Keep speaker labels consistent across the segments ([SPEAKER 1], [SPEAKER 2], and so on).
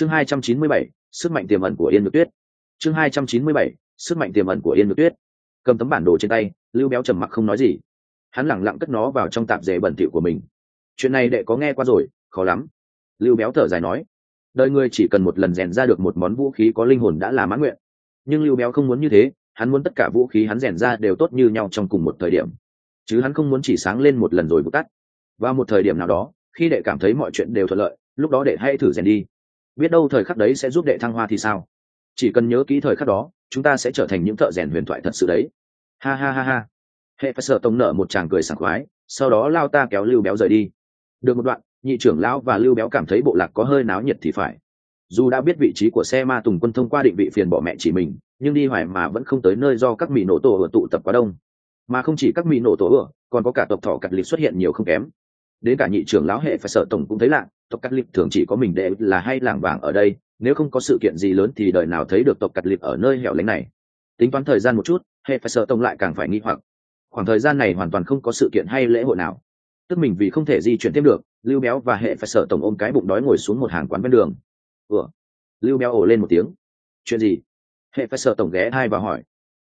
[SPEAKER 1] chương hai trăm chín mươi bảy, sức mạnh tiềm ẩn của yên nhược tuyết. Chương hai trăm chín mươi bảy, sức mạnh tiềm ẩn của yên nhược tuyết. Cầm tấm bản đồ trên tay, lưu béo trầm mặc không nói gì. Hắn lẳng lặng cất nó vào trong tạp dề bẩn thỉu của mình. Chuyện này đệ có nghe qua rồi, khó lắm. Lưu béo thở dài nói, đời người chỉ cần một lần rèn ra được một món vũ khí có linh hồn đã là mãn nguyện. Nhưng lưu béo không muốn như thế, hắn muốn tất cả vũ khí hắn rèn ra đều tốt như nhau trong cùng một thời điểm. Chứ hắn không muốn chỉ sáng lên một lần rồi vụt tắt. Vào một thời điểm nào đó, khi đệ cảm thấy mọi chuyện đều thuận lợi, lúc đó đệ hãy thử rèn đi biết đâu thời khắc đấy sẽ giúp đệ thăng hoa thì sao? Chỉ cần nhớ kỹ thời khắc đó, chúng ta sẽ trở thành những thợ rèn huyền thoại thật sự đấy. Ha ha ha ha. Hệ phải sợ tông nợ một chàng cười sảng khoái, sau đó lao ta kéo lưu béo rời đi. Được một đoạn, nhị trưởng lão và lưu béo cảm thấy bộ lạc có hơi náo nhiệt thì phải. Dù đã biết vị trí của xe ma tùng quân thông qua định vị phiền bỏ mẹ chỉ mình, nhưng đi hoài mà vẫn không tới nơi do các mì nổ tổ ở tụ tập quá đông. Mà không chỉ các mì nổ tổ ở còn có cả tộc thỏ cặt lịch xuất hiện nhiều không kém. Đến cả nhị trưởng lão hệ phải sợ tổng cũng thấy lạ tộc cắt lịp thường chỉ có mình đệ là hay làng vàng ở đây, nếu không có sự kiện gì lớn thì đời nào thấy được tộc cắt lịp ở nơi hẻo lánh này. Tính toán thời gian một chút, hệ phải sợ tổng lại càng phải nghi hoặc. Khoảng thời gian này hoàn toàn không có sự kiện hay lễ hội nào. Tức mình vì không thể di chuyển thêm được, lưu béo và hệ phải sợ tổng ôm cái bụng đói ngồi xuống một hàng quán bên đường. Ủa? Lưu béo ổ lên một tiếng. Chuyện gì? Hệ phải sợ tổng ghé hai và hỏi.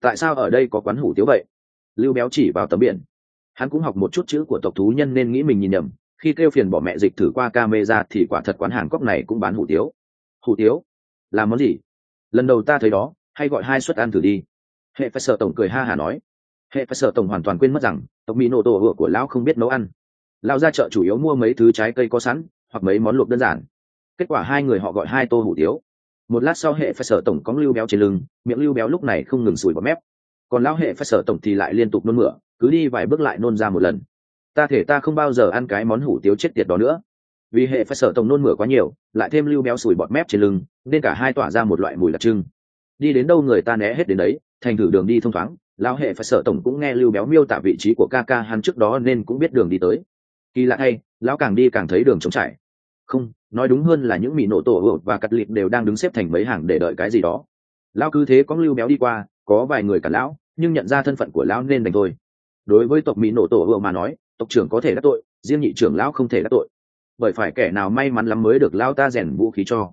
[SPEAKER 1] Tại sao ở đây có quán hủ tiếu vậy? Lưu béo chỉ vào tấm biển. Hắn cũng học một chút chữ của tộc thú nhân nên nghĩ mình nhìn nhầm khi kêu phiền bỏ mẹ dịch thử qua ca mê ra thì quả thật quán hàng cóc này cũng bán hủ tiếu. Hủ tiếu? Làm món gì? Lần đầu ta thấy đó, hay gọi hai suất ăn thử đi. Hệ phải sợ tổng cười ha hả nói. Hệ phải sợ tổng hoàn toàn quên mất rằng, tộc mỹ nổ tổ hựa của lão không biết nấu ăn. Lão ra chợ chủ yếu mua mấy thứ trái cây có sẵn, hoặc mấy món luộc đơn giản. Kết quả hai người họ gọi hai tô hủ tiếu. Một lát sau hệ phải sợ tổng có lưu béo trên lưng, miệng lưu béo lúc này không ngừng sùi vào mép. Còn lão hệ phải sợ tổng thì lại liên tục nôn mửa, cứ đi vài bước lại nôn ra một lần ta thể ta không bao giờ ăn cái món hủ tiếu chết tiệt đó nữa. Vì hệ phải sợ tổng nôn mửa quá nhiều, lại thêm lưu béo sùi bọt mép trên lưng, nên cả hai tỏa ra một loại mùi đặc trưng. Đi đến đâu người ta né hết đến đấy, thành thử đường đi thông thoáng, lão hệ phải sợ tổng cũng nghe lưu béo miêu tả vị trí của ca ca hắn trước đó nên cũng biết đường đi tới. Kỳ lạ hay, lão càng đi càng thấy đường trống trải. Không, nói đúng hơn là những mì nổ tổ ợt và cắt lịt đều đang đứng xếp thành mấy hàng để đợi cái gì đó. Lão cứ thế có lưu béo đi qua, có vài người cả lão, nhưng nhận ra thân phận của lão nên đành thôi. Đối với tộc mỹ nổ tổ ợt mà nói tộc trưởng có thể đắc tội riêng nhị trưởng lão không thể đắc tội. Bởi phải kẻ nào may mắn lắm mới được lão ta rèn vũ khí cho.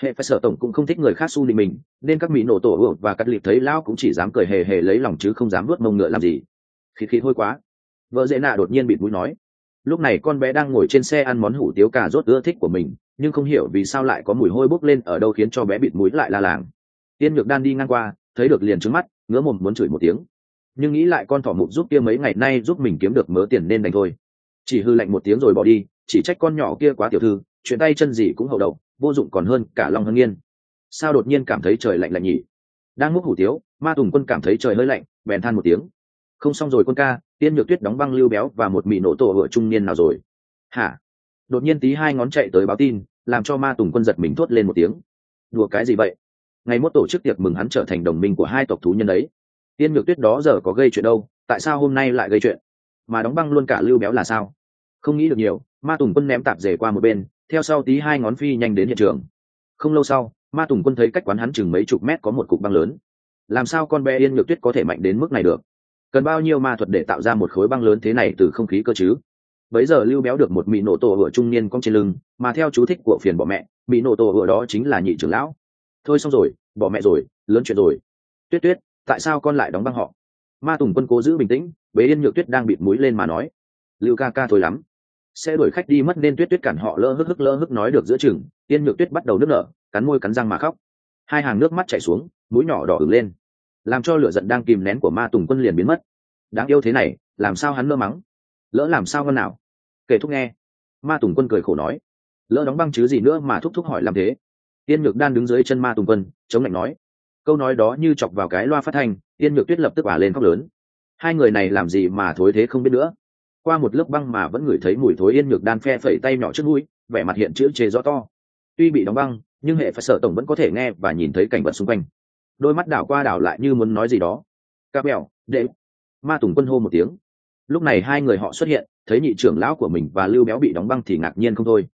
[SPEAKER 1] Hệ phải sở tổng cũng không thích người khác su định mình, nên các mỹ nổ tổ hưởng và cắt lịt thấy lão cũng chỉ dám cười hề hề lấy lòng chứ không dám nuốt mông ngựa làm gì. Khi khí hôi quá. Vợ dễ nạ đột nhiên bịt mũi nói. Lúc này con bé đang ngồi trên xe ăn món hủ tiếu cà rốt ưa thích của mình, nhưng không hiểu vì sao lại có mùi hôi bốc lên ở đâu khiến cho bé bịt mũi lại la làng. Tiên nhược đan đi ngang qua, thấy được liền trứng mắt, ngứa mồm muốn chửi một tiếng nhưng nghĩ lại con thỏ mục giúp kia mấy ngày nay giúp mình kiếm được mớ tiền nên đành thôi. Chỉ hư lạnh một tiếng rồi bỏ đi, chỉ trách con nhỏ kia quá tiểu thư, chuyện tay chân gì cũng hậu đậu, vô dụng còn hơn cả long hân nghiên. Sao đột nhiên cảm thấy trời lạnh lạnh nhỉ? Đang múc hủ tiếu, ma tùng quân cảm thấy trời hơi lạnh, bèn than một tiếng. Không xong rồi quân ca, tiên nhược tuyết đóng băng lưu béo và một mị nổ tổ ở trung niên nào rồi? Hả? Đột nhiên tí hai ngón chạy tới báo tin, làm cho ma tùng quân giật mình thốt lên một tiếng. Đùa cái gì vậy? Ngày mốt tổ chức tiệc mừng hắn trở thành đồng minh của hai tộc thú nhân ấy tiên nhược tuyết đó giờ có gây chuyện đâu, tại sao hôm nay lại gây chuyện? Mà đóng băng luôn cả lưu béo là sao? Không nghĩ được nhiều, ma tùng quân ném tạp rể qua một bên, theo sau tí hai ngón phi nhanh đến hiện trường. Không lâu sau, ma tùng quân thấy cách quán hắn chừng mấy chục mét có một cục băng lớn. Làm sao con bé yên nhược tuyết có thể mạnh đến mức này được? Cần bao nhiêu ma thuật để tạo ra một khối băng lớn thế này từ không khí cơ chứ? Bấy giờ lưu béo được một mỹ nổ tổ ở trung niên cong trên lưng, mà theo chú thích của phiền bỏ mẹ mỹ nổ tổ ở đó chính là nhị trưởng lão. Thôi xong rồi bỏ mẹ rồi, lớn chuyện rồi. Tuyết tuyết tại sao con lại đóng băng họ? Ma tùng quân cố giữ bình tĩnh, bế yên nhược tuyết đang bịt mũi lên mà nói, lưu ca ca thôi lắm. Sẽ đuổi khách đi mất nên tuyết tuyết cản họ lơ hức hức lơ hức nói được giữa chừng. Yên nhược tuyết bắt đầu nước nở, cắn môi cắn răng mà khóc. Hai hàng nước mắt chảy xuống, mũi nhỏ đỏ ửng lên. Làm cho lửa giận đang kìm nén của ma tùng quân liền biến mất. Đáng yêu thế này, làm sao hắn lơ mắng? Lỡ làm sao ngân nào? Kể thúc nghe, ma tùng quân cười khổ nói, lỡ đóng băng chứ gì nữa mà thúc thúc hỏi làm thế. Tiên nhược đan đứng dưới chân ma tùng quân, chống lạnh nói câu nói đó như chọc vào cái loa phát thanh tiên nhược tuyết lập tức ả lên khóc lớn. Hai người này làm gì mà thối thế không biết nữa. Qua một lớp băng mà vẫn ngửi thấy mùi thối yên nhược đan phe phẩy tay nhỏ trước mũi, vẻ mặt hiện chữ chê rõ to. Tuy bị đóng băng, nhưng hệ phải sợ tổng vẫn có thể nghe và nhìn thấy cảnh vật xung quanh. Đôi mắt đảo qua đảo lại như muốn nói gì đó. Ca bèo, đệ. Ma tùng quân hô một tiếng. Lúc này hai người họ xuất hiện, thấy nhị trưởng lão của mình và lưu béo bị đóng băng thì ngạc nhiên không thôi.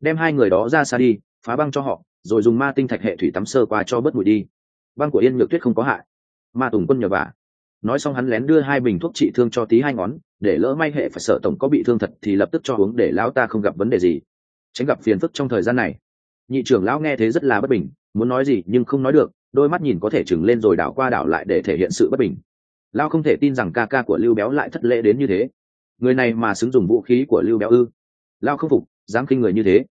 [SPEAKER 1] Đem hai người đó ra xa đi, phá băng cho họ, rồi dùng ma tinh thạch hệ thủy tắm sơ qua cho bớt mùi đi băng của yên nhược tuyết không có hại. Ma tùng quân nhờ vả. Nói xong hắn lén đưa hai bình thuốc trị thương cho tí hai ngón, để lỡ may hệ phải sợ tổng có bị thương thật thì lập tức cho uống để lão ta không gặp vấn đề gì. Tránh gặp phiền phức trong thời gian này. Nhị trưởng lão nghe thế rất là bất bình, muốn nói gì nhưng không nói được, đôi mắt nhìn có thể chừng lên rồi đảo qua đảo lại để thể hiện sự bất bình. Lão không thể tin rằng ca ca của lưu béo lại thất lễ đến như thế. Người này mà xứng dùng vũ khí của lưu béo ư? Lão không phục, dám khinh người như thế.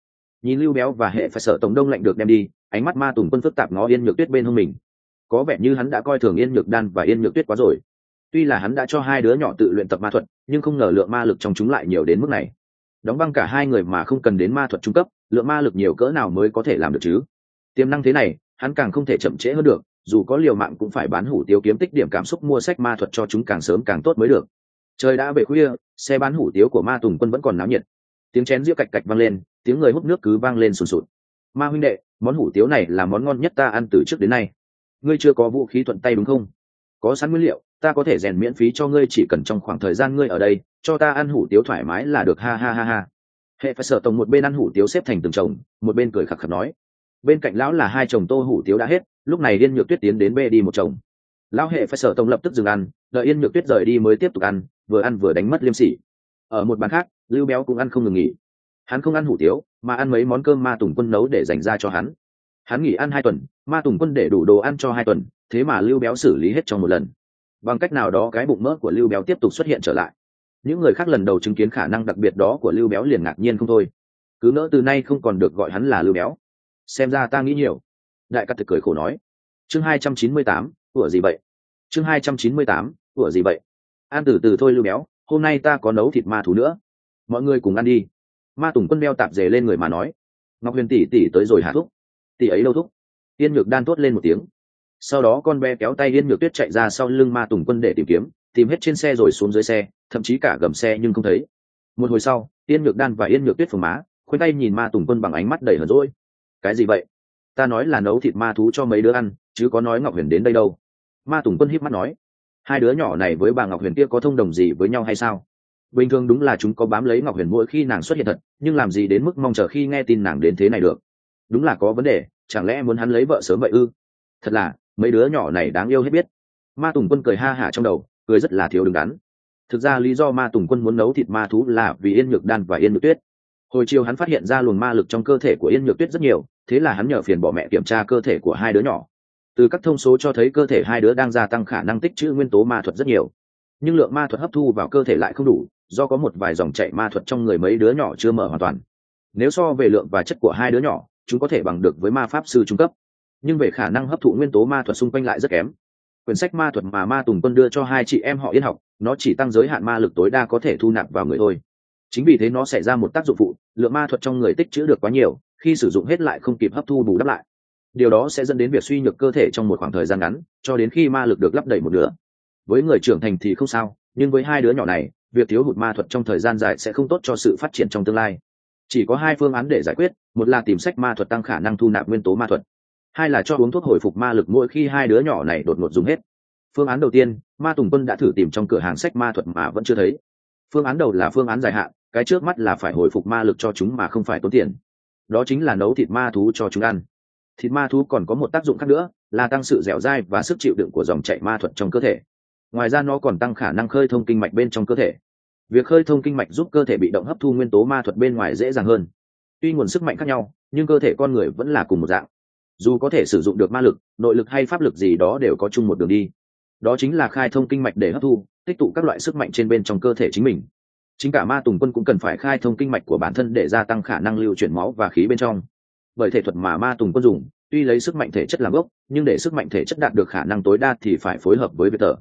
[SPEAKER 1] Nhìn lưu béo và hệ phải sợ tổng đông lạnh được đem đi, ánh mắt ma tùng quân phức tạp ngó yên nhược tuyết bên hông mình có vẻ như hắn đã coi thường yên nhược đan và yên nhược tuyết quá rồi. Tuy là hắn đã cho hai đứa nhỏ tự luyện tập ma thuật, nhưng không ngờ lượng ma lực trong chúng lại nhiều đến mức này. Đóng băng cả hai người mà không cần đến ma thuật trung cấp, lượng ma lực nhiều cỡ nào mới có thể làm được chứ? Tiềm năng thế này, hắn càng không thể chậm trễ hơn được, dù có liều mạng cũng phải bán hủ tiếu kiếm tích điểm cảm xúc mua sách ma thuật cho chúng càng sớm càng tốt mới được. Trời đã về khuya, xe bán hủ tiếu của ma tùng quân vẫn còn náo nhiệt. Tiếng chén rượu cạch cạch vang lên, tiếng người hút nước cứ vang lên sùn sụt ma huynh đệ, món hủ tiếu này là món ngon nhất ta ăn từ trước đến nay ngươi chưa có vũ khí thuận tay đúng không? Có sẵn nguyên liệu, ta có thể rèn miễn phí cho ngươi chỉ cần trong khoảng thời gian ngươi ở đây, cho ta ăn hủ tiếu thoải mái là được, ha ha ha ha. Hệ phải sở tổng một bên ăn hủ tiếu xếp thành từng chồng, một bên cười khặc khặc nói. Bên cạnh lão là hai chồng tô hủ tiếu đã hết, lúc này yên nhược tuyết tiến đến bê đi một chồng. Lão hệ phải sở tổng lập tức dừng ăn, đợi yên nhược tuyết rời đi mới tiếp tục ăn, vừa ăn vừa đánh mất liêm sỉ. Ở một bàn khác, lưu béo cũng ăn không ngừng nghỉ. Hắn không ăn hủ tiếu, mà ăn mấy món cơm ma tùng quân nấu để dành ra cho hắn hắn nghỉ ăn hai tuần, ma tùng quân để đủ đồ ăn cho hai tuần, thế mà lưu béo xử lý hết trong một lần. Bằng cách nào đó cái bụng mỡ của lưu béo tiếp tục xuất hiện trở lại. Những người khác lần đầu chứng kiến khả năng đặc biệt đó của lưu béo liền ngạc nhiên không thôi. Cứ nỡ từ nay không còn được gọi hắn là lưu béo. Xem ra ta nghĩ nhiều. Đại cắt thực cười khổ nói. Chương hai trăm chín mươi tám của gì vậy? Chương hai trăm chín mươi tám của gì vậy? An từ từ thôi lưu béo, hôm nay ta có nấu thịt ma thú nữa. Mọi người cùng ăn đi. Ma tùng quân đeo tạp dề lên người mà nói. Ngọc huyền tỷ tỷ tới rồi hạ thúc? Tỷ ấy lâu thúc. Yên nhược đan tốt lên một tiếng. Sau đó con bé kéo tay yên nhược tuyết chạy ra sau lưng ma tùng quân để tìm kiếm, tìm hết trên xe rồi xuống dưới xe, thậm chí cả gầm xe nhưng không thấy. Một hồi sau, yên nhược đan và yên nhược tuyết phồng má, khoanh tay nhìn ma tùng quân bằng ánh mắt đầy hờn rỗi cái gì vậy? Ta nói là nấu thịt ma thú cho mấy đứa ăn, chứ có nói ngọc huyền đến đây đâu. Ma tùng quân híp mắt nói. Hai đứa nhỏ này với bà ngọc huyền kia có thông đồng gì với nhau hay sao? Bình thường đúng là chúng có bám lấy ngọc huyền mỗi khi nàng xuất hiện thật, nhưng làm gì đến mức mong chờ khi nghe tin nàng đến thế này được? Đúng là có vấn đề chẳng lẽ muốn hắn lấy vợ sớm vậy ư? Thật là, mấy đứa nhỏ này đáng yêu hết biết. Ma tùng quân cười ha hả trong đầu, cười rất là thiếu đứng đắn. Thực ra lý do ma tùng quân muốn nấu thịt ma thú là vì yên nhược đan và yên nhược tuyết. Hồi chiều hắn phát hiện ra luồng ma lực trong cơ thể của yên nhược tuyết rất nhiều, thế là hắn nhờ phiền bỏ mẹ kiểm tra cơ thể của hai đứa nhỏ. Từ các thông số cho thấy cơ thể hai đứa đang gia tăng khả năng tích trữ nguyên tố ma thuật rất nhiều. Nhưng lượng ma thuật hấp thu vào cơ thể lại không đủ, do có một vài dòng chạy ma thuật trong người mấy đứa nhỏ chưa mở hoàn toàn. Nếu so về lượng và chất của hai đứa nhỏ chúng có thể bằng được với ma pháp sư trung cấp. Nhưng về khả năng hấp thụ nguyên tố ma thuật xung quanh lại rất kém. Quyển sách ma thuật mà ma tùng quân đưa cho hai chị em họ yên học, nó chỉ tăng giới hạn ma lực tối đa có thể thu nạp vào người thôi. Chính vì thế nó xảy ra một tác dụng phụ, lượng ma thuật trong người tích trữ được quá nhiều, khi sử dụng hết lại không kịp hấp thu bù đắp lại. Điều đó sẽ dẫn đến việc suy nhược cơ thể trong một khoảng thời gian ngắn, cho đến khi ma lực được lấp đầy một nửa. Với người trưởng thành thì không sao, nhưng với hai đứa nhỏ này, việc thiếu hụt ma thuật trong thời gian dài sẽ không tốt cho sự phát triển trong tương lai chỉ có hai phương án để giải quyết, một là tìm sách ma thuật tăng khả năng thu nạp nguyên tố ma thuật, hai là cho uống thuốc hồi phục ma lực mỗi khi hai đứa nhỏ này đột ngột dùng hết. Phương án đầu tiên, ma tùng quân đã thử tìm trong cửa hàng sách ma thuật mà vẫn chưa thấy. Phương án đầu là phương án dài hạn, cái trước mắt là phải hồi phục ma lực cho chúng mà không phải tốn tiền. Đó chính là nấu thịt ma thú cho chúng ăn. Thịt ma thú còn có một tác dụng khác nữa, là tăng sự dẻo dai và sức chịu đựng của dòng chảy ma thuật trong cơ thể. Ngoài ra nó còn tăng khả năng khơi thông kinh mạch bên trong cơ thể việc khơi thông kinh mạch giúp cơ thể bị động hấp thu nguyên tố ma thuật bên ngoài dễ dàng hơn. Tuy nguồn sức mạnh khác nhau, nhưng cơ thể con người vẫn là cùng một dạng. Dù có thể sử dụng được ma lực, nội lực hay pháp lực gì đó đều có chung một đường đi. Đó chính là khai thông kinh mạch để hấp thu, tích tụ các loại sức mạnh trên bên trong cơ thể chính mình. Chính cả ma tùng quân cũng cần phải khai thông kinh mạch của bản thân để gia tăng khả năng lưu chuyển máu và khí bên trong. Bởi thể thuật mà ma tùng quân dùng, tuy lấy sức mạnh thể chất làm gốc, nhưng để sức mạnh thể chất đạt được khả năng tối đa thì phải phối hợp với việc thở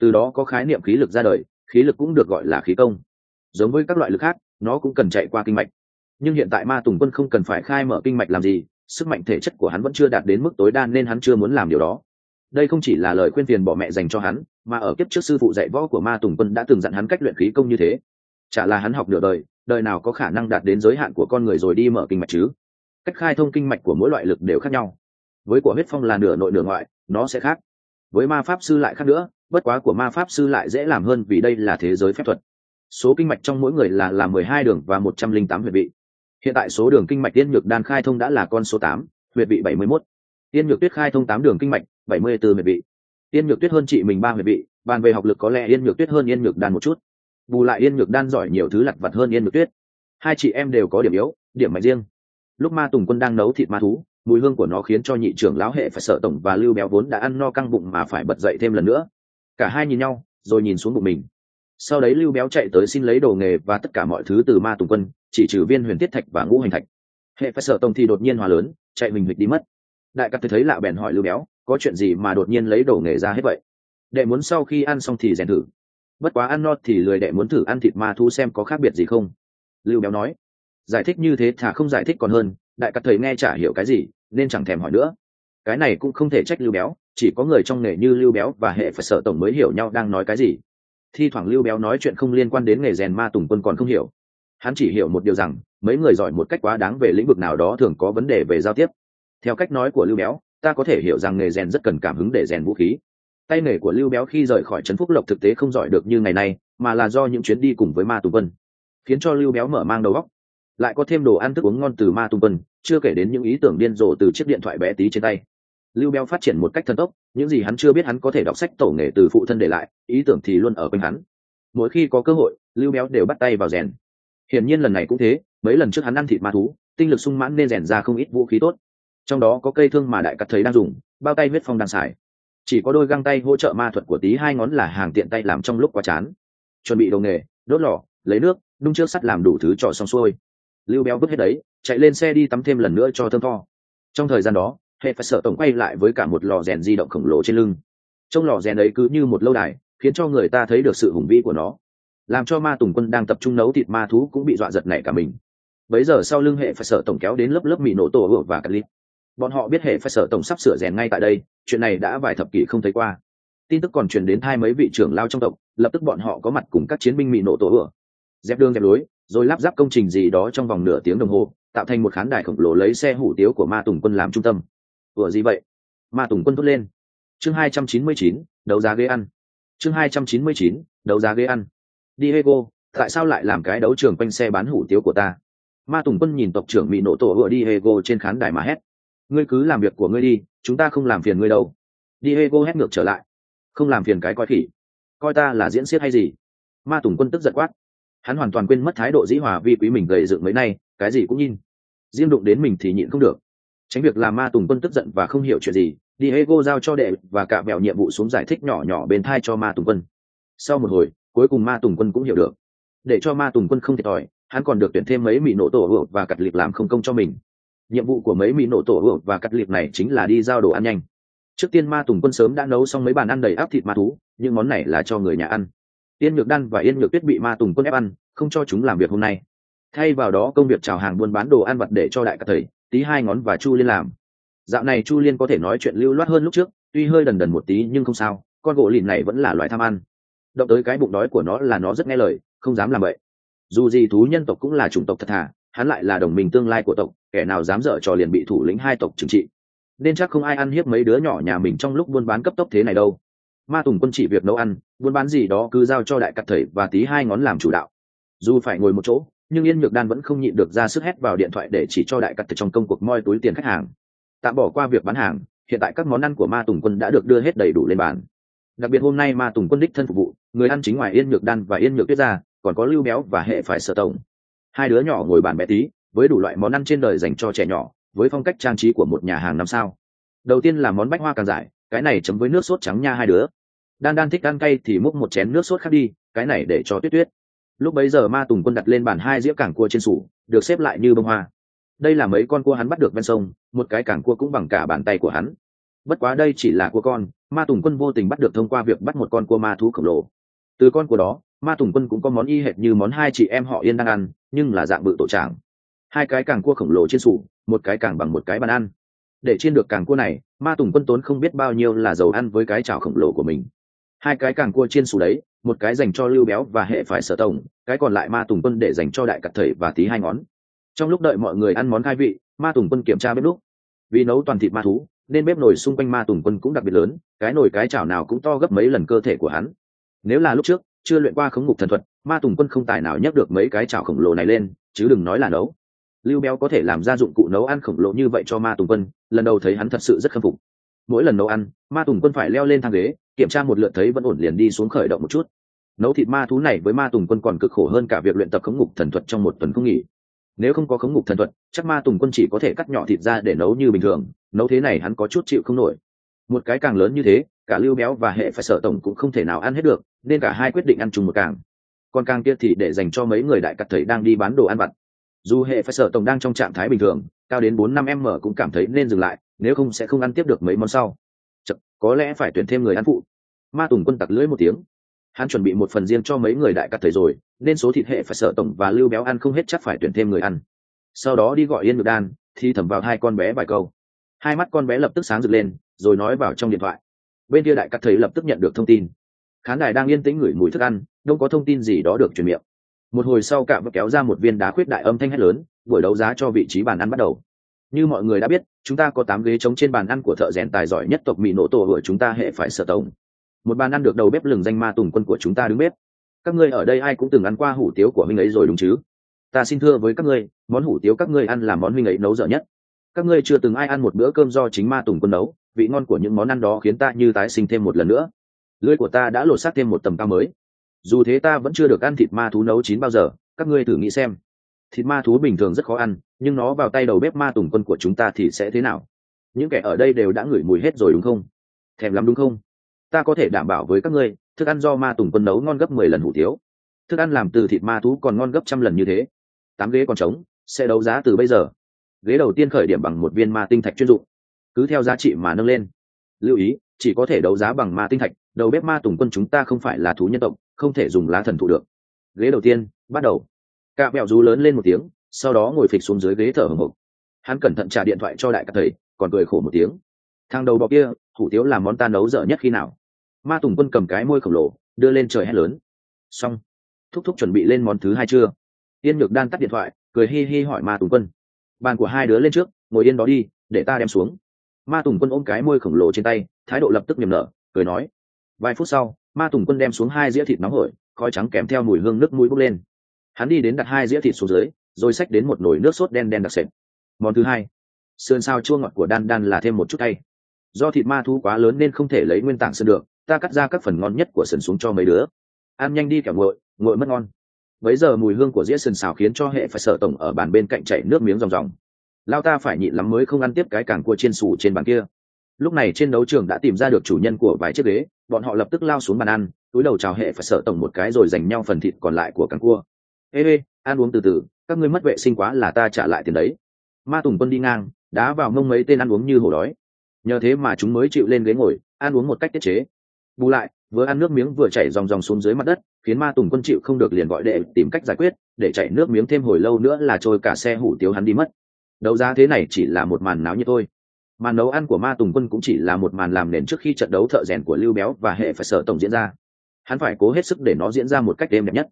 [SPEAKER 1] từ đó có khái niệm khí lực ra đời khí lực cũng được gọi là khí công. Giống với các loại lực khác, nó cũng cần chạy qua kinh mạch. Nhưng hiện tại ma tùng quân không cần phải khai mở kinh mạch làm gì, sức mạnh thể chất của hắn vẫn chưa đạt đến mức tối đa nên hắn chưa muốn làm điều đó. Đây không chỉ là lời khuyên tiền bỏ mẹ dành cho hắn, mà ở kiếp trước sư phụ dạy võ của ma tùng quân đã từng dặn hắn cách luyện khí công như thế. Chả là hắn học nửa đời đời nào có khả năng đạt đến giới hạn của con người rồi đi mở kinh mạch chứ? Cách khai thông kinh mạch của mỗi loại lực đều khác nhau. Với của huyết phong là nửa nội nửa ngoại, nó sẽ khác. Với ma pháp sư lại khác nữa bất quá của ma pháp sư lại dễ làm hơn vì đây là thế giới phép thuật. Số kinh mạch trong mỗi người là là mười hai đường và một trăm linh tám huyệt vị. Hiện tại số đường kinh mạch tiên nhược đan khai thông đã là con số tám, huyệt vị bảy mươi mốt. Tiên nhược tuyết khai thông tám đường kinh mạch, bảy mươi bốn huyệt vị. Tiên nhược tuyết hơn chị mình ba huyệt vị, bàn về học lực có lẽ yên nhược tuyết hơn yên nhược đan một chút. Bù lại yên nhược đan giỏi nhiều thứ lặt vặt hơn yên nhược tuyết. Hai chị em đều có điểm yếu, điểm mạnh riêng. Lúc ma tùng quân đang nấu thịt ma thú, mùi hương của nó khiến cho nhị trưởng lão hệ phải sợ tổng và lưu béo vốn đã ăn no căng bụng mà phải bật dậy thêm lần nữa cả hai nhìn nhau, rồi nhìn xuống bụng mình. Sau đấy lưu béo chạy tới xin lấy đồ nghề và tất cả mọi thứ từ ma tùng quân, chỉ trừ viên huyền tiết thạch và ngũ hành thạch. Hệ phải sợ Tông thì đột nhiên hòa lớn, chạy mình hịch đi mất. Đại cắt thấy lạ bèn hỏi lưu béo, có chuyện gì mà đột nhiên lấy đồ nghề ra hết vậy? Đệ muốn sau khi ăn xong thì rèn thử. Bất quá ăn no thì lười đệ muốn thử ăn thịt ma thu xem có khác biệt gì không. Lưu béo nói, giải thích như thế thà không giải thích còn hơn, đại cắt thầy nghe chả hiểu cái gì, nên chẳng thèm hỏi nữa. Cái này cũng không thể trách lưu béo chỉ có người trong nghề như lưu béo và hệ phải sợ tổng mới hiểu nhau đang nói cái gì. Thi thoảng lưu béo nói chuyện không liên quan đến nghề rèn ma tùng quân còn không hiểu. Hắn chỉ hiểu một điều rằng, mấy người giỏi một cách quá đáng về lĩnh vực nào đó thường có vấn đề về giao tiếp. Theo cách nói của lưu béo, ta có thể hiểu rằng nghề rèn rất cần cảm hứng để rèn vũ khí. Tay nghề của lưu béo khi rời khỏi trấn phúc lộc thực tế không giỏi được như ngày nay, mà là do những chuyến đi cùng với ma tùng quân. Khiến cho lưu béo mở mang đầu óc. Lại có thêm đồ ăn thức uống ngon từ ma tùng quân, chưa kể đến những ý tưởng điên rồ từ chiếc điện thoại bé tí trên tay lưu béo phát triển một cách thần tốc, những gì hắn chưa biết hắn có thể đọc sách tổ nghề từ phụ thân để lại, ý tưởng thì luôn ở quanh hắn. Mỗi khi có cơ hội, lưu béo đều bắt tay vào rèn. Hiển nhiên lần này cũng thế, mấy lần trước hắn ăn thịt ma thú, tinh lực sung mãn nên rèn ra không ít vũ khí tốt. Trong đó có cây thương mà đại cắt thấy đang dùng, bao tay huyết phong đang xài. Chỉ có đôi găng tay hỗ trợ ma thuật của tí hai ngón là hàng tiện tay làm trong lúc quá chán. Chuẩn bị đồ nghề, đốt lò, lấy nước đung trước sắt làm đủ thứ trò xong xuôi. Lưu béo vứt hết đấy, chạy lên xe đi tắm thêm lần nữa cho thơm tho. Trong thời gian đó hệ phải sợ tổng quay lại với cả một lò rèn di động khổng lồ trên lưng. Trong lò rèn ấy cứ như một lâu đài, khiến cho người ta thấy được sự hùng vĩ của nó. Làm cho ma tùng quân đang tập trung nấu thịt ma thú cũng bị dọa giật nảy cả mình. Bấy giờ sau lưng hệ phải sợ tổng kéo đến lớp lớp mì nổ tổ ửa và cắt lít. Bọn họ biết hệ phải sợ tổng sắp sửa rèn ngay tại đây, chuyện này đã vài thập kỷ không thấy qua. Tin tức còn truyền đến hai mấy vị trưởng lao trong tộc, lập tức bọn họ có mặt cùng các chiến binh mì nổ tổ ửa dẹp đường dẹp lối, rồi lắp ráp công trình gì đó trong vòng nửa tiếng đồng hồ, tạo thành một khán đài khổng lồ lấy xe hủ tiếu của ma tùng quân làm trung tâm ủa gì vậy? Ma tùng quân thốt lên. Chương hai trăm chín mươi chín, đấu giá ghế ăn. Chương hai trăm chín mươi chín, đấu giá ghế ăn. Diego, tại sao lại làm cái đấu trường quanh xe bán hủ tiếu của ta? Ma tùng quân nhìn tộc trưởng bị nổ tổ vừa diego trên khán đài mà hét. Ngươi cứ làm việc của ngươi đi, chúng ta không làm phiền ngươi đâu. Diego hét ngược trở lại. Không làm phiền cái coi khỉ. Coi ta là diễn siết hay gì? Ma tùng quân tức giận quát. Hắn hoàn toàn quên mất thái độ dĩ hòa vi quý mình gầy dựng mấy nay, cái gì cũng nhìn. Riêng đụng đến mình thì nhịn không được tránh việc làm ma tùng quân tức giận và không hiểu chuyện gì diego giao cho đệ và cả mẹo nhiệm vụ xuống giải thích nhỏ nhỏ bên thai cho ma tùng quân. Sau một hồi, cuối cùng ma tùng quân cũng hiểu được. Để cho ma tùng quân không thiệt thòi, hắn còn được tuyển thêm mấy mỹ nổ tổ hữu và cặt liệp làm không công cho mình. Nhiệm vụ của mấy mỹ nổ tổ hữu và cắt liệp này chính là đi giao đồ ăn nhanh. Trước tiên ma tùng quân sớm đã nấu xong mấy bàn ăn đầy áp thịt ma thú, những món này là cho người nhà ăn. Yên nhược đan và yên nhược tuyết bị ma tùng quân ép ăn, không cho chúng làm việc hôm nay. Thay vào đó công việc chào hàng buôn bán đồ ăn vặt để cho đại cả thầy tí hai ngón và chu liên làm. Dạo này chu liên có thể nói chuyện lưu loát hơn lúc trước, tuy hơi đần đần một tí nhưng không sao, con gỗ lìn này vẫn là loại tham ăn. Động tới cái bụng đói của nó là nó rất nghe lời, không dám làm vậy dù gì thú nhân tộc cũng là chủng tộc thật thà, hắn lại là đồng minh tương lai của tộc, kẻ nào dám dở trò liền bị thủ lĩnh hai tộc trừng trị. Nên chắc không ai ăn hiếp mấy đứa nhỏ nhà mình trong lúc buôn bán cấp tốc thế này đâu. Ma tùng quân chỉ việc nấu ăn, buôn bán gì đó cứ giao cho đại cặt thầy và tí hai ngón làm chủ đạo. Dù phải ngồi một chỗ nhưng yên nhược đan vẫn không nhịn được ra sức hét vào điện thoại để chỉ cho đại cắt thầy trong công cuộc moi túi tiền khách hàng. Tạm bỏ qua việc bán hàng, hiện tại các món ăn của ma tùng quân đã được đưa hết đầy đủ lên bàn. Đặc biệt hôm nay ma tùng quân đích thân phục vụ, người ăn chính ngoài yên nhược đan và yên nhược tuyết ra còn có lưu béo và hệ phải sợ tổng. Hai đứa nhỏ ngồi bàn bé tí, với đủ loại món ăn trên đời dành cho trẻ nhỏ, với phong cách trang trí của một nhà hàng năm sao. Đầu tiên là món bách hoa càng giải cái này chấm với nước sốt trắng nha hai đứa. Đan đan thích ăn cay thì múc một chén nước sốt khác đi, cái này để cho tuyết tuyết lúc bấy giờ ma tùng quân đặt lên bàn hai dĩa cảng cua trên sủ, được xếp lại như bông hoa. Đây là mấy con cua hắn bắt được ven sông, một cái cảng cua cũng bằng cả bàn tay của hắn. Bất quá đây chỉ là cua con, ma tùng quân vô tình bắt được thông qua việc bắt một con cua ma thú khổng lồ. Từ con cua đó, ma tùng quân cũng có món y hệt như món hai chị em họ yên đang ăn, nhưng là dạng bự tổ tràng. Hai cái càng cua khổng lồ trên sủ, một cái càng bằng một cái bàn ăn. Để chiên được càng cua này, ma tùng quân tốn không biết bao nhiêu là dầu ăn với cái chảo khổng lồ của mình. Hai cái càng cua trên sủ đấy một cái dành cho lưu béo và hệ phải sở tổng, cái còn lại ma tùng quân để dành cho đại cặt thầy và tí hai ngón. Trong lúc đợi mọi người ăn món khai vị, ma tùng quân kiểm tra bếp lúc vì nấu toàn thịt ma thú, nên bếp nồi xung quanh ma tùng quân cũng đặc biệt lớn, cái nồi cái chảo nào cũng to gấp mấy lần cơ thể của hắn. Nếu là lúc trước, chưa luyện qua khống ngục thần thuật, ma tùng quân không tài nào nhấc được mấy cái chảo khổng lồ này lên, chứ đừng nói là nấu. Lưu béo có thể làm ra dụng cụ nấu ăn khổng lồ như vậy cho ma tùng quân, lần đầu thấy hắn thật sự rất khâm phục mỗi lần nấu ăn, ma tùng quân phải leo lên thang ghế, kiểm tra một lượt thấy vẫn ổn liền đi xuống khởi động một chút. Nấu thịt ma thú này với ma tùng quân còn cực khổ hơn cả việc luyện tập khống ngục thần thuật trong một tuần không nghỉ. Nếu không có khống ngục thần thuật, chắc ma tùng quân chỉ có thể cắt nhỏ thịt ra để nấu như bình thường, nấu thế này hắn có chút chịu không nổi. Một cái càng lớn như thế, cả lưu béo và hệ phải sở tổng cũng không thể nào ăn hết được, nên cả hai quyết định ăn chung một càng. Còn càng kia thì để dành cho mấy người đại cặt thầy đang đi bán đồ ăn vặt. Dù hệ phải sở tổng đang trong trạng thái bình thường, cao đến bốn năm m cũng cảm thấy nên dừng lại nếu không sẽ không ăn tiếp được mấy món sau. Chật, có lẽ phải tuyển thêm người ăn phụ. Ma tùng quân tặc lưỡi một tiếng. Hắn chuẩn bị một phần riêng cho mấy người đại cắt thời rồi nên số thịt hệ phải sợ tổng và lưu béo ăn không hết chắc phải tuyển thêm người ăn. Sau đó đi gọi yên ngược đan thì thẩm vào hai con bé vài câu. Hai mắt con bé lập tức sáng rực lên rồi nói vào trong điện thoại. Bên kia đại cắt thầy lập tức nhận được thông tin. Khán đài đang yên tĩnh ngửi mùi thức ăn đâu có thông tin gì đó được truyền miệng. Một hồi sau cạm kéo ra một viên đá khuyết đại âm thanh hét lớn buổi đấu giá cho vị trí bàn ăn bắt đầu như mọi người đã biết, chúng ta có tám ghế trống trên bàn ăn của thợ rèn tài giỏi nhất tộc mỹ nổ tổ của chúng ta hệ phải sở tổng. Một bàn ăn được đầu bếp lừng danh ma tùng quân của chúng ta đứng bếp. Các ngươi ở đây ai cũng từng ăn qua hủ tiếu của huynh ấy rồi đúng chứ? Ta xin thưa với các ngươi, món hủ tiếu các ngươi ăn là món huynh ấy nấu dở nhất. Các ngươi chưa từng ai ăn một bữa cơm do chính ma tùng quân nấu, vị ngon của những món ăn đó khiến ta như tái sinh thêm một lần nữa. Lưỡi của ta đã lột xác thêm một tầm cao mới. Dù thế ta vẫn chưa được ăn thịt ma thú nấu chín bao giờ, các ngươi thử nghĩ xem thịt ma thú bình thường rất khó ăn, nhưng nó vào tay đầu bếp ma tùng quân của chúng ta thì sẽ thế nào? Những kẻ ở đây đều đã ngửi mùi hết rồi đúng không? Thèm lắm đúng không? Ta có thể đảm bảo với các ngươi, thức ăn do ma tùng quân nấu ngon gấp mười lần hủ tiếu. Thức ăn làm từ thịt ma thú còn ngon gấp trăm lần như thế. Tám ghế còn trống, sẽ đấu giá từ bây giờ. Ghế đầu tiên khởi điểm bằng một viên ma tinh thạch chuyên dụng. Cứ theo giá trị mà nâng lên. Lưu ý, chỉ có thể đấu giá bằng ma tinh thạch, đầu bếp ma tùng quân chúng ta không phải là thú nhân tộc, không thể dùng lá thần thụ được. Ghế đầu tiên, bắt đầu cạ bẹo rú lớn lên một tiếng, sau đó ngồi phịch xuống dưới ghế thở hồng hộc. Hắn cẩn thận trả điện thoại cho đại các thầy, còn cười khổ một tiếng. Thang đầu bọ kia, hủ tiếu làm món ta nấu dở nhất khi nào? Ma tùng quân cầm cái môi khổng lồ, đưa lên trời hét lớn. Xong. Thúc thúc chuẩn bị lên món thứ hai chưa? Yên nhược đan tắt điện thoại, cười hi hi hỏi ma tùng quân. Bàn của hai đứa lên trước, ngồi yên đó đi, để ta đem xuống. Ma tùng quân ôm cái môi khổng lồ trên tay, thái độ lập tức niềm nở, cười nói. Vài phút sau, ma tùng quân đem xuống hai dĩa thịt nóng hổi, khói trắng kèm theo mùi hương nước mũi bốc lên hắn đi đến đặt hai dĩa thịt xuống dưới rồi xách đến một nồi nước sốt đen đen đặc sệt. Món thứ hai sườn sao chua ngọt của đan đan là thêm một chút tay do thịt ma thu quá lớn nên không thể lấy nguyên tảng sơn được ta cắt ra các phần ngon nhất của sườn xuống cho mấy đứa. Ăn nhanh đi kẻo ngội, ngội mất ngon. Bấy giờ mùi hương của dĩa sườn xào khiến cho hệ phải sợ tổng ở bàn bên cạnh chảy nước miếng ròng ròng. Lao ta phải nhịn lắm mới không ăn tiếp cái càng cua chiên xù trên bàn kia. Lúc này trên đấu trường đã tìm ra được chủ nhân của vài chiếc ghế bọn họ lập tức lao xuống bàn ăn túi đầu chào hệ phải sợ tổng một cái rồi dành nhau phần thịt còn lại của càng cua ê ê, ăn uống từ từ, các ngươi mất vệ sinh quá là ta trả lại tiền đấy. Ma tùng quân đi ngang, đá vào mông mấy tên ăn uống như hổ đói. Nhờ thế mà chúng mới chịu lên ghế ngồi, ăn uống một cách tiết chế. Bù lại, vừa ăn nước miếng vừa chảy dòng dòng xuống dưới mặt đất, khiến ma tùng quân chịu không được liền gọi đệ tìm cách giải quyết, để chảy nước miếng thêm hồi lâu nữa là trôi cả xe hủ tiếu hắn đi mất. Đấu giá thế này chỉ là một màn náo như thôi. Màn nấu ăn của ma tùng quân cũng chỉ là một màn làm nền trước khi trận đấu thợ rèn của lưu béo và hệ phải sở tổng diễn ra. Hắn phải cố hết sức để nó diễn ra một cách êm đẹp nhất.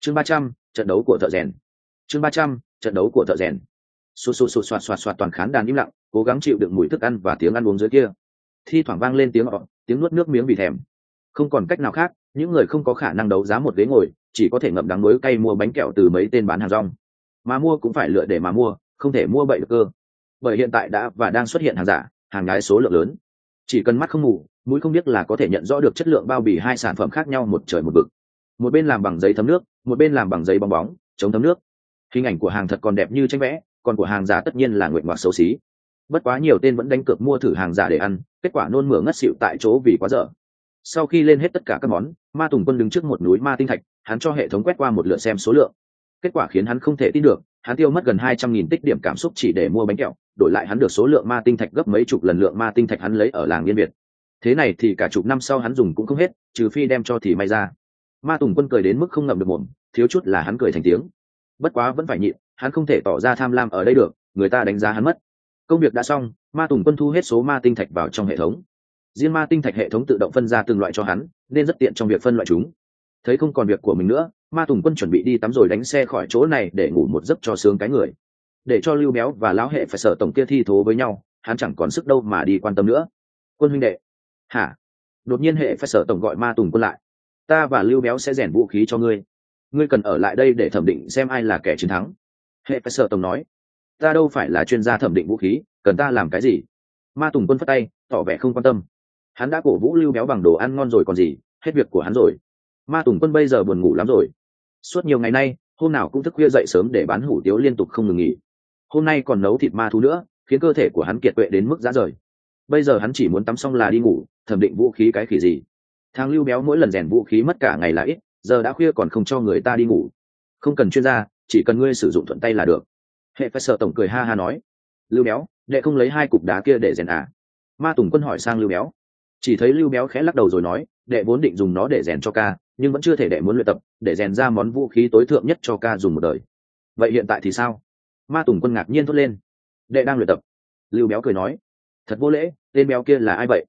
[SPEAKER 1] Chương ba trăm trận đấu của thợ rèn. Chương ba trăm trận đấu của thợ rèn. Xù xù xù xoạt xoạt xoạt toàn khán đàn im lặng cố gắng chịu đựng mùi thức ăn và tiếng ăn uống dưới kia. Thi thoảng vang lên tiếng ọ tiếng nuốt nước miếng vì thèm. Không còn cách nào khác những người không có khả năng đấu giá một ghế ngồi chỉ có thể ngậm đắng muối cay mua bánh kẹo từ mấy tên bán hàng rong. Mà mua cũng phải lựa để mà mua không thể mua bậy được cơ. Bởi hiện tại đã và đang xuất hiện hàng giả hàng nhái số lượng lớn. Chỉ cần mắt không ngủ, mũi không biết là có thể nhận rõ được chất lượng bao bì hai sản phẩm khác nhau một trời một vực một bên làm bằng giấy thấm nước, một bên làm bằng giấy bong bóng, chống thấm nước. Hình ảnh của hàng thật còn đẹp như tranh vẽ, còn của hàng giả tất nhiên là nguyện ngoạc xấu xí. Bất quá nhiều tên vẫn đánh cược mua thử hàng giả để ăn, kết quả nôn mửa ngất xịu tại chỗ vì quá dở. Sau khi lên hết tất cả các món, ma tùng quân đứng trước một núi ma tinh thạch, hắn cho hệ thống quét qua một lượt xem số lượng. Kết quả khiến hắn không thể tin được, hắn tiêu mất gần hai trăm nghìn tích điểm cảm xúc chỉ để mua bánh kẹo, đổi lại hắn được số lượng ma tinh thạch gấp mấy chục lần lượng ma tinh thạch hắn lấy ở làng yên việt. Thế này thì cả chục năm sau hắn dùng cũng không hết, trừ phi đem cho thì may ra ma tùng quân cười đến mức không ngậm được mồm, thiếu chút là hắn cười thành tiếng. Bất quá vẫn phải nhịn, hắn không thể tỏ ra tham lam ở đây được, người ta đánh giá hắn mất. Công việc đã xong, ma tùng quân thu hết số ma tinh thạch vào trong hệ thống. Riêng ma tinh thạch hệ thống tự động phân ra từng loại cho hắn, nên rất tiện trong việc phân loại chúng. Thấy không còn việc của mình nữa, ma tùng quân chuẩn bị đi tắm rồi đánh xe khỏi chỗ này để ngủ một giấc cho sướng cái người. Để cho lưu béo và lão hệ phải sợ tổng kia thi thố với nhau, hắn chẳng còn sức đâu mà đi quan tâm nữa. Quân huynh đệ. Hả? Đột nhiên hệ phải sợ tổng gọi ma tùng quân lại ta và lưu béo sẽ rèn vũ khí cho ngươi. Ngươi cần ở lại đây để thẩm định xem ai là kẻ chiến thắng. Hệ phải sợ tổng nói. Ta đâu phải là chuyên gia thẩm định vũ khí, cần ta làm cái gì? Ma tùng quân phất tay, tỏ vẻ không quan tâm. Hắn đã cổ vũ lưu béo bằng đồ ăn ngon rồi còn gì, hết việc của hắn rồi. Ma tùng quân bây giờ buồn ngủ lắm rồi. Suốt nhiều ngày nay, hôm nào cũng thức khuya dậy sớm để bán hủ tiếu liên tục không ngừng nghỉ. Hôm nay còn nấu thịt ma thú nữa, khiến cơ thể của hắn kiệt quệ đến mức giá rời. Bây giờ hắn chỉ muốn tắm xong là đi ngủ, thẩm định vũ khí cái khỉ gì thang lưu béo mỗi lần rèn vũ khí mất cả ngày là ít, giờ đã khuya còn không cho người ta đi ngủ. Không cần chuyên gia, chỉ cần ngươi sử dụng thuận tay là được. Hệ phải sợ tổng cười ha ha nói. Lưu béo, đệ không lấy hai cục đá kia để rèn à? Ma tùng quân hỏi sang lưu béo. Chỉ thấy lưu béo khẽ lắc đầu rồi nói, đệ vốn định dùng nó để rèn cho ca, nhưng vẫn chưa thể đệ muốn luyện tập, để rèn ra món vũ khí tối thượng nhất cho ca dùng một đời. Vậy hiện tại thì sao? Ma tùng quân ngạc nhiên thốt lên. Đệ đang luyện tập. Lưu béo cười nói. Thật vô lễ, tên béo kia là ai vậy?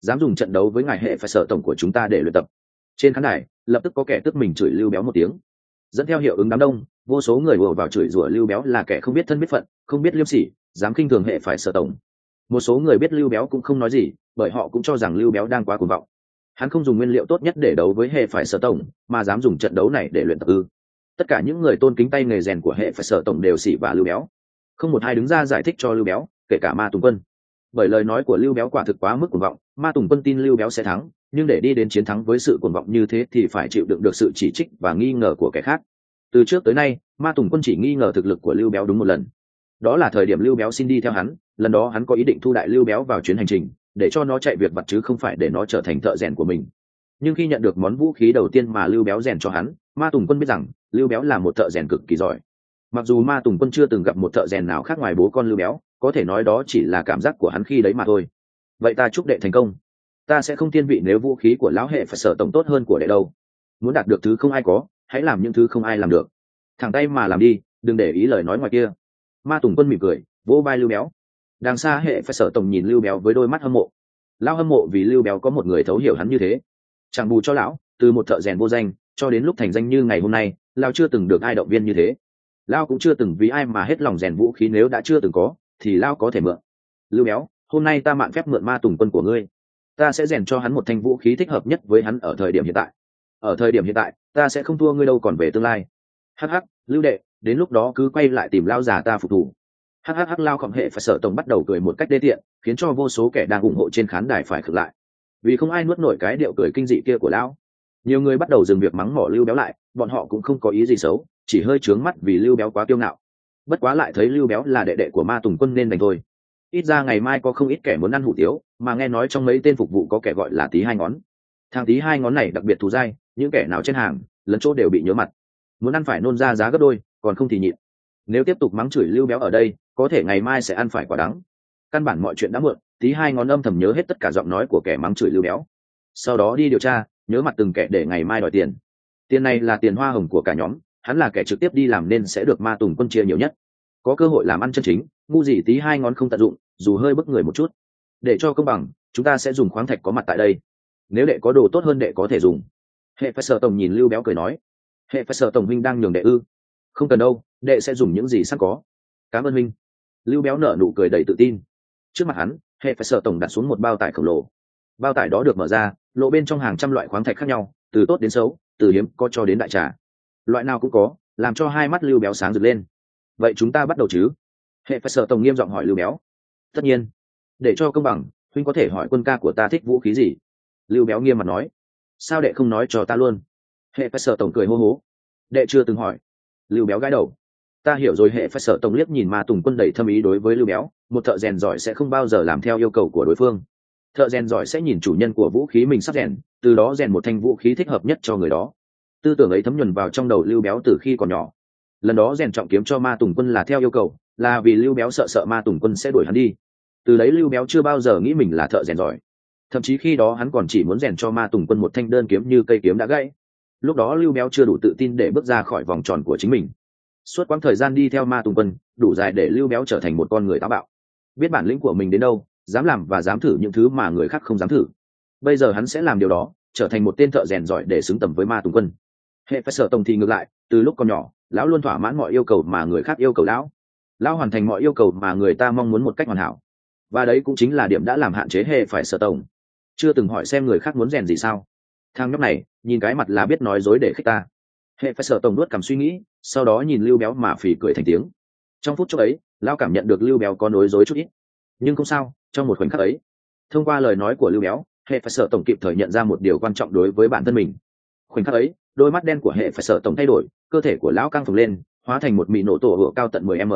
[SPEAKER 1] Dám dùng trận đấu với ngài hệ phải sở tổng của chúng ta để luyện tập. Trên khán đài, lập tức có kẻ tức mình chửi lưu béo một tiếng. Dẫn theo hiệu ứng đám đông, vô số người vừa vào chửi rủa lưu béo là kẻ không biết thân biết phận, không biết liêm sỉ, dám khinh thường hệ phải sở tổng. Một số người biết lưu béo cũng không nói gì, bởi họ cũng cho rằng lưu béo đang quá cuồng vọng. Hắn không dùng nguyên liệu tốt nhất để đấu với hệ phải sở tổng, mà dám dùng trận đấu này để luyện tập ư. Tất cả những người tôn kính tay nghề rèn của hệ phải sở tổng đều xỉ và lưu béo. Không một ai đứng ra giải thích cho lưu béo, kể cả ma tùng quân bởi lời nói của lưu béo quả thực quá mức cuồng vọng, ma tùng quân tin lưu béo sẽ thắng, nhưng để đi đến chiến thắng với sự cuồng vọng như thế thì phải chịu đựng được sự chỉ trích và nghi ngờ của kẻ khác. Từ trước tới nay, ma tùng quân chỉ nghi ngờ thực lực của lưu béo đúng một lần. Đó là thời điểm lưu béo xin đi theo hắn, lần đó hắn có ý định thu đại lưu béo vào chuyến hành trình, để cho nó chạy việc vặt chứ không phải để nó trở thành thợ rèn của mình. Nhưng khi nhận được món vũ khí đầu tiên mà lưu béo rèn cho hắn, ma tùng quân biết rằng, lưu béo là một thợ rèn cực kỳ giỏi. Mặc dù ma tùng quân chưa từng gặp một thợ rèn nào khác ngoài bố con lưu béo có thể nói đó chỉ là cảm giác của hắn khi đấy mà thôi. Vậy ta chúc đệ thành công. Ta sẽ không thiên vị nếu vũ khí của lão hệ phải sở tổng tốt hơn của đệ đâu. Muốn đạt được thứ không ai có, hãy làm những thứ không ai làm được. Thẳng tay mà làm đi, đừng để ý lời nói ngoài kia. Ma tùng quân mỉm cười, vỗ vai lưu béo. Đằng xa hệ phải sở tổng nhìn lưu béo với đôi mắt hâm mộ. Lao hâm mộ vì lưu béo có một người thấu hiểu hắn như thế. Chẳng bù cho lão, từ một thợ rèn vô danh, cho đến lúc thành danh như ngày hôm nay lao chưa từng được ai động viên như thế. Lao cũng chưa từng vì ai mà hết lòng rèn vũ khí nếu đã chưa từng có thì lao có thể mượn. Lưu béo hôm nay ta mạn phép mượn ma tùng quân của ngươi. Ta sẽ rèn cho hắn một thanh vũ khí thích hợp nhất với hắn ở thời điểm hiện tại. Ở thời điểm hiện tại, ta sẽ không thua ngươi đâu còn về tương lai. Hh lưu đệ, đến lúc đó cứ quay lại tìm lao già ta phục thủ hh lao khổng hệ phải sợ tổng bắt đầu cười một cách đê tiện, khiến cho vô số kẻ đang ủng hộ trên khán đài phải khực lại. Vì không ai nuốt nổi cái điệu cười kinh dị kia của lão. Nhiều người bắt đầu dừng việc mắng mỏ lưu béo lại, bọn họ cũng không có ý gì xấu, chỉ hơi trướng mắt vì lưu béo quá kiêu ngạo bất quá lại thấy lưu béo là đệ đệ của ma tùng quân nên đành thôi. Ít ra ngày mai có không ít kẻ muốn ăn hủ tiếu, mà nghe nói trong mấy tên phục vụ có kẻ gọi là tí hai ngón. Thằng tí hai ngón này đặc biệt thù dai, những kẻ nào trên hàng, lẫn chỗ đều bị nhớ mặt. Muốn ăn phải nôn ra giá gấp đôi, còn không thì nhịn. Nếu tiếp tục mắng chửi lưu béo ở đây, có thể ngày mai sẽ ăn phải quả đắng. Căn bản mọi chuyện đã mượn tí hai ngón âm thầm nhớ hết tất cả giọng nói của kẻ mắng chửi lưu béo. Sau đó đi điều tra, nhớ mặt từng kẻ để ngày mai đòi tiền. Tiền này là tiền hoa hồng của cả nhóm hắn là kẻ trực tiếp đi làm nên sẽ được ma tùng quân chia nhiều nhất. Có cơ hội làm ăn chân chính, ngu gì tí hai ngón không tận dụng, dù hơi bức người một chút. Để cho công bằng, chúng ta sẽ dùng khoáng thạch có mặt tại đây. Nếu đệ có đồ tốt hơn đệ có thể dùng. Hệ phải sợ tổng nhìn lưu béo cười nói. Hệ phải sợ tổng huynh đang nhường đệ ư. Không cần đâu, đệ sẽ dùng những gì sẵn có. Cảm ơn huynh. Lưu béo nở nụ cười đầy tự tin. Trước mặt hắn, hệ phải sợ tổng đặt xuống một bao tải khổng lồ. Bao tải đó được mở ra, lộ bên trong hàng trăm loại khoáng thạch khác nhau, từ tốt đến xấu, từ hiếm có cho đến đại trà loại nào cũng có, làm cho hai mắt lưu béo sáng rực lên. Vậy chúng ta bắt đầu chứ? Hệ phải sợ tổng nghiêm giọng hỏi lưu béo. Tất nhiên. Để cho công bằng, huynh có thể hỏi quân ca của ta thích vũ khí gì? Lưu béo nghiêm mặt nói. Sao đệ không nói cho ta luôn? Hệ phải sợ tổng cười hô hố. Đệ chưa từng hỏi. Lưu béo gãi đầu. Ta hiểu rồi, hệ phải sợ tổng liếc nhìn ma tùng quân đầy thâm ý đối với lưu béo. Một thợ rèn giỏi sẽ không bao giờ làm theo yêu cầu của đối phương. Thợ rèn giỏi sẽ nhìn chủ nhân của vũ khí mình sắp rèn, từ đó rèn một thanh vũ khí thích hợp nhất cho người đó tư tưởng ấy thấm nhuần vào trong đầu lưu béo từ khi còn nhỏ. Lần đó rèn trọng kiếm cho ma tùng quân là theo yêu cầu, là vì lưu béo sợ sợ ma tùng quân sẽ đuổi hắn đi. Từ đấy lưu béo chưa bao giờ nghĩ mình là thợ rèn giỏi. Thậm chí khi đó hắn còn chỉ muốn rèn cho ma tùng quân một thanh đơn kiếm như cây kiếm đã gãy. Lúc đó lưu béo chưa đủ tự tin để bước ra khỏi vòng tròn của chính mình. Suốt quãng thời gian đi theo ma tùng quân, đủ dài để lưu béo trở thành một con người táo bạo. Biết bản lĩnh của mình đến đâu, dám làm và dám thử những thứ mà người khác không dám thử. Bây giờ hắn sẽ làm điều đó, trở thành một tên thợ rèn giỏi để xứng tầm với ma tùng quân hệ phải Sở tổng thì ngược lại, từ lúc còn nhỏ, lão luôn thỏa mãn mọi yêu cầu mà người khác yêu cầu lão. Lão hoàn thành mọi yêu cầu mà người ta mong muốn một cách hoàn hảo. Và đấy cũng chính là điểm đã làm hạn chế hệ phải Sở tổng. Chưa từng hỏi xem người khác muốn rèn gì sao. Thang nhóc này, nhìn cái mặt là biết nói dối để khích ta. Hệ phải Sở tổng nuốt cảm suy nghĩ, sau đó nhìn lưu béo mà phì cười thành tiếng. Trong phút chốc ấy, lão cảm nhận được lưu béo có nói dối chút ít. Nhưng không sao, trong một khoảnh khắc ấy, thông qua lời nói của lưu béo, hệ phải Sở tổng kịp thời nhận ra một điều quan trọng đối với bản thân mình. Khoảnh khắc ấy đôi mắt đen của hệ phải sợ tổng thay đổi, cơ thể của lão căng phồng lên, hóa thành một mị nổ tổ hựa cao tận 10 m.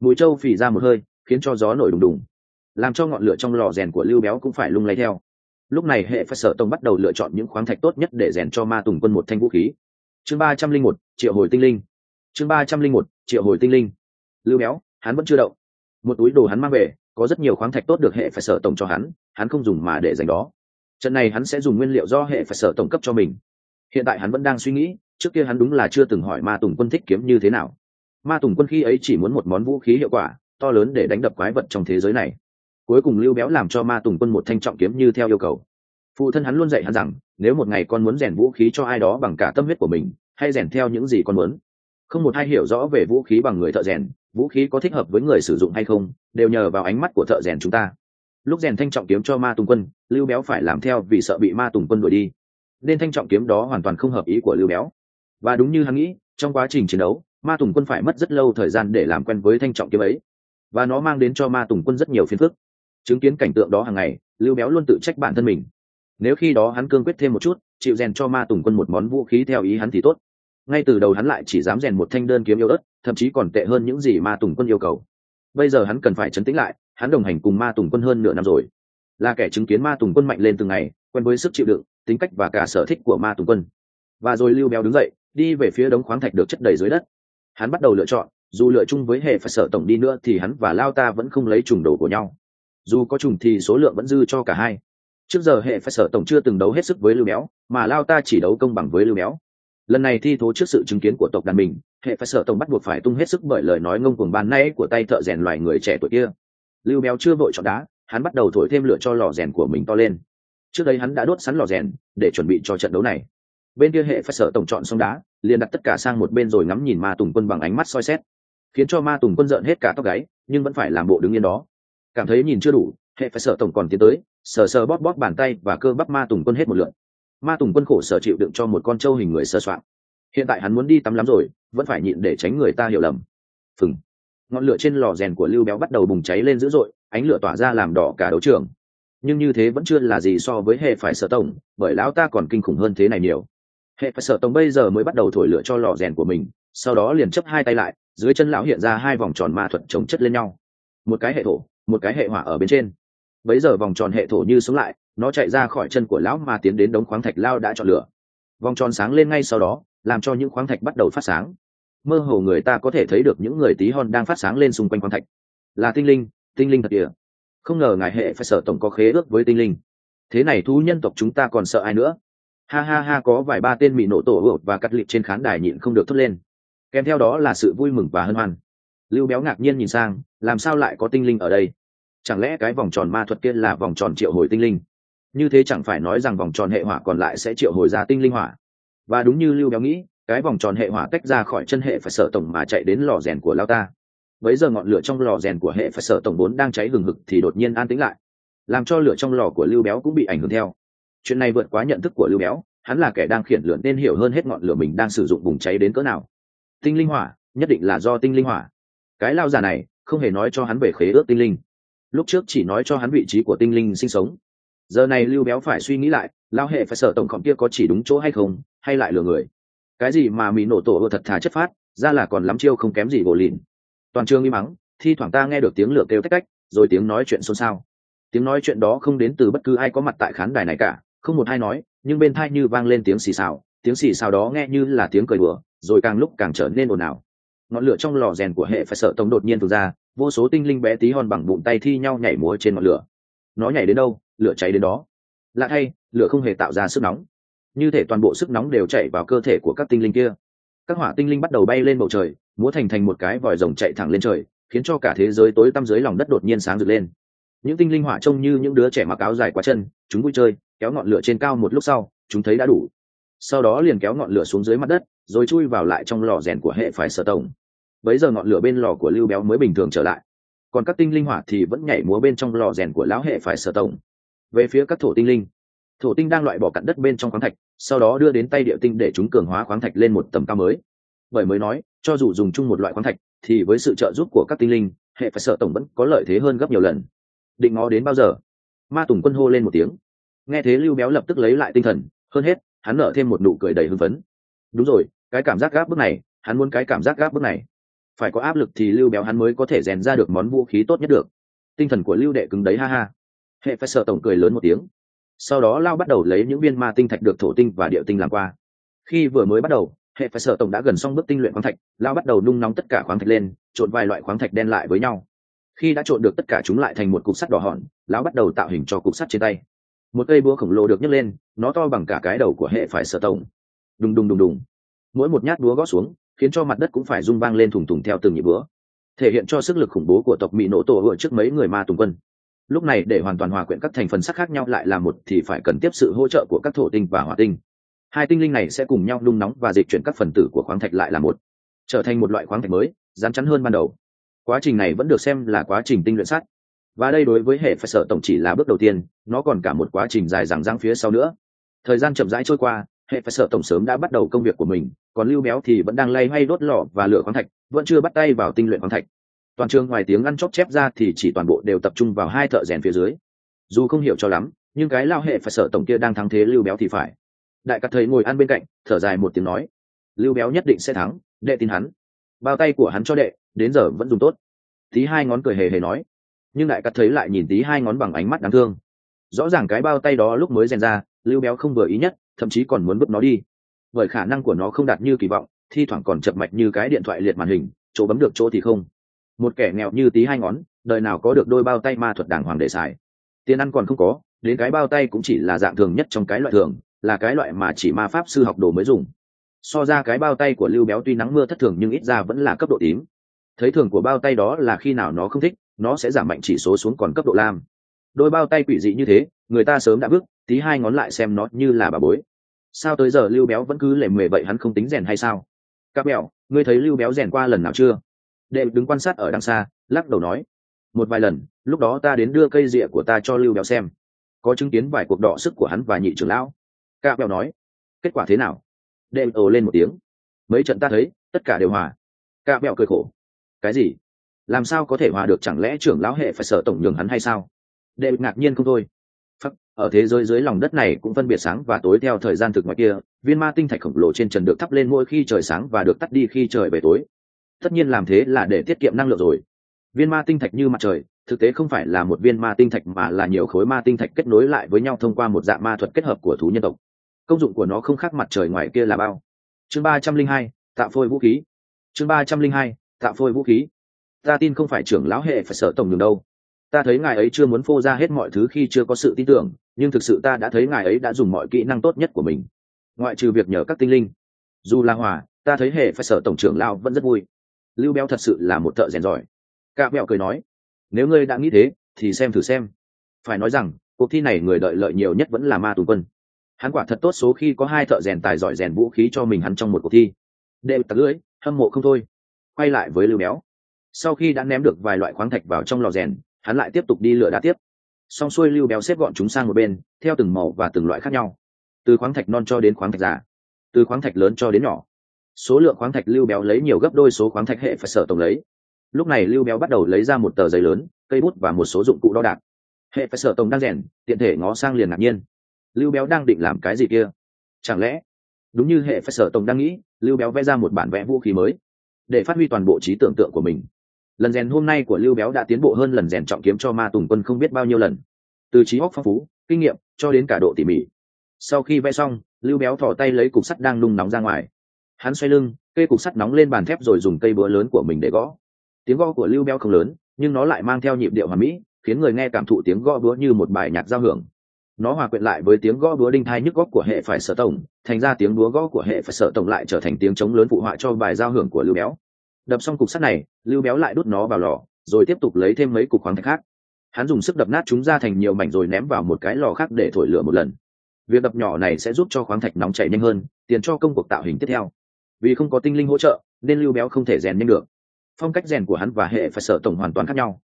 [SPEAKER 1] Mùi trâu phì ra một hơi, khiến cho gió nổi đùng đùng. Làm cho ngọn lửa trong lò rèn của lưu béo cũng phải lung lay theo. Lúc này hệ phải sở tông bắt đầu lựa chọn những khoáng thạch tốt nhất để rèn cho ma tùng quân một thanh vũ khí. Chương ba trăm linh một, triệu hồi tinh linh. Chương ba trăm linh một, triệu hồi tinh linh. Lưu béo, hắn vẫn chưa động. Một túi đồ hắn mang về, có rất nhiều khoáng thạch tốt được hệ phải sở tổng cho hắn hắn không dùng mà để dành đó. Trận này hắn sẽ dùng nguyên liệu do hệ phải sở tổng cấp cho mình hiện tại hắn vẫn đang suy nghĩ, trước kia hắn đúng là chưa từng hỏi ma tùng quân thích kiếm như thế nào. Ma tùng quân khi ấy chỉ muốn một món vũ khí hiệu quả, to lớn để đánh đập quái vật trong thế giới này. Cuối cùng lưu béo làm cho ma tùng quân một thanh trọng kiếm như theo yêu cầu. Phụ thân hắn luôn dạy hắn rằng, nếu một ngày con muốn rèn vũ khí cho ai đó bằng cả tâm huyết của mình, hay rèn theo những gì con muốn. Không một ai hiểu rõ về vũ khí bằng người thợ rèn, vũ khí có thích hợp với người sử dụng hay không, đều nhờ vào ánh mắt của thợ rèn chúng ta. Lúc rèn thanh trọng kiếm cho ma tùng quân, lưu béo phải làm theo vì sợ bị ma tùng quân đuổi đi nên thanh trọng kiếm đó hoàn toàn không hợp ý của lưu béo. Và đúng như hắn nghĩ, trong quá trình chiến đấu, ma tùng quân phải mất rất lâu thời gian để làm quen với thanh trọng kiếm ấy. Và nó mang đến cho ma tùng quân rất nhiều phiền phức. Chứng kiến cảnh tượng đó hàng ngày, lưu béo luôn tự trách bản thân mình. Nếu khi đó hắn cương quyết thêm một chút, chịu rèn cho ma tùng quân một món vũ khí theo ý hắn thì tốt. Ngay từ đầu hắn lại chỉ dám rèn một thanh đơn kiếm yêu đất thậm chí còn tệ hơn những gì ma tùng quân yêu cầu. Bây giờ hắn cần phải chấn tĩnh lại, hắn đồng hành cùng ma tùng quân hơn nửa năm rồi. Là kẻ chứng kiến ma tùng quân mạnh lên từng ngày, quen với sức chịu đựng tính cách và cả sở thích của ma tùng quân. Và rồi lưu béo đứng dậy, đi về phía đống khoáng thạch được chất đầy dưới đất. Hắn bắt đầu lựa chọn, dù lựa chung với hệ phải sở tổng đi nữa thì hắn và lao ta vẫn không lấy trùng đồ của nhau. Dù có trùng thì số lượng vẫn dư cho cả hai. Trước giờ hệ phải sở tổng chưa từng đấu hết sức với lưu béo, mà lao ta chỉ đấu công bằng với lưu béo. Lần này thi thố trước sự chứng kiến của tộc đàn mình, hệ phải sở tổng bắt buộc phải tung hết sức bởi lời nói ngông cuồng ban nay của tay thợ rèn loài người trẻ tuổi kia. Lưu béo chưa vội chọn đá, hắn bắt đầu thổi thêm lửa cho lò rèn của mình to lên trước đây hắn đã đốt sắn lò rèn để chuẩn bị cho trận đấu này. Bên kia hệ phải sở tổng chọn xong đá, liền đặt tất cả sang một bên rồi ngắm nhìn ma tùng quân bằng ánh mắt soi xét. Khiến cho ma tùng quân giận hết cả tóc gáy, nhưng vẫn phải làm bộ đứng yên đó. Cảm thấy nhìn chưa đủ, hệ phải sở tổng còn tiến tới, sờ sờ bóp bóp bàn tay và cơ bắp ma tùng quân hết một lượt. Ma tùng quân khổ sở chịu đựng cho một con trâu hình người sơ soạn hiện tại hắn muốn đi tắm lắm rồi, vẫn phải nhịn để tránh người ta hiểu lầm. Phừng. Ngọn lửa trên lò rèn của lưu béo bắt đầu bùng cháy lên dữ dội, ánh lửa tỏa ra làm đỏ cả đấu trường nhưng như thế vẫn chưa là gì so với hệ phải sở tổng, bởi lão ta còn kinh khủng hơn thế này nhiều. Hệ phải sở tổng bây giờ mới bắt đầu thổi lửa cho lò rèn của mình, sau đó liền chấp hai tay lại, dưới chân lão hiện ra hai vòng tròn ma thuật chống chất lên nhau. Một cái hệ thổ, một cái hệ hỏa ở bên trên. Bấy giờ vòng tròn hệ thổ như sống lại, nó chạy ra khỏi chân của lão mà tiến đến đống khoáng thạch lao đã chọn lửa. Vòng tròn sáng lên ngay sau đó, làm cho những khoáng thạch bắt đầu phát sáng. Mơ hồ người ta có thể thấy được những người tí hon đang phát sáng lên xung quanh khoáng thạch. Là tinh linh tinh linh thật địa không ngờ ngài hệ phải sở tổng có khế ước với tinh linh. Thế này thú nhân tộc chúng ta còn sợ ai nữa? Ha ha ha, có vài ba tên bị nổ tổ ợt và cắt lịt trên khán đài nhịn không được thốt lên. Kèm theo đó là sự vui mừng và hân hoan. Lưu béo ngạc nhiên nhìn sang, làm sao lại có tinh linh ở đây? Chẳng lẽ cái vòng tròn ma thuật kia là vòng tròn triệu hồi tinh linh? Như thế chẳng phải nói rằng vòng tròn hệ hỏa còn lại sẽ triệu hồi ra tinh linh hỏa? Và đúng như lưu béo nghĩ, cái vòng tròn hệ hỏa tách ra khỏi chân hệ phải sợ tổng mà chạy đến lò rèn của lao ta bấy giờ ngọn lửa trong lò rèn của hệ phải sợ tổng vốn đang cháy hừng hực thì đột nhiên an tĩnh lại. Làm cho lửa trong lò của lưu béo cũng bị ảnh hưởng theo. Chuyện này vượt quá nhận thức của lưu béo, hắn là kẻ đang khiển lửa nên hiểu hơn hết ngọn lửa mình đang sử dụng bùng cháy đến cỡ nào. Tinh linh hỏa, nhất định là do tinh linh hỏa. Cái lao già này không hề nói cho hắn về khế ước tinh linh. Lúc trước chỉ nói cho hắn vị trí của tinh linh sinh sống. Giờ này lưu béo phải suy nghĩ lại, lao hệ phải sợ tổng cộng kia có chỉ đúng chỗ hay không, hay lại lừa người. Cái gì mà mỹ nổ tổ ưa thật thà chất phát, ra là còn lắm chiêu không kém gì gỗ lìn toàn trường im mắng thi thoảng ta nghe được tiếng lửa kêu tách cách rồi tiếng nói chuyện xôn xao. Tiếng nói chuyện đó không đến từ bất cứ ai có mặt tại khán đài này cả, không một ai nói, nhưng bên thai như vang lên tiếng xì xào, tiếng xì xào đó nghe như là tiếng cười bừa rồi càng lúc càng trở nên ồn ào. Ngọn lửa trong lò rèn của hệ phải sợ tống đột nhiên thực ra, vô số tinh linh bé tí hon bằng bụng tay thi nhau nhảy múa trên ngọn lửa. Nó nhảy đến đâu? Lửa cháy đến đó. Lạ thay, lửa không hề tạo ra sức nóng. Như thể toàn bộ sức nóng đều chạy vào cơ thể của các tinh linh kia các hỏa tinh linh bắt đầu bay lên bầu trời, múa thành thành một cái vòi rồng chạy thẳng lên trời, khiến cho cả thế giới tối tăm dưới lòng đất đột nhiên sáng rực lên. Những tinh linh hỏa trông như những đứa trẻ mặc áo dài quá chân, chúng vui chơi, kéo ngọn lửa trên cao một lúc sau, chúng thấy đã đủ. Sau đó liền kéo ngọn lửa xuống dưới mặt đất, rồi chui vào lại trong lò rèn của hệ phải sở tổng. Bấy giờ ngọn lửa bên lò của lưu béo mới bình thường trở lại. Còn các tinh linh hỏa thì vẫn nhảy múa bên trong lò rèn của lão hệ phải sở tổng. Về phía các thổ tinh linh thổ tinh đang loại bỏ cặn đất bên trong khoáng thạch, sau đó đưa đến tay địa tinh để chúng cường hóa khoáng thạch lên một tầm cao mới. Bởi mới nói, cho dù dùng chung một loại khoáng thạch, thì với sự trợ giúp của các tinh linh, hệ phải sợ tổng vẫn có lợi thế hơn gấp nhiều lần. Định ngó đến bao giờ? Ma tùng quân hô lên một tiếng. Nghe thế lưu béo lập tức lấy lại tinh thần, hơn hết, hắn nở thêm một nụ cười đầy hưng phấn. Đúng rồi, cái cảm giác gáp bức này, hắn muốn cái cảm giác gáp bức này. Phải có áp lực thì lưu béo hắn mới có thể rèn ra được món vũ khí tốt nhất được. Tinh thần của lưu đệ cứng đấy ha ha. Hệ phải sợ tổng cười lớn một tiếng sau đó lao bắt đầu lấy những viên ma tinh thạch được thổ tinh và địa tinh làm qua. Khi vừa mới bắt đầu, hệ phải sở tổng đã gần xong bước tinh luyện khoáng thạch, lao bắt đầu nung nóng tất cả khoáng thạch lên, trộn vài loại khoáng thạch đen lại với nhau. Khi đã trộn được tất cả chúng lại thành một cục sắt đỏ hòn, lão bắt đầu tạo hình cho cục sắt trên tay. Một cây búa khổng lồ được nhấc lên, nó to bằng cả cái đầu của hệ phải sở tổng. Đùng đùng đùng đùng. Mỗi một nhát búa gõ xuống, khiến cho mặt đất cũng phải rung vang lên thùng thùng theo từng nhịp búa. Thể hiện cho sức lực khủng bố của tộc mỹ nổ tổ hựa trước mấy người ma tùng quân lúc này để hoàn toàn hòa quyện các thành phần sắc khác nhau lại là một thì phải cần tiếp sự hỗ trợ của các thổ tinh và hỏa tinh. Hai tinh linh này sẽ cùng nhau đun nóng và dịch chuyển các phần tử của khoáng thạch lại là một, trở thành một loại khoáng thạch mới dán chắn hơn ban đầu. Quá trình này vẫn được xem là quá trình tinh luyện sắt và đây đối với hệ phải sở tổng chỉ là bước đầu tiên, nó còn cả một quá trình dài dằng dang phía sau nữa. Thời gian chậm rãi trôi qua, hệ phải sở tổng sớm đã bắt đầu công việc của mình, còn lưu béo thì vẫn đang lay hay đốt lò và lửa khoáng thạch, vẫn chưa bắt tay vào tinh luyện khoáng thạch toàn trường ngoài tiếng ăn chóp chép ra thì chỉ toàn bộ đều tập trung vào hai thợ rèn phía dưới. Dù không hiểu cho lắm, nhưng cái lao hệ phải sợ tổng kia đang thắng thế lưu béo thì phải. Đại cắt thầy ngồi ăn bên cạnh, thở dài một tiếng nói, lưu béo nhất định sẽ thắng, đệ tin hắn. Bao tay của hắn cho đệ, đến giờ vẫn dùng tốt. Tí hai ngón cười hề hề nói, nhưng đại cắt thấy lại nhìn tí hai ngón bằng ánh mắt đáng thương. Rõ ràng cái bao tay đó lúc mới rèn ra, lưu béo không vừa ý nhất, thậm chí còn muốn bước nó đi. Bởi khả năng của nó không đạt như kỳ vọng, thi thoảng còn chập mạch như cái điện thoại liệt màn hình, chỗ bấm được chỗ thì không một kẻ nghèo như tí hai ngón, đời nào có được đôi bao tay ma thuật đàng hoàng để xài. Tiền ăn còn không có, đến cái bao tay cũng chỉ là dạng thường nhất trong cái loại thường, là cái loại mà chỉ ma pháp sư học đồ mới dùng. So ra cái bao tay của lưu béo tuy nắng mưa thất thường nhưng ít ra vẫn là cấp độ tím. Thấy thường của bao tay đó là khi nào nó không thích, nó sẽ giảm mạnh chỉ số xuống còn cấp độ lam. Đôi bao tay quỷ dị như thế, người ta sớm đã bước, tí hai ngón lại xem nó như là bà bối. Sao tới giờ lưu béo vẫn cứ lề mề vậy hắn không tính rèn hay sao? Các mẹo, ngươi thấy lưu béo rèn qua lần nào chưa? Đệ đứng quan sát ở đằng xa lắc đầu nói một vài lần lúc đó ta đến đưa cây rịa của ta cho lưu béo xem. Có chứng kiến vài cuộc đọ sức của hắn và nhị trưởng lão. Ca béo nói kết quả thế nào? Đệ ồ lên một tiếng mấy trận ta thấy tất cả đều hòa. Ca béo cười khổ cái gì? Làm sao có thể hòa được? Chẳng lẽ trưởng lão hệ phải sợ tổng nhường hắn hay sao? Đệ ngạc nhiên không thôi. Phắc, ở thế giới dưới lòng đất này cũng phân biệt sáng và tối theo thời gian thực ngoài kia viên ma tinh thạch khổng lồ trên trần được thắp lên mỗi khi trời sáng và được tắt đi khi trời về tối tất nhiên làm thế là để tiết kiệm năng lượng rồi. Viên ma tinh thạch như mặt trời, thực tế không phải là một viên ma tinh thạch mà là nhiều khối ma tinh thạch kết nối lại với nhau thông qua một dạng ma thuật kết hợp của thú nhân tộc. Công dụng của nó không khác mặt trời ngoài kia là bao. Chương ba trăm linh hai tạo phôi vũ khí. Chương ba trăm linh hai tạo phôi vũ khí. Ta tin không phải trưởng lão hệ phải sợ tổng đường đâu. Ta thấy ngài ấy chưa muốn phô ra hết mọi thứ khi chưa có sự tin tưởng, nhưng thực sự ta đã thấy ngài ấy đã dùng mọi kỹ năng tốt nhất của mình. Ngoại trừ việc nhờ các tinh linh. Dù là hòa, ta thấy hệ phải sợ tổng trưởng lão vẫn rất vui lưu béo thật sự là một thợ rèn giỏi. Cạ mẹo cười nói, nếu ngươi đã nghĩ thế, thì xem thử xem. Phải nói rằng, cuộc thi này người đợi lợi nhiều nhất vẫn là ma tù quân. Hắn quả thật tốt số khi có hai thợ rèn tài giỏi rèn vũ khí cho mình hắn trong một cuộc thi. Đệm tặc lưỡi, hâm mộ không thôi. Quay lại với lưu béo. Sau khi đã ném được vài loại khoáng thạch vào trong lò rèn, hắn lại tiếp tục đi lửa đá tiếp. Xong xuôi lưu béo xếp gọn chúng sang một bên, theo từng màu và từng loại khác nhau. Từ khoáng thạch non cho đến khoáng thạch già, từ khoáng thạch lớn cho đến nhỏ số lượng khoáng thạch lưu béo lấy nhiều gấp đôi số khoáng thạch hệ phải sở tổng lấy. Lúc này lưu béo bắt đầu lấy ra một tờ giấy lớn, cây bút và một số dụng cụ đo đạc. Hệ phải sở tổng đang rèn, tiện thể ngó sang liền ngạc nhiên. Lưu béo đang định làm cái gì kia? Chẳng lẽ? Đúng như hệ phải sở tổng đang nghĩ, lưu béo vẽ ra một bản vẽ vũ khí mới. Để phát huy toàn bộ trí tưởng tượng của mình. Lần rèn hôm nay của lưu béo đã tiến bộ hơn lần rèn trọng kiếm cho ma tùng quân không biết bao nhiêu lần. Từ trí óc phong phú, kinh nghiệm, cho đến cả độ tỉ mỉ. Sau khi vẽ xong, lưu béo thỏ tay lấy cục sắt đang nung nóng ra ngoài hắn xoay lưng, cây cục sắt nóng lên bàn thép rồi dùng cây búa lớn của mình để gõ. Tiếng gõ của lưu béo không lớn, nhưng nó lại mang theo nhịp điệu hòa mỹ, khiến người nghe cảm thụ tiếng gõ búa như một bài nhạc giao hưởng. Nó hòa quyện lại với tiếng gõ búa đinh thai nhức góc của hệ phải sở tổng, thành ra tiếng búa gõ của hệ phải sở tổng lại trở thành tiếng trống lớn phụ họa cho bài giao hưởng của lưu béo. Đập xong cục sắt này, lưu béo lại đút nó vào lò, rồi tiếp tục lấy thêm mấy cục khoáng thạch khác. Hắn dùng sức đập nát chúng ra thành nhiều mảnh rồi ném vào một cái lò khác để thổi lửa một lần. Việc đập nhỏ này sẽ giúp cho khoáng thạch nóng chảy nhanh hơn, tiền cho công cuộc tạo hình tiếp theo vì không có tinh linh hỗ trợ, nên lưu béo không thể rèn nhanh được. Phong cách rèn của hắn và hệ phải sở tổng hoàn toàn khác nhau.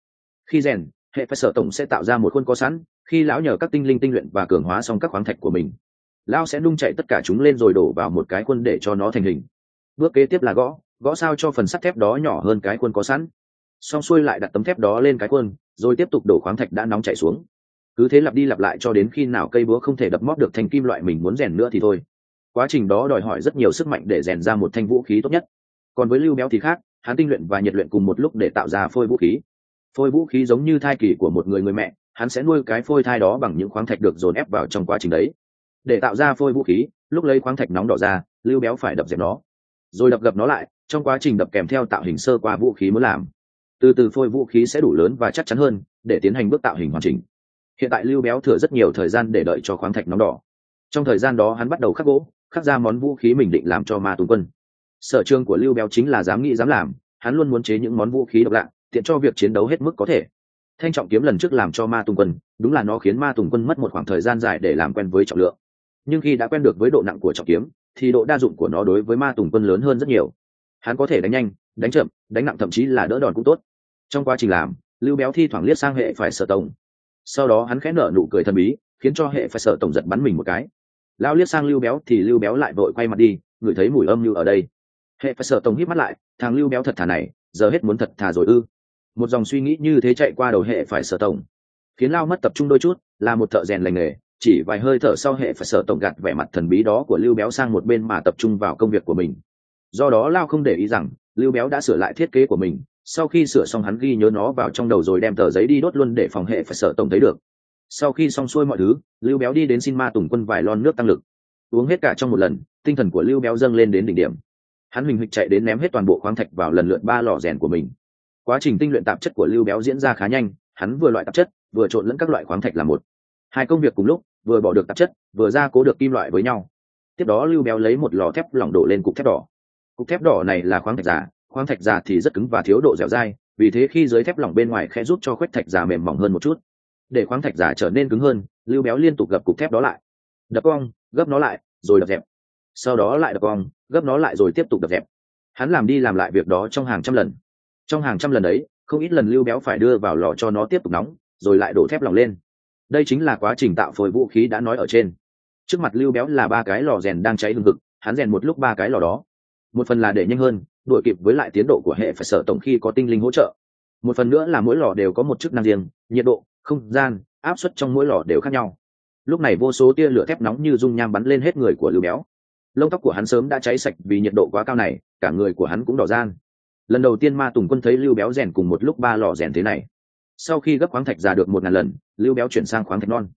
[SPEAKER 1] Khi rèn, hệ phải sở tổng sẽ tạo ra một khuôn có sẵn, khi lão nhờ các tinh linh tinh luyện và cường hóa xong các khoáng thạch của mình, lão sẽ nung chạy tất cả chúng lên rồi đổ vào một cái khuôn để cho nó thành hình. Bước kế tiếp là gõ gõ sao cho phần sắt thép đó nhỏ hơn cái khuôn có sẵn. Xong xuôi lại đặt tấm thép đó lên cái khuôn, rồi tiếp tục đổ khoáng thạch đã nóng chạy xuống. Cứ thế lặp đi lặp lại cho đến khi nào cây búa không thể đập móp được thành kim loại mình muốn rèn nữa thì thôi quá trình đó đòi hỏi rất nhiều sức mạnh để rèn ra một thanh vũ khí tốt nhất. Còn với lưu béo thì khác, hắn tinh luyện và nhiệt luyện cùng một lúc để tạo ra phôi vũ khí. Phôi vũ khí giống như thai kỳ của một người người mẹ, hắn sẽ nuôi cái phôi thai đó bằng những khoáng thạch được dồn ép vào trong quá trình đấy. Để tạo ra phôi vũ khí, lúc lấy khoáng thạch nóng đỏ ra, lưu béo phải đập dẹp nó. Rồi đập gập nó lại, trong quá trình đập kèm theo tạo hình sơ qua vũ khí muốn làm. Từ từ phôi vũ khí sẽ đủ lớn và chắc chắn hơn, để tiến hành bước tạo hình hoàn chỉnh. Hiện tại lưu béo thừa rất nhiều thời gian để đợi cho khoáng thạch nóng đỏ. Trong thời gian đó hắn bắt đầu khắc gỗ khắc ra món vũ khí mình định làm cho ma tùng quân. Sở trường của lưu béo chính là dám nghĩ dám làm, hắn luôn muốn chế những món vũ khí độc lạ, tiện cho việc chiến đấu hết mức có thể. Thanh trọng kiếm lần trước làm cho ma tùng quân, đúng là nó khiến ma tùng quân mất một khoảng thời gian dài để làm quen với trọng lượng. Nhưng khi đã quen được với độ nặng của trọng kiếm, thì độ đa dụng của nó đối với ma tùng quân lớn hơn rất nhiều. Hắn có thể đánh nhanh, đánh chậm, đánh nặng thậm chí là đỡ đòn cũng tốt. Trong quá trình làm, lưu béo thi thoảng liếc sang hệ phải sở tổng. Sau đó hắn khẽ nở nụ cười thần bí, khiến cho hệ phải sở tổng giật bắn mình một cái lao liếc sang lưu béo thì lưu béo lại vội quay mặt đi, ngửi thấy mùi âm như ở đây. Hệ phải sợ tổng hít mắt lại, thằng lưu béo thật thà này, giờ hết muốn thật thà rồi ư. Một dòng suy nghĩ như thế chạy qua đầu hệ phải sở tổng, khiến lao mất tập trung đôi chút, là một thợ rèn lành nghề, chỉ vài hơi thở sau hệ phải sở tổng gạt vẻ mặt thần bí đó của lưu béo sang một bên mà tập trung vào công việc của mình. Do đó lao không để ý rằng, lưu béo đã sửa lại thiết kế của mình, sau khi sửa xong hắn ghi nhớ nó vào trong đầu rồi đem tờ giấy đi đốt luôn để phòng hệ phải sở tổng thấy được sau khi xong xuôi mọi thứ, lưu béo đi đến xin ma tùng quân vài lon nước tăng lực. Uống hết cả trong một lần, tinh thần của lưu béo dâng lên đến đỉnh điểm. Hắn huỳnh huỵch chạy đến ném hết toàn bộ khoáng thạch vào lần lượt ba lò rèn của mình. Quá trình tinh luyện tạp chất của lưu béo diễn ra khá nhanh, hắn vừa loại tạp chất, vừa trộn lẫn các loại khoáng thạch là một. Hai công việc cùng lúc, vừa bỏ được tạp chất, vừa gia cố được kim loại với nhau. Tiếp đó lưu béo lấy một lò thép lỏng đổ lên cục thép đỏ. Cục thép đỏ này là khoáng thạch giả khoáng thạch giả thì rất cứng và thiếu độ dẻo dai, vì thế khi dưới thép lỏng bên ngoài khe giúp cho khoét thạch giả mềm mỏng hơn một chút để khoáng thạch giả trở nên cứng hơn, lưu béo liên tục gập cục thép đó lại. Đập cong, gấp nó lại, rồi đập dẹp. Sau đó lại đập cong, gấp nó lại rồi tiếp tục đập dẹp. Hắn làm đi làm lại việc đó trong hàng trăm lần. Trong hàng trăm lần ấy, không ít lần lưu béo phải đưa vào lò cho nó tiếp tục nóng, rồi lại đổ thép lỏng lên. Đây chính là quá trình tạo phôi vũ khí đã nói ở trên. Trước mặt lưu béo là ba cái lò rèn đang cháy hừng hực, hắn rèn một lúc ba cái lò đó. Một phần là để nhanh hơn, đuổi kịp với lại tiến độ của hệ phải sở tổng khi có tinh linh hỗ trợ. Một phần nữa là mỗi lò đều có một chức năng riêng, nhiệt độ không gian, áp suất trong mỗi lò đều khác nhau. Lúc này vô số tia lửa thép nóng như dung nham bắn lên hết người của lưu béo. Lông tóc của hắn sớm đã cháy sạch vì nhiệt độ quá cao này, cả người của hắn cũng đỏ gian. Lần đầu tiên ma tùng quân thấy lưu béo rèn cùng một lúc ba lò rèn thế này. Sau khi gấp khoáng thạch ra được một ngàn lần, lưu béo chuyển sang khoáng thạch non.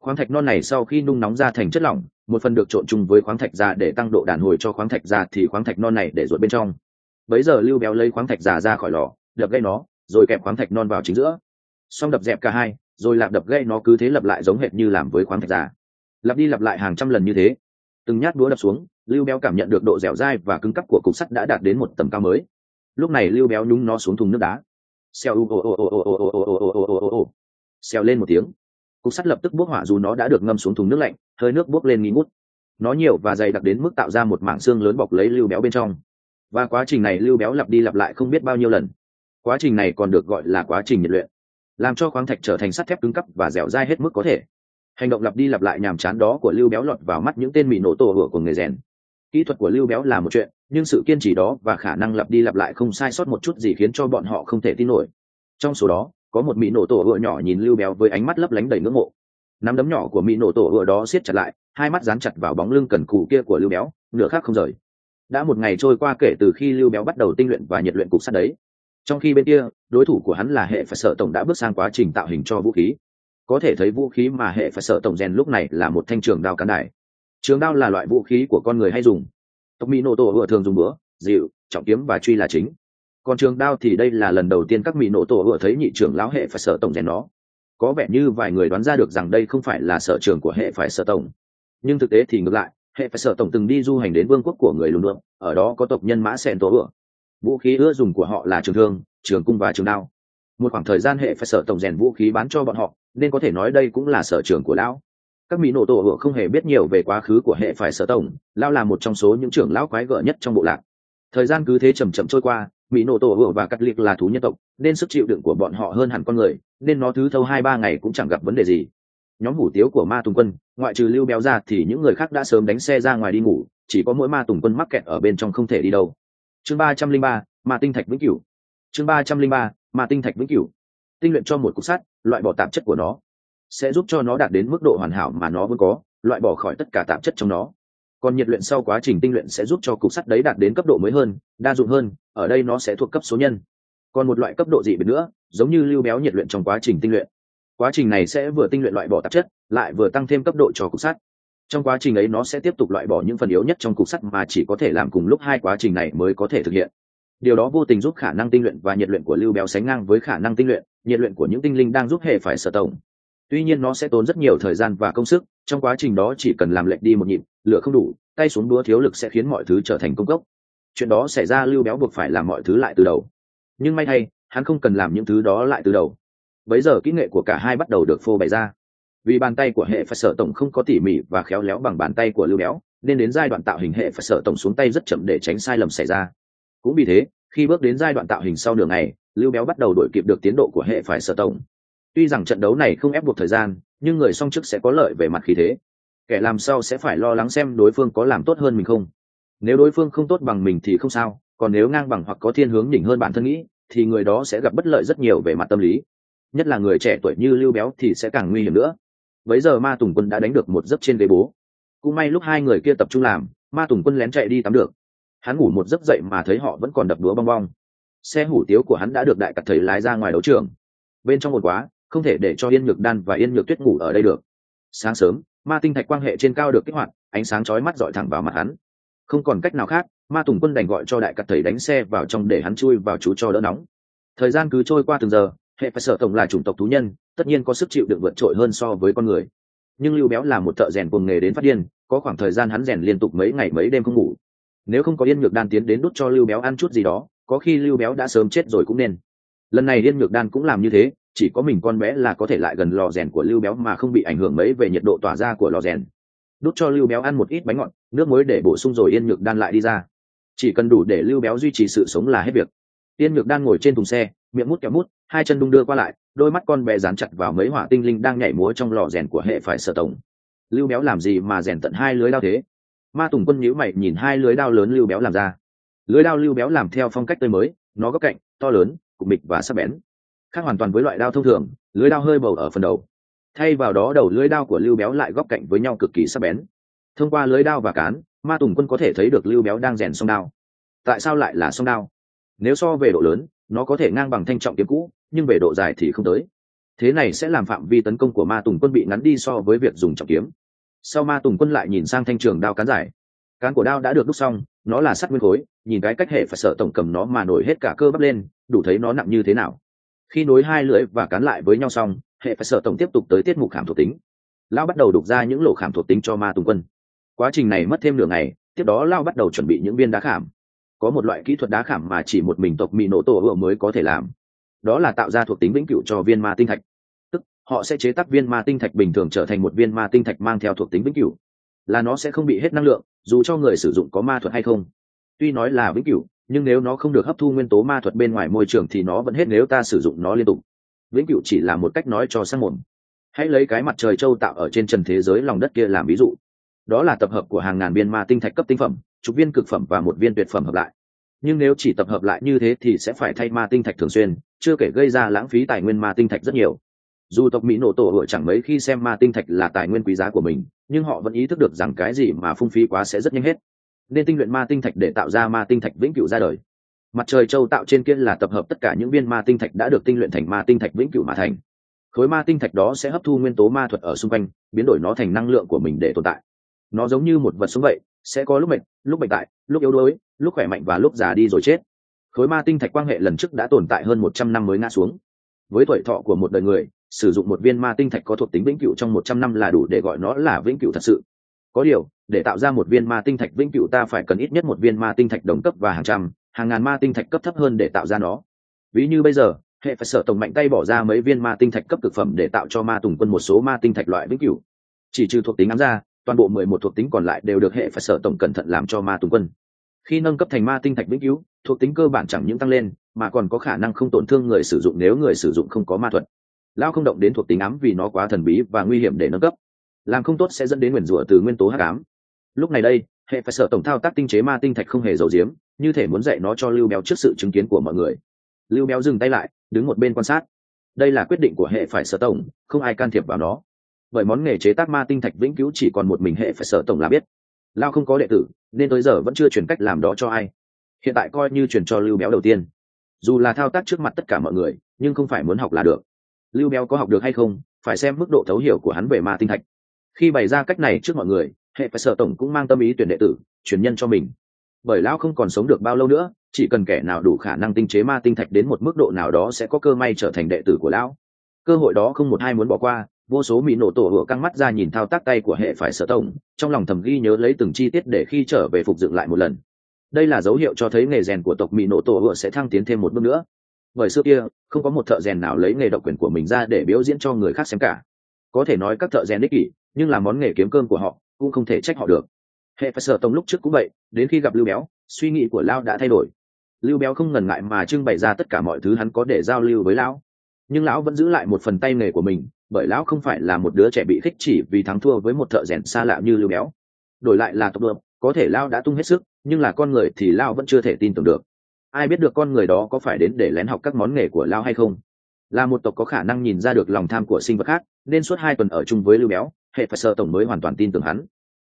[SPEAKER 1] Khoáng thạch non này sau khi nung nóng ra thành chất lỏng, một phần được trộn chung với khoáng thạch ra để tăng độ đàn hồi cho khoáng thạch ra thì khoáng thạch non này để ruột bên trong. Bấy giờ lưu béo lấy khoáng thạch già ra khỏi lò, đập gây nó, rồi kẹp khoáng thạch non vào chính giữa xong đập dẹp cả hai rồi lạp đập gây nó cứ thế lặp lại giống hệt như làm với khoáng thạch giả lặp đi lặp lại hàng trăm lần như thế từng nhát đũa đập xuống lưu béo cảm nhận được độ dẻo dai và cứng cắp của cục sắt đã đạt đến một tầm cao mới lúc này lưu béo nhúng nó xuống thùng nước đá xèo xèo lên một tiếng cục sắt lập tức bốc hỏa dù nó đã được ngâm xuống thùng nước lạnh hơi nước bốc lên nghi ngút nó nhiều và dày đặc đến mức tạo ra một mảng xương lớn bọc lấy lưu béo bên trong và quá trình này lưu béo lặp đi lặp lại không biết bao nhiêu lần quá trình này còn được gọi là quá trình nhiệt luyện làm cho khoáng thạch trở thành sắt thép cứng cắp và dẻo dai hết mức có thể. Hành động lặp đi lặp lại nhàm chán đó của lưu béo lọt vào mắt những tên mỹ nổ tổ hửa của người rèn. Kỹ thuật của lưu béo là một chuyện, nhưng sự kiên trì đó và khả năng lặp đi lặp lại không sai sót một chút gì khiến cho bọn họ không thể tin nổi. Trong số đó, có một mỹ nổ tổ hựa nhỏ nhìn lưu béo với ánh mắt lấp lánh đầy ngưỡng mộ. Nắm đấm nhỏ của mỹ nổ tổ hựa đó siết chặt lại, hai mắt dán chặt vào bóng lưng cần cù kia của lưu béo, nửa khác không rời. Đã một ngày trôi qua kể từ khi lưu béo bắt đầu tinh luyện và nhiệt luyện cục sắt đấy trong khi bên kia, đối thủ của hắn là hệ phải sợ tổng đã bước sang quá trình tạo hình cho vũ khí. Có thể thấy vũ khí mà hệ phải sợ tổng rèn lúc này là một thanh trường đao cán đài trường đao là loại vũ khí của con người hay dùng? Tộc mỹ nổ tổ vừa thường dùng bữa dịu, trọng kiếm và truy là chính. Còn trường đao thì đây là lần đầu tiên các mỹ nổ tổ vừa thấy nhị trưởng lão hệ phải sợ tổng rèn nó. Có vẻ như vài người đoán ra được rằng đây không phải là sở trường của hệ phải sở tổng. Nhưng thực tế thì ngược lại, hệ phải sở tổng từng đi du hành đến vương quốc của người lùn lượm ở đó có tộc nhân mã sen tổ ửa vũ khí ưa dùng của họ là trường thương, trường cung và trường đao. Một khoảng thời gian hệ phải sở tổng rèn vũ khí bán cho bọn họ, nên có thể nói đây cũng là sở trường của lão. Các mỹ nổ tổ hựa không hề biết nhiều về quá khứ của hệ phải sở tổng, lão là một trong số những trưởng lão quái gở nhất trong bộ lạc. Thời gian cứ thế chầm chậm trôi qua, mỹ nổ tổ hựa và cắt liệt là thú nhân tộc, nên sức chịu đựng của bọn họ hơn hẳn con người, nên nó thứ thâu hai ba ngày cũng chẳng gặp vấn đề gì. Nhóm hủ tiếu của ma tùng quân, ngoại trừ lưu béo ra thì những người khác đã sớm đánh xe ra ngoài đi ngủ, chỉ có mỗi ma tùng quân mắc kẹt ở bên trong không thể đi đâu chương ba trăm linh ba, ma tinh thạch vĩnh cửu. Chương ba trăm linh ba, ma tinh thạch vĩnh cửu. Tinh luyện cho một cục sắt, loại bỏ tạp chất của nó. Sẽ giúp cho nó đạt đến mức độ hoàn hảo mà nó vốn có, loại bỏ khỏi tất cả tạp chất trong nó. Còn nhiệt luyện sau quá trình tinh luyện sẽ giúp cho cục sắt đấy đạt đến cấp độ mới hơn, đa dụng hơn, ở đây nó sẽ thuộc cấp số nhân. Còn một loại cấp độ dị biệt nữa, giống như lưu béo nhiệt luyện trong quá trình tinh luyện. Quá trình này sẽ vừa tinh luyện loại bỏ tạp chất, lại vừa tăng thêm cấp độ cho cục sắt trong quá trình ấy nó sẽ tiếp tục loại bỏ những phần yếu nhất trong cục sắt mà chỉ có thể làm cùng lúc hai quá trình này mới có thể thực hiện. Điều đó vô tình giúp khả năng tinh luyện và nhiệt luyện của lưu béo sánh ngang với khả năng tinh luyện, nhiệt luyện của những tinh linh đang giúp hệ phải sở tổng. Tuy nhiên nó sẽ tốn rất nhiều thời gian và công sức, trong quá trình đó chỉ cần làm lệch đi một nhịp, lửa không đủ, tay xuống đũa thiếu lực sẽ khiến mọi thứ trở thành công cốc. Chuyện đó xảy ra lưu béo buộc phải làm mọi thứ lại từ đầu. Nhưng may thay, hắn không cần làm những thứ đó lại từ đầu. Bấy giờ kỹ nghệ của cả hai bắt đầu được phô bày ra vì bàn tay của hệ phải sở tổng không có tỉ mỉ và khéo léo bằng bàn tay của lưu béo, nên đến giai đoạn tạo hình hệ phải sở tổng xuống tay rất chậm để tránh sai lầm xảy ra. Cũng vì thế, khi bước đến giai đoạn tạo hình sau nửa ngày, lưu béo bắt đầu đổi kịp được tiến độ của hệ phải sở tổng. Tuy rằng trận đấu này không ép buộc thời gian, nhưng người song chức sẽ có lợi về mặt khí thế. Kẻ làm sau sẽ phải lo lắng xem đối phương có làm tốt hơn mình không? Nếu đối phương không tốt bằng mình thì không sao, còn nếu ngang bằng hoặc có thiên hướng đỉnh hơn bản thân nghĩ, thì người đó sẽ gặp bất lợi rất nhiều về mặt tâm lý. Nhất là người trẻ tuổi như lưu béo thì sẽ càng nguy hiểm nữa bấy giờ ma tùng quân đã đánh được một giấc trên ghế bố. Cũng may lúc hai người kia tập trung làm, ma tùng quân lén chạy đi tắm được. Hắn ngủ một giấc dậy mà thấy họ vẫn còn đập đúa bong bong. Xe hủ tiếu của hắn đã được đại cặt thầy lái ra ngoài đấu trường. Bên trong một quá, không thể để cho yên nhược đan và yên nhược tuyết ngủ ở đây được. Sáng sớm, ma tinh thạch quan hệ trên cao được kích hoạt, ánh sáng chói mắt dọi thẳng vào mặt hắn. Không còn cách nào khác, ma tùng quân đành gọi cho đại cặt thầy đánh xe vào trong để hắn chui vào chú cho đỡ nóng. Thời gian cứ trôi qua từng giờ, hệ phải sở tổng là chủng tộc thú nhân tất nhiên có sức chịu đựng vượt trội hơn so với con người. Nhưng lưu béo là một thợ rèn cuồng nghề đến phát điên, có khoảng thời gian hắn rèn liên tục mấy ngày mấy đêm không ngủ. Nếu không có yên nhược đan tiến đến đút cho lưu béo ăn chút gì đó, có khi lưu béo đã sớm chết rồi cũng nên. Lần này yên nhược đan cũng làm như thế, chỉ có mình con bé là có thể lại gần lò rèn của lưu béo mà không bị ảnh hưởng mấy về nhiệt độ tỏa ra của lò rèn. Đút cho lưu béo ăn một ít bánh ngọt, nước muối để bổ sung rồi yên nhược đan lại đi ra. Chỉ cần đủ để lưu béo duy trì sự sống là hết việc. Yên nhược đan ngồi trên thùng xe, miệng mút kẹo mút, hai chân đung đưa qua lại đôi mắt con bé dán chặt vào mấy hỏa tinh linh đang nhảy múa trong lò rèn của hệ phải sở tổng. Lưu béo làm gì mà rèn tận hai lưới đao thế? Ma tùng quân nhíu mày nhìn hai lưới đao lớn lưu béo làm ra. Lưới đao lưu béo làm theo phong cách tươi mới, nó góc cạnh, to lớn, cục mịch và sắc bén. Khác hoàn toàn với loại đao thông thường, lưới đao hơi bầu ở phần đầu. Thay vào đó đầu lưới đao của lưu béo lại góc cạnh với nhau cực kỳ sắc bén. Thông qua lưới đao và cán, ma tùng quân có thể thấy được lưu béo đang rèn song đao. Tại sao lại là song đao? Nếu so về độ lớn, nó có thể ngang bằng thanh trọng kiếm cũ nhưng về độ dài thì không tới. Thế này sẽ làm phạm vi tấn công của ma tùng quân bị ngắn đi so với việc dùng trọng kiếm. Sau ma tùng quân lại nhìn sang thanh trường đao cán dài cán của đao đã được đúc xong, nó là sắt nguyên khối, nhìn cái cách hệ phải sợ tổng cầm nó mà nổi hết cả cơ bắp lên, đủ thấy nó nặng như thế nào. Khi nối hai lưỡi và cán lại với nhau xong, hệ phải sợ tổng tiếp tục tới tiết mục khảm thuộc tính. Lao bắt đầu đục ra những lỗ khảm thuộc tính cho ma tùng quân. Quá trình này mất thêm nửa ngày, tiếp đó lao bắt đầu chuẩn bị những viên đá khảm. Có một loại kỹ thuật đá khảm mà chỉ một mình tộc mỹ nổ tổ ựa mới có thể làm đó là tạo ra thuộc tính vĩnh cửu cho viên ma tinh thạch. Tức, họ sẽ chế tác viên ma tinh thạch bình thường trở thành một viên ma tinh thạch mang theo thuộc tính vĩnh cửu. Là nó sẽ không bị hết năng lượng, dù cho người sử dụng có ma thuật hay không. Tuy nói là vĩnh cửu, nhưng nếu nó không được hấp thu nguyên tố ma thuật bên ngoài môi trường thì nó vẫn hết nếu ta sử dụng nó liên tục. Vĩnh cửu chỉ là một cách nói cho sang mồm. Hãy lấy cái mặt trời châu tạo ở trên trần thế giới lòng đất kia làm ví dụ. Đó là tập hợp của hàng ngàn viên ma tinh thạch cấp tinh phẩm, chục viên cực phẩm và một viên tuyệt phẩm hợp lại nhưng nếu chỉ tập hợp lại như thế thì sẽ phải thay ma tinh thạch thường xuyên, chưa kể gây ra lãng phí tài nguyên ma tinh thạch rất nhiều. Dù tộc mỹ nổ tổ hội chẳng mấy khi xem ma tinh thạch là tài nguyên quý giá của mình, nhưng họ vẫn ý thức được rằng cái gì mà phung phí quá sẽ rất nhanh hết. Nên tinh luyện ma tinh thạch để tạo ra ma tinh thạch vĩnh cửu ra đời. Mặt trời châu tạo trên kia là tập hợp tất cả những viên ma tinh thạch đã được tinh luyện thành ma tinh thạch vĩnh cửu mà thành. Khối ma tinh thạch đó sẽ hấp thu nguyên tố ma thuật ở xung quanh, biến đổi nó thành năng lượng của mình để tồn tại. Nó giống như một vật sống vậy sẽ có lúc mệt, lúc bệnh tại lúc yếu đuối, lúc khỏe mạnh và lúc già đi rồi chết. Khối ma tinh thạch quan hệ lần trước đã tồn tại hơn một trăm năm mới ngã xuống. Với tuổi thọ của một đời người, sử dụng một viên ma tinh thạch có thuộc tính vĩnh cửu trong một trăm năm là đủ để gọi nó là vĩnh cửu thật sự. Có điều, để tạo ra một viên ma tinh thạch vĩnh cửu ta phải cần ít nhất một viên ma tinh thạch đồng cấp và hàng trăm, hàng ngàn ma tinh thạch cấp thấp hơn để tạo ra nó. Ví như bây giờ, hệ phải sở tổng mạnh tay bỏ ra mấy viên ma tinh thạch cấp thực phẩm để tạo cho ma tùng quân một số ma tinh thạch loại vĩnh cửu. Chỉ trừ thuộc tính ám ra toàn bộ mười một thuộc tính còn lại đều được hệ phải sở tổng cẩn thận làm cho ma tùng quân. Khi nâng cấp thành ma tinh thạch vĩnh cứu, thuộc tính cơ bản chẳng những tăng lên, mà còn có khả năng không tổn thương người sử dụng nếu người sử dụng không có ma thuật. Lao không động đến thuộc tính ám vì nó quá thần bí và nguy hiểm để nâng cấp. Làm không tốt sẽ dẫn đến nguyền rủa từ nguyên tố hắc ám. Lúc này đây, hệ phải sở tổng thao tác tinh chế ma tinh thạch không hề giấu giếm, như thể muốn dạy nó cho lưu béo trước sự chứng kiến của mọi người. Lưu béo dừng tay lại, đứng một bên quan sát. Đây là quyết định của hệ phải sở tổng, không ai can thiệp vào nó bởi món nghề chế tác ma tinh thạch vĩnh cứu chỉ còn một mình hệ phải sở tổng là biết. Lao không có đệ tử, nên tới giờ vẫn chưa chuyển cách làm đó cho ai. Hiện tại coi như chuyển cho lưu béo đầu tiên. Dù là thao tác trước mặt tất cả mọi người, nhưng không phải muốn học là được. Lưu béo có học được hay không, phải xem mức độ thấu hiểu của hắn về ma tinh thạch. Khi bày ra cách này trước mọi người, hệ phải sợ tổng cũng mang tâm ý tuyển đệ tử, truyền nhân cho mình. Bởi lão không còn sống được bao lâu nữa, chỉ cần kẻ nào đủ khả năng tinh chế ma tinh thạch đến một mức độ nào đó sẽ có cơ may trở thành đệ tử của lão. Cơ hội đó không một ai muốn bỏ qua vô số mỹ nổ tổ hựa căng mắt ra nhìn thao tác tay của hệ phải sở tổng, trong lòng thầm ghi nhớ lấy từng chi tiết để khi trở về phục dựng lại một lần. Đây là dấu hiệu cho thấy nghề rèn của tộc mỹ nổ tổ hựa sẽ thăng tiến thêm một bước nữa. Bởi xưa kia, không có một thợ rèn nào lấy nghề độc quyền của mình ra để biểu diễn cho người khác xem cả. Có thể nói các thợ rèn đích kỷ, nhưng là món nghề kiếm cơm của họ, cũng không thể trách họ được. Hệ phải sở tổng lúc trước cũng vậy, đến khi gặp lưu béo, suy nghĩ của lao đã thay đổi. Lưu béo không ngần ngại mà trưng bày ra tất cả mọi thứ hắn có để giao lưu với lão nhưng lão vẫn giữ lại một phần tay nghề của mình, bởi lão không phải là một đứa trẻ bị khích chỉ vì thắng thua với một thợ rèn xa lạ như lưu béo. Đổi lại là tộc đượm có thể lao đã tung hết sức, nhưng là con người thì lao vẫn chưa thể tin tưởng được. Ai biết được con người đó có phải đến để lén học các món nghề của lao hay không? Là một tộc có khả năng nhìn ra được lòng tham của sinh vật khác, nên suốt hai tuần ở chung với lưu béo, hệ phải sợ tổng mới hoàn toàn tin tưởng hắn.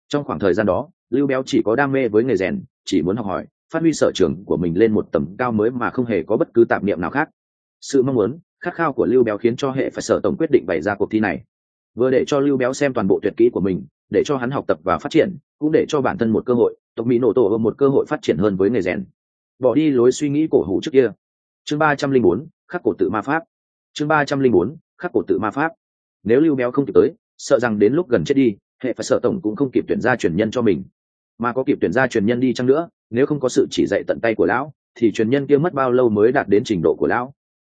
[SPEAKER 1] Trong khoảng thời gian đó, lưu béo chỉ có đam mê với nghề rèn, chỉ muốn học hỏi, phát huy sở trường của mình lên một tầm cao mới mà không hề có bất cứ tạp niệm nào khác. Sự mong muốn khát khao của lưu béo khiến cho hệ phải sở tổng quyết định bày ra cuộc thi này. Vừa để cho lưu béo xem toàn bộ tuyệt kỹ của mình, để cho hắn học tập và phát triển, cũng để cho bản thân một cơ hội, tộc mỹ nổ tổ hơn một cơ hội phát triển hơn với nghề rèn. Bỏ đi lối suy nghĩ cổ hủ trước kia. Chương ba trăm linh bốn, khắc cổ tự ma pháp. Chương ba trăm linh bốn, khắc cổ tự ma pháp. Nếu lưu béo không kịp tới, sợ rằng đến lúc gần chết đi, hệ phải sở tổng cũng không kịp tuyển ra truyền nhân cho mình. Mà có kịp tuyển ra truyền nhân đi chăng nữa, nếu không có sự chỉ dạy tận tay của lão, thì truyền nhân kia mất bao lâu mới đạt đến trình độ của lão?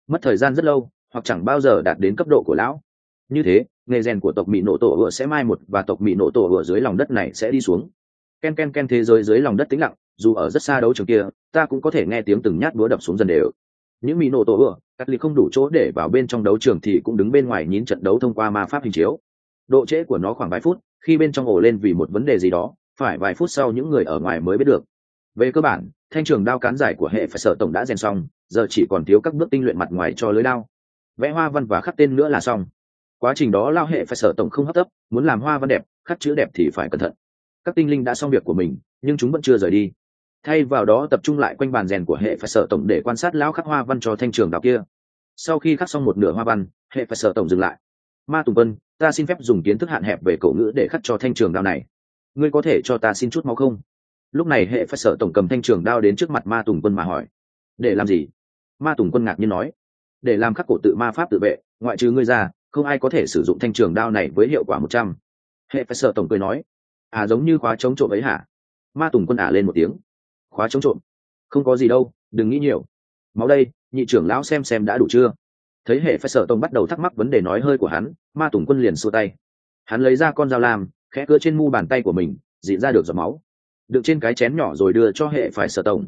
[SPEAKER 1] Mất thời gian rất lâu, hoặc chẳng bao giờ đạt đến cấp độ của lão. Như thế, nghề rèn của tộc mỹ nổ tổ ựa sẽ mai một và tộc mỹ nổ tổ ựa dưới lòng đất này sẽ đi xuống. Ken ken ken thế giới dưới lòng đất tĩnh lặng, dù ở rất xa đấu trường kia, ta cũng có thể nghe tiếng từng nhát búa đập xuống dần đều. Những mỹ nổ tổ ựa cắt ly không đủ chỗ để vào bên trong đấu trường thì cũng đứng bên ngoài nhín trận đấu thông qua ma pháp hình chiếu. Độ trễ của nó khoảng vài phút, khi bên trong ổ lên vì một vấn đề gì đó, phải vài phút sau những người ở ngoài mới biết được. Về cơ bản thanh trường đao cán giải của hệ phải sở tổng đã rèn xong, giờ chỉ còn thiếu các bước tinh luyện mặt ngoài cho lưới đao. Vẽ hoa văn và khắc tên nữa là xong. Quá trình đó lao hệ phải sở tổng không hấp tấp, muốn làm hoa văn đẹp, khắc chữ đẹp thì phải cẩn thận. Các tinh linh đã xong việc của mình, nhưng chúng vẫn chưa rời đi. Thay vào đó tập trung lại quanh bàn rèn của hệ phải sở tổng để quan sát lão khắc hoa văn cho thanh trường đào kia. Sau khi khắc xong một nửa hoa văn, hệ phải sở tổng dừng lại. Ma tùng vân ta xin phép dùng kiến thức hạn hẹp về cổ ngữ để khắc cho thanh trường đao này. Ngươi có thể cho ta xin chút máu không? Lúc này hệ phải sở tổng cầm thanh trường đao đến trước mặt ma tùng quân mà hỏi, để làm gì? Ma tùng quân ngạc nhiên nói, để làm khắc cổ tự ma pháp tự vệ, ngoại trừ ngươi ra, không ai có thể sử dụng thanh trường đao này với hiệu quả một trăm. Hệ phải sở tổng cười nói à giống như khóa chống trộm ấy hả? Ma tùng quân ả lên một tiếng, khóa chống trộm? Không có gì đâu, đừng nghĩ nhiều. Máu đây, nhị trưởng lão xem xem đã đủ chưa? Thấy hệ phải sở tổng bắt đầu thắc mắc vấn đề nói hơi của hắn, ma tùng quân liền xua tay. Hắn lấy ra con dao lam, khẽ cưa trên mu bàn tay của mình dị ra được giọt máu đựng trên cái chén nhỏ rồi đưa cho hệ phải sở tổng.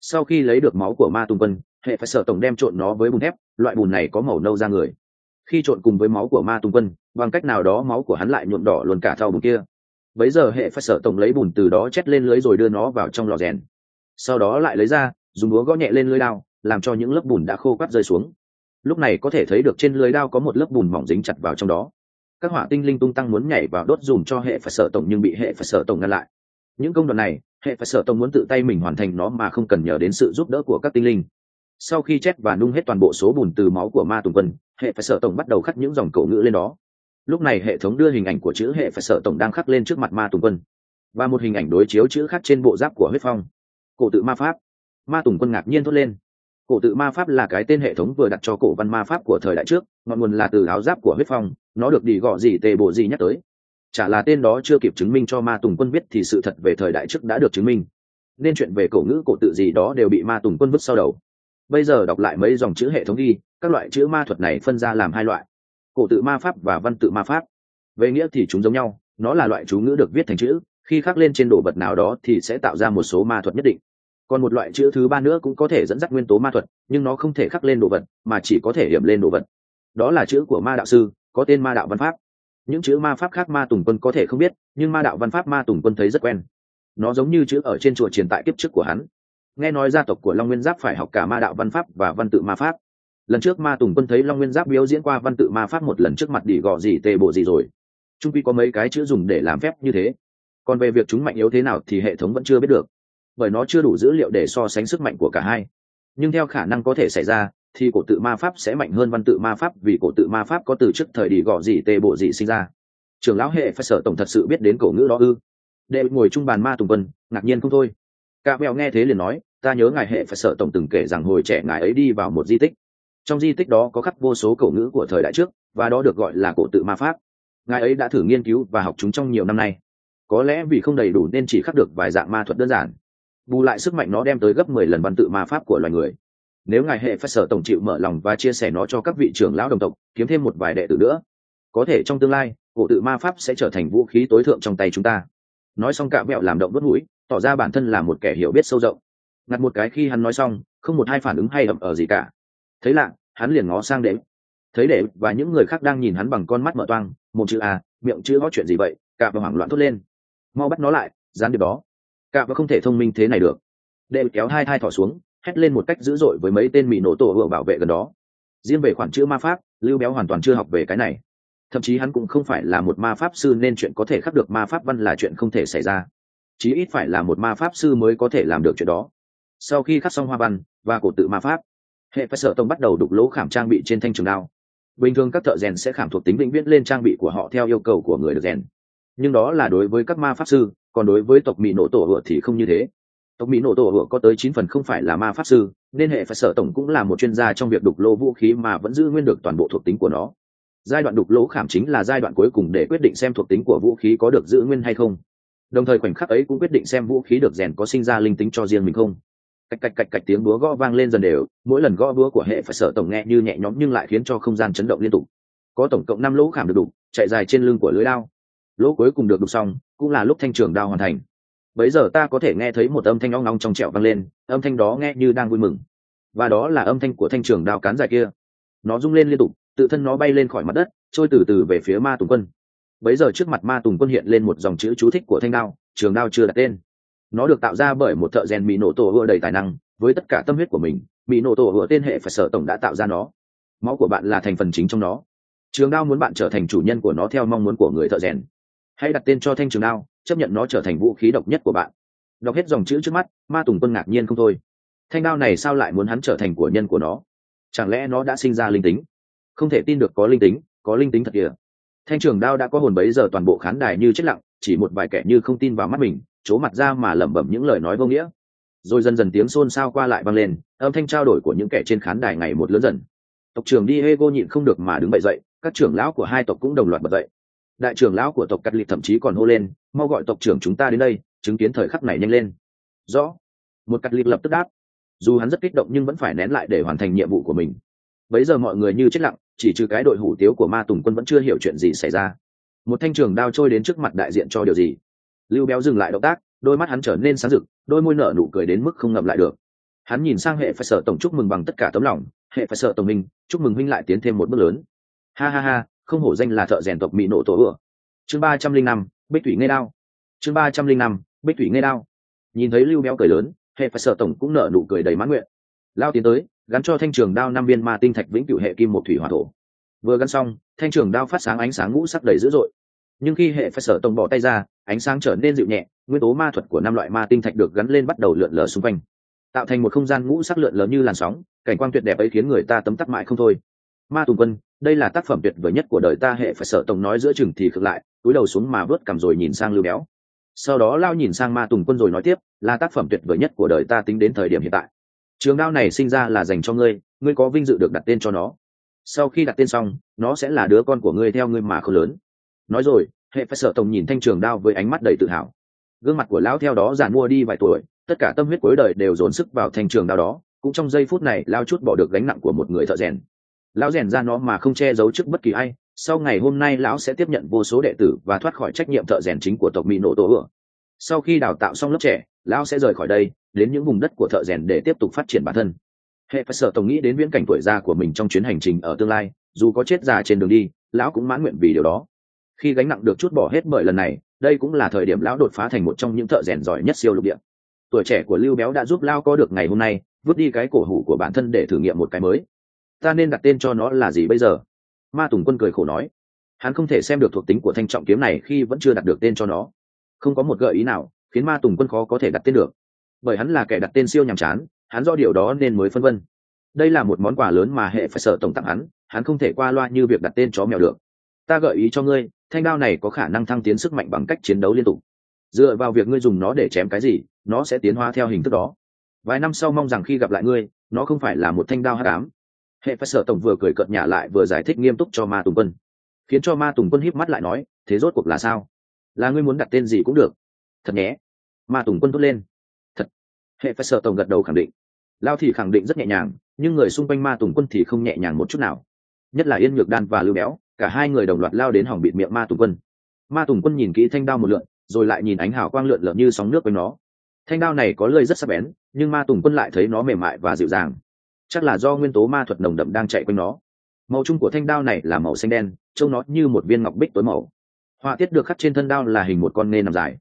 [SPEAKER 1] Sau khi lấy được máu của ma tùng quân, hệ phải sở tổng đem trộn nó với bùn thép, loại bùn này có màu nâu ra người. Khi trộn cùng với máu của ma tùng quân, bằng cách nào đó máu của hắn lại nhuộm đỏ luôn cả thau bùn kia. Bấy giờ hệ phải sở tổng lấy bùn từ đó chét lên lưới rồi đưa nó vào trong lò rèn. Sau đó lại lấy ra, dùng búa gõ nhẹ lên lưới đao, làm cho những lớp bùn đã khô quắt rơi xuống. Lúc này có thể thấy được trên lưới đao có một lớp bùn mỏng dính chặt vào trong đó. Các hỏa tinh linh tung tăng muốn nhảy vào đốt dùm cho hệ phải sở tổng nhưng bị hệ phải sở tổng ngăn lại những công đoạn này hệ phải sở tổng muốn tự tay mình hoàn thành nó mà không cần nhờ đến sự giúp đỡ của các tinh linh. Sau khi chép và nung hết toàn bộ số bùn từ máu của ma tùng quân, hệ phải sở tổng bắt đầu khắc những dòng cổ ngữ lên đó. Lúc này hệ thống đưa hình ảnh của chữ hệ phải sở tổng đang khắc lên trước mặt ma tùng quân và một hình ảnh đối chiếu chữ khắc trên bộ giáp của huyết phong. Cổ tự ma pháp. Ma tùng quân ngạc nhiên thốt lên. Cổ tự ma pháp là cái tên hệ thống vừa đặt cho cổ văn ma pháp của thời đại trước ngọn nguồn là từ áo giáp của huyết phong nó được đi gọ gì tề bộ gì nhắc tới chả là tên đó chưa kịp chứng minh cho ma tùng quân biết thì sự thật về thời đại trước đã được chứng minh. Nên chuyện về cổ ngữ cổ tự gì đó đều bị ma tùng quân vứt sau đầu. Bây giờ đọc lại mấy dòng chữ hệ thống ghi, các loại chữ ma thuật này phân ra làm hai loại. Cổ tự ma pháp và văn tự ma pháp. Về nghĩa thì chúng giống nhau, nó là loại chú ngữ được viết thành chữ, khi khắc lên trên đồ vật nào đó thì sẽ tạo ra một số ma thuật nhất định. Còn một loại chữ thứ ba nữa cũng có thể dẫn dắt nguyên tố ma thuật, nhưng nó không thể khắc lên đồ vật, mà chỉ có thể hiểm lên đồ vật. Đó là chữ của ma đạo sư, có tên ma đạo văn pháp những chữ ma pháp khác ma tùng quân có thể không biết, nhưng ma đạo văn pháp ma tùng quân thấy rất quen. Nó giống như chữ ở trên chùa triền tại kiếp trước của hắn. Nghe nói gia tộc của long nguyên giáp phải học cả ma đạo văn pháp và văn tự ma pháp. Lần trước ma tùng quân thấy long nguyên giáp biếu diễn qua văn tự ma pháp một lần trước mặt đỉ gò gì tề bộ gì rồi. Trung quy có mấy cái chữ dùng để làm phép như thế. Còn về việc chúng mạnh yếu thế nào thì hệ thống vẫn chưa biết được. Bởi nó chưa đủ dữ liệu để so sánh sức mạnh của cả hai. Nhưng theo khả năng có thể xảy ra thì cổ tự ma pháp sẽ mạnh hơn văn tự ma pháp vì cổ tự ma pháp có từ trước thời đi gõ gì tê bộ gì sinh ra. Trường lão hệ phải sở tổng thật sự biết đến cổ ngữ đó ư? Đệ ngồi chung bàn ma tùng vân ngạc nhiên không thôi. Cả mèo nghe thế liền nói, ta nhớ ngài hệ phải sở tổng từng kể rằng hồi trẻ ngài ấy đi vào một di tích. Trong di tích đó có khắc vô số cổ ngữ của thời đại trước, và đó được gọi là cổ tự ma pháp. Ngài ấy đã thử nghiên cứu và học chúng trong nhiều năm nay. Có lẽ vì không đầy đủ nên chỉ khắc được vài dạng ma thuật đơn giản. Bù lại sức mạnh nó đem tới gấp mười lần văn tự ma pháp của loài người nếu ngài hệ phải sở tổng chịu mở lòng và chia sẻ nó cho các vị trưởng lão đồng tộc, kiếm thêm một vài đệ tử nữa, có thể trong tương lai, cổ tự ma pháp sẽ trở thành vũ khí tối thượng trong tay chúng ta. Nói xong cạ mẹo làm động đốt mũi, tỏ ra bản thân là một kẻ hiểu biết sâu rộng. Ngặt một cái khi hắn nói xong, không một hai phản ứng hay ậm ở gì cả. Thấy lạ, hắn liền ngó sang đệ thấy đệ và những người khác đang nhìn hắn bằng con mắt mở toang, một chữ à miệng chữ có chuyện gì vậy, cạ và hoảng loạn thốt lên. Mau bắt nó lại gián điệp đó. Cạ và không thể thông minh thế này được. Đệ kéo hai thai thỏ xuống hét lên một cách dữ dội với mấy tên mỹ nổ tổ hựa bảo vệ gần đó. Riêng về khoản chữ ma pháp, lưu béo hoàn toàn chưa học về cái này. Thậm chí hắn cũng không phải là một ma pháp sư nên chuyện có thể khắc được ma pháp văn là chuyện không thể xảy ra. Chí ít phải là một ma pháp sư mới có thể làm được chuyện đó. Sau khi khắc xong hoa văn và cổ tự ma pháp, hệ phải sợ tông bắt đầu đục lỗ khảm trang bị trên thanh trường đao. Bình thường các thợ rèn sẽ khảm thuộc tính vĩnh viễn lên trang bị của họ theo yêu cầu của người được rèn. Nhưng đó là đối với các ma pháp sư, còn đối với tộc mỹ nổ tổ hựa thì không như thế tộc mỹ nổ tổ hựa có tới chín phần không phải là ma pháp sư, nên hệ phải sở tổng cũng là một chuyên gia trong việc đục lỗ vũ khí mà vẫn giữ nguyên được toàn bộ thuộc tính của nó. Giai đoạn đục lỗ khảm chính là giai đoạn cuối cùng để quyết định xem thuộc tính của vũ khí có được giữ nguyên hay không. Đồng thời khoảnh khắc ấy cũng quyết định xem vũ khí được rèn có sinh ra linh tính cho riêng mình không. Cạch cạch cạch cạch tiếng búa gõ vang lên dần đều, mỗi lần gõ búa của hệ phải sở tổng nghe như nhẹ nhõm nhưng lại khiến cho không gian chấn động liên tục. Có tổng cộng năm lỗ khảm được đục, chạy dài trên lưng của lưới đao. Lỗ cuối cùng được đục xong, cũng là lúc thanh trường đao hoàn thành bấy giờ ta có thể nghe thấy một âm thanh ong ong trong trẹo vang lên, âm thanh đó nghe như đang vui mừng. Và đó là âm thanh của thanh trường đao cán dài kia. Nó rung lên liên tục, tự thân nó bay lên khỏi mặt đất, trôi từ từ về phía ma tùng quân. Bấy giờ trước mặt ma tùng quân hiện lên một dòng chữ chú thích của thanh đao, trường đao chưa đặt tên. Nó được tạo ra bởi một thợ rèn mỹ nổ tổ vừa đầy tài năng, với tất cả tâm huyết của mình mỹ nổ tổ vừa tên hệ phải sở tổng đã tạo ra nó. Máu của bạn là thành phần chính trong nó. Trường đao muốn bạn trở thành chủ nhân của nó theo mong muốn của người thợ rèn hãy đặt tên cho thanh trường đao, chấp nhận nó trở thành vũ khí độc nhất của bạn. Đọc hết dòng chữ trước mắt, ma tùng quân ngạc nhiên không thôi. Thanh đao này sao lại muốn hắn trở thành của nhân của nó? Chẳng lẽ nó đã sinh ra linh tính? Không thể tin được có linh tính, có linh tính thật kìa. Thanh trường đao đã có hồn bấy giờ toàn bộ khán đài như chết lặng, chỉ một vài kẻ như không tin vào mắt mình c mặt ra mà lẩm bẩm những lời nói vô nghĩa. Rồi dần dần tiếng xôn xao qua lại vang lên, âm thanh trao đổi của những kẻ trên khán đài ngày một lớn dần. Tộc trưởng đi Diego nhịn không được mà đứng bậy dậy, các trưởng lão của hai tộc cũng đồng loạt bật dậy đại trưởng lão của tộc cắt lịp thậm chí còn hô lên, mau gọi tộc trưởng chúng ta đến đây, chứng kiến thời khắc này nhanh lên. Rõ. Một cắt lịp lập tức đáp. Dù hắn rất kích động nhưng vẫn phải nén lại để hoàn thành nhiệm vụ của mình. Bấy giờ mọi người như chết lặng, chỉ trừ cái đội hủ tiếu của ma tùng quân vẫn chưa hiểu chuyện gì xảy ra. Một thanh trường đao trôi đến trước mặt đại diện cho điều gì? Lưu béo dừng lại động tác, đôi mắt hắn trở nên sáng rực, đôi môi nở nụ cười đến mức không ngậm lại được. Hắn nhìn sang hệ phải sở tổng chúc mừng bằng tất cả tấm lòng, hệ phải sở tổng minh chúc mừng minh lại tiến thêm một bước lớn. Ha ha ha không hổ danh là thợ rèn tộc mỹ nộ tổ ựa. chương ba trăm linh năm, bích thủy nghe đao. Chương ba trăm linh năm, bích thủy nghe đao. Nhìn thấy lưu béo cười lớn, hệ phải sở tổng cũng nở nụ cười đầy mãn nguyện. Lao tiến tới, gắn cho thanh trường đao năm viên ma tinh thạch vĩnh cửu hệ kim một thủy hỏa thổ. Vừa gắn xong, thanh trường đao phát sáng ánh sáng ngũ sắc đầy dữ dội. Nhưng khi hệ phải sở tổng bỏ tay ra, ánh sáng trở nên dịu nhẹ, nguyên tố ma thuật của năm loại ma tinh thạch được gắn lên bắt đầu lượn lờ xung quanh. Tạo thành một không gian ngũ sắc lượn lờ như làn sóng, cảnh quan tuyệt đẹp ấy khiến người ta tấm tắc mãi không thôi ma tùng quân, đây là tác phẩm tuyệt vời nhất của đời ta, hệ phải sợ tổng nói giữa chừng thì cực lại, túi đầu xuống mà vớt cầm rồi nhìn sang lưu béo. Sau đó lao nhìn sang ma tùng quân rồi nói tiếp, là tác phẩm tuyệt vời nhất của đời ta tính đến thời điểm hiện tại. Trường đao này sinh ra là dành cho ngươi ngươi có vinh dự được đặt tên cho nó. Sau khi đặt tên xong, nó sẽ là đứa con của ngươi theo ngươi mà không lớn. Nói rồi, hệ phải sợ tổng nhìn thanh trường đao với ánh mắt đầy tự hào. Gương mặt của lão theo đó giàn mua đi vài tuổi, tất cả tâm huyết cuối đời đều dồn sức vào thanh trường đao đó. Cũng trong giây phút này, lao chút bỏ được gánh nặng của một người thợ rèn lão rèn ra nó mà không che giấu trước bất kỳ ai, sau ngày hôm nay lão sẽ tiếp nhận vô số đệ tử và thoát khỏi trách nhiệm thợ rèn chính của tộc mỹ nổ tổ ửa sau khi đào tạo xong lớp trẻ, lão sẽ rời khỏi đây, đến những vùng đất của thợ rèn để tiếp tục phát triển bản thân. Hệ phải sợ tổng nghĩ đến viễn cảnh tuổi già của mình trong chuyến hành trình ở tương lai, dù có chết già trên đường đi, lão cũng mãn nguyện vì điều đó. Khi gánh nặng được chút bỏ hết bởi lần này, đây cũng là thời điểm lão đột phá thành một trong những thợ rèn giỏi nhất siêu lục địa. Tuổi trẻ của lưu béo đã giúp lao có được ngày hôm nay, vứt đi cái cổ hủ của bản thân để thử nghiệm một cái mới ta nên đặt tên cho nó là gì bây giờ? Ma tùng quân cười khổ nói. Hắn không thể xem được thuộc tính của thanh trọng kiếm này khi vẫn chưa đặt được tên cho nó. Không có một gợi ý nào khiến ma tùng quân khó có thể đặt tên được. Bởi hắn là kẻ đặt tên siêu nhàm chán, hắn do điều đó nên mới phân vân. Đây là một món quà lớn mà hệ phải sợ tổng tặng hắn hắn không thể qua loa như việc đặt tên chó mèo được. Ta gợi ý cho ngươi, thanh đao này có khả năng thăng tiến sức mạnh bằng cách chiến đấu liên tục. Dựa vào việc ngươi dùng nó để chém cái gì, nó sẽ tiến hóa theo hình thức đó. Vài năm sau mong rằng khi gặp lại ngươi, nó không phải là một thanh đao hát ám hệ phải Sở tổng vừa cười cợt nhả lại vừa giải thích nghiêm túc cho ma tùng quân. Khiến cho ma tùng quân híp mắt lại nói, thế rốt cuộc là sao? Là ngươi muốn đặt tên gì cũng được. Thật nhé. Ma tùng quân thốt lên. Thật. Hệ phải Sở tổng gật đầu khẳng định. Lao thì khẳng định rất nhẹ nhàng, nhưng người xung quanh ma tùng quân thì không nhẹ nhàng một chút nào. Nhất là yên nhược đan và lưu béo, cả hai người đồng loạt lao đến hỏng bịt miệng ma tùng quân. Ma tùng quân nhìn kỹ thanh đao một lượn, rồi lại nhìn ánh hào quang lượn lợn như sóng nước với nó. Thanh đao này có lơi rất sắc bén, nhưng ma tùng quân lại thấy nó mềm mại và dịu dàng chắc là do nguyên tố ma thuật nồng đậm đang chạy quanh nó. Màu chung của thanh đao này là màu xanh đen, trông nó như một viên ngọc bích tối màu. Họa tiết được khắc trên thân đao là hình một con nê nằm dài.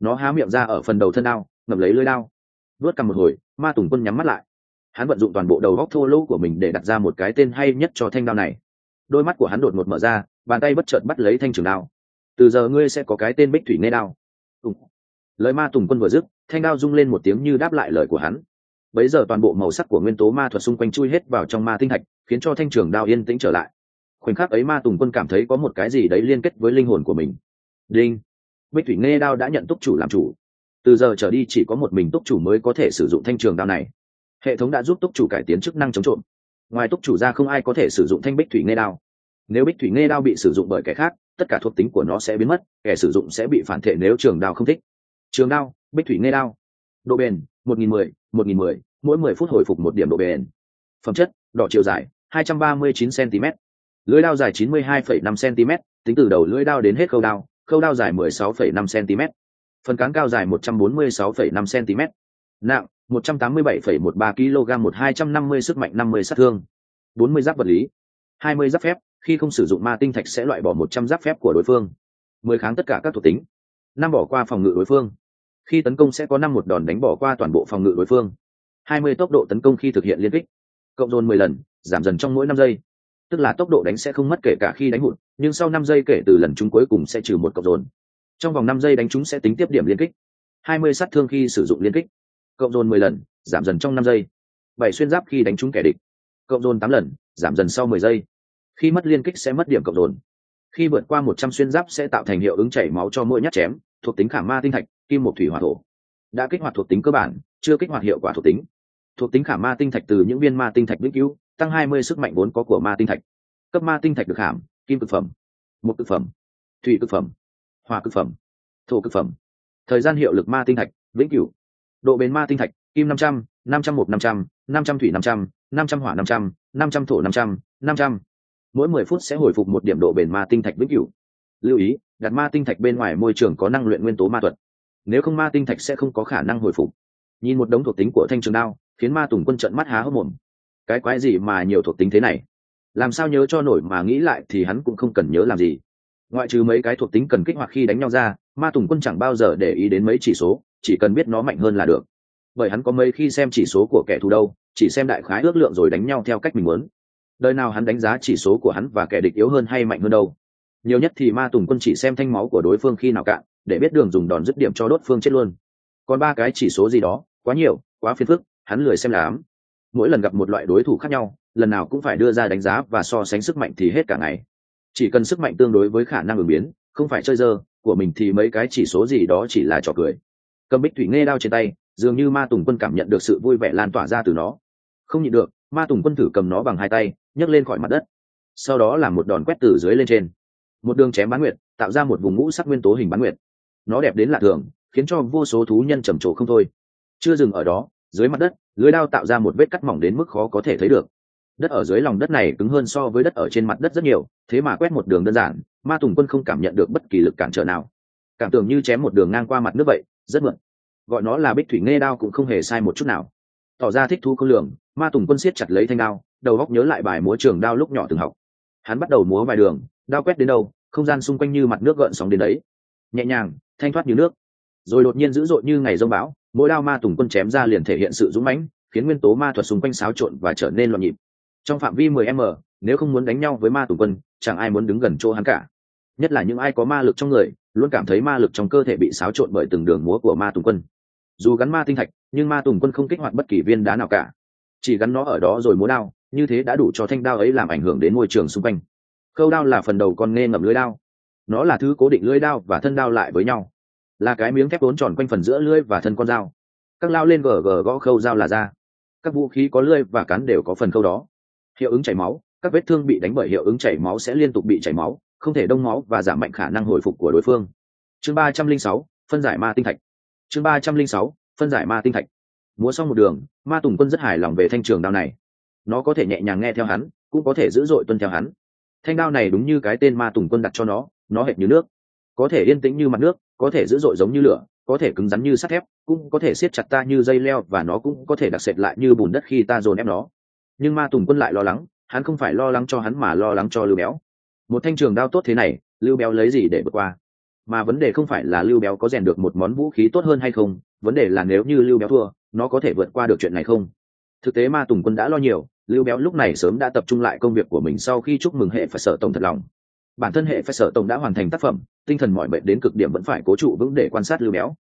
[SPEAKER 1] Nó há miệng ra ở phần đầu thân đao, ngậm lấy lưới đao. Vớt cầm một hồi, ma tùng quân nhắm mắt lại. Hắn vận dụng toàn bộ đầu góc thô lỗ của mình để đặt ra một cái tên hay nhất cho thanh đao này. Đôi mắt của hắn đột ngột mở ra, bàn tay bất chợt bắt lấy thanh trường đao. Từ giờ ngươi sẽ có cái tên bích thủy nê đao. Tùng. lời ma tùng quân vừa dứt, thanh đao rung lên một tiếng như đáp lại lời của hắn bấy giờ toàn bộ màu sắc của nguyên tố ma thuật xung quanh chui hết vào trong ma tinh thạch, khiến cho thanh trường đao yên tĩnh trở lại. Khoảnh khắc ấy ma tùng quân cảm thấy có một cái gì đấy liên kết với linh hồn của mình. Đinh! Bích thủy nghe đao đã nhận túc chủ làm chủ. Từ giờ trở đi chỉ có một mình túc chủ mới có thể sử dụng thanh trường đao này. Hệ thống đã giúp túc chủ cải tiến chức năng chống trộm. Ngoài túc chủ ra không ai có thể sử dụng thanh bích thủy nghe đao. Nếu bích thủy nghe đao bị sử dụng bởi kẻ khác, tất cả thuộc tính của nó sẽ biến mất, kẻ sử dụng sẽ bị phản thể nếu trường đao không thích. Trường đao, bích thủy nghe đao độ bền, một nghìn mười, một nghìn mười, mỗi mười phút hồi phục một điểm độ bền. Phẩm chất, đỏ chiều dài, hai trăm ba mươi chín cm lưỡi đao dài chín mươi hai phẩy năm cm tính từ đầu lưỡi đao đến hết khâu đao khâu đao dài mười sáu phẩy năm cm phần cán cao dài một trăm bốn mươi sáu phẩy năm cm nặng, một trăm tám mươi bảy phẩy một ba kg một hai trăm năm mươi sức mạnh, năm mươi sát thương. bốn mươi giáp vật lý. hai mươi giáp phép, khi không sử dụng ma tinh thạch sẽ loại bỏ một trăm giáp phép của đối phương. mười kháng tất cả các thuộc tính. năm bỏ qua phòng ngự đối phương khi tấn công sẽ có năm một đòn đánh bỏ qua toàn bộ phòng ngự đối phương. Hai mươi tốc độ tấn công khi thực hiện liên kích. Cộng dồn mười lần, giảm dần trong mỗi năm giây. Tức là tốc độ đánh sẽ không mất kể cả khi đánh hụt, nhưng sau năm giây kể từ lần chúng cuối cùng sẽ trừ một cộng dồn. Trong vòng năm giây đánh chúng sẽ tính tiếp điểm liên kích. Hai mươi sát thương khi sử dụng liên kích. Cộng dồn mười lần, giảm dần trong năm giây. Bảy xuyên giáp khi đánh trúng kẻ địch. Cộng dồn tám lần, giảm dần sau mười giây. Khi mất liên kích sẽ mất điểm cộng dồn. Khi vượt qua một trăm xuyên giáp sẽ tạo thành hiệu ứng chảy máu cho mỗi nhát chém thuộc tính khả ma tinh thạch, kim một thủy hỏa thổ. Đã kích hoạt thuộc tính cơ bản, chưa kích hoạt hiệu quả thuộc tính. Thuộc tính khả ma tinh thạch từ những viên ma tinh thạch vĩnh cứu tăng hai mươi sức mạnh vốn có của ma tinh thạch. Cấp ma tinh thạch được khảm kim cực phẩm một cực phẩm, thủy cực phẩm hòa cực phẩm, thổ cực phẩm. Thời gian hiệu lực ma tinh thạch, vĩnh cửu. Độ bền ma tinh thạch, kim năm trăm năm trăm một năm trăm năm trăm thủy năm trăm năm trăm hỏa năm trăm năm trăm thổ năm trăm năm trăm. Mỗi mười phút sẽ hồi phục một điểm độ bền ma tinh thạch vĩnh cửu lưu ý, đặt ma tinh thạch bên ngoài môi trường có năng luyện nguyên tố ma thuật. Nếu không ma tinh thạch sẽ không có khả năng hồi phục. Nhìn một đống thuộc tính của thanh trường đao, khiến ma tùng quân trận mắt há hốc mồm. Cái quái gì mà nhiều thuộc tính thế này? Làm sao nhớ cho nổi mà nghĩ lại thì hắn cũng không cần nhớ làm gì. Ngoại trừ mấy cái thuộc tính cần kích hoạt khi đánh nhau ra, ma tùng quân chẳng bao giờ để ý đến mấy chỉ số, chỉ cần biết nó mạnh hơn là được. Bởi hắn có mấy khi xem chỉ số của kẻ thù đâu, chỉ xem đại khái ước lượng rồi đánh nhau theo cách mình muốn. Đời nào hắn đánh giá chỉ số của hắn và kẻ địch yếu hơn hay mạnh hơn đâu nhiều nhất thì ma tùng quân chỉ xem thanh máu của đối phương khi nào cạn, để biết đường dùng đòn dứt điểm cho đốt phương chết luôn. Còn ba cái chỉ số gì đó, quá nhiều, quá phiền phức, hắn lười xem lắm. Mỗi lần gặp một loại đối thủ khác nhau, lần nào cũng phải đưa ra đánh giá và so sánh sức mạnh thì hết cả ngày. Chỉ cần sức mạnh tương đối với khả năng ứng biến, không phải chơi dơ, của mình thì mấy cái chỉ số gì đó chỉ là trò cười. Cầm bích thủy nghe đao trên tay, dường như ma tùng quân cảm nhận được sự vui vẻ lan tỏa ra từ nó. Không nhịn được, ma tùng quân thử cầm nó bằng hai tay, nhấc lên khỏi mặt đất. Sau đó là một đòn quét từ dưới lên trên một đường chém bán nguyệt, tạo ra một vùng ngũ sắc nguyên tố hình bán nguyệt. Nó đẹp đến lạ thường, khiến cho vô số thú nhân trầm trồ không thôi. Chưa dừng ở đó, dưới mặt đất, lưới đao tạo ra một vết cắt mỏng đến mức khó có thể thấy được. Đất ở dưới lòng đất này cứng hơn so với đất ở trên mặt đất rất nhiều, thế mà quét một đường đơn giản, ma tùng quân không cảm nhận được bất kỳ lực cản trở nào. Cảm tưởng như chém một đường ngang qua mặt nước vậy, rất mượn gọi nó là bích thủy nghe đao cũng không hề sai một chút nào. Tỏ ra thích thú không lường, ma tùng quân siết chặt lấy thanh đao, đầu góc nhớ lại bài múa trường đao lúc nhỏ từng học. Hắn bắt đầu múa vài đường đao quét đến đâu, không gian xung quanh như mặt nước gợn sóng đến đấy. Nhẹ nhàng, thanh thoát như nước. Rồi đột nhiên dữ dội như ngày rông bão, mỗi đao ma tùng quân chém ra liền thể hiện sự dũng mãnh, khiến nguyên tố ma thuật xung quanh xáo trộn và trở nên loạn nhịp. Trong phạm vi 10 m, nếu không muốn đánh nhau với ma tùng quân, chẳng ai muốn đứng gần chỗ hắn cả. Nhất là những ai có ma lực trong người, luôn cảm thấy ma lực trong cơ thể bị xáo trộn bởi từng đường múa của ma tùng quân. Dù gắn ma tinh thạch, nhưng ma tùng quân không kích hoạt bất kỳ viên đá nào cả. Chỉ gắn nó ở đó rồi múa đao, như thế đã đủ cho thanh đao ấy làm ảnh hưởng đến môi trường xung quanh khâu đao là phần đầu con nghe ngậm lưới đao. Nó là thứ cố định lưới đao và thân đao lại với nhau. Là cái miếng thép vốn tròn quanh phần giữa lưỡi và thân con dao. Các lao lên gờ gờ gõ khâu dao là ra. Các vũ khí có lưỡi và cán đều có phần khâu đó. Hiệu ứng chảy máu. Các vết thương bị đánh bởi hiệu ứng chảy máu sẽ liên tục bị chảy máu, không thể đông máu và giảm mạnh khả năng hồi phục của đối phương. Chương ba trăm linh sáu, phân giải ma tinh thạch. Chương ba trăm linh sáu, phân giải ma tinh thạch. Múa xong một đường, ma tùng quân rất hài lòng về thanh trường đao này. Nó có thể nhẹ nhàng nghe theo hắn, cũng có thể dữ dội tuân theo hắn thanh đao này đúng như cái tên ma tùng quân đặt cho nó nó hệt như nước. Có thể yên tĩnh như mặt nước, có thể dữ dội giống như lửa, có thể cứng rắn như sắt thép, cũng có thể siết chặt ta như dây leo và nó cũng có thể đặc sệt lại như bùn đất khi ta dồn ép nó. Nhưng ma tùng quân lại lo lắng, hắn không phải lo lắng cho hắn mà lo lắng cho lưu béo. Một thanh trường đao tốt thế này, lưu béo lấy gì để vượt qua? Mà vấn đề không phải là lưu béo có rèn được một món vũ khí tốt hơn hay không, vấn đề là nếu như lưu béo thua, nó có thể vượt qua được chuyện này không? Thực tế ma tùng quân đã lo nhiều lưu béo lúc này sớm đã tập trung lại công việc của mình sau khi chúc mừng hệ phải sở tổng thật lòng. Bản thân hệ phải sở tổng đã hoàn thành tác phẩm, tinh thần mọi bệnh đến cực điểm vẫn phải cố trụ vững để quan sát lưu béo.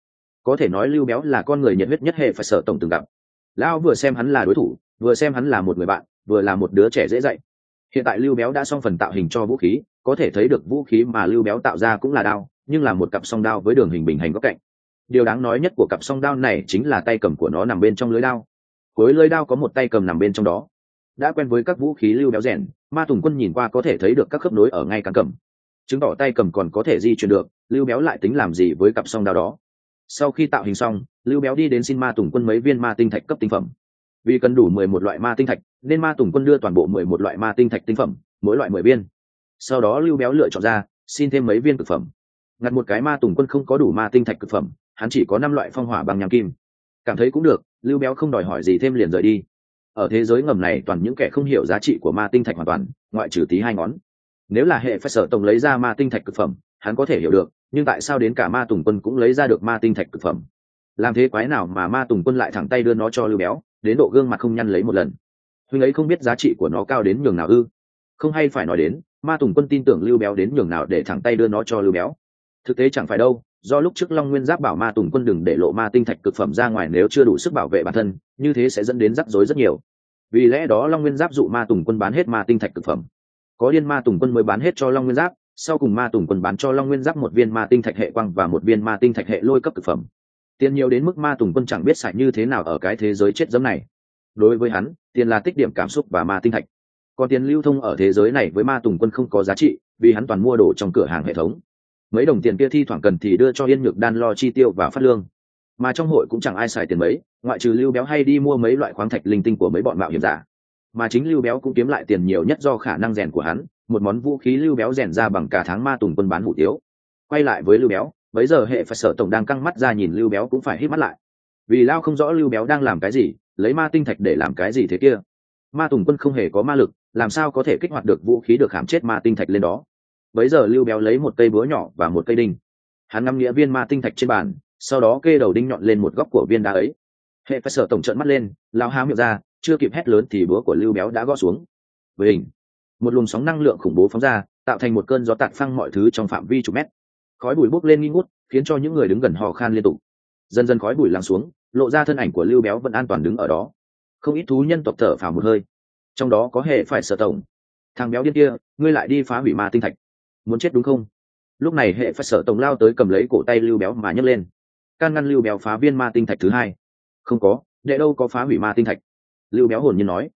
[SPEAKER 1] Có thể nói lưu béo là con người nhiệt huyết nhất hệ phải sở tổng từng gặp. Lão vừa xem hắn là đối thủ, vừa xem hắn là một người bạn, vừa là một đứa trẻ dễ dạy. Hiện tại lưu béo đã xong phần tạo hình cho vũ khí, có thể thấy được vũ khí mà lưu béo tạo ra cũng là đao, nhưng là một cặp song đao với đường hình bình hành góc cạnh. Điều đáng nói nhất của cặp song đao này chính là tay cầm của nó nằm bên trong lưới đao. Cuối lưới đao có một tay cầm nằm bên trong đó đã quen với các vũ khí lưu béo rèn, ma tùng quân nhìn qua có thể thấy được các khớp nối ở ngay càng cầm. Chứng tỏ tay cầm còn có thể di chuyển được, lưu béo lại tính làm gì với cặp song đao đó. Sau khi tạo hình xong, lưu béo đi đến xin ma tùng quân mấy viên ma tinh thạch cấp tinh phẩm. Vì cần đủ mười một loại ma tinh thạch, nên ma tùng quân đưa toàn bộ mười một loại ma tinh thạch tinh phẩm, mỗi loại mười viên. Sau đó lưu béo lựa chọn ra, xin thêm mấy viên thực phẩm. Ngặt một cái ma tùng quân không có đủ ma tinh thạch thực phẩm, hắn chỉ có năm loại phong hỏa bằng nham kim. Cảm thấy cũng được, lưu béo không đòi hỏi gì thêm liền rời đi ở thế giới ngầm này toàn những kẻ không hiểu giá trị của ma tinh thạch hoàn toàn, ngoại trừ tí hai ngón. Nếu là hệ phải sở tổng lấy ra ma tinh thạch cực phẩm, hắn có thể hiểu được, nhưng tại sao đến cả ma tùng quân cũng lấy ra được ma tinh thạch cực phẩm? Làm thế quái nào mà ma tùng quân lại thẳng tay đưa nó cho lưu béo, đến độ gương mặt không nhăn lấy một lần. Huynh ấy không biết giá trị của nó cao đến nhường nào ư? Không hay phải nói đến, ma tùng quân tin tưởng lưu béo đến nhường nào để thẳng tay đưa nó cho lưu béo. Thực tế chẳng phải đâu do lúc trước long nguyên giáp bảo ma tùng quân đừng để lộ ma tinh thạch cực phẩm ra ngoài nếu chưa đủ sức bảo vệ bản thân, như thế sẽ dẫn đến rắc rối rất nhiều. Vì lẽ đó long nguyên giáp dụ ma tùng quân bán hết ma tinh thạch cực phẩm. Có điên ma tùng quân mới bán hết cho long nguyên giáp, sau cùng ma tùng quân bán cho long nguyên giáp một viên ma tinh thạch hệ quang và một viên ma tinh thạch hệ lôi cấp cực phẩm. Tiền nhiều đến mức ma tùng quân chẳng biết xài như thế nào ở cái thế giới chết dẫm này. Đối với hắn, tiền là tích điểm cảm xúc và ma tinh thạch. Còn tiền lưu thông ở thế giới này với ma tùng quân không có giá trị, vì hắn toàn mua đồ trong cửa hàng hệ thống mấy đồng tiền kia thi thoảng cần thì đưa cho yên nhược đan lo chi tiêu và phát lương. Mà trong hội cũng chẳng ai xài tiền mấy, ngoại trừ lưu béo hay đi mua mấy loại khoáng thạch linh tinh của mấy bọn mạo hiểm giả. Mà chính lưu béo cũng kiếm lại tiền nhiều nhất do khả năng rèn của hắn, một món vũ khí lưu béo rèn ra bằng cả tháng ma tùng quân bán hủ tiếu. Quay lại với lưu béo, bấy giờ hệ phải sở tổng đang căng mắt ra nhìn lưu béo cũng phải hít mắt lại. Vì lao không rõ lưu béo đang làm cái gì, lấy ma tinh thạch để làm cái gì thế kia. Ma tùng quân không hề có ma lực, làm sao có thể kích hoạt được vũ khí được khảm chết ma tinh thạch lên đó? Bấy giờ lưu béo lấy một cây búa nhỏ và một cây đinh. Hắn ngắm nghĩa viên ma tinh thạch trên bàn, sau đó kê đầu đinh nhọn lên một góc của viên đá ấy. Hệ phải sở tổng trợn mắt lên, lao háo miệng ra, chưa kịp hét lớn thì búa của lưu béo đã gõ xuống. Với hình một luồng sóng năng lượng khủng bố phóng ra, tạo thành một cơn gió tạt phăng mọi thứ trong phạm vi chục mét. Khói bụi bốc lên nghi ngút, khiến cho những người đứng gần hò khan liên tục. Dần dần khói bụi lắng xuống, lộ ra thân ảnh của lưu béo vẫn an toàn đứng ở đó. Không ít thú nhân tộc thở phào một hơi. Trong đó có hệ phải sở tổng. Thằng béo điên kia, ngươi lại đi phá hủy ma tinh thạch muốn chết đúng không? Lúc này hệ phải sở tổng lao tới cầm lấy cổ tay lưu béo mà nhấc lên. Can ngăn lưu béo phá viên ma tinh thạch thứ hai. Không có, đệ đâu có phá hủy ma tinh thạch? Lưu béo hồn nhiên nói.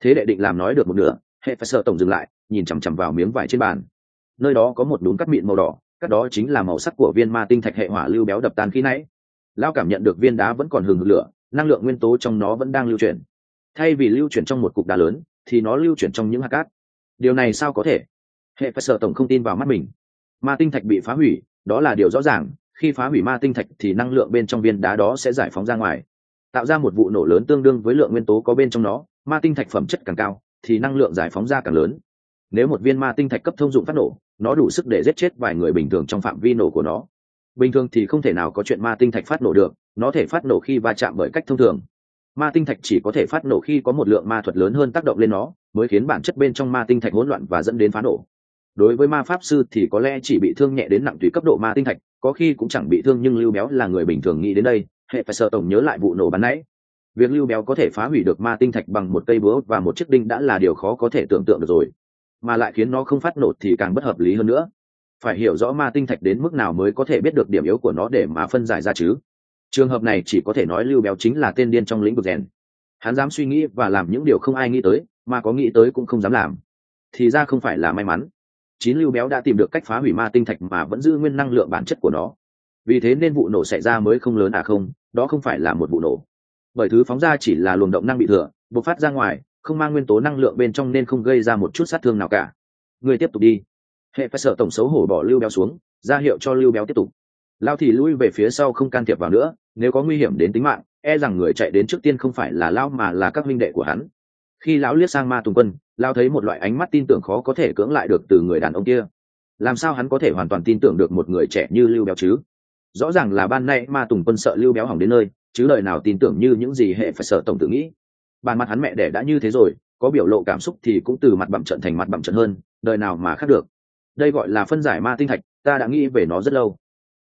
[SPEAKER 1] Thế đệ định làm nói được một nửa, hệ phải sợ tổng dừng lại, nhìn chằm chằm vào miếng vải trên bàn. Nơi đó có một đốn cắt mịn màu đỏ, cắt đó chính là màu sắc của viên ma tinh thạch hệ hỏa lưu béo đập tan khi nãy. Lao cảm nhận được viên đá vẫn còn hừng hực lửa, năng lượng nguyên tố trong nó vẫn đang lưu chuyển. Thay vì lưu chuyển trong một cục đá lớn, thì nó lưu chuyển trong những hạt cát. Điều này sao có thể? Hệ phải sợ tổng không tin vào mắt mình. Ma tinh thạch bị phá hủy, đó là điều rõ ràng. Khi phá hủy ma tinh thạch thì năng lượng bên trong viên đá đó sẽ giải phóng ra ngoài. Tạo ra một vụ nổ lớn tương đương với lượng nguyên tố có bên trong nó. Ma tinh thạch phẩm chất càng cao, thì năng lượng giải phóng ra càng lớn. Nếu một viên ma tinh thạch cấp thông dụng phát nổ, nó đủ sức để giết chết vài người bình thường trong phạm vi nổ của nó. Bình thường thì không thể nào có chuyện ma tinh thạch phát nổ được, nó thể phát nổ khi va chạm bởi cách thông thường. Ma tinh thạch chỉ có thể phát nổ khi có một lượng ma thuật lớn hơn tác động lên nó, mới khiến bản chất bên trong ma tinh thạch hỗn loạn và dẫn đến phá nổ đối với ma pháp sư thì có lẽ chỉ bị thương nhẹ đến nặng tùy cấp độ ma tinh thạch, có khi cũng chẳng bị thương nhưng lưu béo là người bình thường nghĩ đến đây, hệ phải sợ tổng nhớ lại vụ nổ bắn nãy. Việc lưu béo có thể phá hủy được ma tinh thạch bằng một cây búa và một chiếc đinh đã là điều khó có thể tưởng tượng được rồi, mà lại khiến nó không phát nổ thì càng bất hợp lý hơn nữa. Phải hiểu rõ ma tinh thạch đến mức nào mới có thể biết được điểm yếu của nó để mà phân giải ra chứ. Trường hợp này chỉ có thể nói lưu béo chính là tên điên trong lĩnh vực rèn. Hắn dám suy nghĩ và làm những điều không ai nghĩ tới, mà có nghĩ tới cũng không dám làm. Thì ra không phải là may mắn chín lưu béo đã tìm được cách phá hủy ma tinh thạch mà vẫn giữ nguyên năng lượng bản chất của nó. Vì thế nên vụ nổ xảy ra mới không lớn à không, đó không phải là một vụ nổ. Bởi thứ phóng ra chỉ là luồng động năng bị thừa, bộc phát ra ngoài, không mang nguyên tố năng lượng bên trong nên không gây ra một chút sát thương nào cả. Người tiếp tục đi. Hệ phải sợ tổng xấu hổ bỏ lưu béo xuống, ra hiệu cho lưu béo tiếp tục. Lao thì lui về phía sau không can thiệp vào nữa, nếu có nguy hiểm đến tính mạng e rằng người chạy đến trước tiên không phải là lao mà là các huynh đệ của hắn khi lão liếc sang ma tùng quân lao thấy một loại ánh mắt tin tưởng khó có thể cưỡng lại được từ người đàn ông kia. Làm sao hắn có thể hoàn toàn tin tưởng được một người trẻ như lưu béo chứ? Rõ ràng là ban nay ma tùng quân sợ lưu béo hỏng đến nơi, chứ lời nào tin tưởng như những gì hệ phải sợ tổng tự nghĩ. Bàn mặt hắn mẹ đẻ đã như thế rồi, có biểu lộ cảm xúc thì cũng từ mặt bẩm trận thành mặt bẩm trận hơn, đời nào mà khác được. Đây gọi là phân giải ma tinh thạch, ta đã nghĩ về nó rất lâu.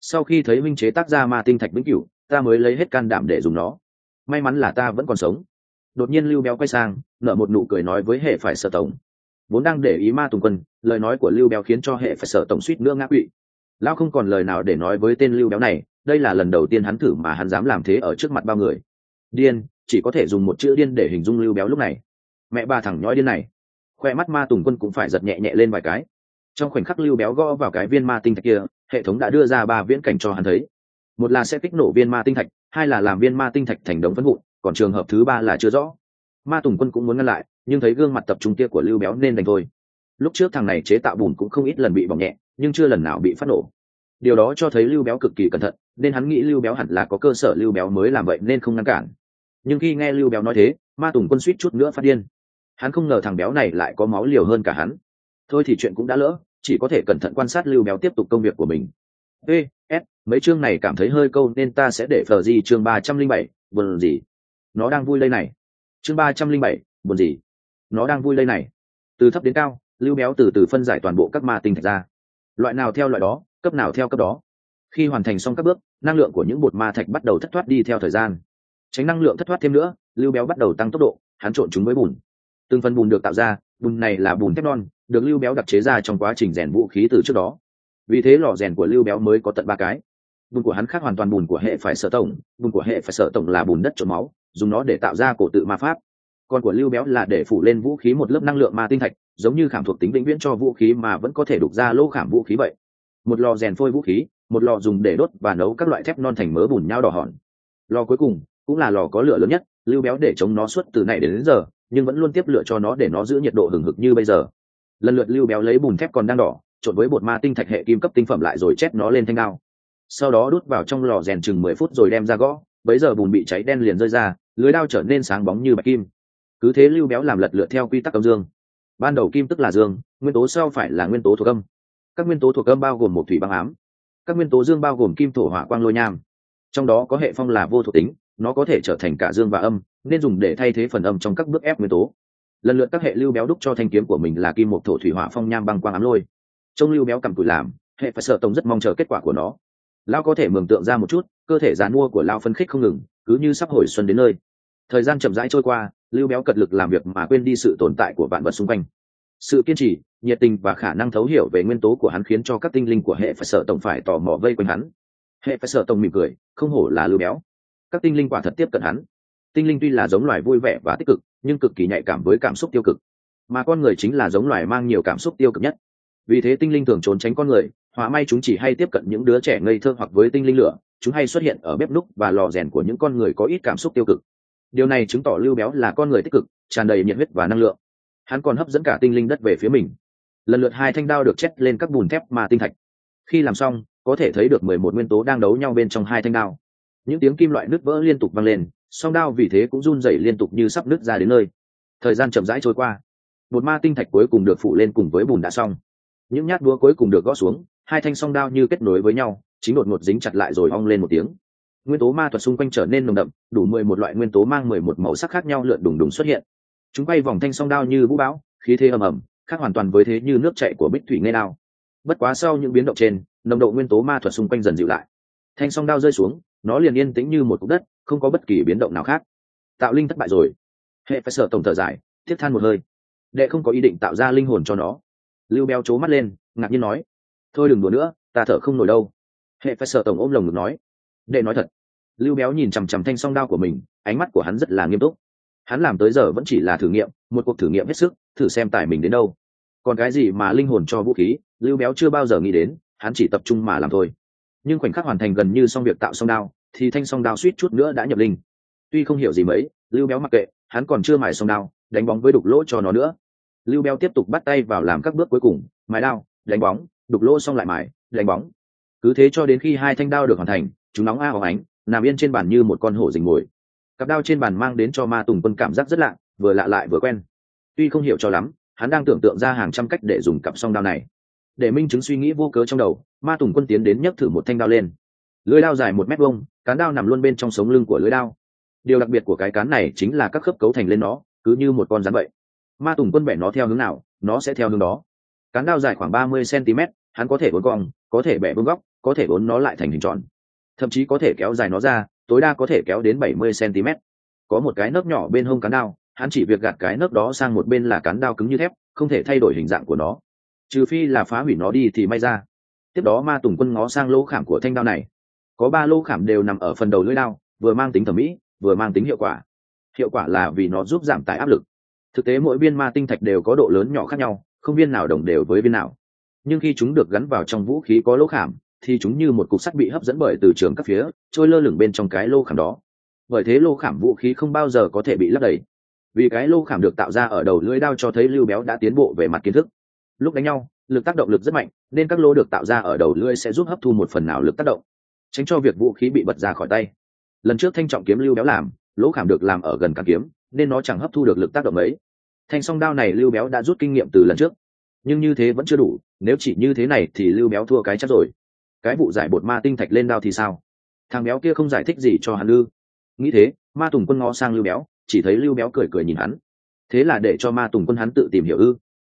[SPEAKER 1] Sau khi thấy minh chế tác ra ma tinh thạch vĩnh cửu, ta mới lấy hết can đảm để dùng nó. May mắn là ta vẫn còn sống đột nhiên lưu béo quay sang, nở một nụ cười nói với hệ phải sở tổng. Vốn đang để ý ma tùng quân, lời nói của lưu béo khiến cho hệ phải sở tổng suýt nữa ngã quỵ. Lao không còn lời nào để nói với tên lưu béo này, đây là lần đầu tiên hắn thử mà hắn dám làm thế ở trước mặt bao người. Điên, chỉ có thể dùng một chữ điên để hình dung lưu béo lúc này. Mẹ ba thằng nhói điên này. Khoe mắt ma tùng quân cũng phải giật nhẹ nhẹ lên vài cái. Trong khoảnh khắc lưu béo gõ vào cái viên ma tinh thạch kia, hệ thống đã đưa ra ba viễn cảnh cho hắn thấy. Một là sẽ kích nổ viên ma tinh thạch, hai là làm viên ma tinh thạch thành đống phân vụn còn trường hợp thứ ba là chưa rõ. Ma tùng quân cũng muốn ngăn lại, nhưng thấy gương mặt tập trung kia của lưu béo nên đành thôi. Lúc trước thằng này chế tạo bùn cũng không ít lần bị bỏng nhẹ, nhưng chưa lần nào bị phát nổ. Điều đó cho thấy lưu béo cực kỳ cẩn thận, nên hắn nghĩ lưu béo hẳn là có cơ sở lưu béo mới làm vậy nên không ngăn cản. Nhưng khi nghe lưu béo nói thế, ma tùng quân suýt chút nữa phát điên. Hắn không ngờ thằng béo này lại có máu liều hơn cả hắn. Thôi thì chuyện cũng đã lỡ, chỉ có thể cẩn thận quan sát lưu béo tiếp tục công việc của mình. Ê, s, mấy chương này cảm thấy hơi câu nên ta sẽ để phờ gì chương ba trăm linh bảy, buồn gì? Nó đang vui lây này. Chương ba trăm linh bảy, buồn gì? Nó đang vui lây này. Từ thấp đến cao, lưu béo từ từ phân giải toàn bộ các ma tinh thạch ra. Loại nào theo loại đó, cấp nào theo cấp đó. Khi hoàn thành xong các bước, năng lượng của những bột ma thạch bắt đầu thất thoát đi theo thời gian. Tránh năng lượng thất thoát thêm nữa, lưu béo bắt đầu tăng tốc độ, hắn trộn chúng với bùn. Từng phần bùn được tạo ra, bùn này là bùn thép non, được lưu béo đặc chế ra trong quá trình rèn vũ khí từ trước đó. Vì thế lò rèn của lưu béo mới có tận ba cái. Bùn của hắn khác hoàn toàn bùn của hệ phải sở tổng, bùn của hệ phải sở tổng là bùn đất trộn máu dùng nó để tạo ra cổ tự ma pháp. Còn của lưu béo là để phủ lên vũ khí một lớp năng lượng ma tinh thạch giống như khảm thuộc tính vĩnh viễn cho vũ khí mà vẫn có thể đục ra lỗ khảm vũ khí vậy. Một lò rèn phôi vũ khí một lò dùng để đốt và nấu các loại thép non thành mớ bùn nhau đỏ hòn. Lò cuối cùng cũng là lò có lửa lớn nhất lưu béo để chống nó suốt từ nay đến, đến giờ nhưng vẫn luôn tiếp lửa cho nó để nó giữ nhiệt độ hừng hực như bây giờ. Lần lượt lưu béo lấy bùn thép còn đang đỏ trộn với bột ma tinh thạch hệ kim cấp tinh phẩm lại rồi chét nó lên thanh ao. sau đó đút vào trong lò rèn chừng mười phút rồi đem ra gõ bấy giờ bùn bị cháy đen liền rơi ra lưới đao trở nên sáng bóng như bạch kim. Cứ thế lưu béo làm lật lượt theo quy tắc âm dương. Ban đầu kim tức là dương, nguyên tố sau phải là nguyên tố thuộc âm. Các nguyên tố thuộc âm bao gồm một thủy băng ám. Các nguyên tố dương bao gồm kim, thổ, hỏa, quang, lôi, nham. Trong đó có hệ phong là vô thuộc tính, nó có thể trở thành cả dương và âm, nên dùng để thay thế phần âm trong các bước ép nguyên tố. Lần lượt các hệ lưu béo đúc cho thanh kiếm của mình là kim, một, thổ, thủy, hỏa, phong, nham, băng, quang, ám lôi. Trông lưu béo cầm cùi làm, hệ phải sợ tông rất mong chờ kết quả của nó lao có thể mường tượng ra một chút, cơ thể dán mua của lao phân khích không ngừng, cứ như sắp hồi xuân đến nơi. Thời gian chậm rãi trôi qua, lưu béo cật lực làm việc mà quên đi sự tồn tại của vạn vật xung quanh. Sự kiên trì, nhiệt tình và khả năng thấu hiểu về nguyên tố của hắn khiến cho các tinh linh của hệ phải sợ tổng phải tò mò vây quanh hắn. Hệ phải sợ tổng mỉm cười, không hổ là lưu béo. Các tinh linh quả thật tiếp cận hắn. Tinh linh tuy là giống loài vui vẻ và tích cực, nhưng cực kỳ nhạy cảm với cảm xúc tiêu cực. Mà con người chính là giống loài mang nhiều cảm xúc tiêu cực nhất. Vì thế tinh linh thường trốn tránh con người hóa may chúng chỉ hay tiếp cận những đứa trẻ ngây thơ hoặc với tinh linh lửa, chúng hay xuất hiện ở bếp núc và lò rèn của những con người có ít cảm xúc tiêu cực. Điều này chứng tỏ lưu béo là con người tích cực, tràn đầy nhiệt huyết và năng lượng. Hắn còn hấp dẫn cả tinh linh đất về phía mình. Lần lượt hai thanh đao được chét lên các bùn thép mà tinh thạch. Khi làm xong, có thể thấy được mười một nguyên tố đang đấu nhau bên trong hai thanh đao. Những tiếng kim loại nứt vỡ liên tục vang lên, song đao vì thế cũng run rẩy liên tục như sắp nứt ra đến nơi. Thời gian chậm rãi trôi qua. Một ma tinh thạch cuối cùng được phủ lên cùng với bùn đã xong. Những nhát búa cuối cùng được gõ xuống hai thanh song đao như kết nối với nhau, chính đột ngột dính chặt lại rồi ong lên một tiếng. Nguyên tố ma thuật xung quanh trở nên nồng đậm, đủ mười một loại nguyên tố mang mười một màu sắc khác nhau lượn đùng đùng xuất hiện. Chúng bay vòng thanh song đao như vũ bão, khí thế ầm ầm, khác hoàn toàn với thế như nước chạy của bích thủy nghe đao. Bất quá sau những biến động trên, nồng độ nguyên tố ma thuật xung quanh dần dịu lại. Thanh song đao rơi xuống, nó liền yên tĩnh như một cục đất, không có bất kỳ biến động nào khác. Tạo linh thất bại rồi. Hệ phải sợ tổng thở dài, thiết than một hơi. Đệ không có ý định tạo ra linh hồn cho nó. Lưu béo c mắt lên, ngạc nhiên nói thôi đừng đùa nữa, ta thở không nổi đâu. Hệ phải sợ tổng ôm lồng ngực nói. Đệ nói thật. Lưu béo nhìn chằm chằm thanh song đao của mình, ánh mắt của hắn rất là nghiêm túc. Hắn làm tới giờ vẫn chỉ là thử nghiệm, một cuộc thử nghiệm hết sức, thử xem tài mình đến đâu. Còn cái gì mà linh hồn cho vũ khí, lưu béo chưa bao giờ nghĩ đến, hắn chỉ tập trung mà làm thôi. Nhưng khoảnh khắc hoàn thành gần như xong việc tạo song đao, thì thanh song đao suýt chút nữa đã nhập linh. Tuy không hiểu gì mấy, lưu béo mặc kệ, hắn còn chưa mài song đao, đánh bóng với đục lỗ cho nó nữa. Lưu béo tiếp tục bắt tay vào làm các bước cuối cùng, mài đao, đánh bóng đục lỗ xong lại mài, đánh bóng. Cứ thế cho đến khi hai thanh đao được hoàn thành, chúng nóng a hóng ánh, nằm yên trên bàn như một con hổ rình mồi. Cặp đao trên bàn mang đến cho ma tùng quân cảm giác rất lạ, vừa lạ lại vừa quen. Tuy không hiểu cho lắm, hắn đang tưởng tượng ra hàng trăm cách để dùng cặp song đao này. Để minh chứng suy nghĩ vô cớ trong đầu, ma tùng quân tiến đến nhấc thử một thanh đao lên. Lưới đao dài một mét vuông, cán đao nằm luôn bên trong sống lưng của lưới đao. Điều đặc biệt của cái cán này chính là các khớp cấu thành lên nó, cứ như một con rắn vậy. Ma tùng quân bẻ nó theo hướng nào, nó sẽ theo hướng đó. Cán đao dài khoảng ba mươi cm hắn có thể bốn cong, có thể bẻ vương góc, có thể bốn nó lại thành hình tròn. Thậm chí có thể kéo dài nó ra, tối đa có thể kéo đến bảy mươi cm có một cái nấc nhỏ bên hông cán đao, hắn chỉ việc gạt cái nấc đó sang một bên là cán đao cứng như thép, không thể thay đổi hình dạng của nó. Trừ phi là phá hủy nó đi thì may ra. Tiếp đó ma tùng quân ngó sang lỗ khảm của thanh đao này. Có ba lỗ khảm đều nằm ở phần đầu lưỡi đao, vừa mang tính thẩm mỹ, vừa mang tính hiệu quả. Hiệu quả là vì nó giúp giảm tải áp lực. Thực tế mỗi viên ma tinh thạch đều có độ lớn nhỏ khác nhau, không viên nào đồng đều với viên nào nhưng khi chúng được gắn vào trong vũ khí có lỗ khảm, thì chúng như một cục sắt bị hấp dẫn bởi từ trường các phía, trôi lơ lửng bên trong cái lô khảm đó. Bởi thế lô khảm vũ khí không bao giờ có thể bị lấp đầy. Vì cái lô khảm được tạo ra ở đầu lưỡi đao cho thấy lưu béo đã tiến bộ về mặt kiến thức. Lúc đánh nhau, lực tác động lực rất mạnh, nên các lô được tạo ra ở đầu lưỡi sẽ giúp hấp thu một phần nào lực tác động, tránh cho việc vũ khí bị bật ra khỏi tay. Lần trước thanh trọng kiếm lưu béo làm, lỗ khảm được làm ở gần càng kiếm, nên nó chẳng hấp thu được lực tác động ấy. Thanh song đao này lưu béo đã rút kinh nghiệm từ lần trước nhưng như thế vẫn chưa đủ, nếu chỉ như thế này thì lưu béo thua cái chắc rồi. Cái vụ giải bột ma tinh thạch lên đao thì sao? Thằng béo kia không giải thích gì cho hắn ư? Nghĩ thế, ma tùng quân ngó sang lưu béo, chỉ thấy lưu béo cười cười nhìn hắn. Thế là để cho ma tùng quân hắn tự tìm hiểu ư?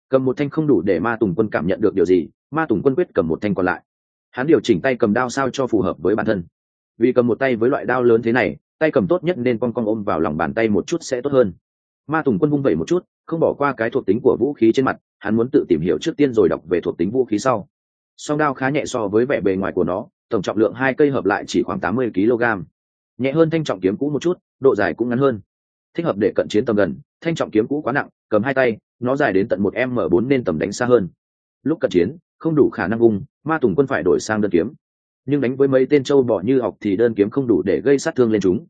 [SPEAKER 1] Cầm một thanh không đủ để ma tùng quân cảm nhận được điều gì, ma tùng quân quyết cầm một thanh còn lại. Hắn điều chỉnh tay cầm đao sao cho phù hợp với bản thân. Vì cầm một tay với loại đao lớn thế này, tay cầm tốt nhất nên con con ôm vào lòng bàn tay một chút sẽ tốt hơn. Ma tùng quân vung vẩy một chút không bỏ qua cái thuộc tính của vũ khí trên mặt, hắn muốn tự tìm hiểu trước tiên rồi đọc về thuộc tính vũ khí sau. Song đao khá nhẹ so với vẻ bề ngoài của nó, tổng trọng lượng hai cây hợp lại chỉ khoảng tám mươi kg. Nhẹ hơn thanh trọng kiếm cũ một chút, độ dài cũng ngắn hơn. Thích hợp để cận chiến tầm gần, thanh trọng kiếm cũ quá nặng, cầm hai tay, nó dài đến tận một m bốn nên tầm đánh xa hơn. Lúc cận chiến, không đủ khả năng vùng ma tùng quân phải đổi sang đơn kiếm. Nhưng đánh với mấy tên trâu bỏ như học thì đơn kiếm không đủ để gây sát thương lên chúng.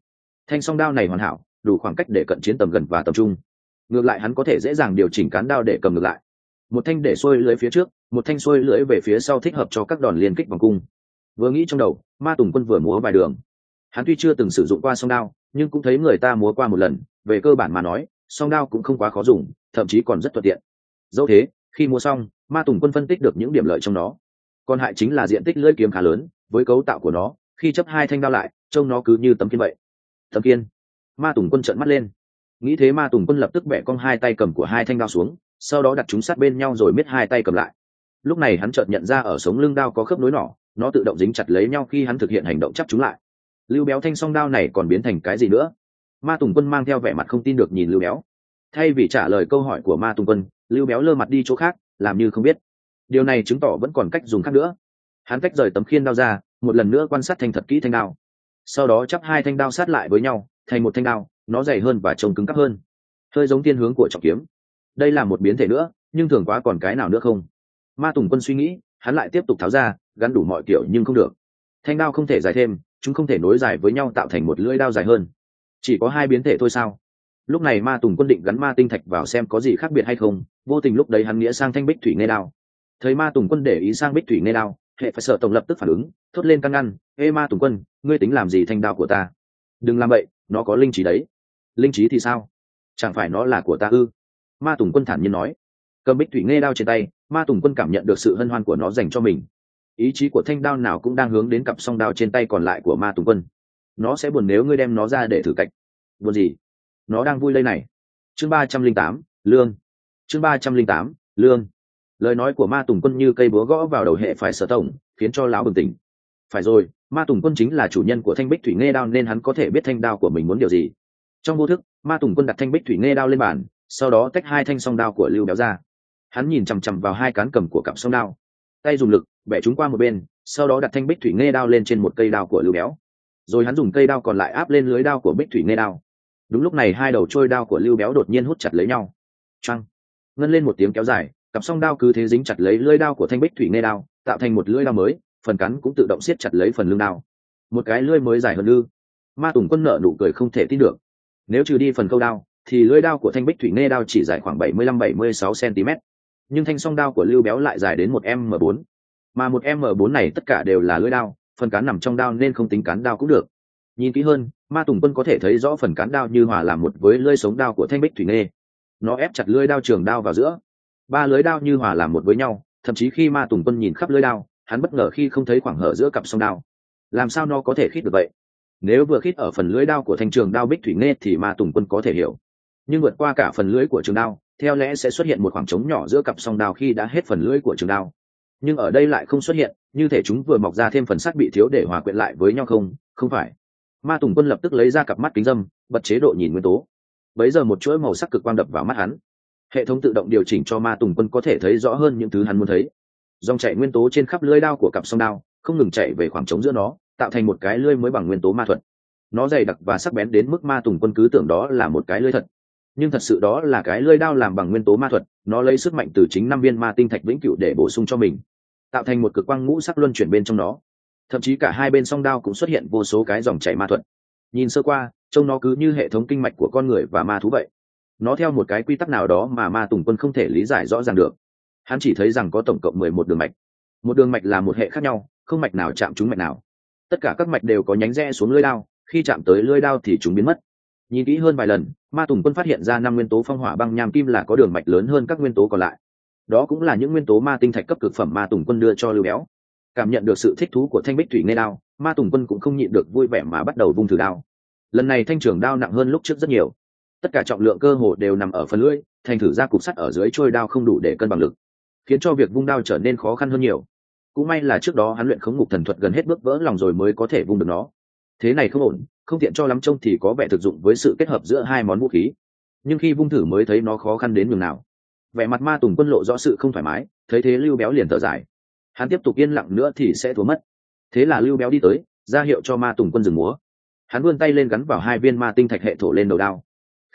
[SPEAKER 1] Thanh song đao này hoàn hảo, đủ khoảng cách để cận chiến tầm gần và tầm trung ngược lại hắn có thể dễ dàng điều chỉnh cán đao để cầm ngược lại. Một thanh để xuôi lưới phía trước, một thanh xuôi lưỡi về phía sau thích hợp cho các đòn liên kích vòng cung. Vừa nghĩ trong đầu, ma tùng quân vừa múa vài đường. Hắn tuy chưa từng sử dụng qua song đao, nhưng cũng thấy người ta múa qua một lần, về cơ bản mà nói, song đao cũng không quá khó dùng, thậm chí còn rất thuận tiện. Dẫu thế, khi mua xong, ma tùng quân phân tích được những điểm lợi trong nó còn hại chính là diện tích lưỡi kiếm khá lớn, với cấu tạo của nó, khi chấp hai thanh đao lại, trông nó cứ như tấm kiên vậy. Tấm kiên. Ma tùng quân trợn mắt lên nghĩ thế ma tùng quân lập tức bẻ cong hai tay cầm của hai thanh đao xuống, sau đó đặt chúng sát bên nhau rồi miết hai tay cầm lại. Lúc này hắn chợt nhận ra ở sống lưng đao có khớp nối nỏ, nó tự động dính chặt lấy nhau khi hắn thực hiện hành động chắc chúng lại. Lưu béo thanh song đao này còn biến thành cái gì nữa? Ma tùng quân mang theo vẻ mặt không tin được nhìn lưu béo. Thay vì trả lời câu hỏi của ma tùng quân, lưu béo lơ mặt đi chỗ khác, làm như không biết. Điều này chứng tỏ vẫn còn cách dùng khác nữa. Hắn cách rời tấm khiên đao ra, một lần nữa quan sát thanh thật kỹ thanh đao. Sau đó chắp hai thanh đao sát lại với nhau, thành một thanh đao nó dày hơn và trông cứng cắp hơn. Hơi giống tiên hướng của trọng kiếm. Đây là một biến thể nữa, nhưng thường quá còn cái nào nữa không? Ma tùng quân suy nghĩ, hắn lại tiếp tục tháo ra, gắn đủ mọi kiểu nhưng không được. Thanh đao không thể dài thêm, chúng không thể nối dài với nhau tạo thành một lưỡi đao dài hơn. Chỉ có hai biến thể thôi sao? Lúc này ma tùng quân định gắn ma tinh thạch vào xem có gì khác biệt hay không, vô tình lúc đấy hắn nghĩa sang thanh bích thủy nghe đao. Thấy ma tùng quân để ý sang bích thủy nghe đao, hệ phải sợ tổng lập tức phản ứng, thốt lên căn ngăn, ê ma tùng quân, ngươi tính làm gì thanh đao của ta? Đừng làm vậy, nó có linh trí đấy linh trí thì sao? Chẳng phải nó là của ta ư? Ma tùng quân thản nhiên nói. Cầm bích thủy nghe đao trên tay, ma tùng quân cảm nhận được sự hân hoan của nó dành cho mình. Ý chí của thanh đao nào cũng đang hướng đến cặp song đao trên tay còn lại của ma tùng quân. Nó sẽ buồn nếu ngươi đem nó ra để thử cạnh buồn gì? Nó đang vui lây này. Chương ba trăm linh tám, lương. Chương ba trăm linh tám, lương. Lời nói của ma tùng quân như cây búa gõ vào đầu hệ phải sở tổng, khiến cho lão bừng tỉnh. Phải rồi, ma tùng quân chính là chủ nhân của thanh bích thủy nghe đao nên hắn có thể biết thanh đao của mình muốn điều gì trong vô thức, ma tùng quân đặt thanh bích thủy nghe đao lên bàn, sau đó tách hai thanh song đao của lưu béo ra. Hắn nhìn chằm chằm vào hai cán cầm của cặp song đao. Tay dùng lực, bẻ chúng qua một bên, sau đó đặt thanh bích thủy nghe đao lên trên một cây đao của lưu béo. Rồi hắn dùng cây đao còn lại áp lên lưới đao của bích thủy nghe đao. Đúng lúc này hai đầu trôi đao của lưu béo đột nhiên hút chặt lấy nhau. Trăng ngân lên một tiếng kéo dài, cặp song đao cứ thế dính chặt lấy lưỡi đao của thanh bích thủy nghe đao, tạo thành một lưỡi đao mới, phần cắn cũng tự động siết chặt lấy phần lưng đao. Một cái lưỡi mới dài hơn lư. Ma tùng quân nợ nụ cười không thể tin được nếu trừ đi phần câu đao, thì lưỡi đao của thanh bích thủy nghe đao chỉ dài khoảng bảy mươi lăm bảy mươi sáu cm nhưng thanh song đao của lưu béo lại dài đến một m 4 mà một m 4 này tất cả đều là lưỡi đao, phần cán nằm trong đao nên không tính cán đao cũng được. Nhìn kỹ hơn, ma tùng quân có thể thấy rõ phần cán đao như hòa làm một với lưỡi sống đao của thanh bích thủy nghe nó ép chặt lưỡi đao trường đao vào giữa. Ba lưỡi đao như hòa làm một với nhau, thậm chí khi ma tùng quân nhìn khắp lưỡi đao, hắn bất ngờ khi không thấy khoảng hở giữa cặp song đao. Làm sao nó có thể khít được vậy? Nếu vừa khít ở phần lưới đao của thanh trường đao bích thủy nghe thì ma tùng quân có thể hiểu. Nhưng vượt qua cả phần lưới của trường đao, theo lẽ sẽ xuất hiện một khoảng trống nhỏ giữa cặp song đao khi đã hết phần lưới của trường đao. Nhưng ở đây lại không xuất hiện, như thể chúng vừa mọc ra thêm phần sắt bị thiếu để hòa quyện lại với nhau không? Không phải. Ma tùng quân lập tức lấy ra cặp mắt kính dâm, bật chế độ nhìn nguyên tố. Bấy giờ một chuỗi màu sắc cực quang đập vào mắt hắn. Hệ thống tự động điều chỉnh cho ma tùng quân có thể thấy rõ hơn những thứ hắn muốn thấy. Dòng chảy nguyên tố trên khắp lưới đao của cặp song đao không ngừng chạy về khoảng trống giữa nó tạo thành một cái lưới mới bằng nguyên tố ma thuật. Nó dày đặc và sắc bén đến mức ma tùng quân cứ tưởng đó là một cái lưới thật. Nhưng thật sự đó là cái lưới đao làm bằng nguyên tố ma thuật, nó lấy sức mạnh từ chính năm viên ma tinh thạch vĩnh cửu để bổ sung cho mình, tạo thành một cực quang ngũ sắc luân chuyển bên trong nó. Thậm chí cả hai bên song đao cũng xuất hiện vô số cái dòng chảy ma thuật. Nhìn sơ qua, trông nó cứ như hệ thống kinh mạch của con người và ma thú vậy. Nó theo một cái quy tắc nào đó mà ma tùng quân không thể lý giải rõ ràng được. Hắn chỉ thấy rằng có tổng cộng mười một đường mạch. Một đường mạch là một hệ khác nhau, không mạch nào chạm trúng mạch nào tất cả các mạch đều có nhánh rẽ xuống lưỡi đao, khi chạm tới lưỡi đao thì chúng biến mất. Nhìn kỹ hơn vài lần, ma tùng quân phát hiện ra năm nguyên tố phong hỏa băng nham kim là có đường mạch lớn hơn các nguyên tố còn lại. Đó cũng là những nguyên tố ma tinh thạch cấp cực phẩm ma tùng quân đưa cho lưu béo. Cảm nhận được sự thích thú của thanh bích thủy nghe đao, ma tùng quân cũng không nhịn được vui vẻ mà bắt đầu vung thử đao. Lần này thanh trường đao nặng hơn lúc trước rất nhiều. Tất cả trọng lượng cơ hồ đều nằm ở phần lưỡi, thành thử ra cục sắt ở dưới trôi đao không đủ để cân bằng lực, khiến cho việc vung đao trở nên khó khăn hơn nhiều cũng may là trước đó hắn luyện khống ngục thần thuật gần hết bước vỡ lòng rồi mới có thể vung được nó. Thế này không ổn, không tiện cho lắm trông thì có vẻ thực dụng với sự kết hợp giữa hai món vũ khí. Nhưng khi vung thử mới thấy nó khó khăn đến nhường nào. Vẻ mặt ma tùng quân lộ rõ sự không thoải mái, thấy thế lưu béo liền thở dài. Hắn tiếp tục yên lặng nữa thì sẽ thua mất. Thế là lưu béo đi tới, ra hiệu cho ma tùng quân dừng múa. Hắn vươn tay lên gắn vào hai viên ma tinh thạch hệ thổ lên đầu đao.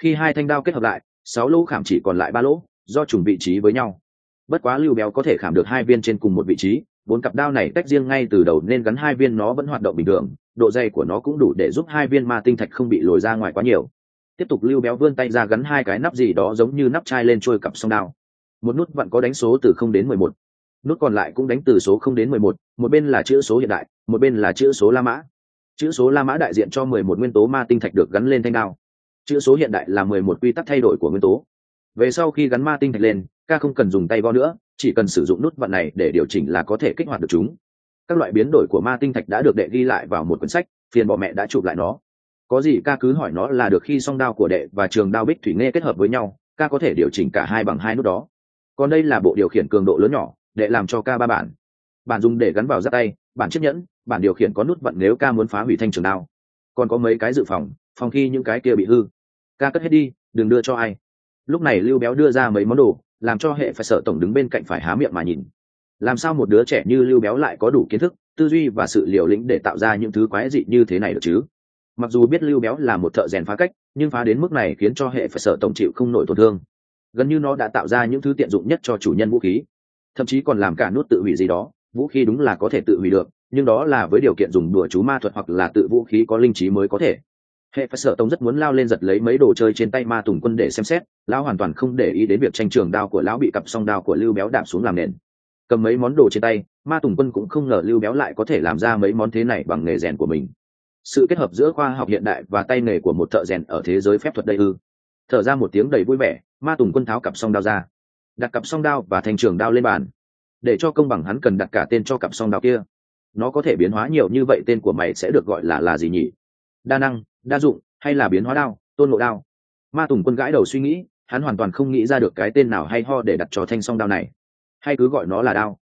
[SPEAKER 1] Khi hai thanh đao kết hợp lại, sáu lỗ khảm chỉ còn lại ba lỗ, do trùng vị trí với nhau. Bất quá lưu béo có thể khảm được hai viên trên cùng một vị trí bốn cặp đao này tách riêng ngay từ đầu nên gắn hai viên nó vẫn hoạt động bình thường, độ dày của nó cũng đủ để giúp hai viên ma tinh thạch không bị lồi ra ngoài quá nhiều. Tiếp tục lưu béo vươn tay ra gắn hai cái nắp gì đó giống như nắp chai lên trôi cặp song đao. Một nút vẫn có đánh số từ không đến mười một, nút còn lại cũng đánh từ số không đến mười một một bên là chữ số hiện đại, một bên là chữ số la mã. Chữ số la mã đại diện cho mười một nguyên tố ma tinh thạch được gắn lên thanh đao. Chữ số hiện đại là mười một quy tắc thay đổi của nguyên tố. Về sau khi gắn ma tinh thạch lên, ca không cần dùng tay vo nữa chỉ cần sử dụng nút vận này để điều chỉnh là có thể kích hoạt được chúng. Các loại biến đổi của ma tinh thạch đã được đệ ghi lại vào một cuốn sách, phiền bọ mẹ đã chụp lại nó. Có gì ca cứ hỏi nó là được khi song đao của đệ và trường đao bích thủy nghe kết hợp với nhau, ca có thể điều chỉnh cả hai bằng hai nút đó. Còn đây là bộ điều khiển cường độ lớn nhỏ để làm cho ca ba bản. Bản dùng để gắn vào giáp tay, bản chiếc nhẫn, bản điều khiển có nút vận nếu ca muốn phá hủy thanh trường đao. Còn có mấy cái dự phòng phòng khi những cái kia bị hư. Ca cất hết đi, đừng đưa cho ai. Lúc này lưu béo đưa ra mấy món đồ làm cho hệ phải sợ tổng đứng bên cạnh phải há miệng mà nhìn. Làm sao một đứa trẻ như lưu béo lại có đủ kiến thức, tư duy và sự liều lĩnh để tạo ra những thứ quái dị như thế này được chứ? Mặc dù biết lưu béo là một thợ rèn phá cách, nhưng phá đến mức này khiến cho hệ phải sợ tổng chịu không nổi tổn thương. Gần như nó đã tạo ra những thứ tiện dụng nhất cho chủ nhân vũ khí. Thậm chí còn làm cả nút tự hủy gì đó, vũ khí đúng là có thể tự hủy được, nhưng đó là với điều kiện dùng đùa chú ma thuật hoặc là tự vũ khí có linh trí mới có thể hệ phải sợ tông rất muốn lao lên giật lấy mấy đồ chơi trên tay ma tùng quân để xem xét, lão hoàn toàn không để ý đến việc tranh trường đao của lão bị cặp song đao của lưu béo đạp xuống làm nền. Cầm mấy món đồ trên tay, ma tùng quân cũng không ngờ lưu béo lại có thể làm ra mấy món thế này bằng nghề rèn của mình. Sự kết hợp giữa khoa học hiện đại và tay nghề của một thợ rèn ở thế giới phép thuật đây ư. Thở ra một tiếng đầy vui vẻ, ma tùng quân tháo cặp song đao ra. Đặt cặp song đao và thành trường đao lên bàn. Để cho công bằng hắn cần đặt cả tên cho cặp song đao kia. Nó có thể biến hóa nhiều như vậy, tên của mày sẽ được gọi là là gì nhỉ? Đa năng đa dụng, hay là biến hóa đao, tôn ngộ đao. Ma tùng quân gãi đầu suy nghĩ, hắn hoàn toàn không nghĩ ra được cái tên nào hay ho để đặt cho thanh song đao này. Hay cứ gọi nó là đao.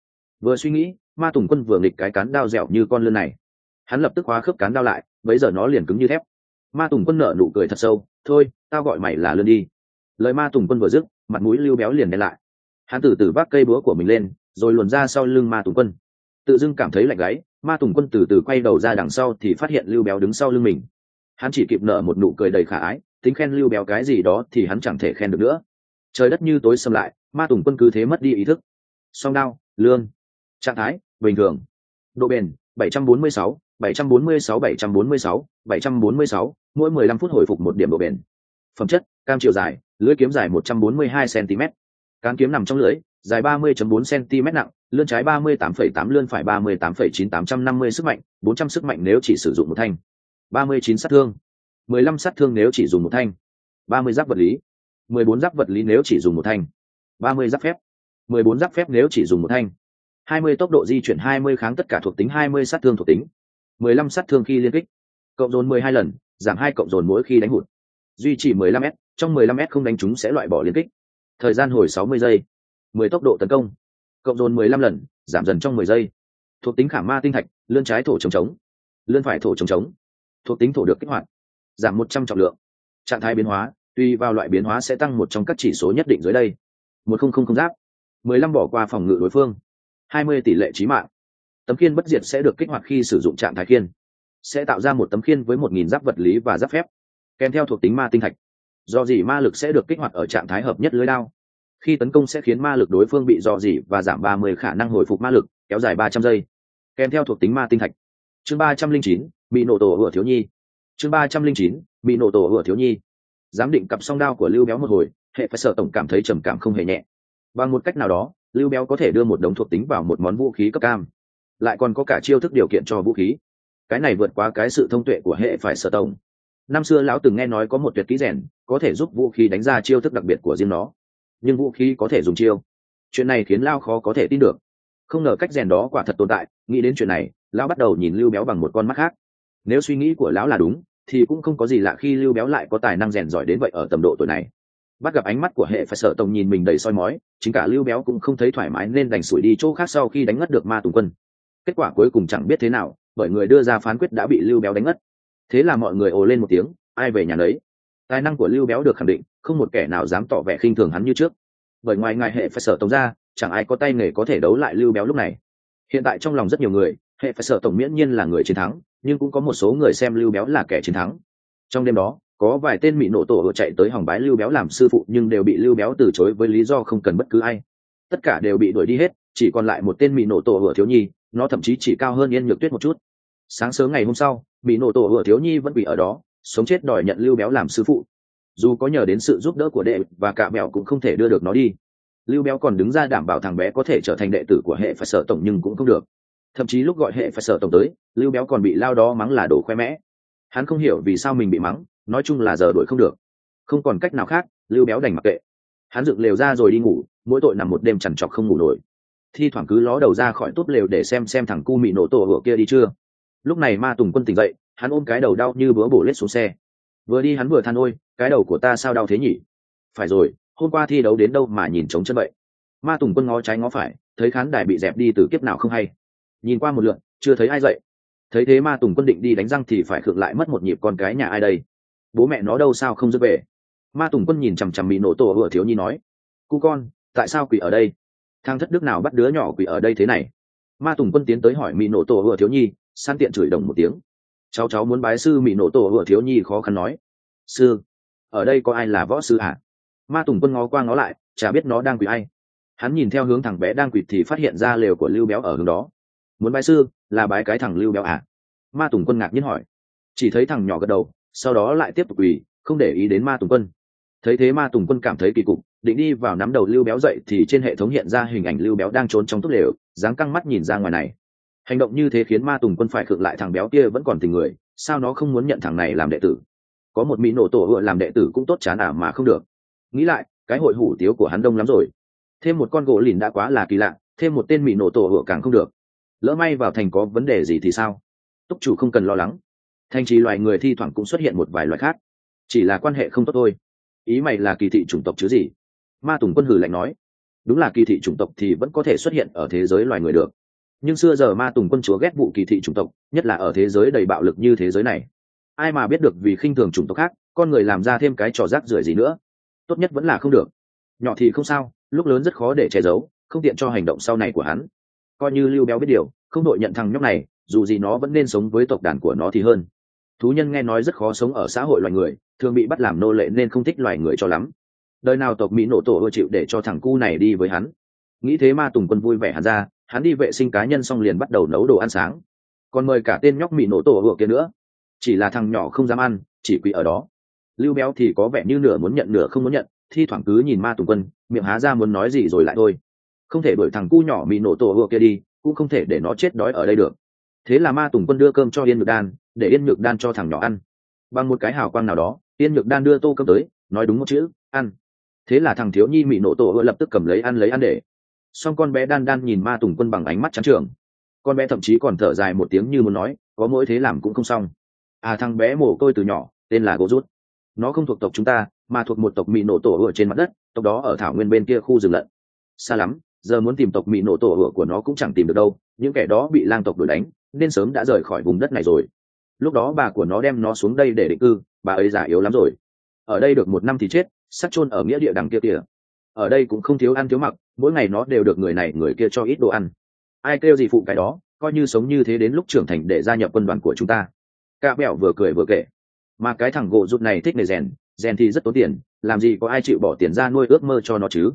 [SPEAKER 1] Vừa suy nghĩ, ma tùng quân vừa nghịch cái cán đao dẻo như con lươn này. Hắn lập tức hóa khớp cán đao lại, bấy giờ nó liền cứng như thép. Ma tùng quân nở nụ cười thật sâu, thôi, tao gọi mày là lươn đi. Lời ma tùng quân vừa dứt, mặt mũi lưu béo liền đen lại. Hắn từ từ vác cây búa của mình lên, rồi luồn ra sau lưng ma tùng quân. Tự dưng cảm thấy lạnh gáy, ma tùng quân từ từ quay đầu ra đằng sau thì phát hiện lưu béo đứng sau lưng mình hắn chỉ kịp nở một nụ cười đầy khả ái tính khen lưu béo cái gì đó thì hắn chẳng thể khen được nữa. Trời đất như tối xâm lại ma tùng quân cứ thế mất đi ý thức. Song đao lương trạng thái bình thường. Độ bền 746, 746, 746, 746, mỗi 15 phút hồi phục một điểm độ bền. Phẩm chất cam chiều dài lưỡi kiếm dài 142 cm cán kiếm nằm trong lưỡi dài 30.4 cm nặng lươn trái 38,8 lươn phải 38,9850 sức mạnh 400 sức mạnh nếu chỉ sử dụng một thanh. 39 sát thương. 15 sát thương nếu chỉ dùng một thanh. 30 giáp vật lý. 14 giáp vật lý nếu chỉ dùng một thanh. 30 giáp phép. 14 giáp phép nếu chỉ dùng một thanh. 20 tốc độ di chuyển 20 kháng tất cả thuộc tính 20 sát thương thuộc tính. 15 sát thương khi liên kích. Cộng dồn 12 lần, giảm hai cộng dồn mỗi khi đánh hụt. Duy trì 15 s, trong 15 s không đánh chúng sẽ loại bỏ liên kích. Thời gian hồi 60 giây. 10 tốc độ tấn công. Cộng dồn 15 lần, giảm dần trong 10 giây. Thuộc tính khả ma tinh thạch, lươn trái thổ chống chống lươn phải thổ chống chống thuộc tính thổ được kích hoạt, giảm 100 trọng lượng. Trạng thái biến hóa, tùy vào loại biến hóa sẽ tăng một trong các chỉ số nhất định dưới đây. Một không không không giáp, mười lăm bỏ qua phòng ngự đối phương, hai mươi tỷ lệ trí mạng. Tấm khiên bất diệt sẽ được kích hoạt khi sử dụng trạng thái khiên, sẽ tạo ra một tấm khiên với một nghìn giáp vật lý và giáp phép, kèm theo thuộc tính ma tinh thạch. Do gì ma lực sẽ được kích hoạt ở trạng thái hợp nhất lưới đao. Khi tấn công sẽ khiến ma lực đối phương bị dò dỉ và giảm ba mươi khả năng hồi phục ma lực, kéo dài ba trăm giây, kèm theo thuộc tính ma tinh thạch chương ba trăm linh chín, bị nổ tổ vừa thiếu nhi. Chương ba trăm linh chín, bị nổ tổ vừa thiếu nhi. Giám định cặp song đao của lưu béo một hồi, hệ phải sợ tổng cảm thấy trầm cảm không hề nhẹ. Bằng một cách nào đó, lưu béo có thể đưa một đống thuộc tính vào một món vũ khí cấp cam. Lại còn có cả chiêu thức điều kiện cho vũ khí. Cái này vượt qua cái sự thông tuệ của hệ phải sợ tổng. Năm xưa lão từng nghe nói có một tuyệt kỹ rèn, có thể giúp vũ khí đánh ra chiêu thức đặc biệt của riêng nó. Nhưng vũ khí có thể dùng chiêu. Chuyện này khiến lao khó có thể tin được. Không ngờ cách rèn đó quả thật tồn tại, nghĩ đến chuyện này lão bắt đầu nhìn lưu béo bằng một con mắt khác. Nếu suy nghĩ của lão là đúng, thì cũng không có gì lạ khi lưu béo lại có tài năng rèn giỏi đến vậy ở tầm độ tuổi này. Bắt gặp ánh mắt của hệ phải sợ tổng nhìn mình đầy soi mói, chính cả lưu béo cũng không thấy thoải mái nên đành sủi đi chỗ khác sau khi đánh ngất được ma tùng quân. Kết quả cuối cùng chẳng biết thế nào, bởi người đưa ra phán quyết đã bị lưu béo đánh ngất. Thế là mọi người ồ lên một tiếng, ai về nhà đấy tài năng của lưu béo được khẳng định, không một kẻ nào dám tỏ vẻ khinh thường hắn như trước. Bởi ngoài ngài hệ phải sợ tổng ra, chẳng ai có tay nghề có thể đấu lại lưu béo lúc này. Hiện tại trong lòng rất nhiều người hệ phải sợ tổng miễn nhiên là người chiến thắng, nhưng cũng có một số người xem lưu béo là kẻ chiến thắng. Trong đêm đó, có vài tên mỹ nổ tổ ở chạy tới hòng bái lưu béo làm sư phụ, nhưng đều bị lưu béo từ chối với lý do không cần bất cứ ai. Tất cả đều bị đuổi đi hết, chỉ còn lại một tên mỹ nổ tổ ở thiếu nhi, nó thậm chí chỉ cao hơn yên nhược tuyết một chút. Sáng sớm ngày hôm sau, mỹ nổ tổ ở thiếu nhi vẫn bị ở đó, sống chết đòi nhận lưu béo làm sư phụ. Dù có nhờ đến sự giúp đỡ của đệ và cả mẹo cũng không thể đưa được nó đi. Lưu béo còn đứng ra đảm bảo thằng bé có thể trở thành đệ tử của hệ phải sợ tổng nhưng cũng không được thậm chí lúc gọi hệ phải sợ tổng tới, lưu béo còn bị lao đó mắng là đồ khoe mẽ. Hắn không hiểu vì sao mình bị mắng, nói chung là giờ đuổi không được. Không còn cách nào khác, lưu béo đành mặc kệ. Hắn dựng lều ra rồi đi ngủ, mỗi tội nằm một đêm chằn trọc không ngủ nổi. Thi thoảng cứ ló đầu ra khỏi túp lều để xem xem thằng cu mị nổ tổ ở kia đi chưa. Lúc này ma tùng quân tỉnh dậy, hắn ôm cái đầu đau như bữa bổ lết xuống xe. Vừa đi hắn vừa than ôi, cái đầu của ta sao đau thế nhỉ? Phải rồi, hôm qua thi đấu đến đâu mà nhìn trống chân vậy? Ma tùng quân ngó trái ngó phải, thấy khán đài bị dẹp đi từ kiếp nào không hay nhìn qua một lượn, chưa thấy ai dậy. Thấy thế ma tùng quân định đi đánh răng thì phải khựng lại mất một nhịp con cái nhà ai đây? Bố mẹ nó đâu sao không dứt về ma tùng quân nhìn chằm chằm mỹ nổ tổ vừa thiếu nhi nói, cu con, tại sao quỷ ở đây? Thang thất đức nào bắt đứa nhỏ quỷ ở đây thế này? Ma tùng quân tiến tới hỏi mỹ nổ tổ vừa thiếu nhi, san tiện chửi đồng một tiếng. Cháu cháu muốn bái sư mỹ nổ tổ vừa thiếu nhi khó khăn nói. Sư, ở đây có ai là võ sư à ma tùng quân ngó qua ngó lại, chả biết nó đang quỷ ai. Hắn nhìn theo hướng thằng bé đang quỷ thì phát hiện ra lều của lưu béo ở hướng đó muốn bái sư, là bái cái thằng lưu béo à? Ma tùng quân ngạc nhiên hỏi. Chỉ thấy thằng nhỏ gật đầu, sau đó lại tiếp tục quỳ, không để ý đến ma tùng quân. Thấy thế ma tùng quân cảm thấy kỳ cục, định đi vào nắm đầu lưu béo dậy thì trên hệ thống hiện ra hình ảnh lưu béo đang trốn trong túp lều, dáng căng mắt nhìn ra ngoài này. Hành động như thế khiến ma tùng quân phải khựng lại thằng béo kia vẫn còn tình người, sao nó không muốn nhận thằng này làm đệ tử? Có một mỹ nổ tổ vừa làm đệ tử cũng tốt chán à mà không được. Nghĩ lại, cái hội hủ tiếu của hắn đông lắm rồi. Thêm một con gỗ lìn đã quá là kỳ lạ, thêm một tên mỹ nổ tổ vừa càng không được lỡ may vào thành có vấn đề gì thì sao? Túc chủ không cần lo lắng. Thành trì loài người thi thoảng cũng xuất hiện một vài loài khác. Chỉ là quan hệ không tốt thôi. Ý mày là kỳ thị chủng tộc chứ gì? Ma tùng quân hử lạnh nói. Đúng là kỳ thị chủng tộc thì vẫn có thể xuất hiện ở thế giới loài người được. Nhưng xưa giờ ma tùng quân chúa ghét vụ kỳ thị chủng tộc, nhất là ở thế giới đầy bạo lực như thế giới này. Ai mà biết được vì khinh thường chủng tộc khác, con người làm ra thêm cái trò rác rưởi gì nữa? Tốt nhất vẫn là không được. Nhỏ thì không sao, lúc lớn rất khó để che giấu, không tiện cho hành động sau này của hắn coi như lưu béo biết điều, không đội nhận thằng nhóc này, dù gì nó vẫn nên sống với tộc đàn của nó thì hơn. Thú nhân nghe nói rất khó sống ở xã hội loài người, thường bị bắt làm nô lệ nên không thích loài người cho lắm. Đời nào tộc mỹ nổ tổ ưa chịu để cho thằng cu này đi với hắn. Nghĩ thế ma tùng quân vui vẻ hắn ra, hắn đi vệ sinh cá nhân xong liền bắt đầu nấu đồ ăn sáng. Còn mời cả tên nhóc mỹ nổ tổ ưa kia nữa. Chỉ là thằng nhỏ không dám ăn, chỉ quỳ ở đó. Lưu béo thì có vẻ như nửa muốn nhận nửa không muốn nhận, thi thoảng cứ nhìn ma tùng quân, miệng há ra muốn nói gì rồi lại thôi không thể đuổi thằng cu nhỏ mì nổ tổ ựa kia đi, cũng không thể để nó chết đói ở đây được. Thế là ma tùng quân đưa cơm cho yên nhược đan, để yên nhược đan cho thằng nhỏ ăn. Bằng một cái hào quang nào đó, yên nhược đan đưa tô cơm tới, nói đúng một chữ, ăn. Thế là thằng thiếu nhi mỹ nổ tổ ựa lập tức cầm lấy ăn lấy ăn để. Xong con bé đan đan nhìn ma tùng quân bằng ánh mắt trắng trường con bé thậm chí còn thở dài một tiếng như muốn nói, có mỗi thế làm cũng không xong. À thằng bé mồ côi từ nhỏ, tên là gỗ rút. Nó không thuộc tộc chúng ta, mà thuộc một tộc mị nổ tổ ở trên mặt đất, tộc đó ở thảo nguyên bên kia khu rừng lận. Xa lắm giờ muốn tìm tộc mỹ nổ tổ ở của nó cũng chẳng tìm được đâu, những kẻ đó bị lang tộc đuổi đánh, nên sớm đã rời khỏi vùng đất này rồi. Lúc đó bà của nó đem nó xuống đây để định cư, bà ấy già yếu lắm rồi. Ở đây được một năm thì chết sắc chôn ở nghĩa địa đằng kia kìa. Ở đây cũng không thiếu ăn thiếu mặc, mỗi ngày nó đều được người này, người kia cho ít đồ ăn. Ai kêu gì phụ cái đó, coi như sống như thế đến lúc trưởng thành để gia nhập quân đoàn của chúng ta. Ca bẹo vừa cười vừa kể. Mà cái thằng gỗ rụt này thích nghề rèn rèn thì rất tốn tiền, làm gì có ai chịu bỏ tiền ra nuôi ước mơ cho nó chứ?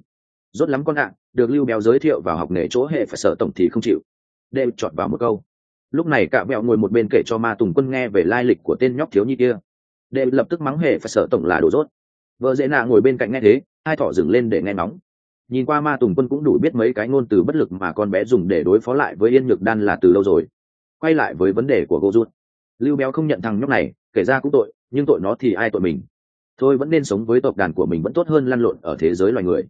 [SPEAKER 1] Rốt lắm con ạ, được lưu béo giới thiệu vào học nghề chỗ hệ phải sở tổng thì không chịu. Đêm chọn vào một câu. Lúc này cả bẹo ngồi một bên kể cho ma tùng quân nghe về lai lịch của tên nhóc thiếu nhi kia. Đêm lập tức mắng hệ phải sở tổng là đồ rốt. Vợ dễ nạ ngồi bên cạnh nghe thế, hai thỏ dừng lên để nghe ngóng. Nhìn qua ma tùng quân cũng đủ biết mấy cái ngôn từ bất lực mà con bé dùng để đối phó lại với yên nhược đan là từ lâu rồi. Quay lại với vấn đề của gô rút lưu béo không nhận thằng nhóc này, kể ra cũng tội, nhưng tội nó thì ai tội mình? Thôi vẫn nên sống với tộc đàn của mình vẫn tốt hơn lăn lộn ở thế giới loài người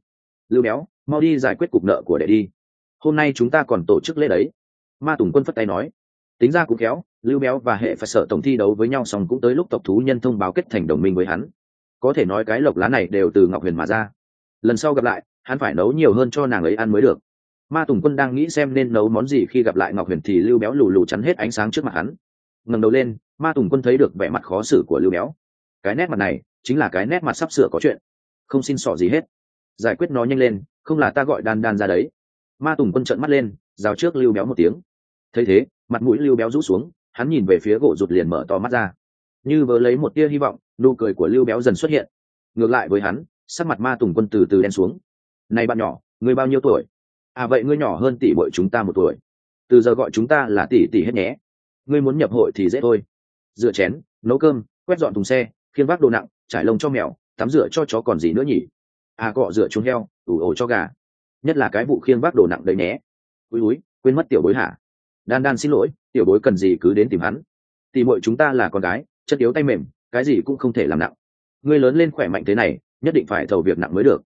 [SPEAKER 1] lưu béo, mau đi giải quyết cục nợ của đệ đi. Hôm nay chúng ta còn tổ chức lễ đấy. Ma tùng quân phất tay nói. Tính ra cũng khéo, lưu béo và hệ phải sợ tổng thi đấu với nhau xong cũng tới lúc tộc thú nhân thông báo kết thành đồng minh với hắn. Có thể nói cái lộc lá này đều từ ngọc huyền mà ra. Lần sau gặp lại, hắn phải nấu nhiều hơn cho nàng ấy ăn mới được. Ma tùng quân đang nghĩ xem nên nấu món gì khi gặp lại ngọc huyền thì lưu béo lù lù chắn hết ánh sáng trước mặt hắn. Ngẩng đầu lên, ma tùng quân thấy được vẻ mặt khó xử của lưu béo. Cái nét mặt này chính là cái nét mặt sắp sửa có chuyện. Không xin sỏ gì hết giải quyết nó nhanh lên, không là ta gọi đan đan ra đấy. Ma tùng quân trợn mắt lên, rào trước lưu béo một tiếng. Thấy thế, mặt mũi lưu béo rũ xuống, hắn nhìn về phía gỗ rụt liền mở to mắt ra. Như vớ lấy một tia hy vọng, nụ cười của lưu béo dần xuất hiện. Ngược lại với hắn, sắc mặt ma tùng quân từ từ đen xuống. Này bạn nhỏ, ngươi bao nhiêu tuổi? À vậy ngươi nhỏ hơn tỷ bội chúng ta một tuổi. Từ giờ gọi chúng ta là tỷ tỷ hết nhé. Ngươi muốn nhập hội thì dễ thôi. Rửa chén, nấu cơm, quét dọn thùng xe, khiêng vác đồ nặng, trải lông cho mèo, tắm rửa cho chó còn gì nữa nhỉ? À cọ rửa chuồng heo, ủ ổ cho gà. Nhất là cái vụ khiêng vác đồ nặng đấy nhé. Ui ui quên mất tiểu bối hả? Đan đan xin lỗi, tiểu bối cần gì cứ đến tìm hắn. Tỉ muội chúng ta là con gái, chất yếu tay mềm, cái gì cũng không thể làm nặng. Ngươi lớn lên khỏe mạnh thế này, nhất định phải thầu việc nặng mới được.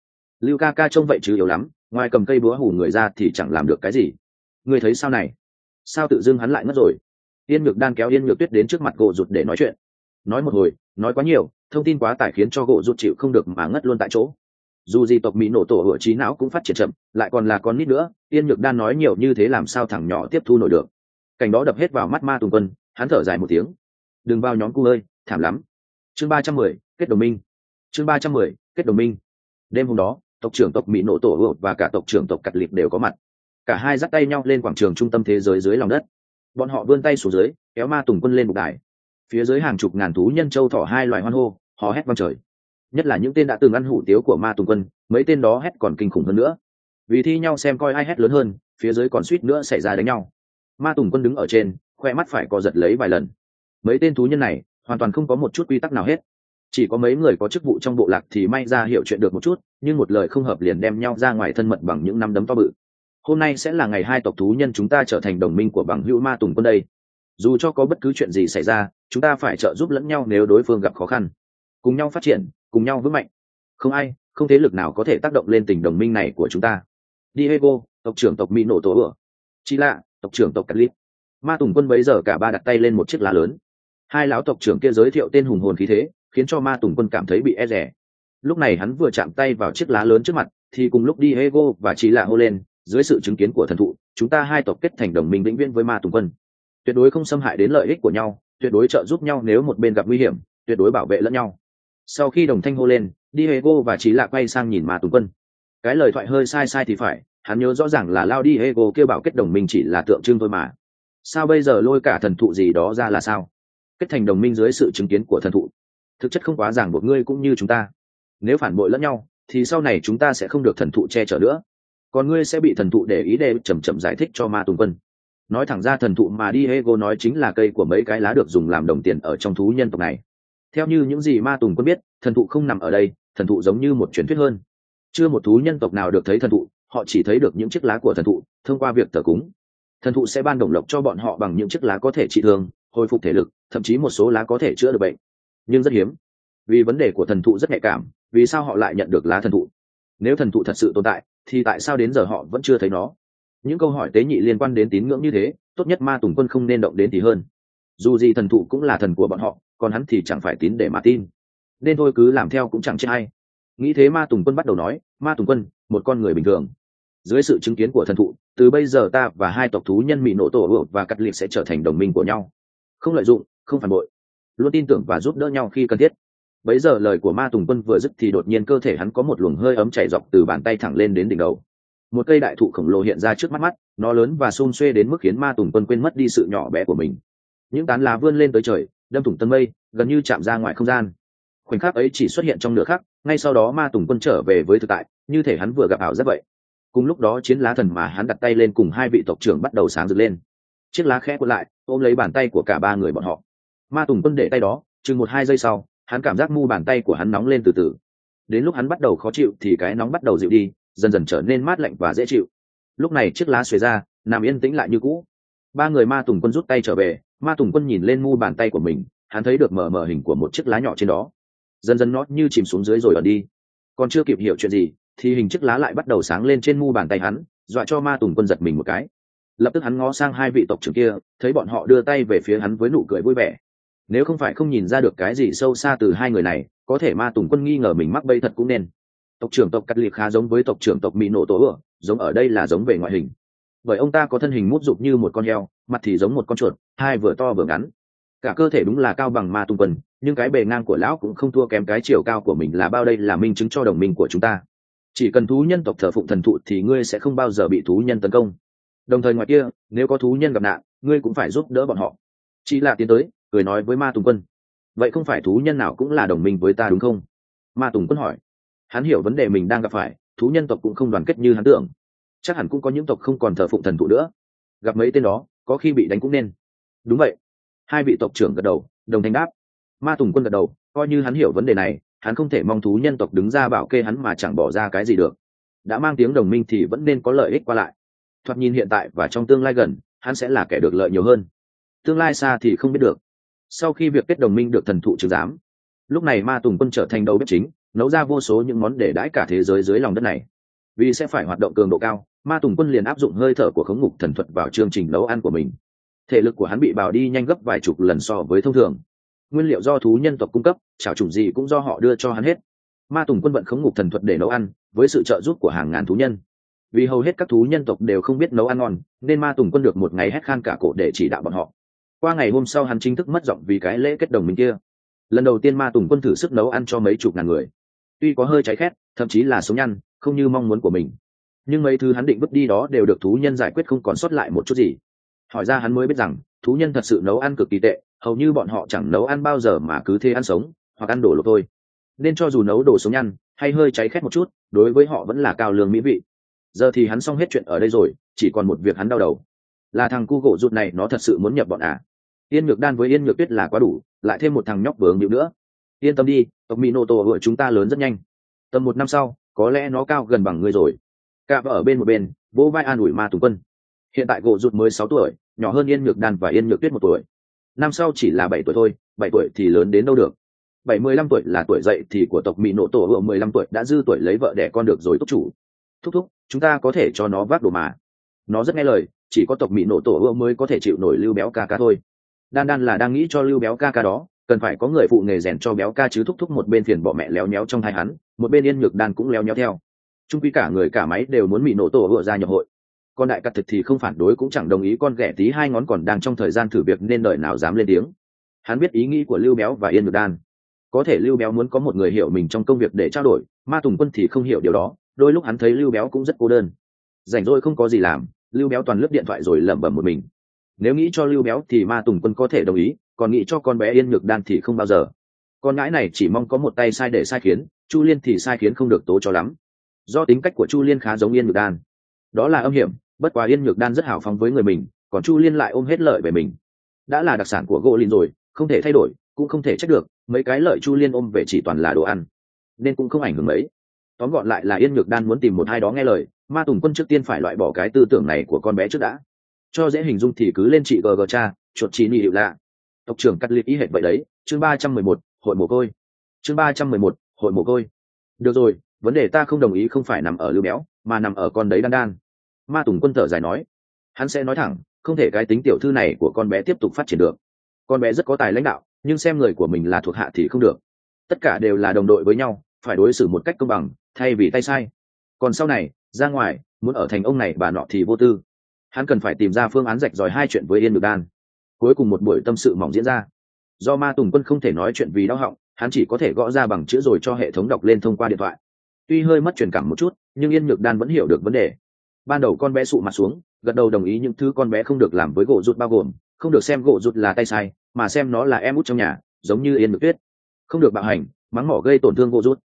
[SPEAKER 1] Lưu ca ca trông vậy chứ yếu lắm, ngoài cầm cây búa hù người ra thì chẳng làm được cái gì. Ngươi thấy sao này? Sao tự dưng hắn lại ngất rồi? Yên ngược đan kéo yên ngược tuyết đến trước mặt gỗ rụt để nói chuyện. Nói một hồi, nói quá nhiều, thông tin quá tải khiến cho gỗ rụt chịu không được mà ngất luôn tại chỗ dù gì tộc mỹ nổ tổ hựa trí não cũng phát triển chậm, lại còn là con nít nữa, yên nhược đan nói nhiều như thế làm sao thằng nhỏ tiếp thu nổi được. Cảnh đó đập hết vào mắt ma tùng quân, hắn thở dài một tiếng. Đừng vào nhóm cu ơi, thảm lắm. Chương ba trăm mười, kết đồng minh. Chương ba trăm mười, kết đồng minh. Đêm hôm đó, tộc trưởng tộc mỹ nổ tổ hựa và cả tộc trưởng tộc cặt lịp đều có mặt. Cả hai dắt tay nhau lên quảng trường trung tâm thế giới dưới lòng đất. Bọn họ vươn tay xuống dưới, kéo ma tùng quân lên bục đài. Phía dưới hàng chục ngàn thú nhân châu thỏ hai loài hoan hô, hò hét văng trời nhất là những tên đã từng ăn hủ tiếu của ma tùng quân, mấy tên đó hét còn kinh khủng hơn nữa. Vì thi nhau xem coi ai hét lớn hơn, phía dưới còn suýt nữa xảy ra đánh nhau. Ma tùng quân đứng ở trên, khoe mắt phải co giật lấy vài lần. Mấy tên thú nhân này, hoàn toàn không có một chút quy tắc nào hết. Chỉ có mấy người có chức vụ trong bộ lạc thì may ra hiểu chuyện được một chút, nhưng một lời không hợp liền đem nhau ra ngoài thân mật bằng những năm đấm to bự. Hôm nay sẽ là ngày hai tộc thú nhân chúng ta trở thành đồng minh của bằng hữu ma tùng quân đây. Dù cho có bất cứ chuyện gì xảy ra, chúng ta phải trợ giúp lẫn nhau nếu đối phương gặp khó khăn. Cùng nhau phát triển cùng nhau vững mạnh. Không ai, không thế lực nào có thể tác động lên tình đồng minh này của chúng ta. Diego, tộc trưởng tộc mỹ nổ tổ ửa chi lạ tộc trưởng tộc cát lip ma tùng quân bấy giờ cả ba đặt tay lên một chiếc lá lớn. Hai lão tộc trưởng kia giới thiệu tên hùng hồn khí thế, khiến cho ma tùng quân cảm thấy bị e rẻ lúc này hắn vừa chạm tay vào chiếc lá lớn trước mặt, thì cùng lúc Diego và chỉ lạ hô lên, dưới sự chứng kiến của thần thụ, chúng ta hai tộc kết thành đồng minh vĩnh viễn với ma tùng quân. Tuyệt đối không xâm hại đến lợi ích của nhau, tuyệt đối trợ giúp nhau nếu một bên gặp nguy hiểm, tuyệt đối bảo vệ lẫn nhau sau khi đồng thanh hô lên đi hego và chỉ lạ quay sang nhìn ma tùng quân. Cái lời thoại hơi sai sai thì phải, hắn nhớ rõ ràng là lao đi hego kêu bảo kết đồng minh chỉ là tượng trưng thôi mà. Sao bây giờ lôi cả thần thụ gì đó ra là sao? Kết thành đồng minh dưới sự chứng kiến của thần thụ. Thực chất không quá ràng buộc ngươi cũng như chúng ta. Nếu phản bội lẫn nhau, thì sau này chúng ta sẽ không được thần thụ che chở nữa. Còn ngươi sẽ bị thần thụ để ý để chầm chậm giải thích cho ma tùng quân. Nói thẳng ra thần thụ mà đi hego nói chính là cây của mấy cái lá được dùng làm đồng tiền ở trong thú nhân tộc này theo như những gì ma tùng quân biết, thần thụ không nằm ở đây, thần thụ giống như một truyền thuyết hơn. Chưa một thú nhân tộc nào được thấy thần thụ, họ chỉ thấy được những chiếc lá của thần thụ, thông qua việc thờ cúng. Thần thụ sẽ ban đồng lộc cho bọn họ bằng những chiếc lá có thể trị thương, hồi phục thể lực, thậm chí một số lá có thể chữa được bệnh. Nhưng rất hiếm. Vì vấn đề của thần thụ rất nhạy cảm, vì sao họ lại nhận được lá thần thụ? Nếu thần thụ thật sự tồn tại, thì tại sao đến giờ họ vẫn chưa thấy nó? Những câu hỏi tế nhị liên quan đến tín ngưỡng như thế, tốt nhất ma tùng quân không nên động đến thì hơn. Dù gì thần thụ cũng là thần của bọn họ còn hắn thì chẳng phải tín để mà tin. Nên thôi cứ làm theo cũng chẳng chết hay nghĩ thế ma tùng quân bắt đầu nói, ma tùng quân, một con người bình thường. Dưới sự chứng kiến của thần thụ, từ bây giờ ta và hai tộc thú nhân mỹ nổ tổ ựa và cắt liệt sẽ trở thành đồng minh của nhau. Không lợi dụng, không phản bội. Luôn tin tưởng và giúp đỡ nhau khi cần thiết. Bấy giờ lời của ma tùng quân vừa dứt thì đột nhiên cơ thể hắn có một luồng hơi ấm chảy dọc từ bàn tay thẳng lên đến đỉnh đầu. Một cây đại thụ khổng lồ hiện ra trước mắt mắt, nó lớn và xôn xuê đến mức khiến ma tùng quân quên mất đi sự nhỏ bé của mình. Những tán lá vươn lên tới trời đâm thủng tân mây, gần như chạm ra ngoài không gian. Khoảnh khắc ấy chỉ xuất hiện trong nửa khắc, ngay sau đó ma tùng quân trở về với thực tại, như thể hắn vừa gặp ảo rất vậy. Cùng lúc đó chiến lá thần mà hắn đặt tay lên cùng hai vị tộc trưởng bắt đầu sáng rực lên. Chiếc lá khẽ quật lại, ôm lấy bàn tay của cả ba người bọn họ. Ma tùng quân để tay đó, chừng một hai giây sau, hắn cảm giác mu bàn tay của hắn nóng lên từ từ. Đến lúc hắn bắt đầu khó chịu thì cái nóng bắt đầu dịu đi, dần dần trở nên mát lạnh và dễ chịu. Lúc này chiếc lá xuề ra, nằm yên tĩnh lại như cũ. Ba người ma tùng quân rút tay trở về ma tùng quân nhìn lên mu bàn tay của mình, hắn thấy được mở mở hình của một chiếc lá nhỏ trên đó. Dần dần nó như chìm xuống dưới rồi ẩn đi. Còn chưa kịp hiểu chuyện gì, thì hình chiếc lá lại bắt đầu sáng lên trên mu bàn tay hắn, dọa cho ma tùng quân giật mình một cái. Lập tức hắn ngó sang hai vị tộc trưởng kia, thấy bọn họ đưa tay về phía hắn với nụ cười vui vẻ. Nếu không phải không nhìn ra được cái gì sâu xa từ hai người này, có thể ma tùng quân nghi ngờ mình mắc bẫy thật cũng nên. Tộc trưởng tộc cắt liệt khá giống với tộc trưởng tộc mỹ nổ tổ ở giống ở đây là giống về ngoại hình bởi ông ta có thân hình mút rụt như một con heo, mặt thì giống một con chuột, hai vừa to vừa ngắn. Cả cơ thể đúng là cao bằng ma tùng quần, nhưng cái bề ngang của lão cũng không thua kém cái chiều cao của mình là bao đây là minh chứng cho đồng minh của chúng ta. Chỉ cần thú nhân tộc thờ phụng thần thụ thì ngươi sẽ không bao giờ bị thú nhân tấn công. Đồng thời ngoài kia, nếu có thú nhân gặp nạn, ngươi cũng phải giúp đỡ bọn họ. Chỉ là tiến tới, cười nói với ma tùng quân vậy không phải thú nhân nào cũng là đồng minh với ta đúng không? Ma tùng quân hỏi. Hắn hiểu vấn đề mình đang gặp phải, thú nhân tộc cũng không đoàn kết như hắn tưởng chắc hẳn cũng có những tộc không còn thờ phụng thần thụ nữa. Gặp mấy tên đó, có khi bị đánh cũng nên. Đúng vậy. Hai vị tộc trưởng gật đầu, đồng thanh đáp. Ma tùng quân gật đầu, coi như hắn hiểu vấn đề này, hắn không thể mong thú nhân tộc đứng ra bảo kê hắn mà chẳng bỏ ra cái gì được. Đã mang tiếng đồng minh thì vẫn nên có lợi ích qua lại. Thoạt nhìn hiện tại và trong tương lai gần, hắn sẽ là kẻ được lợi nhiều hơn. Tương lai xa thì không biết được. Sau khi việc kết đồng minh được thần thụ trừng giám, lúc này ma tùng quân trở thành đầu bếp chính, nấu ra vô số những món để đãi cả thế giới dưới lòng đất này. Vì sẽ phải hoạt động cường độ cao ma tùng quân liền áp dụng hơi thở của khống ngục thần thuật vào chương trình nấu ăn của mình. Thể lực của hắn bị bào đi nhanh gấp vài chục lần so với thông thường. Nguyên liệu do thú nhân tộc cung cấp, chảo chủng gì cũng do họ đưa cho hắn hết. Ma tùng quân vận khống ngục thần thuật để nấu ăn, với sự trợ giúp của hàng ngàn thú nhân. Vì hầu hết các thú nhân tộc đều không biết nấu ăn ngon, nên ma tùng quân được một ngày hét khan cả cổ để chỉ đạo bọn họ. Qua ngày hôm sau hắn chính thức mất giọng vì cái lễ kết đồng mình kia. Lần đầu tiên ma tùng quân thử sức nấu ăn cho mấy chục ngàn người. Tuy có hơi cháy khét, thậm chí là sống nhăn, không như mong muốn của mình nhưng mấy thứ hắn định vứt đi đó đều được thú nhân giải quyết không còn sót lại một chút gì. Hỏi ra hắn mới biết rằng, thú nhân thật sự nấu ăn cực kỳ tệ, hầu như bọn họ chẳng nấu ăn bao giờ mà cứ thế ăn sống, hoặc ăn đổ lột thôi. Nên cho dù nấu đồ sống nhăn, hay hơi cháy khét một chút, đối với họ vẫn là cao lương mỹ vị. Giờ thì hắn xong hết chuyện ở đây rồi, chỉ còn một việc hắn đau đầu. Là thằng cu gỗ rụt này nó thật sự muốn nhập bọn à? Yên ngược đan với yên ngược tuyết là quá đủ, lại thêm một thằng nhóc vướng nhịu nữa. Yên tâm đi, tộc mỹ nô tổ của chúng ta lớn rất nhanh. Tầm một năm sau, có lẽ nó cao gần bằng ngươi rồi cạ ở bên một bên, vỗ vai an ủi ma tùng quân. Hiện tại gỗ rụt mới sáu tuổi, nhỏ hơn yên nhược đan và yên nhược tuyết một tuổi. Năm sau chỉ là bảy tuổi thôi, bảy tuổi thì lớn đến đâu được? Bảy mươi lăm tuổi là tuổi dậy thì của tộc mỹ nộ tổ hựa mười lăm tuổi đã dư tuổi lấy vợ đẻ con được rồi túc chủ. Thúc thúc, chúng ta có thể cho nó vác đồ mà. Nó rất nghe lời, chỉ có tộc mỹ nộ tổ hựa mới có thể chịu nổi lưu béo ca ca thôi. Đan đan là đang nghĩ cho lưu béo ca ca đó, cần phải có người phụ nghề rèn cho béo ca chứ thúc thúc một bên phiền bỏ mẹ léo nhéo trong thai hắn, một bên yên nhược đan cũng léo nhéo theo trung quy cả người cả máy đều muốn bị nổ tổ vừa ra nhập hội. Còn đại cắt thực thì không phản đối cũng chẳng đồng ý con ghẻ tí hai ngón còn đang trong thời gian thử việc nên đợi nào dám lên tiếng. Hắn biết ý nghĩ của lưu béo và yên nhược đan. Có thể lưu béo muốn có một người hiểu mình trong công việc để trao đổi, ma tùng quân thì không hiểu điều đó, đôi lúc hắn thấy lưu béo cũng rất cô đơn. Rảnh rỗi không có gì làm, lưu béo toàn lướt điện thoại rồi lẩm bẩm một mình. Nếu nghĩ cho lưu béo thì ma tùng quân có thể đồng ý, còn nghĩ cho con bé yên nhược đan thì không bao giờ. Con ngãi này chỉ mong có một tay sai để sai khiến, chu liên thì sai khiến không được tố cho lắm do tính cách của chu liên khá giống yên nhược đan. Đó là âm hiểm, bất quá yên nhược đan rất hào phóng với người mình, còn chu liên lại ôm hết lợi về mình. Đã là đặc sản của gỗ lìn rồi, không thể thay đổi, cũng không thể trách được, mấy cái lợi chu liên ôm về chỉ toàn là đồ ăn, nên cũng không ảnh hưởng mấy. Tóm gọn lại là yên nhược đan muốn tìm một hai đó nghe lời, ma tùng quân trước tiên phải loại bỏ cái tư tưởng này của con bé trước đã. Cho dễ hình dung thì cứ lên chị gg cha, chuột chị nị hiệu lạ. Tộc trưởng cắt liệt ý hệ vậy đấy, chương ba trăm mười một, hội mồ côi. Chương ba trăm mười một, hội mồ côi. Được rồi vấn đề ta không đồng ý không phải nằm ở lưu béo, mà nằm ở con đấy đan đan. Ma tùng quân thở dài nói, hắn sẽ nói thẳng, không thể cái tính tiểu thư này của con bé tiếp tục phát triển được. Con bé rất có tài lãnh đạo, nhưng xem người của mình là thuộc hạ thì không được. Tất cả đều là đồng đội với nhau, phải đối xử một cách công bằng, thay vì tay sai. Còn sau này, ra ngoài, muốn ở thành ông này bà nọ thì vô tư. Hắn cần phải tìm ra phương án rạch ròi hai chuyện với yên được đan. Cuối cùng một buổi tâm sự mỏng diễn ra. Do ma tùng quân không thể nói chuyện vì đau họng, hắn chỉ có thể gõ ra bằng chữ rồi cho hệ thống đọc lên thông qua điện thoại tuy hơi mất truyền cảm một chút, nhưng yên nhược đan vẫn hiểu được vấn đề. Ban đầu con bé sụ mặt xuống, gật đầu đồng ý những thứ con bé không được làm với gỗ rụt bao gồm, không được xem gỗ rụt là tay sai, mà xem nó là em út trong nhà, giống như yên nhược tuyết. Không được bạo hành, mắng mỏ gây tổn thương gỗ rút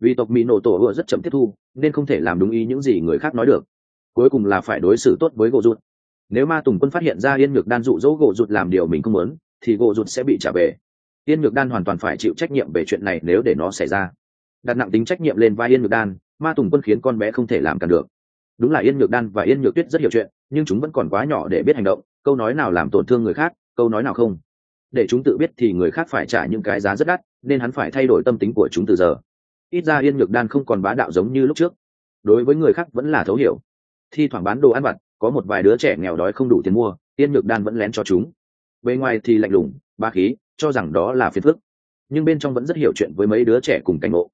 [SPEAKER 1] vì tộc mỹ nổ tổ vừa rất chậm tiếp thu, nên không thể làm đúng ý những gì người khác nói được. Cuối cùng là phải đối xử tốt với gỗ rút nếu ma tùng quân phát hiện ra yên nhược đan dụ dỗ gỗ rút làm điều mình không muốn, thì gỗ rút sẽ bị trả về. Yên nhược đan hoàn toàn phải chịu trách nhiệm về chuyện này nếu để nó xảy ra đặt nặng tính trách nhiệm lên vai yên nhược đan, ma tùng quân khiến con bé không thể làm cản được. Đúng là yên nhược đan và yên nhược tuyết rất hiểu chuyện, nhưng chúng vẫn còn quá nhỏ để biết hành động, câu nói nào làm tổn thương người khác, câu nói nào không. Để chúng tự biết thì người khác phải trả những cái giá rất đắt, nên hắn phải thay đổi tâm tính của chúng từ giờ. Ít ra yên nhược đan không còn bá đạo giống như lúc trước. Đối với người khác vẫn là thấu hiểu. Thi thoảng bán đồ ăn vặt, có một vài đứa trẻ nghèo đói không đủ tiền mua, yên nhược đan vẫn lén cho chúng. Bề ngoài thì lạnh lùng ba khí, cho rằng đó là phiền phức. Nhưng bên trong vẫn rất hiểu chuyện với mấy đứa trẻ cùng cảnh ngộ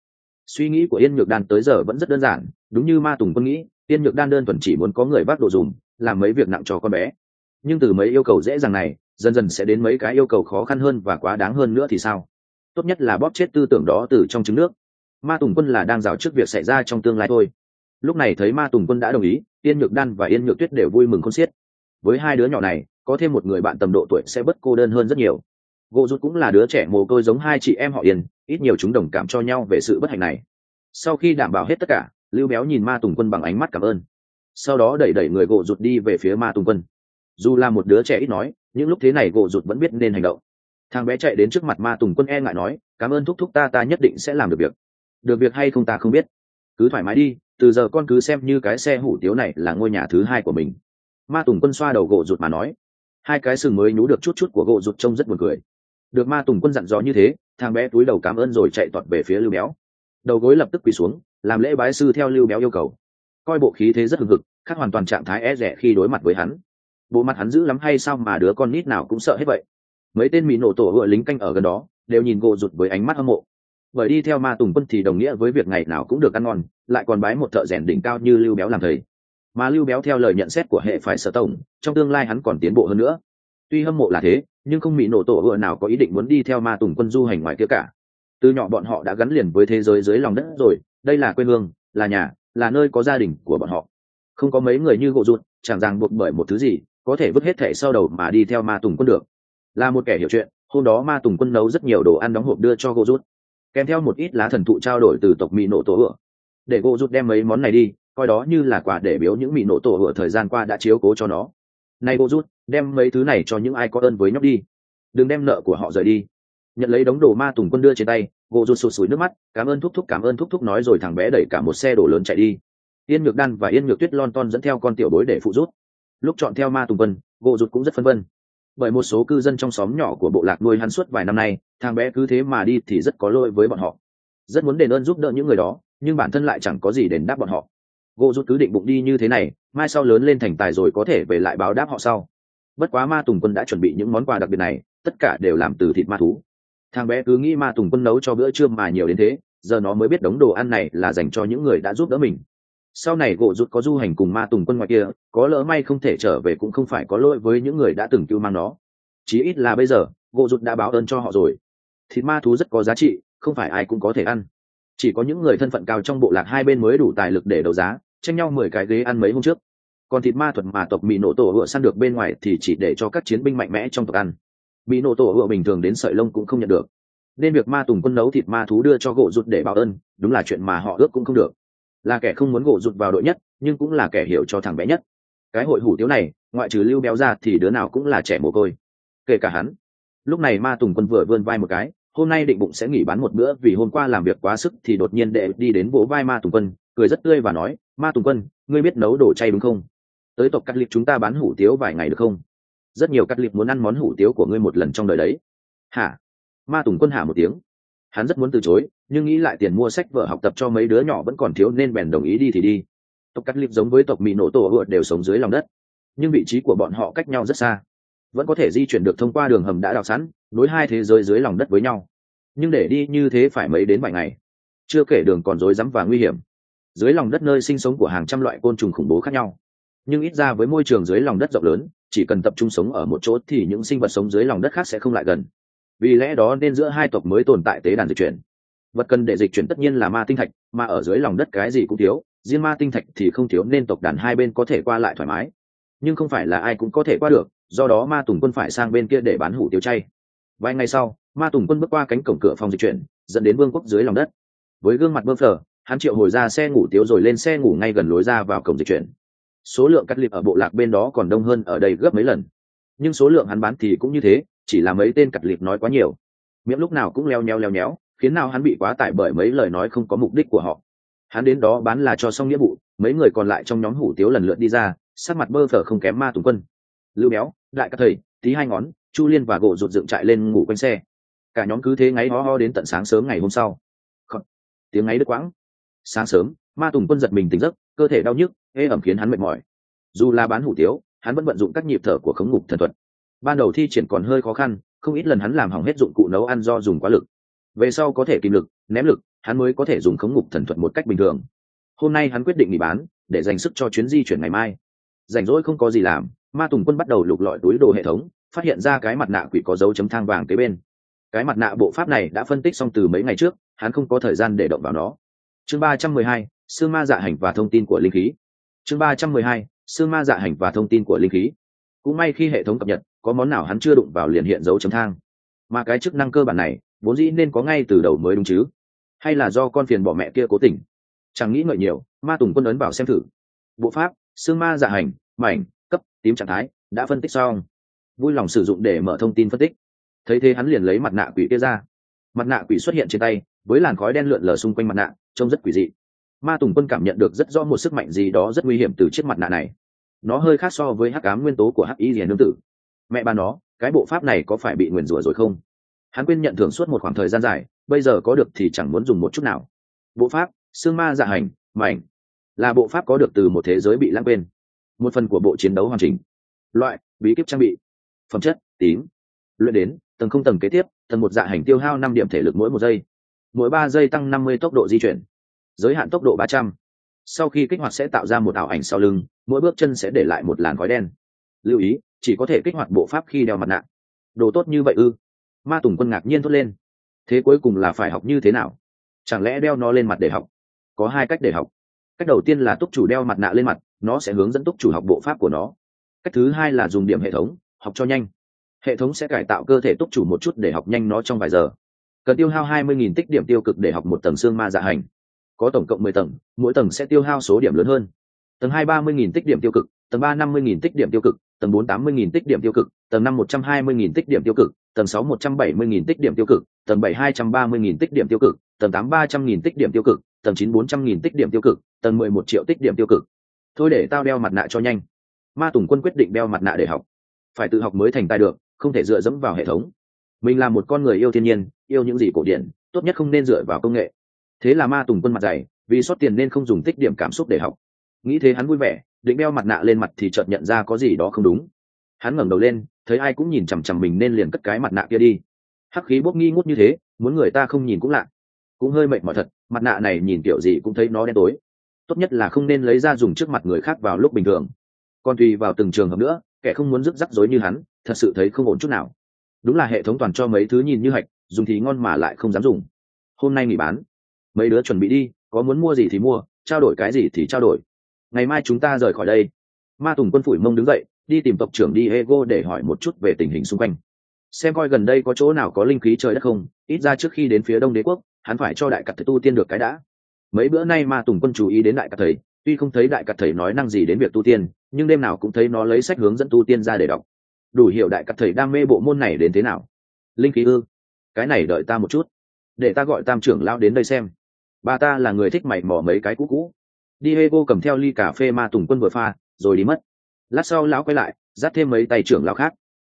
[SPEAKER 1] suy nghĩ của yên nhược đan tới giờ vẫn rất đơn giản, đúng như ma tùng quân nghĩ, yên nhược đan đơn thuần chỉ muốn có người vác đồ dùng, làm mấy việc nặng cho con bé. Nhưng từ mấy yêu cầu dễ dàng này, dần dần sẽ đến mấy cái yêu cầu khó khăn hơn và quá đáng hơn nữa thì sao? Tốt nhất là bóp chết tư tưởng đó từ trong trứng nước. Ma tùng quân là đang rào trước việc xảy ra trong tương lai thôi. Lúc này thấy ma tùng quân đã đồng ý, yên nhược đan và yên nhược tuyết đều vui mừng không xiết. Với hai đứa nhỏ này, có thêm một người bạn tầm độ tuổi sẽ bất cô đơn hơn rất nhiều gỗ rút cũng là đứa trẻ mồ côi giống hai chị em họ yên, ít nhiều chúng đồng cảm cho nhau về sự bất hạnh này. Sau khi đảm bảo hết tất cả, lưu béo nhìn ma tùng quân bằng ánh mắt cảm ơn. Sau đó đẩy đẩy người gỗ rụt đi về phía ma tùng quân. Dù là một đứa trẻ ít nói, những lúc thế này gỗ rụt vẫn biết nên hành động. Thằng bé chạy đến trước mặt ma tùng quân e ngại nói, cảm ơn thúc thúc ta ta nhất định sẽ làm được việc. Được việc hay không ta không biết. Cứ thoải mái đi, từ giờ con cứ xem như cái xe hủ tiếu này là ngôi nhà thứ hai của mình. Ma tùng quân xoa đầu gỗ rụt mà nói. Hai cái sừng mới nhú được chút chút của gỗ rụt trông rất buồn cười được ma tùng quân dặn dò như thế, thằng bé túi đầu cảm ơn rồi chạy tọt về phía lưu béo. Đầu gối lập tức quỳ xuống, làm lễ bái sư theo lưu béo yêu cầu. Coi bộ khí thế rất hừng hực, khác hoàn toàn trạng thái e rẻ khi đối mặt với hắn. Bộ mặt hắn dữ lắm hay sao mà đứa con nít nào cũng sợ hết vậy? Mấy tên mỹ nổ tổ vựa lính canh ở gần đó, đều nhìn gộ rụt với ánh mắt hâm mộ. Bởi đi theo ma tùng quân thì đồng nghĩa với việc ngày nào cũng được ăn ngon, lại còn bái một thợ rèn đỉnh cao như lưu béo làm thầy. Mà lưu béo theo lời nhận xét của hệ phải sở tổng, trong tương lai hắn còn tiến bộ hơn nữa. Tuy hâm mộ là thế nhưng không mỹ nổ tổ vừa nào có ý định muốn đi theo ma tùng quân du hành ngoài kia cả. Từ nhỏ bọn họ đã gắn liền với thế giới dưới lòng đất rồi, đây là quê hương, là nhà, là nơi có gia đình của bọn họ. Không có mấy người như gỗ ruột, chẳng ràng buộc bởi một thứ gì, có thể vứt hết thẻ sau đầu mà đi theo ma tùng quân được. Là một kẻ hiểu chuyện, hôm đó ma tùng quân nấu rất nhiều đồ ăn đóng hộp đưa cho gỗ rút kèm theo một ít lá thần thụ trao đổi từ tộc mỹ nổ tổ hựa để gỗ rút đem mấy món này đi, coi đó như là quà để biếu những mỹ nổ tổ hựa thời gian qua đã chiếu cố cho nó. Nay gỗ rút đem mấy thứ này cho những ai có ơn với nhóc đi. Đừng đem nợ của họ rời đi. Nhận lấy đống đồ ma tùng quân đưa trên tay, gỗ rút sụt sùi nước mắt, cảm ơn thúc thúc, cảm ơn thúc thúc, nói rồi thằng bé đẩy cả một xe đổ lớn chạy đi. Yên nhược đan và yên nhược tuyết lon ton dẫn theo con tiểu bối để phụ rút lúc chọn theo ma tùng quân, gỗ rút cũng rất phân vân. Bởi một số cư dân trong xóm nhỏ của bộ lạc nuôi hắn suốt vài năm nay, thằng bé cứ thế mà đi thì rất có lỗi với bọn họ. Rất muốn đền ơn giúp đỡ những người đó, nhưng bản thân lại chẳng có gì đền đáp bọn họ. Gỗ rút cứ định bụng đi như thế này, mai sau lớn lên thành tài rồi có thể về lại báo đáp họ sau bất quá ma tùng quân đã chuẩn bị những món quà đặc biệt này, tất cả đều làm từ thịt ma thú. Thằng bé cứ nghĩ ma tùng quân nấu cho bữa trưa mà nhiều đến thế, giờ nó mới biết đống đồ ăn này là dành cho những người đã giúp đỡ mình. Sau này gỗ rút có du hành cùng ma tùng quân ngoài kia, có lỡ may không thể trở về cũng không phải có lỗi với những người đã từng cứu mang nó. Chí ít là bây giờ, gỗ rút đã báo ơn cho họ rồi. Thịt ma thú rất có giá trị, không phải ai cũng có thể ăn. Chỉ có những người thân phận cao trong bộ lạc hai bên mới đủ tài lực để đấu giá, tranh nhau mười cái ghế ăn mấy hôm trước còn thịt ma thuật mà tộc mỹ nổ tổ hựa săn được bên ngoài thì chỉ để cho các chiến binh mạnh mẽ trong tộc ăn. Mỹ nổ tổ hựa bình thường đến sợi lông cũng không nhận được. Nên việc ma tùng quân nấu thịt ma thú đưa cho gỗ rụt để báo ơn, đúng là chuyện mà họ ước cũng không được. Là kẻ không muốn gỗ rụt vào đội nhất, nhưng cũng là kẻ hiểu cho thằng bé nhất. Cái hội hủ tiếu này, ngoại trừ lưu béo ra thì đứa nào cũng là trẻ mồ côi. Kể cả hắn. Lúc này ma tùng quân vừa vươn vai một cái, hôm nay định bụng sẽ nghỉ bán một bữa vì hôm qua làm việc quá sức thì đột nhiên đệ đi đến vỗ vai ma tùng quân, cười rất tươi và nói, ma tùng quân, ngươi biết nấu đồ chay đúng không? Tới tộc cắt liệp chúng ta bán hủ tiếu vài ngày được không? Rất nhiều cắt liệp muốn ăn món hủ tiếu của ngươi một lần trong đời đấy. Hả? Ma tùng quân hả một tiếng. Hắn rất muốn từ chối, nhưng nghĩ lại tiền mua sách vở học tập cho mấy đứa nhỏ vẫn còn thiếu nên bèn đồng ý đi thì đi. Tộc cắt liệp giống với tộc mỹ nổ tổ vượt đều sống dưới lòng đất. Nhưng vị trí của bọn họ cách nhau rất xa. Vẫn có thể di chuyển được thông qua đường hầm đã đào sẵn, nối hai thế giới dưới lòng đất với nhau. Nhưng để đi như thế phải mấy đến vài ngày. Chưa kể đường còn rối rắm và nguy hiểm. Dưới lòng đất nơi sinh sống của hàng trăm loại côn trùng khủng bố khác nhau nhưng ít ra với môi trường dưới lòng đất rộng lớn, chỉ cần tập trung sống ở một chỗ thì những sinh vật sống dưới lòng đất khác sẽ không lại gần. Vì lẽ đó nên giữa hai tộc mới tồn tại tế đàn dịch chuyển. Vật cần để dịch chuyển tất nhiên là ma tinh thạch, mà ở dưới lòng đất cái gì cũng thiếu, riêng ma tinh thạch thì không thiếu nên tộc đàn hai bên có thể qua lại thoải mái. Nhưng không phải là ai cũng có thể qua được, do đó ma tùng quân phải sang bên kia để bán hủ tiêu chay. Vài ngày sau, ma tùng quân bước qua cánh cổng cửa phòng dịch chuyển, dẫn đến vương quốc dưới lòng đất. Với gương mặt bơ phờ, hắn triệu hồi ra xe ngủ tiếu rồi lên xe ngủ ngay gần lối ra vào cổng dịch chuyển số lượng cắt lịp ở bộ lạc bên đó còn đông hơn ở đây gấp mấy lần. Nhưng số lượng hắn bán thì cũng như thế, chỉ là mấy tên cắt lịp nói quá nhiều. Miệng lúc nào cũng leo nheo leo nhéo khiến nào hắn bị quá tải bởi mấy lời nói không có mục đích của họ. Hắn đến đó bán là cho xong nghĩa vụ, mấy người còn lại trong nhóm hủ tiếu lần lượt đi ra, sắc mặt bơ phở không kém ma tùng quân. Lưu béo, đại các thầy, tí hai ngón, chu liên và gỗ rụt dựng trại lên ngủ quanh xe. Cả nhóm cứ thế ngáy ho ho đến tận sáng sớm ngày hôm sau. Tiếng ngáy đứt quãng. Sáng sớm, ma tùng quân giật mình tỉnh giấc, cơ thể đau nhức ê ẩm khiến hắn mệt mỏi. Dù là bán hủ tiếu, hắn vẫn vận dụng các nhịp thở của khống ngục thần thuật. Ban đầu thi triển còn hơi khó khăn, không ít lần hắn làm hỏng hết dụng cụ nấu ăn do dùng quá lực. Về sau có thể kìm lực, ném lực, hắn mới có thể dùng khống ngục thần thuật một cách bình thường. Hôm nay hắn quyết định nghỉ bán, để dành sức cho chuyến di chuyển ngày mai. Rảnh rỗi không có gì làm, ma tùng quân bắt đầu lục lọi túi đồ hệ thống, phát hiện ra cái mặt nạ quỷ có dấu chấm thang vàng kế bên. Cái mặt nạ bộ pháp này đã phân tích xong từ mấy ngày trước, hắn không có thời gian để động vào nó. Chương ba trăm mười hai xương ma dạ hành và thông tin của linh khí chương ba trăm mười hai xương ma dạ hành và thông tin của linh khí. Cũng may khi hệ thống cập nhật, có món nào hắn chưa đụng vào liền hiện dấu chấm thang. Mà cái chức năng cơ bản này, vốn dĩ nên có ngay từ đầu mới đúng chứ? Hay là do con phiền bỏ mẹ kia cố tình? Chẳng nghĩ ngợi nhiều, ma tùng quân ấn vào xem thử. Bộ pháp xương ma dạ hành, mảnh, cấp, tím trạng thái, đã phân tích xong. Vui lòng sử dụng để mở thông tin phân tích. Thấy thế hắn liền lấy mặt nạ quỷ kia ra. Mặt nạ quỷ xuất hiện trên tay, với làn khói đen lượn lờ xung quanh mặt nạ, trông rất quỷ dị ma tùng quân cảm nhận được rất rõ một sức mạnh gì đó rất nguy hiểm từ chiếc mặt nạ này. Nó hơi khác so với hắc ám nguyên tố của hắc y rìa nương tử. Mẹ bà nó, cái bộ pháp này có phải bị nguyền rủa rồi không? Hắn quên nhận thưởng suốt một khoảng thời gian dài, bây giờ có được thì chẳng muốn dùng một chút nào. Bộ pháp, xương ma dạ hành, mảnh, là bộ pháp có được từ một thế giới bị lãng quên. Một phần của bộ chiến đấu hoàn chỉnh. Loại, bí kíp trang bị. Phẩm chất, tím. Luyện đến, tầng không tầng kế tiếp, tầng một dạ hành tiêu hao năm điểm thể lực mỗi một giây. Mỗi ba giây tăng năm mươi tốc độ di chuyển giới hạn tốc độ ba trăm. Sau khi kích hoạt sẽ tạo ra một ảo ảnh sau lưng, mỗi bước chân sẽ để lại một làn khói đen. Lưu ý, chỉ có thể kích hoạt bộ pháp khi đeo mặt nạ. Đồ tốt như vậy ư? Ma tùng quân ngạc nhiên thốt lên. Thế cuối cùng là phải học như thế nào? Chẳng lẽ đeo nó lên mặt để học? Có hai cách để học. Cách đầu tiên là túc chủ đeo mặt nạ lên mặt, nó sẽ hướng dẫn túc chủ học bộ pháp của nó. Cách thứ hai là dùng điểm hệ thống, học cho nhanh. Hệ thống sẽ cải tạo cơ thể túc chủ một chút để học nhanh nó trong vài giờ. Cần tiêu hao 20.000 tích điểm tiêu cực để học một tầng xương ma dạ hành có tổng cộng 10 tầng, mỗi tầng sẽ tiêu hao số điểm lớn hơn. Tầng hai 30.000 tích điểm tiêu cực, tầng ba 50.000 tích điểm tiêu cực, tầng bốn 80.000 tích điểm tiêu cực, tầng năm 120.000 tích điểm tiêu cực, tầng sáu 170.000 tích điểm tiêu cực, tầng bảy 230.000 tích điểm tiêu cực, tầng tám ba trăm nghìn tích điểm tiêu cực, tầng chín 400.000 tích điểm tiêu cực, tầng mười một triệu tích điểm tiêu cực. Thôi để tao đeo mặt nạ cho nhanh. Ma tùng quân quyết định đeo mặt nạ để học. Phải tự học mới thành tài được, không thể dựa dẫm vào hệ thống. Mình là một con người yêu thiên nhiên, yêu những gì cổ điển, tốt nhất không nên dựa vào công nghệ thế là ma tùng quân mặt dày, vì sót tiền nên không dùng tích điểm cảm xúc để học. Nghĩ thế hắn vui vẻ, định đeo mặt nạ lên mặt thì chợt nhận ra có gì đó không đúng. Hắn ngẩng đầu lên, thấy ai cũng nhìn chằm chằm mình nên liền cất cái mặt nạ kia đi. Hắc khí bốc nghi ngút như thế, muốn người ta không nhìn cũng lạ. Cũng hơi mệt mỏi thật, mặt nạ này nhìn kiểu gì cũng thấy nó đen tối. Tốt nhất là không nên lấy ra dùng trước mặt người khác vào lúc bình thường. Còn tùy vào từng trường hợp nữa, kẻ không muốn rước rắc rối như hắn, thật sự thấy không ổn chút nào. Đúng là hệ thống toàn cho mấy thứ nhìn như hạch, dùng thì ngon mà lại không dám dùng. Hôm nay nghỉ bán mấy đứa chuẩn bị đi, có muốn mua gì thì mua, trao đổi cái gì thì trao đổi. Ngày mai chúng ta rời khỏi đây. Ma tùng quân phủi mông đứng dậy, đi tìm tộc trưởng đi ego để hỏi một chút về tình hình xung quanh. Xem coi gần đây có chỗ nào có linh khí trời đất không, ít ra trước khi đến phía đông đế quốc, hắn phải cho đại cặp thầy tu tiên được cái đã. Mấy bữa nay ma tùng quân chú ý đến đại cặp thầy, tuy không thấy đại cặp thầy nói năng gì đến việc tu tiên, nhưng đêm nào cũng thấy nó lấy sách hướng dẫn tu tiên ra để đọc. Đủ hiểu đại cặp thầy đam mê bộ môn này đến thế nào? Linh khí ư? Cái này đợi ta một chút, để ta gọi tam trưởng lão đến đây xem bà ta là người thích mày mò mấy cái cũ cũ. Đi hê cầm theo ly cà phê ma tùng quân vừa pha, rồi đi mất. Lát sau lão quay lại, dắt thêm mấy tay trưởng lão khác.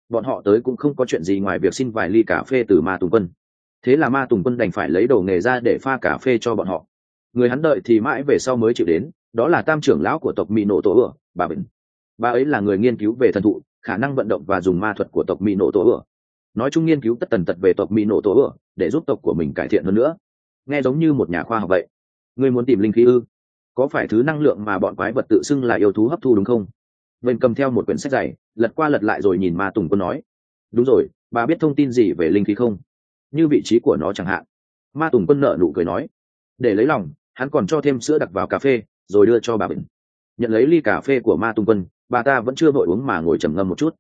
[SPEAKER 1] Bọn họ tới cũng không có chuyện gì ngoài việc xin vài ly cà phê từ ma tùng quân. Thế là ma tùng quân đành phải lấy đồ nghề ra để pha cà phê cho bọn họ. Người hắn đợi thì mãi về sau mới chịu đến, đó là tam trưởng lão của tộc mỹ nổ tổ ửa, bà bình bà ấy là người nghiên cứu về thần thụ, khả năng vận động và dùng ma thuật của tộc mỹ nổ tổ ửa. Nói chung nghiên cứu tất tần tật về tộc mỹ nổ tổ ửa, để giúp tộc của mình cải thiện hơn nữa nghe giống như một nhà khoa học vậy. Ngươi muốn tìm linh khí ư? Có phải thứ năng lượng mà bọn quái vật tự xưng là yêu thú hấp thu đúng không? Vân cầm theo một quyển sách dày, lật qua lật lại rồi nhìn ma tùng quân nói. Đúng rồi, bà biết thông tin gì về linh khí không? Như vị trí của nó chẳng hạn. Ma tùng quân nợ nụ cười nói. Để lấy lòng, hắn còn cho thêm sữa đặc vào cà phê, rồi đưa cho bà bình. Nhận lấy ly cà phê của ma tùng quân, bà ta vẫn chưa vội uống mà ngồi trầm ngâm một chút.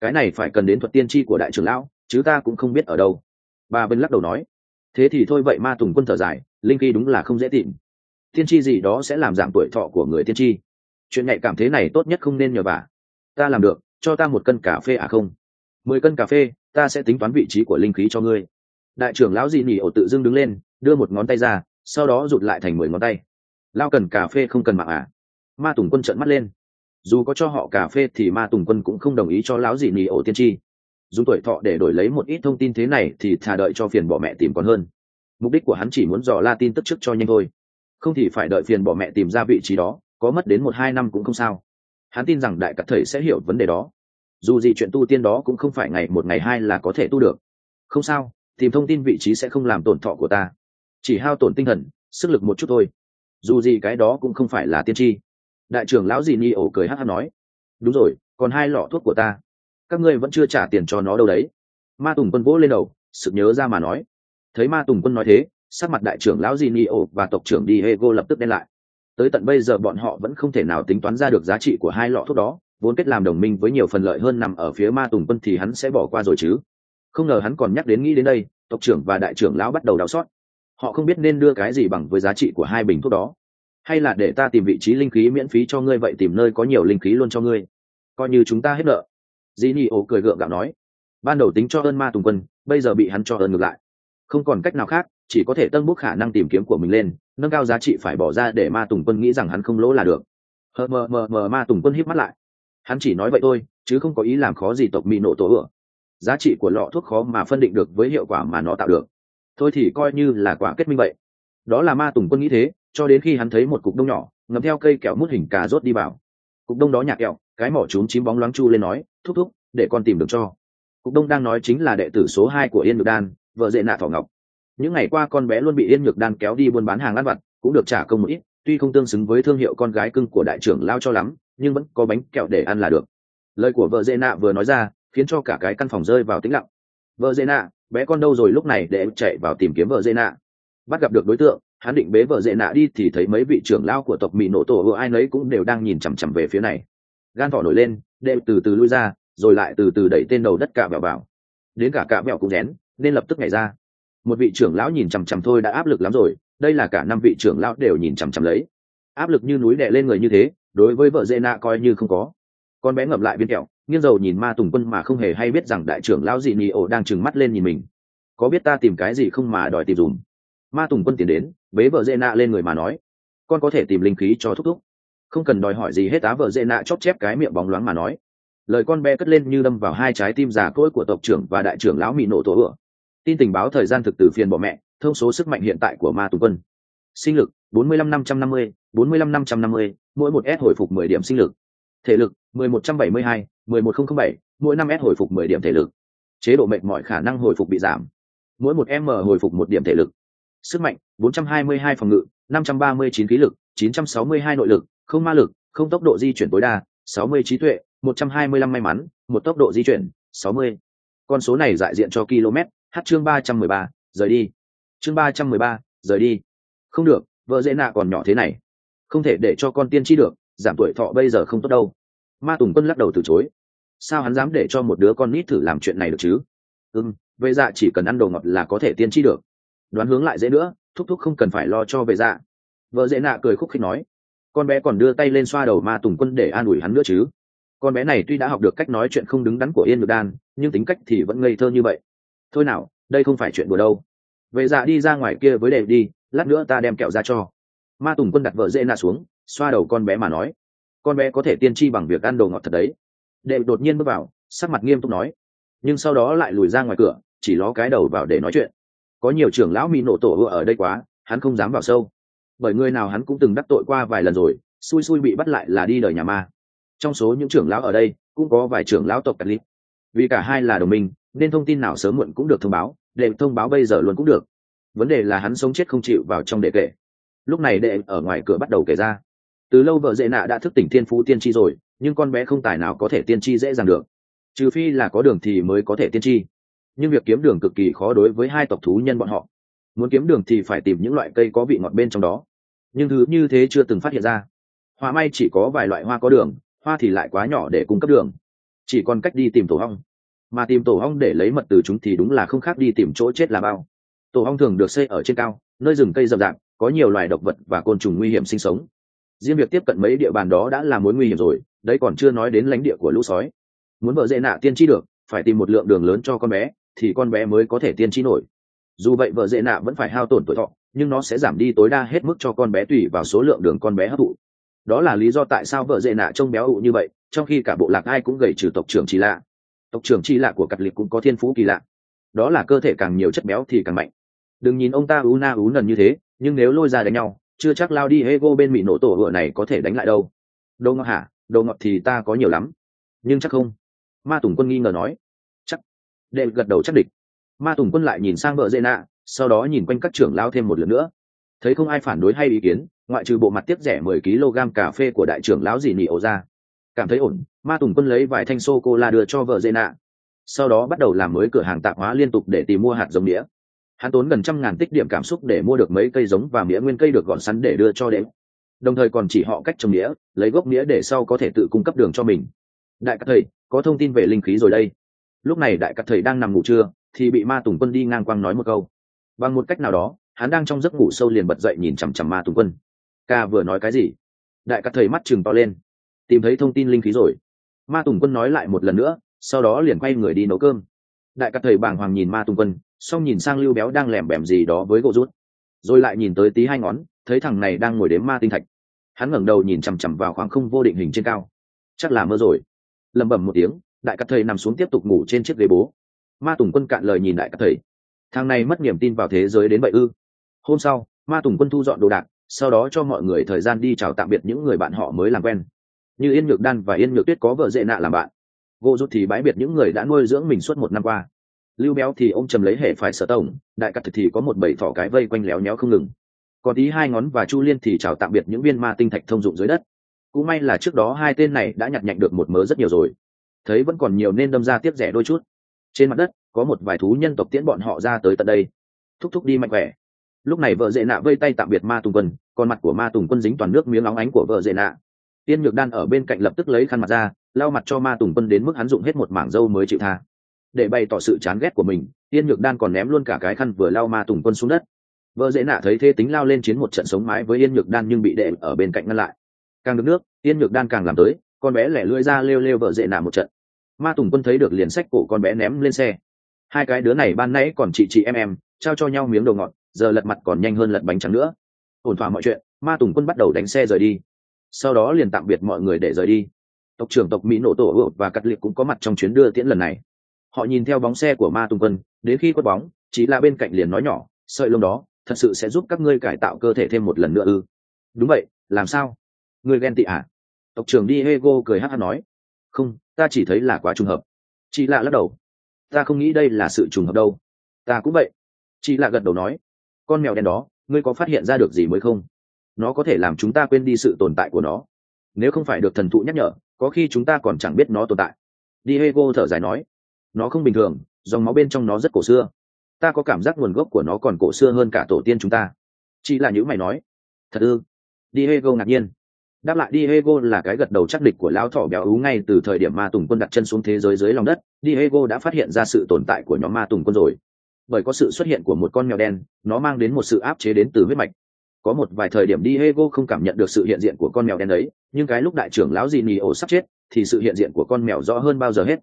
[SPEAKER 1] Cái này phải cần đến thuật tiên tri của đại trưởng lão, chứ ta cũng không biết ở đâu. Bà vân lắc đầu nói thế thì thôi vậy ma tùng quân thở dài, linh khí đúng là không dễ tìm. Tiên tri gì đó sẽ làm giảm tuổi thọ của người tiên tri chuyện nhạy cảm thế này tốt nhất không nên nhờ vả. Ta làm được, cho ta một cân cà phê à không? Mười cân cà phê, ta sẽ tính toán vị trí của linh khí cho ngươi. Đại trưởng lão dị nỉ ổ tự dưng đứng lên, đưa một ngón tay ra, sau đó rụt lại thành mười ngón tay. Lao cần cà phê không cần mạng à? Ma tùng quân trợn mắt lên. Dù có cho họ cà phê thì ma tùng quân cũng không đồng ý cho lão dị nỉ ổ tiên tri dùng tuổi thọ để đổi lấy một ít thông tin thế này thì thà đợi cho phiền bỏ mẹ tìm còn hơn. Mục đích của hắn chỉ muốn dò la tin tức trước cho nhanh thôi. Không thì phải đợi phiền bỏ mẹ tìm ra vị trí đó, có mất đến một hai năm cũng không sao. Hắn tin rằng đại cắt thầy sẽ hiểu vấn đề đó. Dù gì chuyện tu tiên đó cũng không phải ngày một ngày hai là có thể tu được. Không sao, tìm thông tin vị trí sẽ không làm tổn thọ của ta. Chỉ hao tổn tinh thần, sức lực một chút thôi. Dù gì cái đó cũng không phải là tiên tri. Đại trưởng lão dì ni ổ cười hát hát nói. Đúng rồi, còn hai lọ thuốc của ta các ngươi vẫn chưa trả tiền cho nó đâu đấy. Ma tùng quân vỗ lên đầu, sự nhớ ra mà nói. Thấy ma tùng quân nói thế, sắc mặt đại trưởng lão di ni ổ và tộc trưởng đi hego lập tức đen lại. Tới tận bây giờ bọn họ vẫn không thể nào tính toán ra được giá trị của hai lọ thuốc đó, vốn kết làm đồng minh với nhiều phần lợi hơn nằm ở phía ma tùng quân thì hắn sẽ bỏ qua rồi chứ. Không ngờ hắn còn nhắc đến nghĩ đến đây, tộc trưởng và đại trưởng lão bắt đầu đau xót. Họ không biết nên đưa cái gì bằng với giá trị của hai bình thuốc đó. Hay là để ta tìm vị trí linh khí miễn phí cho ngươi vậy tìm nơi có nhiều linh khí luôn cho ngươi. Coi như chúng ta hết nợ dĩ ni ô cười gượng gạo nói, ban đầu tính cho ơn ma tùng quân, bây giờ bị hắn cho ơn ngược lại. Không còn cách nào khác, chỉ có thể tân bút khả năng tìm kiếm của mình lên, nâng cao giá trị phải bỏ ra để ma tùng quân nghĩ rằng hắn không lỗ là được. Hờ mờ mờ mờ ma tùng quân híp mắt lại. Hắn chỉ nói vậy thôi, chứ không có ý làm khó gì tộc mỹ nộ tổ ựa. Giá trị của lọ thuốc khó mà phân định được với hiệu quả mà nó tạo được. Thôi thì coi như là quả kết minh vậy. Đó là ma tùng quân nghĩ thế, cho đến khi hắn thấy một cục đông nhỏ ngầm theo cây kẹo mút hình cà rốt đi vào cục đông đó nhạt kẹo, cái mỏ trúng chím bóng loáng chu lên nói, thúc thúc, để con tìm được cho. Cục đông đang nói chính là đệ tử số hai của yên nhược đan, vợ dệ nạ thỏ ngọc. Những ngày qua con bé luôn bị yên nhược đan kéo đi buôn bán hàng ăn vặt, cũng được trả công một ít, tuy không tương xứng với thương hiệu con gái cưng của đại trưởng lao cho lắm, nhưng vẫn có bánh kẹo để ăn là được. Lời của vợ dệ nạ vừa nói ra, khiến cho cả cái căn phòng rơi vào tĩnh lặng. Vợ dệ nạ, bé con đâu rồi? Lúc này để chạy vào tìm kiếm vợ dệ nạ. Bắt gặp được đối tượng hắn định bế vợ dễ nạ đi thì thấy mấy vị trưởng lao của tộc mỹ nổ tổ vừa ai nấy cũng đều đang nhìn chằm chằm về phía này. Gan thỏ nổi lên, đệ từ từ lui ra, rồi lại từ từ đẩy tên đầu đất cạ vẹo vào. Đến cả cạ vẹo cũng rén, nên lập tức nhảy ra. Một vị trưởng lão nhìn chằm chằm thôi đã áp lực lắm rồi, đây là cả năm vị trưởng lão đều nhìn chằm chằm lấy. Áp lực như núi đè lên người như thế, đối với vợ dễ nạ coi như không có. Con bé ngậm lại viên kẹo, nghiêng dầu nhìn ma tùng quân mà không hề hay biết rằng đại trưởng lão dị nị ổ đang trừng mắt lên nhìn mình. Có biết ta tìm cái gì không mà đòi tìm dùm? Ma tùng quân tiến đến bế vợ dê nạ lên người mà nói. Con có thể tìm linh khí cho thúc thúc. Không cần đòi hỏi gì hết á vợ dê nạ chóp chép cái miệng bóng loáng mà nói. Lời con bé cất lên như đâm vào hai trái tim già cỗi của tộc trưởng và đại trưởng lão mỹ nổ tổ ựa. tin tình báo thời gian thực từ phiền bỏ mẹ thông số sức mạnh hiện tại của ma tùng quân. Sinh lực 45-550, 45-550, mỗi một s hồi phục 10 điểm sinh lực. Thể lực 1172, 11007, mỗi năm s hồi phục 10 điểm thể lực. Chế độ mệt mỏi khả năng hồi phục bị giảm. Mỗi một m hồi phục một điểm thể lực sức mạnh 422 phòng ngự 539 khí lực 962 nội lực không ma lực không tốc độ di chuyển tối đa 60 trí tuệ 125 may mắn một tốc độ di chuyển 60. con số này đại diện cho km h chương 313, rời đi. Chương 313, rời đi. Không được vợ dễ nạ còn nhỏ thế này. Không thể để cho con tiên tri được giảm tuổi thọ bây giờ không tốt đâu. Ma tùng quân lắc đầu từ chối. Sao hắn dám để cho một đứa con nít thử làm chuyện này được chứ? Ưng vậy dạ chỉ cần ăn đồ ngọt là có thể tiên tri được đoán hướng lại dễ nữa, thúc thúc không cần phải lo cho vệ dạ. Vợ dễ nạ cười khúc khích nói, con bé còn đưa tay lên xoa đầu ma tùng quân để an ủi hắn nữa chứ. Con bé này tuy đã học được cách nói chuyện không đứng đắn của yên ngược đan, nhưng tính cách thì vẫn ngây thơ như vậy. Thôi nào, đây không phải chuyện đùa đâu. Vệ dạ đi ra ngoài kia với đệ đi, lát nữa ta đem kẹo ra cho. Ma tùng quân đặt vợ dễ nạ xuống, xoa đầu con bé mà nói, con bé có thể tiên tri bằng việc ăn đồ ngọt thật đấy. Đệ đột nhiên bước vào, sắc mặt nghiêm túc nói, nhưng sau đó lại lùi ra ngoài cửa, chỉ ló cái đầu vào để nói chuyện có nhiều trưởng lão mỹ nổ tổ ưa ở đây quá, hắn không dám vào sâu. Bởi người nào hắn cũng từng đắc tội qua vài lần rồi, xui xui bị bắt lại là đi đời nhà ma. Trong số những trưởng lão ở đây, cũng có vài trưởng lão tộc cắt lít. Vì cả hai là đồng minh, nên thông tin nào sớm muộn cũng được thông báo để thông báo bây giờ luôn cũng được. Vấn đề là hắn sống chết không chịu vào trong đệ kệ. Lúc này đệ ở ngoài cửa bắt đầu kể ra. Từ lâu vợ dễ nạ đã thức tỉnh thiên phú tiên tri rồi, nhưng con bé không tài nào có thể tiên tri dễ dàng được. Trừ phi là có đường thì mới có thể tiên tri nhưng việc kiếm đường cực kỳ khó đối với hai tộc thú nhân bọn họ. Muốn kiếm đường thì phải tìm những loại cây có vị ngọt bên trong đó. Nhưng thứ như thế chưa từng phát hiện ra. Hoa may chỉ có vài loại hoa có đường, hoa thì lại quá nhỏ để cung cấp đường. Chỉ còn cách đi tìm tổ hong mà tìm tổ hong để lấy mật từ chúng thì đúng là không khác đi tìm chỗ chết là bao. Tổ hong thường được xây ở trên cao, nơi rừng cây rậm rạp, có nhiều loài độc vật và côn trùng nguy hiểm sinh sống. Riêng việc tiếp cận mấy địa bàn đó đã là mối nguy hiểm rồi, đấy còn chưa nói đến lãnh địa của lũ sói. Muốn vợ dễ nạ tiên tri được, phải tìm một lượng đường lớn cho con bé thì con bé mới có thể tiên tri nổi. Dù vậy vợ dễ nạ vẫn phải hao tổn tuổi thọ, nhưng nó sẽ giảm đi tối đa hết mức cho con bé tùy vào số lượng đường con bé hấp thụ. Đó là lý do tại sao vợ dễ nạ trông béo ụ như vậy, trong khi cả bộ lạc ai cũng gầy trừ tộc trưởng chỉ lạ. Tộc trưởng chi lạ của cặp lịch cũng có thiên phú kỳ lạ. Đó là cơ thể càng nhiều chất béo thì càng mạnh. Đừng nhìn ông ta ú na ú nần như thế, nhưng nếu lôi ra đánh nhau, chưa chắc lao đi hego bên mỹ nổ tổ vựa này có thể đánh lại đâu. Đâu ngọt hả? Đồ ngọt thì ta có nhiều lắm. Nhưng chắc không. Ma tùng quân nghi ngờ nói đệ gật đầu chắc địch. Ma tùng quân lại nhìn sang vợ dễ nạ sau đó nhìn quanh các trưởng lao thêm một lần nữa. Thấy không ai phản đối hay ý kiến, ngoại trừ bộ mặt tiếp rẻ mười kg cà phê của đại trưởng lão dì nỉ ổ ra. Cảm thấy ổn, ma tùng quân lấy vài thanh sô cô la đưa cho vợ dê nạ sau đó bắt đầu làm mới cửa hàng tạp hóa liên tục để tìm mua hạt giống đĩa hắn tốn gần trăm ngàn tích điểm cảm xúc để mua được mấy cây giống và mía nguyên cây được gọn sắn để đưa cho đệ đồng thời còn chỉ họ cách trồng đĩa lấy gốc đĩa để sau có thể tự cung cấp đường cho mình. Đại các thầy, có thông tin về linh khí rồi đây lúc này đại cắt thầy đang nằm ngủ trưa, thì bị ma tùng quân đi ngang quang nói một câu. Bằng một cách nào đó, hắn đang trong giấc ngủ sâu liền bật dậy nhìn chằm chằm ma tùng quân. Ca vừa nói cái gì? Đại cắt thầy mắt chừng to lên. Tìm thấy thông tin linh khí rồi. Ma tùng quân nói lại một lần nữa, sau đó liền quay người đi nấu cơm. Đại cắt thầy bàng hoàng nhìn ma tùng quân, xong nhìn sang lưu béo đang lẻm bẻm gì đó với gỗ rút. Rồi lại nhìn tới tí hai ngón, thấy thằng này đang ngồi đếm ma tinh thạch. Hắn ngẩng đầu nhìn chằm chằm vào khoảng không vô định hình trên cao. Chắc là mơ rồi. Lẩm bẩm một tiếng đại cắt thầy nằm xuống tiếp tục ngủ trên chiếc ghế bố. Ma tùng quân cạn lời nhìn đại cắt thầy. Thằng này mất niềm tin vào thế giới đến vậy ư? Hôm sau, ma tùng quân thu dọn đồ đạc, sau đó cho mọi người thời gian đi chào tạm biệt những người bạn họ mới làm quen. Như yên nhược đan và yên nhược tuyết có vợ dễ nạ làm bạn. Gỗ rút thì bãi biệt những người đã nuôi dưỡng mình suốt một năm qua. Lưu béo thì ông trầm lấy hệ phải sở tổng, đại cắt thì có một bầy thỏ cái vây quanh léo nhéo không ngừng. Còn tí hai ngón và chu liên thì chào tạm biệt những viên ma tinh thạch thông dụng dưới đất. Cũng may là trước đó hai tên này đã nhặt nhạnh được một mớ rất nhiều rồi thấy vẫn còn nhiều nên đâm ra tiếp rẻ đôi chút. Trên mặt đất, có một vài thú nhân tộc tiễn bọn họ ra tới tận đây. Thúc thúc đi mạnh khỏe. Lúc này vợ dệ nạ vây tay tạm biệt ma tùng quân còn mặt của ma tùng quân dính toàn nước miếng óng ánh của vợ dệ nạ. Tiên nhược đan ở bên cạnh lập tức lấy khăn mặt ra, lau mặt cho ma tùng quân đến mức hắn dụng hết một mảng dâu mới chịu tha. Để bày tỏ sự chán ghét của mình, tiên nhược đan còn ném luôn cả cái khăn vừa lau ma tùng quân xuống đất. Vợ dễ nạ thấy thế tính lao lên chiến một trận sống mái với yên nhược đan nhưng bị đệ ở bên cạnh ngăn lại. Càng được nước yên nhược đan càng làm tới con bé lẻ lưỡi ra lêu lêu vợ dễ nạ một trận. Ma tùng quân thấy được liền sách cổ con bé ném lên xe. Hai cái đứa này ban nãy còn chị chị em em, trao cho nhau miếng đồ ngọt, giờ lật mặt còn nhanh hơn lật bánh trắng nữa. Ổn thỏa mọi chuyện, ma tùng quân bắt đầu đánh xe rời đi. Sau đó liền tạm biệt mọi người để rời đi. Tộc trưởng tộc mỹ nổ tổ và cắt liệt cũng có mặt trong chuyến đưa tiễn lần này. Họ nhìn theo bóng xe của ma tùng quân, đến khi quất bóng, chỉ là bên cạnh liền nói nhỏ, sợi lông đó, thật sự sẽ giúp các ngươi cải tạo cơ thể thêm một lần nữa ư? Đúng vậy, làm sao? Ngươi ghen tị à? Tộc trưởng diego hego cười hát hát nói, không, ta chỉ thấy là quá trùng hợp. Chị lạ lắc đầu, ta không nghĩ đây là sự trùng hợp đâu. Ta cũng vậy. Chị lạ gật đầu nói, con mèo đen đó, ngươi có phát hiện ra được gì mới không? Nó có thể làm chúng ta quên đi sự tồn tại của nó. Nếu không phải được thần thụ nhắc nhở, có khi chúng ta còn chẳng biết nó tồn tại. Diego thở dài nói, nó không bình thường, dòng máu bên trong nó rất cổ xưa. Ta có cảm giác nguồn gốc của nó còn cổ xưa hơn cả tổ tiên chúng ta. Chỉ là những mày nói, thật ư? Diego ngạc nhiên đáp lại diego là cái gật đầu chắc địch của lão thỏ béo ú ngay từ thời điểm ma tùng quân đặt chân xuống thế giới dưới lòng đất diego đã phát hiện ra sự tồn tại của nhóm ma tùng quân rồi bởi có sự xuất hiện của một con mèo đen nó mang đến một sự áp chế đến từ huyết mạch có một vài thời điểm Diego không cảm nhận được sự hiện diện của con mèo đen ấy, nhưng cái lúc đại trưởng lão Gini ổ sắp chết, thì sự hiện diện của con mèo rõ hơn bao giờ hết.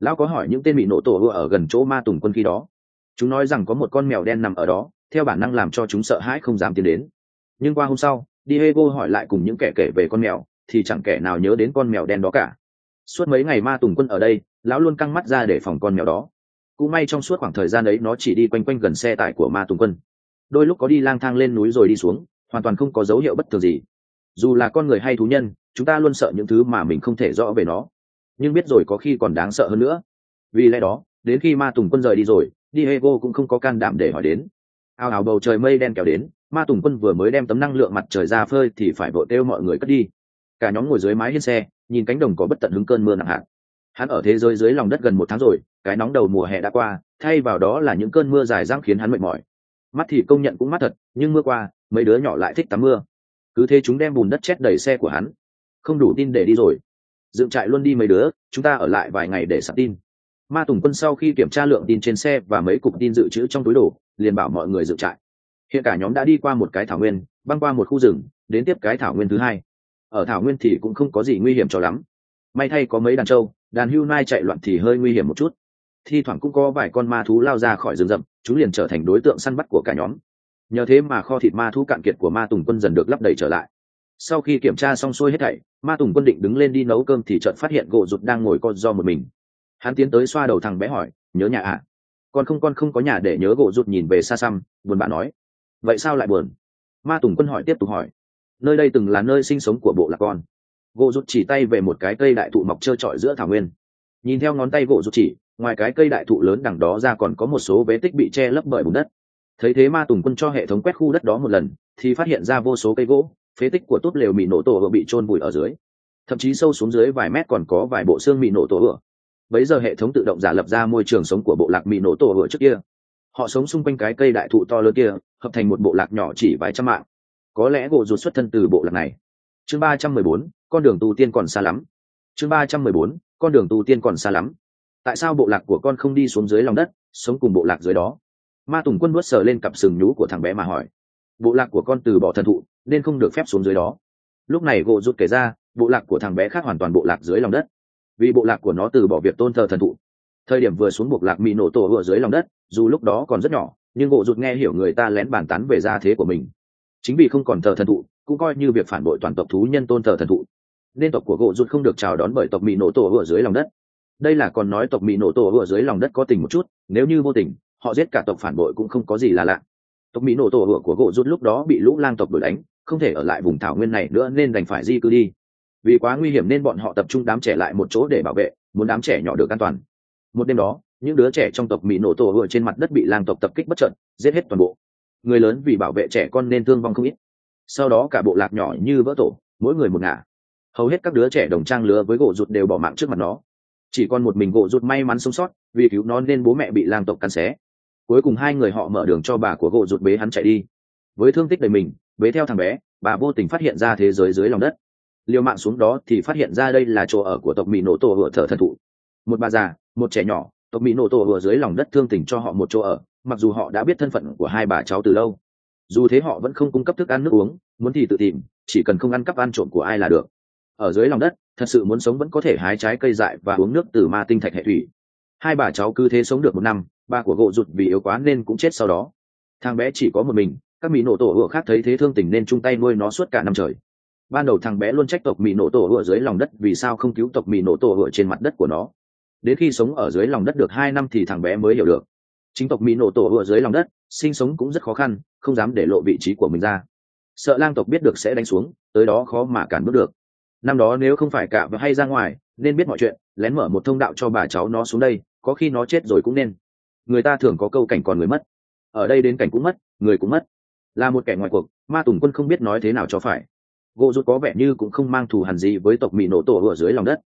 [SPEAKER 1] Lão có hỏi những tên bị nổ tổ ở gần chỗ ma tùng quân khi đó. Chúng nói rằng có một con mèo đen nằm ở đó, theo bản năng làm cho chúng sợ hãi không dám tiến đến. Nhưng qua hôm sau, Diego hỏi lại cùng những kẻ kể về con mèo, thì chẳng kẻ nào nhớ đến con mèo đen đó cả. Suốt mấy ngày ma tùng quân ở đây, lão luôn căng mắt ra để phòng con mèo đó. Cũng may trong suốt khoảng thời gian ấy nó chỉ đi quanh quanh gần xe tải của ma tùng quân. Đôi lúc có đi lang thang lên núi rồi đi xuống hoàn toàn không có dấu hiệu bất thường gì. Dù là con người hay thú nhân chúng ta luôn sợ những thứ mà mình không thể rõ về nó. Nhưng biết rồi có khi còn đáng sợ hơn nữa. Vì lẽ đó đến khi ma tùng quân rời đi rồi diego cũng không có can đảm để hỏi đến. Ao ào bầu trời mây đen kéo đến ma tùng quân vừa mới đem tấm năng lượng mặt trời ra phơi thì phải vội kêu mọi người cất đi. Cả nhóm ngồi dưới mái hiên xe, nhìn cánh đồng có bất tận hứng cơn mưa nặng hạt. Hắn ở thế giới dưới lòng đất gần một tháng rồi, cái nóng đầu mùa hè đã qua, thay vào đó là những cơn mưa dài dang khiến hắn mệt mỏi. Mắt thì công nhận cũng mắt thật, nhưng mưa qua, mấy đứa nhỏ lại thích tắm mưa. Cứ thế chúng đem bùn đất chết đầy xe của hắn. Không đủ tin để đi rồi. Dựng trại luôn đi mấy đứa, chúng ta ở lại vài ngày để sạc tin. Ma tùng quân sau khi kiểm tra lượng tin trên xe và mấy cục tin dự trữ trong túi đồ, liền bảo mọi người dựng trại hiện cả nhóm đã đi qua một cái thảo nguyên, băng qua một khu rừng, đến tiếp cái thảo nguyên thứ hai. Ở thảo nguyên thì cũng không có gì nguy hiểm cho lắm. May thay có mấy đàn trâu, đàn hưu nai chạy loạn thì hơi nguy hiểm một chút. Thi thoảng cũng có vài con ma thú lao ra khỏi rừng rậm, chúng liền trở thành đối tượng săn bắt của cả nhóm. Nhờ thế mà kho thịt ma thú cạn kiệt của ma tùng quân dần được lấp đầy trở lại. Sau khi kiểm tra xong xuôi hết thảy, ma tùng quân định đứng lên đi nấu cơm thì chợt phát hiện gỗ rụt đang ngồi con do một mình. Hắn tiến tới xoa đầu thằng bé hỏi, nhớ nhà ạ? À? con không con không có nhà để nhớ gỗ rụt nhìn về xa xăm, buồn bã nói vậy sao lại buồn? Ma tùng quân hỏi tiếp tục hỏi. Nơi đây từng là nơi sinh sống của bộ lạc con. Gỗ rụt chỉ tay về một cái cây đại thụ mọc trơ trọi giữa thảo nguyên. Nhìn theo ngón tay gỗ rụt chỉ, ngoài cái cây đại thụ lớn đằng đó ra còn có một số vế tích bị che lấp bởi bùn đất. Thấy thế ma tùng quân cho hệ thống quét khu đất đó một lần, thì phát hiện ra vô số cây gỗ, phế tích của tốt lều bị nổ tổ vừa bị trôn vùi ở dưới. Thậm chí sâu xuống dưới vài mét còn có vài bộ xương bị nổ tổ vừa bấy giờ hệ thống tự động giả lập ra môi trường sống của bộ lạc bị nổ tổ vừa trước kia họ sống xung quanh cái cây đại thụ to lớn kia, hợp thành một bộ lạc nhỏ chỉ vài trăm mạng. Có lẽ gỗ rụt xuất thân từ bộ lạc này. Chương ba trăm mười bốn, con đường tu tiên còn xa lắm. Chương ba trăm mười bốn, con đường tu tiên còn xa lắm. Tại sao bộ lạc của con không đi xuống dưới lòng đất, sống cùng bộ lạc dưới đó? Ma tùng quân nuốt sờ lên cặp sừng nhú của thằng bé mà hỏi. Bộ lạc của con từ bỏ thần thụ, nên không được phép xuống dưới đó. Lúc này gỗ rụt kể ra, bộ lạc của thằng bé khác hoàn toàn bộ lạc dưới lòng đất. Vì bộ lạc của nó từ bỏ việc tôn thờ thần thụ thời điểm vừa xuống buộc lạc mỹ nổ tổ ở dưới lòng đất, dù lúc đó còn rất nhỏ, nhưng gỗ rụt nghe hiểu người ta lén bàn tán về gia thế của mình. Chính vì không còn thờ thần thụ, cũng coi như việc phản bội toàn tộc thú nhân tôn thờ thần thụ. Nên tộc của gỗ rụt không được chào đón bởi tộc mỹ nổ tổ ở dưới lòng đất. Đây là còn nói tộc mỹ nổ tổ ở dưới lòng đất có tình một chút, nếu như vô tình, họ giết cả tộc phản bội cũng không có gì là lạ. Tộc mỹ nổ tổ vừa của gỗ rụt lúc đó bị lũ lang tộc đuổi đánh, không thể ở lại vùng thảo nguyên này nữa nên đành phải di cư đi. Vì quá nguy hiểm nên bọn họ tập trung đám trẻ lại một chỗ để bảo vệ, muốn đám trẻ nhỏ được an toàn một đêm đó, những đứa trẻ trong tộc mỹ nổ tổ hựa trên mặt đất bị lang tộc tập kích bất trận giết hết toàn bộ. Người lớn vì bảo vệ trẻ con nên thương vong không ít. Sau đó cả bộ lạc nhỏ như vỡ tổ, mỗi người một ngả. Hầu hết các đứa trẻ đồng trang lứa với gỗ rụt đều bỏ mạng trước mặt nó. Chỉ còn một mình gỗ rụt may mắn sống sót, vì cứu nó nên bố mẹ bị lang tộc cắn xé. Cuối cùng hai người họ mở đường cho bà của gỗ rụt bế hắn chạy đi. Với thương tích đầy mình, bế theo thằng bé, bà vô tình phát hiện ra thế giới dưới lòng đất. Liều mạng xuống đó thì phát hiện ra đây là chỗ ở của tộc mỹ nổ tổ hựa thở thần thụ một bà già, một trẻ nhỏ, tộc mỹ nổ tổ ở dưới lòng đất thương tình cho họ một chỗ ở, mặc dù họ đã biết thân phận của hai bà cháu từ lâu. Dù thế họ vẫn không cung cấp thức ăn nước uống, muốn thì tự tìm, chỉ cần không ăn cắp ăn trộm của ai là được. Ở dưới lòng đất, thật sự muốn sống vẫn có thể hái trái cây dại và uống nước từ ma tinh thạch hệ thủy. Hai bà cháu cứ thế sống được một năm, ba của gỗ rụt vì yếu quá nên cũng chết sau đó. Thằng bé chỉ có một mình, các mỹ nổ tổ hựa khác thấy thế thương tình nên chung tay nuôi nó suốt cả năm trời. Ban đầu thằng bé luôn trách tộc mỹ nổ tổ hựa dưới lòng đất vì sao không cứu tộc mỹ nổ tổ hựa trên mặt đất của nó đến khi sống ở dưới lòng đất được hai năm thì thằng bé mới hiểu được. Chính tộc mỹ nổ tổ vừa dưới lòng đất, sinh sống cũng rất khó khăn, không dám để lộ vị trí của mình ra. Sợ lang tộc biết được sẽ đánh xuống, tới đó khó mà cản bước được. Năm đó nếu không phải cả và hay ra ngoài, nên biết mọi chuyện, lén mở một thông đạo cho bà cháu nó xuống đây, có khi nó chết rồi cũng nên. Người ta thường có câu cảnh còn người mất. Ở đây đến cảnh cũng mất, người cũng mất. Là một kẻ ngoài cuộc, ma tùng quân không biết nói thế nào cho phải. Gỗ rút có vẻ như cũng không mang thù hằn gì với tộc mỹ nổ tổ ở dưới lòng đất.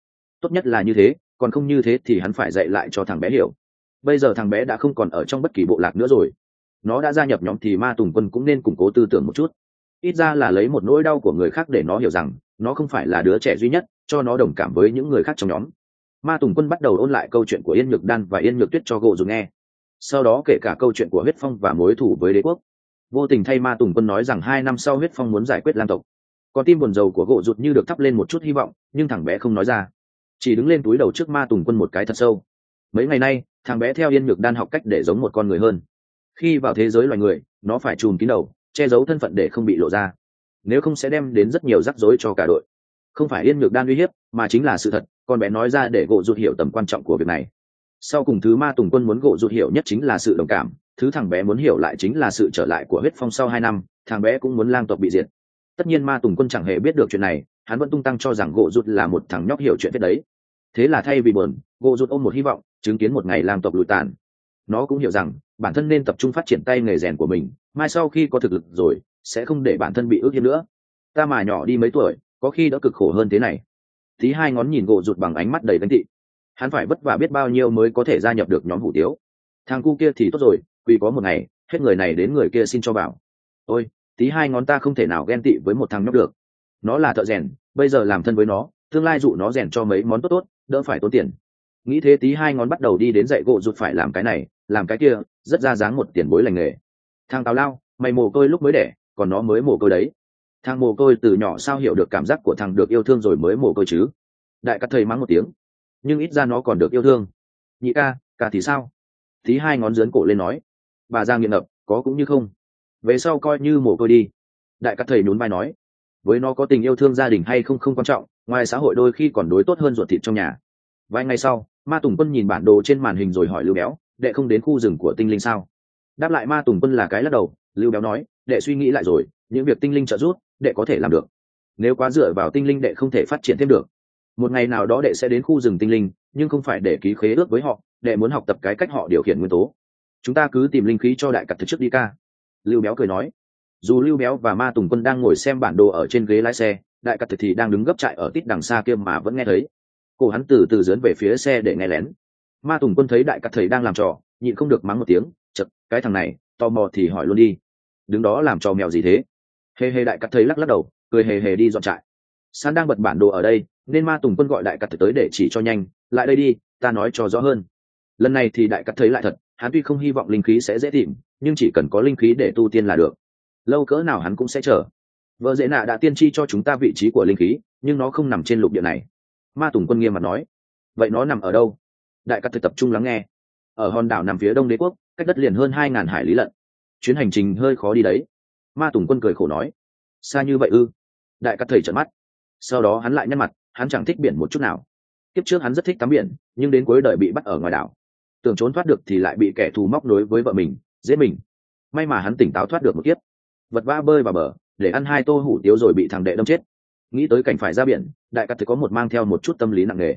[SPEAKER 1] Tốt nhất là như thế còn không như thế thì hắn phải dạy lại cho thằng bé hiểu. Bây giờ thằng bé đã không còn ở trong bất kỳ bộ lạc nữa rồi. Nó đã gia nhập nhóm thì ma tùng quân cũng nên củng cố tư tưởng một chút. Ít ra là lấy một nỗi đau của người khác để nó hiểu rằng, nó không phải là đứa trẻ duy nhất, cho nó đồng cảm với những người khác trong nhóm. Ma tùng quân bắt đầu ôn lại câu chuyện của yên nhược đan và yên nhược tuyết cho gỗ dùng nghe. Sau đó kể cả câu chuyện của huyết phong và mối thủ với đế quốc. Vô tình thay ma tùng quân nói rằng hai năm sau huyết phong muốn giải quyết lan tộc. Còn tim buồn dầu của gỗ rụt như được thắp lên một chút hy vọng, nhưng thằng bé không nói ra chỉ đứng lên túi đầu trước ma tùng quân một cái thật sâu. Mấy ngày nay, thằng bé theo yên nhược đan học cách để giống một con người hơn. Khi vào thế giới loài người, nó phải chùm kín đầu, che giấu thân phận để không bị lộ ra. Nếu không sẽ đem đến rất nhiều rắc rối cho cả đội. Không phải yên nhược đan uy hiếp, mà chính là sự thật, con bé nói ra để gỗ rụt hiểu tầm quan trọng của việc này. Sau cùng thứ ma tùng quân muốn gỗ rụt hiểu nhất chính là sự đồng cảm, thứ thằng bé muốn hiểu lại chính là sự trở lại của huyết phong sau hai năm, thằng bé cũng muốn lang tộc bị diệt. Tất nhiên ma tùng quân chẳng hề biết được chuyện này hắn vẫn tung tăng cho rằng gỗ rụt là một thằng nhóc hiểu chuyện thế đấy. Thế là thay vì buồn, gỗ rụt ôm một hy vọng, chứng kiến một ngày làm tộc lụi tàn. Nó cũng hiểu rằng, bản thân nên tập trung phát triển tay nghề rèn của mình, mai sau khi có thực lực rồi, sẽ không để bản thân bị ước hiếp nữa. Ta mà nhỏ đi mấy tuổi, có khi đã cực khổ hơn thế này. Tí hai ngón nhìn gỗ rụt bằng ánh mắt đầy đánh tị. Hắn phải vất vả biết bao nhiêu mới có thể gia nhập được nhóm hủ tiếu. Thằng cu kia thì tốt rồi, vì có một ngày, hết người này đến người kia xin cho bảo. Ôi, tí hai ngón ta không thể nào ghen tị với một thằng nhóc được nó là thợ rèn, bây giờ làm thân với nó, tương lai dụ nó rèn cho mấy món tốt tốt, đỡ phải tốn tiền. Nghĩ thế tí hai ngón bắt đầu đi đến dạy gỗ rụt phải làm cái này, làm cái kia, rất ra dáng một tiền bối lành nghề. Thằng tào lao, mày mồ côi lúc mới đẻ, còn nó mới mồ côi đấy. Thằng mồ côi từ nhỏ sao hiểu được cảm giác của thằng được yêu thương rồi mới mồ côi chứ? Đại cắt thầy mắng một tiếng. Nhưng ít ra nó còn được yêu thương. Nhị ca ca thì sao? Tí hai ngón dướn cổ lên nói. Bà giang nghiện ngập, có cũng như không. Về sau coi như mồ côi đi. Đại cắt thầy nhún vai nói với nó có tình yêu thương gia đình hay không không quan trọng, ngoài xã hội đôi khi còn đối tốt hơn ruột thịt trong nhà. Vài ngày sau, ma tùng quân nhìn bản đồ trên màn hình rồi hỏi lưu béo, đệ không đến khu rừng của tinh linh sao? Đáp lại ma tùng quân là cái lắc đầu, lưu béo nói, đệ suy nghĩ lại rồi, những việc tinh linh trợ giúp, đệ có thể làm được. Nếu quá dựa vào tinh linh đệ không thể phát triển thêm được. Một ngày nào đó đệ sẽ đến khu rừng tinh linh, nhưng không phải để ký khế ước với họ, đệ muốn học tập cái cách họ điều khiển nguyên tố. Chúng ta cứ tìm linh khí cho đại cặp thực trước đi ca. Lưu béo cười nói dù lưu béo và ma tùng quân đang ngồi xem bản đồ ở trên ghế lái xe, đại cặt thực thì đang đứng gấp trại ở tít đằng xa kia mà vẫn nghe thấy. Cổ hắn từ từ dướn về phía xe để nghe lén. Ma tùng quân thấy đại cặt thầy đang làm trò, nhịn không được mắng một tiếng, chật, cái thằng này, tò mò thì hỏi luôn đi. Đứng đó làm trò mèo gì thế? Hề hề đại cặt thầy lắc lắc đầu, cười hề hề đi dọn trại. San đang bật bản đồ ở đây, nên ma tùng quân gọi đại cặt thầy tới để chỉ cho nhanh, lại đây đi, ta nói cho rõ hơn. Lần này thì đại cắt thấy lại thật, hắn tuy không hy vọng linh khí sẽ dễ tìm, nhưng chỉ cần có linh khí để tu tiên là được lâu cỡ nào hắn cũng sẽ chờ. Vợ dễ nạ đã tiên tri cho chúng ta vị trí của linh khí, nhưng nó không nằm trên lục địa này. Ma tùng quân nghiêm mặt nói. Vậy nó nằm ở đâu? Đại cắt thực tập trung lắng nghe. Ở hòn đảo nằm phía đông đế quốc, cách đất liền hơn hai ngàn hải lý lận. Chuyến hành trình hơi khó đi đấy. Ma tùng quân cười khổ nói. Xa như vậy ư? Đại cắt thầy trợn mắt. Sau đó hắn lại nhăn mặt, hắn chẳng thích biển một chút nào. Kiếp trước hắn rất thích tắm biển, nhưng đến cuối đời bị bắt ở ngoài đảo. Tưởng trốn thoát được thì lại bị kẻ thù móc nối với vợ mình dễ mình. May mà hắn tỉnh táo thoát được một kiếp vật vã bơi vào bờ, để ăn hai tô hủ tiếu rồi bị thằng đệ đâm chết. Nghĩ tới cảnh phải ra biển, đại cắt thì có một mang theo một chút tâm lý nặng nề.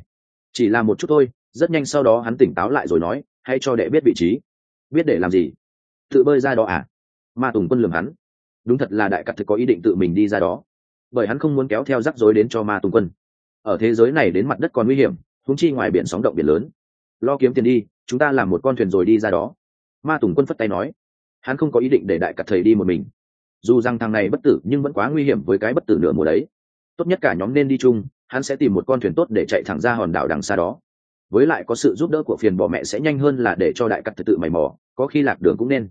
[SPEAKER 1] Chỉ là một chút thôi, rất nhanh sau đó hắn tỉnh táo lại rồi nói, hãy cho đệ biết vị trí. Biết để làm gì? Tự bơi ra đó à? Ma tùng quân lường hắn. Đúng thật là đại cắt thực có ý định tự mình đi ra đó. Bởi hắn không muốn kéo theo rắc rối đến cho ma tùng quân. Ở thế giới này đến mặt đất còn nguy hiểm húng chi ngoài biển sóng động biển lớn. Lo kiếm tiền đi, chúng ta làm một con thuyền rồi đi ra đó. Ma tùng quân phất tay nói. Hắn không có ý định để đại cắt thầy đi một mình dù rằng thằng này bất tử nhưng vẫn quá nguy hiểm với cái bất tử nửa mùa đấy. Tốt nhất cả nhóm nên đi chung, hắn sẽ tìm một con thuyền tốt để chạy thẳng ra hòn đảo đằng xa đó. Với lại có sự giúp đỡ của phiền bọ mẹ sẽ nhanh hơn là để cho đại cắt tự mày mò, có khi lạc đường cũng nên.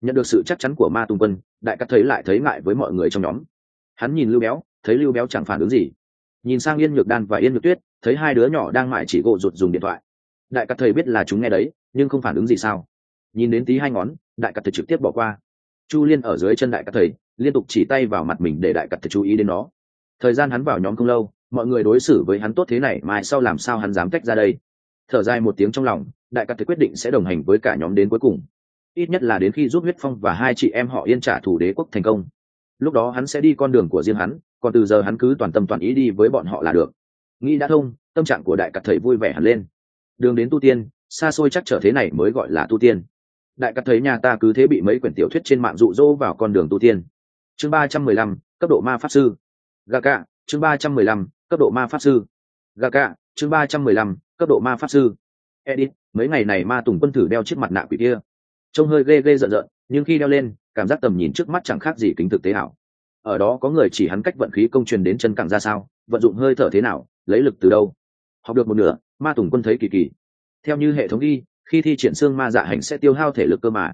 [SPEAKER 1] Nhận được sự chắc chắn của ma tùng quân, đại cắt thấy lại thấy ngại với mọi người trong nhóm. Hắn nhìn lưu béo, thấy lưu béo chẳng phản ứng gì. Nhìn sang yên nhược đan và yên nhược tuyết, thấy hai đứa nhỏ đang mải chỉ gộ rụt dùng điện thoại. Đại cắt thầy biết là chúng nghe đấy, nhưng không phản ứng gì sao. Nhìn đến tí hai ngón, đại cắt thầy trực tiếp bỏ qua chu liên ở dưới chân đại cắt thầy, liên tục chỉ tay vào mặt mình để đại cắt thầy chú ý đến nó. Thời gian hắn vào nhóm không lâu, mọi người đối xử với hắn tốt thế này, mai sau làm sao hắn dám cách ra đây? Thở dài một tiếng trong lòng, đại cắt thầy quyết định sẽ đồng hành với cả nhóm đến cuối cùng. Ít nhất là đến khi giúp huyết phong và hai chị em họ yên trả thủ đế quốc thành công. Lúc đó hắn sẽ đi con đường của riêng hắn, còn từ giờ hắn cứ toàn tâm toàn ý đi với bọn họ là được. Nghĩ đã thông, tâm trạng của đại cắt thầy vui vẻ hẳn lên. Đường đến tu tiên, xa xôi chắc trở thế này mới gọi là tu tiên đại cắt thấy nhà ta cứ thế bị mấy quyển tiểu thuyết trên mạng rụ rỗ vào con đường tu tiên. Chương ba trăm mười lăm, cấp độ ma pháp sư. Gà cạ, chương ba trăm mười lăm, cấp độ ma pháp sư. Gà cạ, chương ba trăm mười lăm, cấp độ ma pháp sư. Edit, mấy ngày này ma tùng quân thử đeo chiếc mặt nạ quỷ kia. Trông hơi ghê ghê rợn rợn, nhưng khi đeo lên, cảm giác tầm nhìn trước mắt chẳng khác gì kính thực tế ảo. Ở đó có người chỉ hắn cách vận khí công truyền đến chân cẳng ra sao, vận dụng hơi thở thế nào, lấy lực từ đâu. Học được một nửa, ma tùng quân thấy kỳ kỳ. Theo như hệ thống đi khi thi triển xương ma dạ hành sẽ tiêu hao thể lực cơ mà.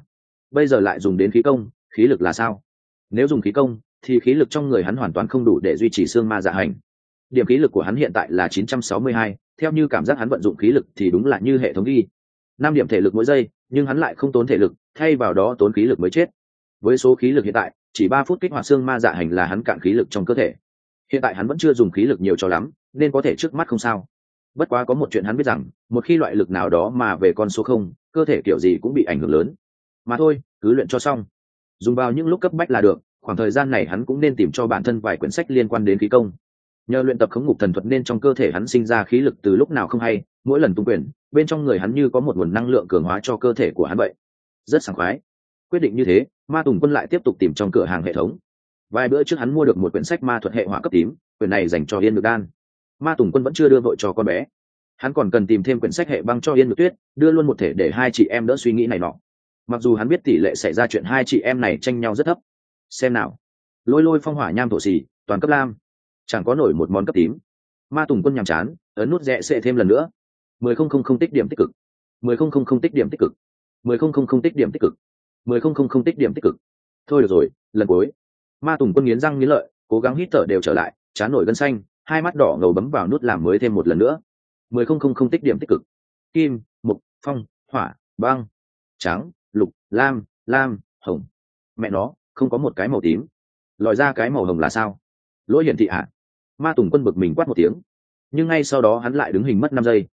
[SPEAKER 1] Bây giờ lại dùng đến khí công khí lực là sao? Nếu dùng khí công thì khí lực trong người hắn hoàn toàn không đủ để duy trì xương ma dạ hành. Điểm khí lực của hắn hiện tại là 962, theo như cảm giác hắn vận dụng khí lực thì đúng là như hệ thống ghi. Năm điểm thể lực mỗi giây nhưng hắn lại không tốn thể lực thay vào đó tốn khí lực mới chết. Với số khí lực hiện tại chỉ ba phút kích hoạt xương ma dạ hành là hắn cạn khí lực trong cơ thể. Hiện tại hắn vẫn chưa dùng khí lực nhiều cho lắm nên có thể trước mắt không sao bất quá có một chuyện hắn biết rằng, một khi loại lực nào đó mà về con số không, cơ thể kiểu gì cũng bị ảnh hưởng lớn. Mà thôi, cứ luyện cho xong. Dùng vào những lúc cấp bách là được, khoảng thời gian này hắn cũng nên tìm cho bản thân vài quyển sách liên quan đến khí công. Nhờ luyện tập khống ngục thần thuật nên trong cơ thể hắn sinh ra khí lực từ lúc nào không hay, mỗi lần tung quyền bên trong người hắn như có một nguồn năng lượng cường hóa cho cơ thể của hắn vậy. Rất sảng khoái. Quyết định như thế, ma tùng quân lại tiếp tục tìm trong cửa hàng hệ thống. Vài bữa trước hắn mua được một quyển sách ma thuật hệ hỏa cấp tím, quyển này dành cho yên được đan ma tùng quân vẫn chưa đưa vội cho con bé. Hắn còn cần tìm thêm quyển sách hệ băng cho yên được tuyết, đưa luôn một thể để hai chị em đỡ suy nghĩ này nọ. Mặc dù hắn biết tỷ lệ xảy ra chuyện hai chị em này tranh nhau rất thấp. Xem nào. Lôi lôi phong hỏa nham thổ xì, toàn cấp lam. Chẳng có nổi một món cấp tím. Ma tùng quân nhàm chán, ấn nút rẽ xệ thêm lần nữa. Mười không không không tích điểm tích cực. Mười không không không tích điểm tích cực. Mười không không không tích điểm tích cực. Mười không không không tích điểm tích cực. Thôi được rồi, lần cuối. Ma tùng quân nghiến răng nghiến lợi, cố gắng hít thở đều trở lại, chán nổi gân xanh hai mắt đỏ ngầu bấm vào nút làm mới thêm một lần nữa. Mười không không không tích điểm tích cực. Kim, mục, phong, hỏa, băng, trắng, lục, lam lam, hồng. Mẹ nó, không có một cái màu tím. Lòi ra cái màu hồng là sao? Lỗi hiển thị ạ. Ma tùng quân bực mình quát một tiếng. Nhưng ngay sau đó hắn lại đứng hình mất năm giây.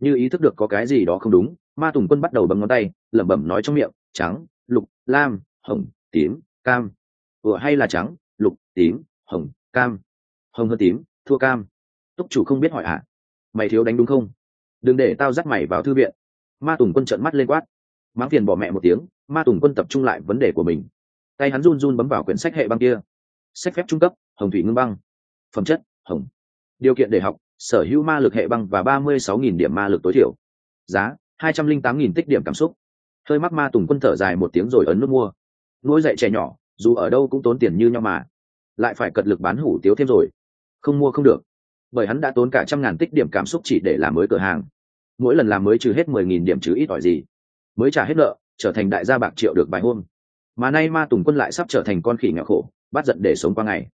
[SPEAKER 1] Như ý thức được có cái gì đó không đúng, ma tùng quân bắt đầu bấm ngón tay, lẩm bẩm nói trong miệng, trắng, lục, lam, hồng, tím, cam. Ủa hay là trắng, lục, tím, hồng, cam. Hồng hơn tím thua cam. Túc chủ không biết hỏi ạ. Mày thiếu đánh đúng không? Đừng để tao dắt mày vào thư viện. Ma tùng quân trợn mắt lên quát. Mắng phiền bỏ mẹ một tiếng, ma tùng quân tập trung lại vấn đề của mình. Tay hắn run run bấm vào quyển sách hệ băng kia. Sách phép trung cấp, hồng thủy ngưng băng. Phẩm chất, hồng. Điều kiện để học, sở hữu ma lực hệ băng và ba mươi sáu nghìn điểm ma lực tối thiểu. Giá, hai trăm linh tám nghìn tích điểm cảm xúc. Hơi mắc ma tùng quân thở dài một tiếng rồi ấn nút mua. Nuôi dạy trẻ nhỏ, dù ở đâu cũng tốn tiền như nhau mà. Lại phải cật lực bán hủ tiếu thêm rồi không mua không được. Bởi hắn đã tốn cả trăm ngàn tích điểm cảm xúc chỉ để làm mới cửa hàng. Mỗi lần làm mới trừ hết mười nghìn điểm chứ ít ỏi gì, mới trả hết nợ, trở thành đại gia bạc triệu được vài hôm. Mà nay ma tùng quân lại sắp trở thành con khỉ nghèo khổ, bắt giận để sống qua ngày.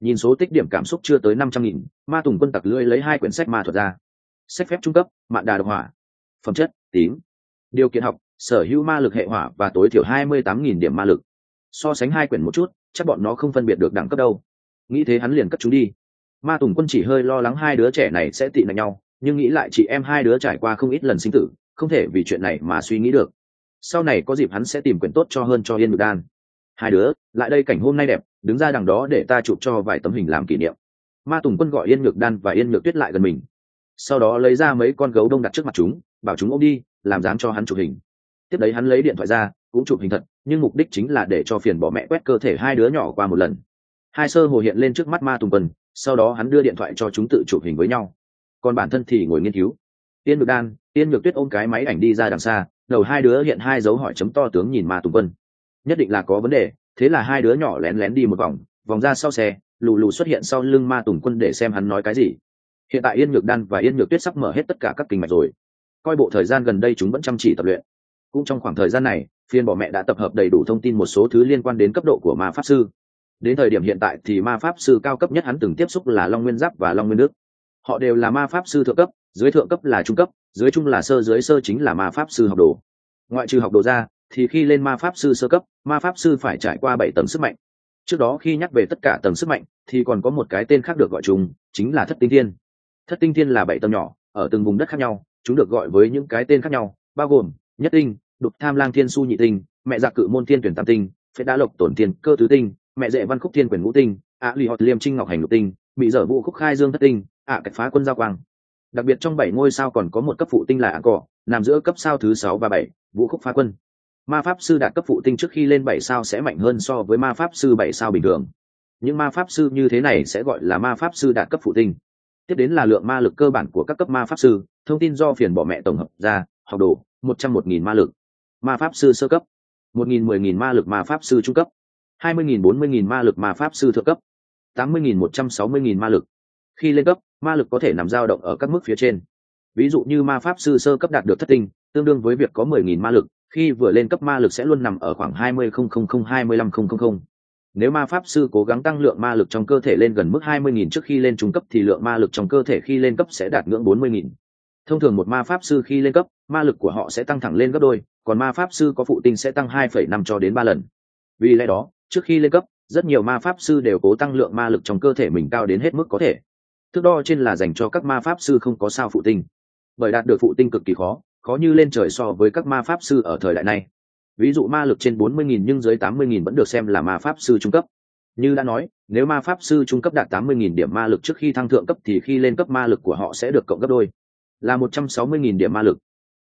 [SPEAKER 1] Nhìn số tích điểm cảm xúc chưa tới năm trăm nghìn, ma tùng quân tặc lưỡi lấy hai quyển sách ma thuật ra. Sách phép trung cấp, mạn đà độc hỏa. Phẩm chất, tím. Điều kiện học, sở hữu ma lực hệ hỏa và tối thiểu hai mươi tám nghìn điểm ma lực. So sánh hai quyển một chút, chắc bọn nó không phân biệt được đẳng cấp đâu. Nghĩ thế hắn liền cất chúng đi ma tùng quân chỉ hơi lo lắng hai đứa trẻ này sẽ tị nạnh nhau, nhưng nghĩ lại chị em hai đứa trải qua không ít lần sinh tử, không thể vì chuyện này mà suy nghĩ được. Sau này có dịp hắn sẽ tìm quyển tốt cho hơn cho yên ngược đan. Hai đứa, lại đây cảnh hôm nay đẹp, đứng ra đằng đó để ta chụp cho vài tấm hình làm kỷ niệm. Ma tùng quân gọi yên ngược đan và yên ngược tuyết lại gần mình. Sau đó lấy ra mấy con gấu đông đặt trước mặt chúng, bảo chúng ôm đi, làm dáng cho hắn chụp hình. Tiếp đấy hắn lấy điện thoại ra, cũng chụp hình thật, nhưng mục đích chính là để cho phiền bỏ mẹ quét cơ thể hai đứa nhỏ qua một lần hai sơ hồ hiện lên trước mắt ma tùng quân, sau đó hắn đưa điện thoại cho chúng tự chụp hình với nhau. Còn bản thân thì ngồi nghiên cứu. Tiên ngược đan, tiên ngược tuyết ôm cái máy ảnh đi ra đằng xa, đầu hai đứa hiện hai dấu hỏi chấm to tướng nhìn ma tùng quân. Nhất định là có vấn đề, thế là hai đứa nhỏ lén lén đi một vòng vòng ra sau xe, lù lù xuất hiện sau lưng ma tùng quân để xem hắn nói cái gì. Hiện tại yên nhược đan và yên nhược tuyết sắp mở hết tất cả các kinh mạch rồi. Coi bộ thời gian gần đây chúng vẫn chăm chỉ tập luyện. Cũng trong khoảng thời gian này, phiên bỏ mẹ đã tập hợp đầy đủ thông tin một số thứ liên quan đến cấp độ của ma pháp sư đến thời điểm hiện tại thì ma pháp sư cao cấp nhất hắn từng tiếp xúc là long nguyên giáp và long nguyên đức. Họ đều là ma pháp sư thượng cấp, dưới thượng cấp là trung cấp, dưới trung là sơ, dưới sơ chính là ma pháp sư học đồ. Ngoại trừ học đồ ra, thì khi lên ma pháp sư sơ cấp, ma pháp sư phải trải qua bảy tầng sức mạnh. Trước đó khi nhắc về tất cả tầng sức mạnh, thì còn có một cái tên khác được gọi chung chính là thất tinh thiên. Thất tinh thiên là bảy tầng nhỏ, ở từng vùng đất khác nhau, chúng được gọi với những cái tên khác nhau, bao gồm nhất tinh, đục tham lang thiên su nhị tinh, mẹ giặc cự môn thiên tuyển tam tinh, phế đá lộc tổn thiên cơ tứ tinh mẹ dễ văn khúc thiên quyền ngũ tinh, ạ lì họ liêm trinh ngọc hành lục tinh, bị dở vũ khúc khai dương thất tinh, ạ cạch phá quân giao quang. Đặc biệt trong bảy ngôi sao còn có một cấp phụ tinh là ạ cỏ nằm giữa cấp sao thứ sáu và bảy, vũ khúc phá quân. Ma pháp sư đạt cấp phụ tinh trước khi lên bảy sao sẽ mạnh hơn so với ma pháp sư bảy sao bình thường. Những ma pháp sư như thế này sẽ gọi là ma pháp sư đạt cấp phụ tinh. Tiếp đến là lượng ma lực cơ bản của các cấp ma pháp sư, thông tin do phiền bỏ mẹ tổng hợp ra, học đồ, một trăm một nghìn ma lực. Ma pháp sư sơ cấp, một nghìn mười nghìn ma lực ma pháp sư trung cấp hai mươi nghìn, bốn mươi nghìn ma lực ma pháp sư thượng cấp, tám mươi nghìn, một trăm sáu mươi nghìn ma lực. Khi lên cấp, ma lực có thể nằm dao động ở các mức phía trên. Ví dụ như ma pháp sư sơ cấp đạt được thất tinh, tương đương với việc có mười nghìn ma lực, khi vừa lên cấp ma lực sẽ luôn nằm ở khoảng hai mươi không không không, hai mươi lăm không không không. Nếu ma pháp sư cố gắng tăng lượng ma lực trong cơ thể lên gần mức hai mươi nghìn trước khi lên trung cấp thì lượng ma lực trong cơ thể khi lên cấp sẽ đạt ngưỡng bốn mươi nghìn. Thông thường một ma pháp sư khi lên cấp, ma lực của họ sẽ tăng thẳng lên gấp đôi, còn ma pháp sư có phụ tinh sẽ tăng hai phẩy năm cho đến 3 lần. Vì lẽ đó trước khi lên cấp, rất nhiều ma pháp sư đều cố tăng lượng ma lực trong cơ thể mình cao đến hết mức có thể. Thước đo trên là dành cho các ma pháp sư không có sao phụ tinh. Bởi đạt được phụ tinh cực kỳ khó khó như lên trời so với các ma pháp sư ở thời đại này. Ví dụ ma lực trên 40.000 nhưng dưới 80.000 vẫn được xem là ma pháp sư trung cấp. Như đã nói, nếu ma pháp sư trung cấp đạt 80.000 điểm ma lực trước khi thăng thượng cấp thì khi lên cấp ma lực của họ sẽ được cộng gấp đôi. Là 160.000 điểm ma lực.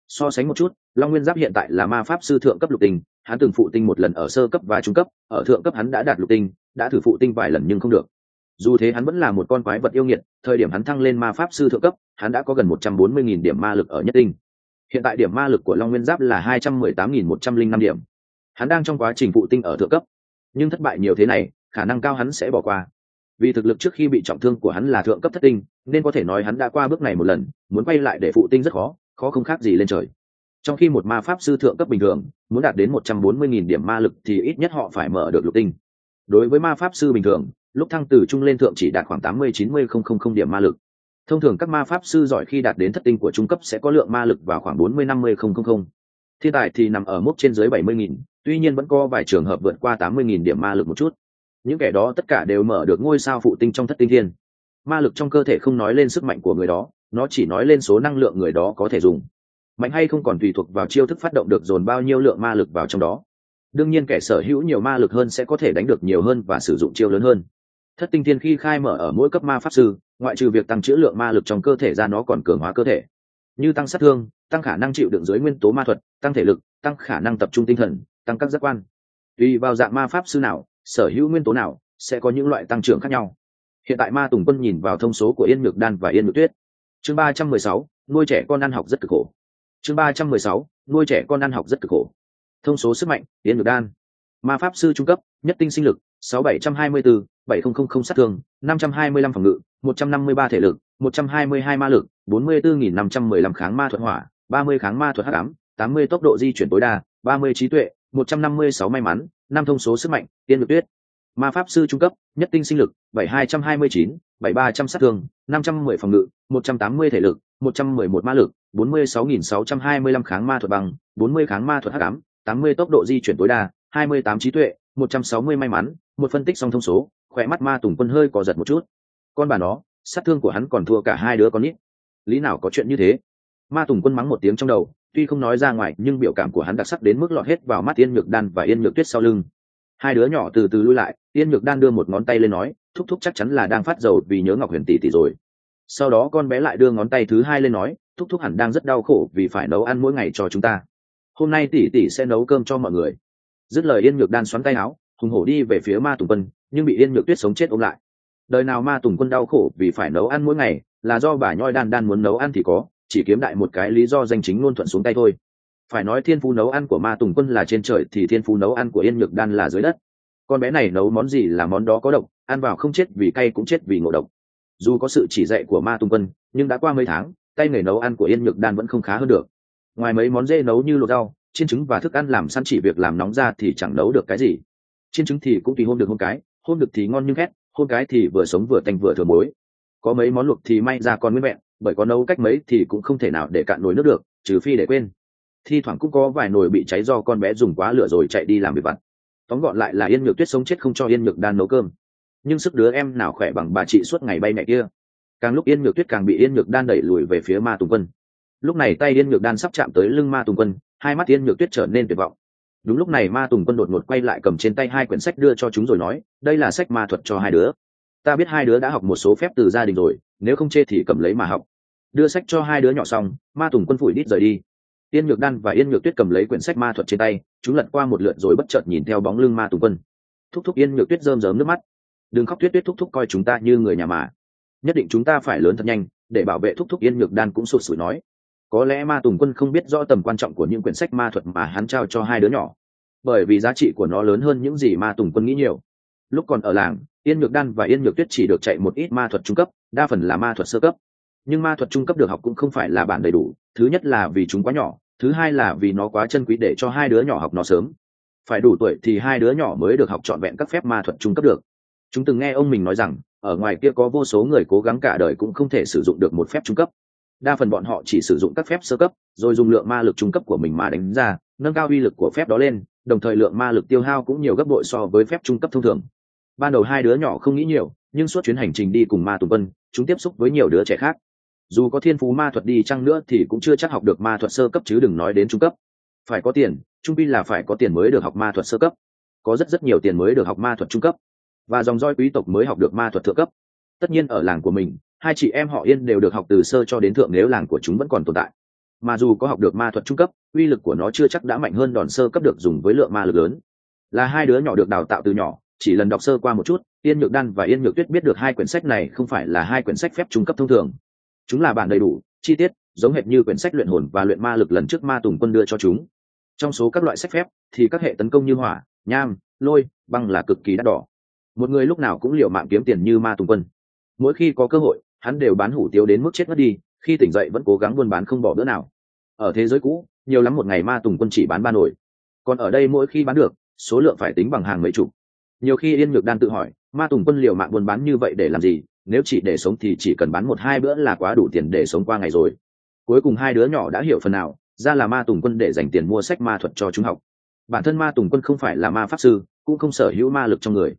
[SPEAKER 1] So sánh một chút, long nguyên giáp hiện tại là ma pháp sư thượng cấp lục đình hắn từng phụ tinh một lần ở sơ cấp và trung cấp, ở thượng cấp hắn đã đạt lục tinh, đã thử phụ tinh vài lần nhưng không được. Dù thế hắn vẫn là một con quái vật yêu nghiệt, thời điểm hắn thăng lên ma pháp sư thượng cấp, hắn đã có gần 140.000 điểm ma lực ở nhất tinh. Hiện tại điểm ma lực của long nguyên giáp là 218.105 điểm. Hắn đang trong quá trình phụ tinh ở thượng cấp. Nhưng thất bại nhiều thế này, khả năng cao hắn sẽ bỏ qua. Vì thực lực trước khi bị trọng thương của hắn là thượng cấp thất tinh, nên có thể nói hắn đã qua bước này một lần, muốn quay lại để phụ tinh rất khó khó không khác gì lên trời trong khi một ma pháp sư thượng cấp bình thường muốn đạt đến 140.000 điểm ma lực thì ít nhất họ phải mở được lục tinh. Đối với ma pháp sư bình thường lúc thăng từ trung lên thượng chỉ đạt khoảng 80-90 điểm ma lực. Thông thường các ma pháp sư giỏi khi đạt đến thất tinh của trung cấp sẽ có lượng ma lực vào khoảng 40-50 thiên tài thì nằm ở mức trên dưới 70.000, tuy nhiên vẫn có vài trường hợp vượt qua 80.000 điểm ma lực một chút. Những kẻ đó tất cả đều mở được ngôi sao phụ tinh trong thất tinh thiên. Ma lực trong cơ thể không nói lên sức mạnh của người đó nó chỉ nói lên số năng lượng người đó có thể dùng mạnh hay không còn tùy thuộc vào chiêu thức phát động được dồn bao nhiêu lượng ma lực vào trong đó. Đương nhiên kẻ sở hữu nhiều ma lực hơn sẽ có thể đánh được nhiều hơn và sử dụng chiêu lớn hơn. Thất tinh thiên khi khai mở ở mỗi cấp ma pháp sư, ngoại trừ việc tăng trữ lượng ma lực trong cơ thể ra nó còn cường hóa cơ thể. Như tăng sát thương, tăng khả năng chịu đựng dưới nguyên tố ma thuật, tăng thể lực, tăng khả năng tập trung tinh thần, tăng các giác quan. Tùy vào dạng ma pháp sư nào, sở hữu nguyên tố nào, sẽ có những loại tăng trưởng khác nhau. Hiện tại ma tùng quân nhìn vào thông số của yên ngược đan và yên ngược tuyết. Chương ba trăm mười sáu, nuôi trẻ con ăn học rất cực khổ chương ba trăm mười sáu, nuôi trẻ con ăn học rất cực khổ. Thông số sức mạnh, tiến nhược đan. Ma pháp sư trung cấp, nhất tinh sinh lực, sáu bảy trăm hai mươi bốn bảy không không không sát thương, năm trăm hai mươi lăm phòng ngự, một trăm năm mươi ba thể lực, một trăm hai mươi hai ma lực, bốn mươi bốn nghìn năm trăm mười lăm kháng ma thuật hỏa, ba mươi kháng ma thuật hắc ám, tám mươi tốc độ di chuyển tối đa, ba mươi trí tuệ, một trăm năm mươi sáu may mắn, năm thông số sức mạnh, tiên lực tuyết. Ma pháp sư trung cấp, nhất tinh sinh lực, bảy hai trăm hai mươi chín, bảy ba trăm sát thương, năm trăm mười phòng ngự, một trăm tám mươi thể lực, một trăm mười một ma lực bốn mươi sáu nghìn sáu trăm hai mươi lăm kháng ma thuật bằng, bốn mươi kháng ma thuật hắc ám, tám mươi tốc độ di chuyển tối đa, hai mươi tám trí tuệ, một trăm sáu mươi may mắn, một phân tích song thông số, khỏe mắt ma tùng quân hơi có giật một chút. Con bà nó, sát thương của hắn còn thua cả hai đứa con nít. Lý nào có chuyện như thế? Ma tùng quân mắng một tiếng trong đầu, tuy không nói ra ngoài, nhưng biểu cảm của hắn đặc sắc đến mức lọt hết vào mắt yên nhược đan và yên nhược tuyết sau lưng. Hai đứa nhỏ từ từ lui lại, yên nhược đan đưa một ngón tay lên nói, thúc thúc chắc chắn là đang phát dầu vì nhớ ngọc huyền tỷ tỷ rồi. Sau đó con bé lại đưa ngón tay thứ hai lên nói thúc thúc hẳn đang rất đau khổ vì phải nấu ăn mỗi ngày cho chúng ta. Hôm nay tỷ tỷ sẽ nấu cơm cho mọi người. Dứt lời yên nhược đan xoắn tay áo, hùng hổ đi về phía ma tùng quân, nhưng bị yên nhược tuyết sống chết ôm lại. Đời nào ma tùng quân đau khổ vì phải nấu ăn mỗi ngày, là do bà nhoi đan đan muốn nấu ăn thì có, chỉ kiếm đại một cái lý do danh chính luôn thuận xuống tay thôi. Phải nói thiên phú nấu ăn của ma tùng quân là trên trời thì thiên phú nấu ăn của yên nhược đan là dưới đất. Con bé này nấu món gì là món đó có độc, ăn vào không chết vì cay cũng chết vì ngộ độc. Dù có sự chỉ dạy của ma tùng quân, nhưng đã qua mấy tháng tay nghề nấu ăn của yên nhược đan vẫn không khá hơn được. Ngoài mấy món dê nấu như luộc rau, chiên trứng và thức ăn làm săn chỉ việc làm nóng ra thì chẳng nấu được cái gì. Chiên trứng thì cũng tùy hôm được hôm cái, hôm được thì ngon nhưng khét hôm cái thì vừa sống vừa tanh vừa thừa muối. Có mấy món luộc thì may ra còn nguyên vẹn, bởi có nấu cách mấy thì cũng không thể nào để cạn nồi nước được, trừ phi để quên. Thi thoảng cũng có vài nồi bị cháy do con bé dùng quá lửa rồi chạy đi làm việc vặt. Tóm gọn lại là yên nhược tuyết sống chết không cho yên nhược đan nấu cơm. Nhưng sức đứa em nào khỏe bằng bà chị suốt ngày bay mẹ kia? Càng lúc yên nhược tuyết càng bị yên nhược đan đẩy lùi về phía ma tùng quân. Lúc này tay yên nhược đan sắp chạm tới lưng ma tùng quân, hai mắt yên nhược tuyết trở nên tuyệt vọng. Đúng lúc này ma tùng quân đột ngột quay lại cầm trên tay hai quyển sách đưa cho chúng rồi nói, đây là sách ma thuật cho hai đứa. Ta biết hai đứa đã học một số phép từ gia đình rồi, nếu không chê thì cầm lấy mà học. Đưa sách cho hai đứa nhỏ xong, ma tùng quân phủi đít rời đi. Yên nhược đan và yên nhược tuyết cầm lấy quyển sách ma thuật trên tay, chúng lật qua một lượt rồi bất chợt nhìn theo bóng lưng ma tùng quân. Thúc thúc yên nhược tuyết rơm rớm nước mắt. Đừng khóc tuyết tuyết, thúc thúc coi chúng ta như người nhà mà nhất định chúng ta phải lớn thật nhanh, để bảo vệ thúc thúc yên nhược đan cũng sụt sủi nói. Có lẽ ma tùng quân không biết rõ tầm quan trọng của những quyển sách ma thuật mà hắn trao cho hai đứa nhỏ, bởi vì giá trị của nó lớn hơn những gì ma tùng quân nghĩ nhiều. Lúc còn ở làng, yên nhược đan và yên nhược tuyết chỉ được chạy một ít ma thuật trung cấp, đa phần là ma thuật sơ cấp. Nhưng ma thuật trung cấp được học cũng không phải là bản đầy đủ, thứ nhất là vì chúng quá nhỏ, thứ hai là vì nó quá chân quý để cho hai đứa nhỏ học nó sớm. Phải đủ tuổi thì hai đứa nhỏ mới được học trọn vẹn các phép ma thuật trung cấp được. Chúng từng nghe ông mình nói rằng ở ngoài kia có vô số người cố gắng cả đời cũng không thể sử dụng được một phép trung cấp. Đa phần bọn họ chỉ sử dụng các phép sơ cấp, rồi dùng lượng ma lực trung cấp của mình mà đánh ra, nâng cao uy lực của phép đó lên, đồng thời lượng ma lực tiêu hao cũng nhiều gấp bội so với phép trung cấp thông thường. Ban đầu hai đứa nhỏ không nghĩ nhiều, nhưng suốt chuyến hành trình đi cùng ma tùng vân chúng tiếp xúc với nhiều đứa trẻ khác. Dù có thiên phú ma thuật đi chăng nữa thì cũng chưa chắc học được ma thuật sơ cấp chứ đừng nói đến trung cấp. Phải có tiền, trung pin là phải có tiền mới được học ma thuật sơ cấp. Có rất rất nhiều tiền mới được học ma thuật trung cấp và dòng roi quý tộc mới học được ma thuật thượng cấp. Tất nhiên ở làng của mình, hai chị em họ yên đều được học từ sơ cho đến thượng nếu làng của chúng vẫn còn tồn tại. Mà dù có học được ma thuật trung cấp, uy lực của nó chưa chắc đã mạnh hơn đòn sơ cấp được dùng với lượng ma lực lớn. Là hai đứa nhỏ được đào tạo từ nhỏ, chỉ lần đọc sơ qua một chút, yên nhược đan và yên nhược tuyết biết được hai quyển sách này không phải là hai quyển sách phép trung cấp thông thường. Chúng là bản đầy đủ, chi tiết, giống hệt như quyển sách luyện hồn và luyện ma lực lần trước ma tùng quân đưa cho chúng. Trong số các loại sách phép, thì các hệ tấn công như hỏa, nham, lôi, băng là cực kỳ đắt đỏ một người lúc nào cũng liệu mạng kiếm tiền như ma tùng quân. Mỗi khi có cơ hội, hắn đều bán hủ tiếu đến mức chết mất đi, khi tỉnh dậy vẫn cố gắng buôn bán không bỏ bữa nào. Ở thế giới cũ, nhiều lắm một ngày ma tùng quân chỉ bán ba nổi còn ở đây mỗi khi bán được, số lượng phải tính bằng hàng mấy chục. Nhiều khi yên nhược đan tự hỏi, ma tùng quân liều mạng buôn bán như vậy để làm gì? Nếu chỉ để sống thì chỉ cần bán một hai bữa là quá đủ tiền để sống qua ngày rồi. Cuối cùng hai đứa nhỏ đã hiểu phần nào, ra là ma tùng quân để dành tiền mua sách ma thuật cho chúng học. Bản thân ma tùng quân không phải là ma pháp sư, cũng không sở hữu ma lực trong người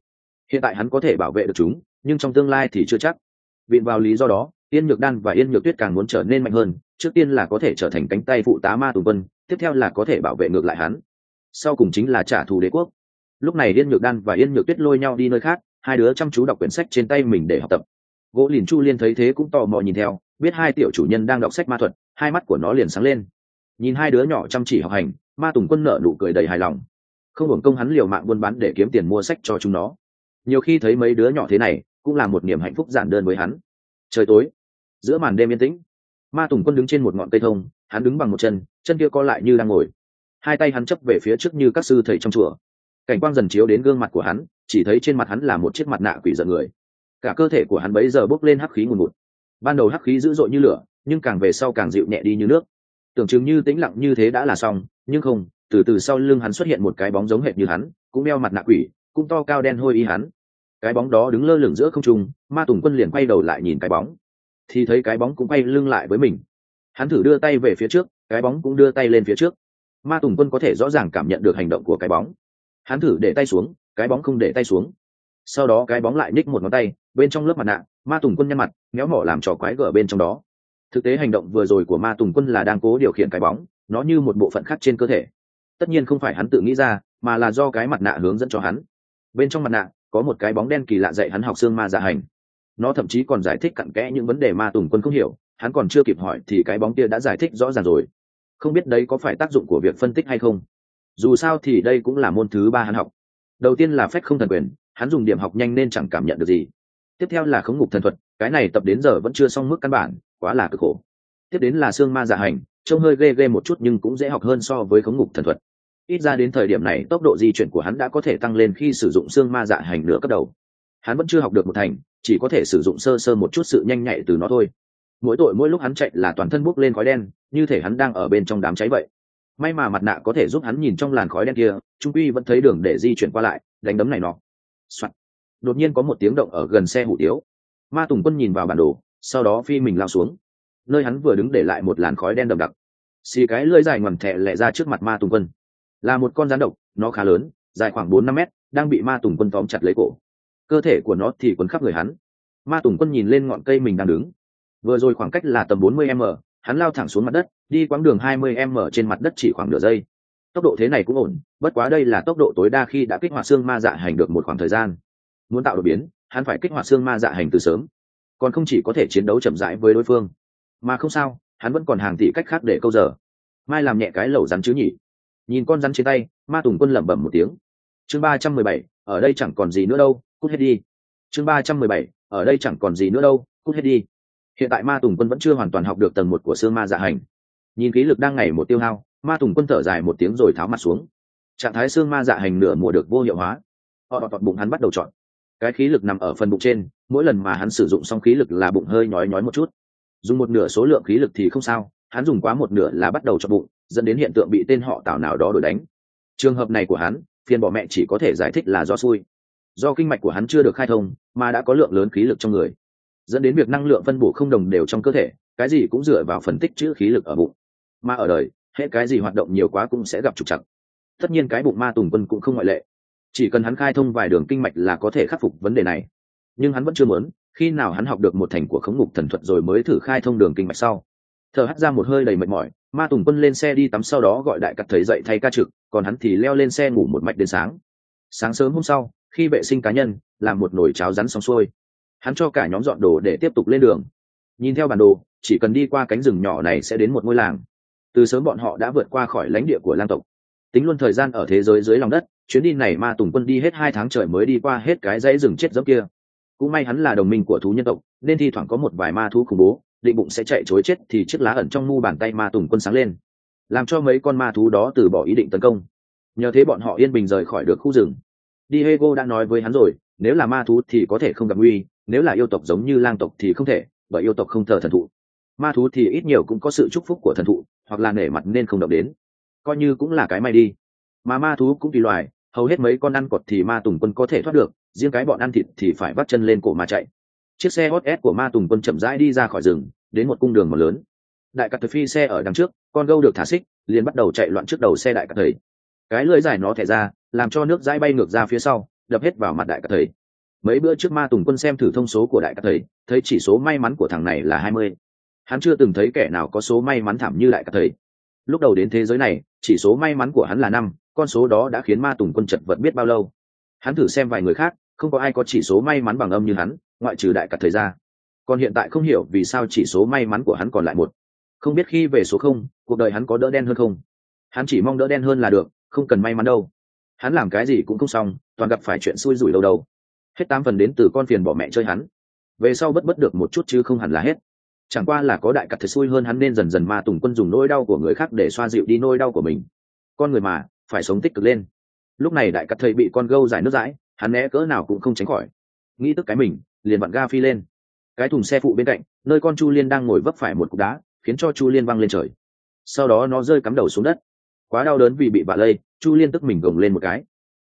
[SPEAKER 1] hiện tại hắn có thể bảo vệ được chúng, nhưng trong tương lai thì chưa chắc. Vịn vào lý do đó, yên nhược đan và yên nhược tuyết càng muốn trở nên mạnh hơn, trước tiên là có thể trở thành cánh tay phụ tá ma tùng quân, tiếp theo là có thể bảo vệ ngược lại hắn. Sau cùng chính là trả thù đế quốc. Lúc này yên nhược đan và yên nhược tuyết lôi nhau đi nơi khác, hai đứa chăm chú đọc quyển sách trên tay mình để học tập. Gỗ lìn chu liên thấy thế cũng tò mò nhìn theo, biết hai tiểu chủ nhân đang đọc sách ma thuật, hai mắt của nó liền sáng lên. Nhìn hai đứa nhỏ chăm chỉ học hành, ma tùng quân nợ nụ cười đầy hài lòng. Không hưởng công hắn liều mạng buôn bán để kiếm tiền mua sách cho chúng nó nhiều khi thấy mấy đứa nhỏ thế này, cũng là một niềm hạnh phúc giản đơn với hắn. Trời tối, giữa màn đêm yên tĩnh, ma tùng quân đứng trên một ngọn cây thông, hắn đứng bằng một chân chân kia co lại như đang ngồi. Hai tay hắn chấp về phía trước như các sư thầy trong chùa. Cảnh quang dần chiếu đến gương mặt của hắn, chỉ thấy trên mặt hắn là một chiếc mặt nạ quỷ giận người. Cả cơ thể của hắn bấy giờ bốc lên hắc khí ngùn ngụt. Ban đầu hắc khí dữ dội như lửa, nhưng càng về sau càng dịu nhẹ đi như nước. Tưởng chừng như tĩnh lặng như thế đã là xong, nhưng không, từ từ sau lưng hắn xuất hiện một cái bóng giống hệt như hắn, cũng đeo mặt nạ quỷ, cũng to cao đen hôi y hắn cái bóng đó đứng lơ lửng giữa không trung, ma tùng quân liền quay đầu lại nhìn cái bóng. Thì thấy cái bóng cũng quay lưng lại với mình. Hắn thử đưa tay về phía trước, cái bóng cũng đưa tay lên phía trước. Ma tùng quân có thể rõ ràng cảm nhận được hành động của cái bóng. Hắn thử để tay xuống, cái bóng không để tay xuống. Sau đó cái bóng lại nhích một ngón tay, bên trong lớp mặt nạ, ma tùng quân nhăn mặt, méo mỏ làm trò quái gở bên trong đó. Thực tế hành động vừa rồi của ma tùng quân là đang cố điều khiển cái bóng, nó như một bộ phận khác trên cơ thể. Tất nhiên không phải hắn tự nghĩ ra, mà là do cái mặt nạ hướng dẫn cho hắn. Bên trong mặt nạ có một cái bóng đen kỳ lạ dạy hắn học xương ma giả hành. Nó thậm chí còn giải thích cặn kẽ những vấn đề ma tùng quân không hiểu, hắn còn chưa kịp hỏi thì cái bóng kia đã giải thích rõ ràng rồi. Không biết đấy có phải tác dụng của việc phân tích hay không? Dù sao thì đây cũng là môn thứ ba hắn học. Đầu tiên là phép không thần quyền, hắn dùng điểm học nhanh nên chẳng cảm nhận được gì. Tiếp theo là khống ngục thần thuật, cái này tập đến giờ vẫn chưa xong mức căn bản, quá là cực khổ. Tiếp đến là xương ma giả hành, trông hơi ghê ghê một chút nhưng cũng dễ học hơn so với khống ngục thần thuật ít ra đến thời điểm này, tốc độ di chuyển của hắn đã có thể tăng lên khi sử dụng xương ma dạ hành nửa cấp đầu. Hắn vẫn chưa học được một thành, chỉ có thể sử dụng sơ sơ một chút sự nhanh nhạy từ nó thôi. Mỗi tội mỗi lúc hắn chạy là toàn thân bốc lên khói đen, như thể hắn đang ở bên trong đám cháy vậy. May mà mặt nạ có thể giúp hắn nhìn trong làn khói đen kia trung quy vẫn thấy đường để di chuyển qua lại, đánh đấm này nọ、Soạn. đột nhiên có một tiếng động ở gần xe hủ tiếu. Ma tùng quân nhìn vào bản đồ, sau đó phi mình lao xuống. Nơi hắn vừa đứng để lại một làn khói đen đậm đặc. Xì cái lưỡi dài ngoằn thẹ lẹ ra trước mặt ma tùng quân là một con rắn độc, nó khá lớn, dài khoảng bốn năm mét, đang bị ma tùng quân tóm chặt lấy cổ. Cơ thể của nó thì quấn khắp người hắn. Ma tùng quân nhìn lên ngọn cây mình đang đứng. Vừa rồi khoảng cách là tầm bốn mươi m, hắn lao thẳng xuống mặt đất, đi quãng đường hai mươi m trên mặt đất chỉ khoảng nửa giây. Tốc độ thế này cũng ổn, bất quá đây là tốc độ tối đa khi đã kích hoạt xương ma dạ hành được một khoảng thời gian. Muốn tạo đột biến, hắn phải kích hoạt xương ma dạ hành từ sớm. Còn không chỉ có thể chiến đấu chậm rãi với đối phương. Mà không sao, hắn vẫn còn hàng tỷ cách khác để câu giờ. Mai làm nhẹ cái lẩu rắn chứ nhỉ? Nhìn con rắn trên tay, ma tùng quân lẩm bẩm một tiếng. Chương ba trăm mười bảy, ở đây chẳng còn gì nữa đâu, cút hết đi. Chương ba trăm mười bảy, ở đây chẳng còn gì nữa đâu, cút hết đi. Hiện tại ma tùng quân vẫn chưa hoàn toàn học được tầng một của xương ma dạ hành. Nhìn khí lực đang ngày một tiêu hao, ma tùng quân thở dài một tiếng rồi tháo mặt xuống. Trạng thái xương ma dạ hành nửa mùa được vô hiệu hóa. Họ đọt bụng hắn bắt đầu chọn cái khí lực nằm ở phần bụng trên, mỗi lần mà hắn sử dụng xong khí lực là bụng hơi nhói nhói một chút. Dùng một nửa số lượng khí lực thì không sao, hắn dùng quá một nửa là bắt đầu cho bụng dẫn đến hiện tượng bị tên họ tào nào đó đổi đánh. Trường hợp này của hắn, phiền bỏ mẹ chỉ có thể giải thích là do xui. Do kinh mạch của hắn chưa được khai thông, mà đã có lượng lớn khí lực trong người. Dẫn đến việc năng lượng phân bổ không đồng đều trong cơ thể, cái gì cũng dựa vào phân tích chữ khí lực ở bụng. Mà ở đời, hết cái gì hoạt động nhiều quá cũng sẽ gặp trục trặc. Tất nhiên cái bụng ma tùng quân cũng không ngoại lệ. Chỉ cần hắn khai thông vài đường kinh mạch là có thể khắc phục vấn đề này. Nhưng hắn vẫn chưa muốn, khi nào hắn học được một thành của khống ngục thần thuật rồi mới thử khai thông đường kinh mạch sau thở hắt ra một hơi đầy mệt mỏi, ma tùng quân lên xe đi tắm sau đó gọi đại cắt thấy dậy thay ca trực, còn hắn thì leo lên xe ngủ một mạch đến sáng. Sáng sớm hôm sau, khi vệ sinh cá nhân, làm một nồi cháo rắn xong xuôi, hắn cho cả nhóm dọn đồ để tiếp tục lên đường. Nhìn theo bản đồ, chỉ cần đi qua cánh rừng nhỏ này sẽ đến một ngôi làng. Từ sớm bọn họ đã vượt qua khỏi lãnh địa của lang tộc. Tính luôn thời gian ở thế giới dưới lòng đất, chuyến đi này ma tùng quân đi hết hai tháng trời mới đi qua hết cái dãy rừng chết dốc kia. Cũng may hắn là đồng minh của thú nhân tộc, nên thi thoảng có một vài ma thú khủng bố định bụng sẽ chạy chối chết thì chiếc lá ẩn trong mu bàn tay ma tùng quân sáng lên, làm cho mấy con ma thú đó từ bỏ ý định tấn công. Nhờ thế bọn họ yên bình rời khỏi được khu rừng. Diego đã nói với hắn rồi, nếu là ma thú thì có thể không gặp nguy, nếu là yêu tộc giống như lang tộc thì không thể, bởi yêu tộc không thờ thần thụ. Ma thú thì ít nhiều cũng có sự chúc phúc của thần thụ, hoặc là nể mặt nên không động đến. Coi như cũng là cái may đi. Mà ma thú cũng tùy loài, hầu hết mấy con ăn cọt thì ma tùng quân có thể thoát được, riêng cái bọn ăn thịt thì phải bắt chân lên cổ mà chạy chiếc xe hot s của ma tùng quân chậm rãi đi ra khỏi rừng, đến một cung đường mòn lớn. Đại cắt phi xe ở đằng trước, con gâu được thả xích, liền bắt đầu chạy loạn trước đầu xe đại cắt thầy. Cái lưỡi dài nó thẻ ra, làm cho nước dãi bay ngược ra phía sau, đập hết vào mặt đại cắt thầy. Mấy bữa trước ma tùng quân xem thử thông số của đại cắt thầy, thấy chỉ số may mắn của thằng này là hai mươi. Hắn chưa từng thấy kẻ nào có số may mắn thảm như đại cắt thầy. Lúc đầu đến thế giới này, chỉ số may mắn của hắn là năm, con số đó đã khiến ma tùng quân chật vật biết bao lâu. Hắn thử xem vài người khác không có ai có chỉ số may mắn bằng âm như hắn, ngoại trừ đại cả thời gian. Còn hiện tại không hiểu vì sao chỉ số may mắn của hắn còn lại một. Không biết khi về số không, cuộc đời hắn có đỡ đen hơn không? Hắn chỉ mong đỡ đen hơn là được, không cần may mắn đâu. Hắn làm cái gì cũng không xong, toàn gặp phải chuyện xui rủi đâu đâu. Hết tám phần đến từ con phiền bỏ mẹ chơi hắn. Về sau bất bất được một chút chứ không hẳn là hết. Chẳng qua là có đại cặt thật xui hơn hắn nên dần dần ma tùng quân dùng nỗi đau của người khác để xoa dịu đi nỗi đau của mình. Con người mà, phải sống tích cực lên. Lúc này đại cặt thầy bị con gâu giải nước dãi hắn né cỡ nào cũng không tránh khỏi. Nghĩ tức cái mình, liền vặn ga phi lên. Cái thùng xe phụ bên cạnh, nơi con chu liên đang ngồi vấp phải một cục đá, khiến cho chu liên văng lên trời. Sau đó nó rơi cắm đầu xuống đất. Quá đau đớn vì bị bạ lây, chu liên tức mình gồng lên một cái.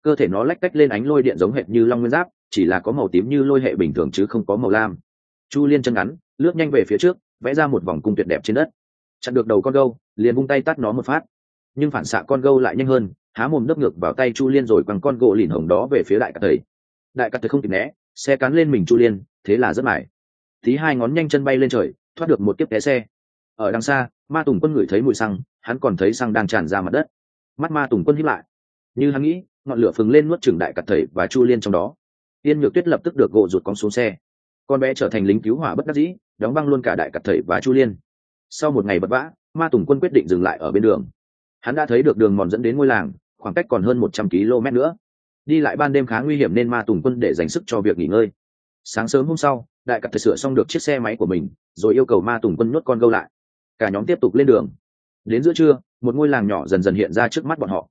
[SPEAKER 1] Cơ thể nó lách cách lên ánh lôi điện giống hệt như long nguyên giáp, chỉ là có màu tím như lôi hệ bình thường chứ không có màu lam. Chu liên chân ngắn, lướt nhanh về phía trước, vẽ ra một vòng cung tuyệt đẹp trên đất. Chặn được đầu con gâu, liền vung tay tắt nó một phát. Nhưng phản xạ con gâu lại nhanh hơn há mồm đấp ngược vào tay chu liên rồi quăng con gỗ lìn hồng đó về phía đại cát thầy. Đại cát thầy không kịp né, xe cắn lên mình chu liên, thế là rất mải. Tí hai ngón nhanh chân bay lên trời, thoát được một tiếp té xe. Ở đằng xa, ma tùng quân ngửi thấy mùi xăng, hắn còn thấy xăng đang tràn ra mặt đất. Mắt ma tùng quân hiếp lại. Như hắn nghĩ, ngọn lửa phừng lên nuốt trừng đại cát thầy và chu liên trong đó. Yên nhược tuyết lập tức được gộ rụt con xuống xe. Con bé trở thành lính cứu hỏa bất đắc dĩ, đóng băng luôn cả đại cát thầy và chu liên. Sau một ngày vất vã, ma tùng quân quyết định dừng lại ở bên đường. Hắn đã thấy được đường mòn dẫn đến ngôi làng khoảng cách còn hơn một trăm km nữa. Đi lại ban đêm khá nguy hiểm nên ma tùng quân để dành sức cho việc nghỉ ngơi. Sáng sớm hôm sau đại cặp thật sửa xong được chiếc xe máy của mình rồi yêu cầu ma tùng quân nuốt con gâu lại. Cả nhóm tiếp tục lên đường. Đến giữa trưa một ngôi làng nhỏ dần dần hiện ra trước mắt bọn họ.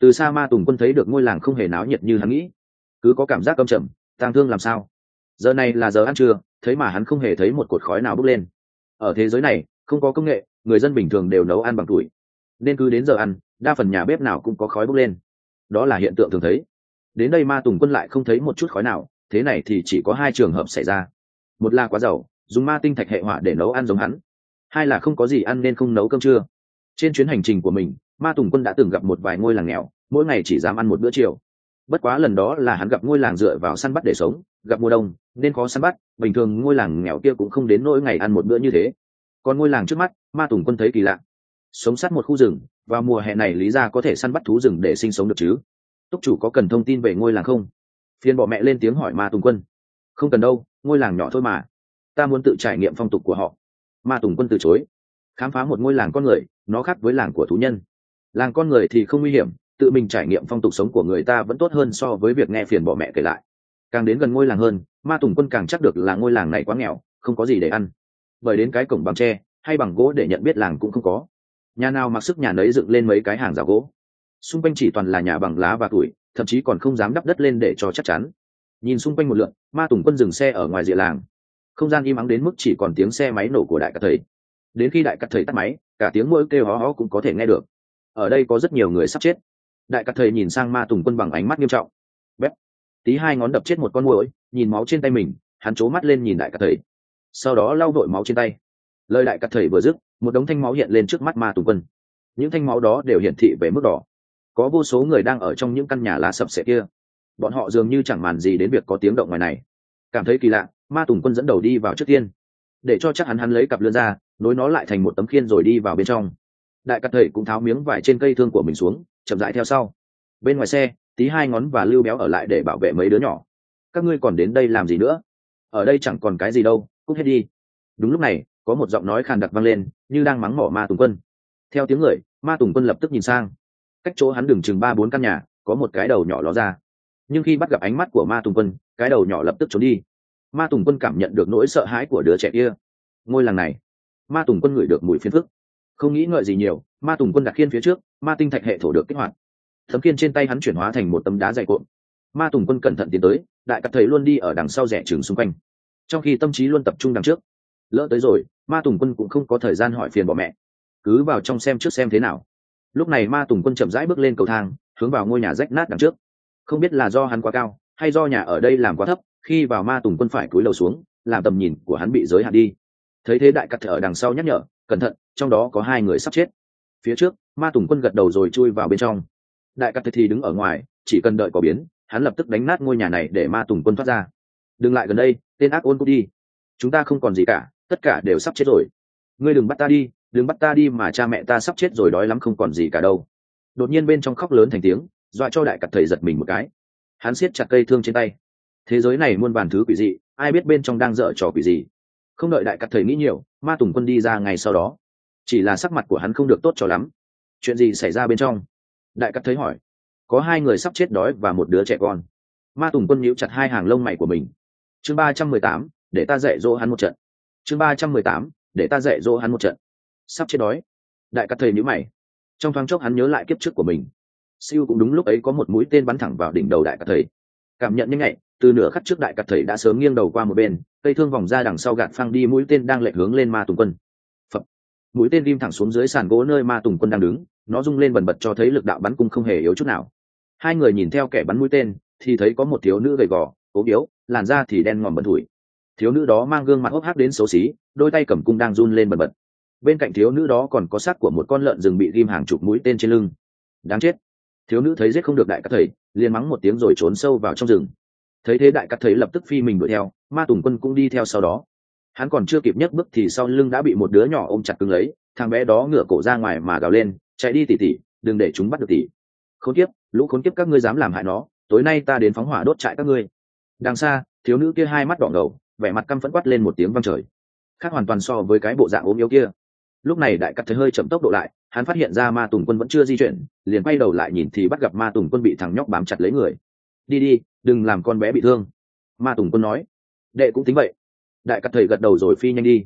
[SPEAKER 1] Từ xa ma tùng quân thấy được ngôi làng không hề náo nhiệt như hắn nghĩ. Cứ có cảm giác âm trầm, tang thương làm sao? Giờ này là giờ ăn trưa thấy mà hắn không hề thấy một cột khói nào bốc lên. Ở thế giới này không có công nghệ người dân bình thường đều nấu ăn bằng tuổi. Nên cứ đến giờ ăn đa phần nhà bếp nào cũng có khói bốc lên. Đó là hiện tượng thường thấy. Đến đây ma tùng quân lại không thấy một chút khói nào, thế này thì chỉ có hai trường hợp xảy ra. Một là quá giàu, dùng ma tinh thạch hệ hỏa để nấu ăn giống hắn. Hai là không có gì ăn nên không nấu cơm trưa. Trên chuyến hành trình của mình, ma tùng quân đã từng gặp một vài ngôi làng nghèo, mỗi ngày chỉ dám ăn một bữa chiều. Bất quá lần đó là hắn gặp ngôi làng dựa vào săn bắt để sống, gặp mùa đông, nên khó săn bắt, bình thường ngôi làng nghèo kia cũng không đến nỗi ngày ăn một bữa như thế. Còn ngôi làng trước mắt, ma tùng quân thấy kỳ lạ sống sát một khu rừng vào mùa hè này lý ra có thể săn bắt thú rừng để sinh sống được chứ? Túc chủ có cần thông tin về ngôi làng không? Phiền bỏ mẹ lên tiếng hỏi ma tùng quân. Không cần đâu, ngôi làng nhỏ thôi mà. Ta muốn tự trải nghiệm phong tục của họ. Ma tùng quân từ chối. Khám phá một ngôi làng con người, nó khác với làng của thú nhân. Làng con người thì không nguy hiểm, tự mình trải nghiệm phong tục sống của người ta vẫn tốt hơn so với việc nghe phiền bỏ mẹ kể lại. Càng đến gần ngôi làng hơn, ma tùng quân càng chắc được là ngôi làng này quá nghèo, không có gì để ăn. Bởi đến cái cổng bằng tre, hay bằng gỗ để nhận biết làng cũng không có nhà nào mặc sức nhà nấy dựng lên mấy cái hàng rào gỗ. Xung quanh chỉ toàn là nhà bằng lá và tuổi, thậm chí còn không dám đắp đất lên để cho chắc chắn. Nhìn xung quanh một lượn, ma tùng quân dừng xe ở ngoài rìa làng. Không gian im ắng đến mức chỉ còn tiếng xe máy nổ của đại cát thầy. Đến khi đại cát thầy tắt máy, cả tiếng mỗi kêu hó hó cũng có thể nghe được. Ở đây có rất nhiều người sắp chết. Đại cát thầy nhìn sang ma tùng quân bằng ánh mắt nghiêm trọng. Bếp tí hai ngón đập chết một con muỗi, nhìn máu trên tay mình, hắn c mắt lên nhìn đại cát thầy. Sau đó lau vội máu trên tay. Lời đại cát thầy vừa dứt một đống thanh máu hiện lên trước mắt ma tùng quân. Những thanh máu đó đều hiển thị về mức đỏ. Có vô số người đang ở trong những căn nhà lá sập sệ kia. Bọn họ dường như chẳng màn gì đến việc có tiếng động ngoài này. Cảm thấy kỳ lạ, ma tùng quân dẫn đầu đi vào trước tiên. Để cho chắc hắn hắn lấy cặp lươn ra, nối nó lại thành một tấm khiên rồi đi vào bên trong. Đại cắt thầy cũng tháo miếng vải trên cây thương của mình xuống, chậm rãi theo sau. Bên ngoài xe, tí hai ngón và lưu béo ở lại để bảo vệ mấy đứa nhỏ. Các ngươi còn đến đây làm gì nữa? Ở đây chẳng còn cái gì đâu, cút hết đi. Đúng lúc này có một giọng nói khàn đặc vang lên, như đang mắng mỏ ma tùng quân. Theo tiếng người, ma tùng quân lập tức nhìn sang. Cách chỗ hắn đường chừng ba bốn căn nhà, có một cái đầu nhỏ ló ra. Nhưng khi bắt gặp ánh mắt của ma tùng quân, cái đầu nhỏ lập tức trốn đi. Ma tùng quân cảm nhận được nỗi sợ hãi của đứa trẻ kia. Ngôi làng này, ma tùng quân ngửi được mùi phiến phức. Không nghĩ ngợi gì nhiều, ma tùng quân đặt khiên phía trước, ma tinh thạch hệ thổ được kích hoạt. Thấm khiên trên tay hắn chuyển hóa thành một tấm đá dày cộm ma tùng quân cẩn thận tiến tới, đại cặp thầy luôn đi ở đằng sau rẻ trường xung quanh. Trong khi tâm trí luôn tập trung đằng trước lỡ tới rồi, ma tùng quân cũng không có thời gian hỏi phiền bỏ mẹ. Cứ vào trong xem trước xem thế nào. Lúc này ma tùng quân chậm rãi bước lên cầu thang, hướng vào ngôi nhà rách nát đằng trước. Không biết là do hắn quá cao, hay do nhà ở đây làm quá thấp, khi vào ma tùng quân phải cúi đầu xuống, làm tầm nhìn của hắn bị giới hạn đi. Thấy thế đại cắt ở đằng sau nhắc nhở, cẩn thận, trong đó có hai người sắp chết. Phía trước, ma tùng quân gật đầu rồi chui vào bên trong. Đại cắt thì đứng ở ngoài, chỉ cần đợi có biến, hắn lập tức đánh nát ngôi nhà này để ma tùng quân thoát ra. Đừng lại gần đây, tên ác ôn cút đi. Chúng ta không còn gì cả tất cả đều sắp chết rồi. Ngươi đừng bắt ta đi, đừng bắt ta đi mà cha mẹ ta sắp chết rồi đói lắm không còn gì cả đâu. Đột nhiên bên trong khóc lớn thành tiếng, dọa cho đại cặp thầy giật mình một cái. Hắn siết chặt cây thương trên tay. Thế giới này muôn vàn thứ quỷ dị, ai biết bên trong đang dở trò quỷ gì. Không đợi đại cặp thầy nghĩ nhiều, ma tùng quân đi ra ngay sau đó. Chỉ là sắc mặt của hắn không được tốt cho lắm. Chuyện gì xảy ra bên trong? Đại cặp thấy hỏi. Có hai người sắp chết đói và một đứa trẻ con. Ma tùng quân nhíu chặt hai hàng lông mày của mình. Chương ba trăm mười tám, để ta dạy dỗ hắn một trận chương ba trăm mười tám, để ta dạy dỗ hắn một trận. Sắp chết đói. Đại cắt thầy nhíu mày. Trong thoáng chốc hắn nhớ lại kiếp trước của mình. Siêu cũng đúng lúc ấy có một mũi tên bắn thẳng vào đỉnh đầu đại cắt thầy. Cảm nhận nhanh nhạy, từ nửa khắc trước đại cắt thầy đã sớm nghiêng đầu qua một bên, cây thương vòng ra đằng sau gạt phăng đi mũi tên đang lệch hướng lên ma tùng quân. Phập. mũi tên ghim thẳng xuống dưới sàn gỗ nơi ma tùng quân đang đứng, nó rung lên bần bật cho thấy lực đạo bắn cung không hề yếu chút nào. Hai người nhìn theo kẻ bắn mũi tên, thì thấy có một thiếu nữ gầy gò, ốm yếu, làn da thì đen ngòm bẩn thủi thiếu nữ đó mang gương mặt hốc hác đến xấu xí, đôi tay cầm cung đang run lên bần bật. Bên cạnh thiếu nữ đó còn có xác của một con lợn rừng bị ghim hàng chục mũi tên trên lưng. Đáng chết. Thiếu nữ thấy giết không được đại các thầy, liền mắng một tiếng rồi trốn sâu vào trong rừng. Thấy thế đại các thầy lập tức phi mình đuổi theo, ma tùng quân cũng đi theo sau đó. Hắn còn chưa kịp nhấc bước thì sau lưng đã bị một đứa nhỏ ôm chặt cứng lấy, thằng bé đó ngửa cổ ra ngoài mà gào lên, chạy đi tỉ tỉ, đừng để chúng bắt được tỉ. Khốn kiếp, lũ khốn kiếp các ngươi dám làm hại nó, tối nay ta đến phóng hỏa đốt trại các ngươi. Đằng xa, thiếu nữ kia hai mắt đỏ ngầu vẻ mặt căm phẫn quát lên một tiếng văng trời. Khác hoàn toàn so với cái bộ dạng ốm yếu kia. Lúc này đại cắt thấy hơi chậm tốc độ lại, hắn phát hiện ra ma tùng quân vẫn chưa di chuyển, liền quay đầu lại nhìn thì bắt gặp ma tùng quân bị thằng nhóc bám chặt lấy người. Đi đi, đừng làm con bé bị thương. Ma tùng quân nói. Đệ cũng tính vậy. Đại cắt thầy gật đầu rồi phi nhanh đi.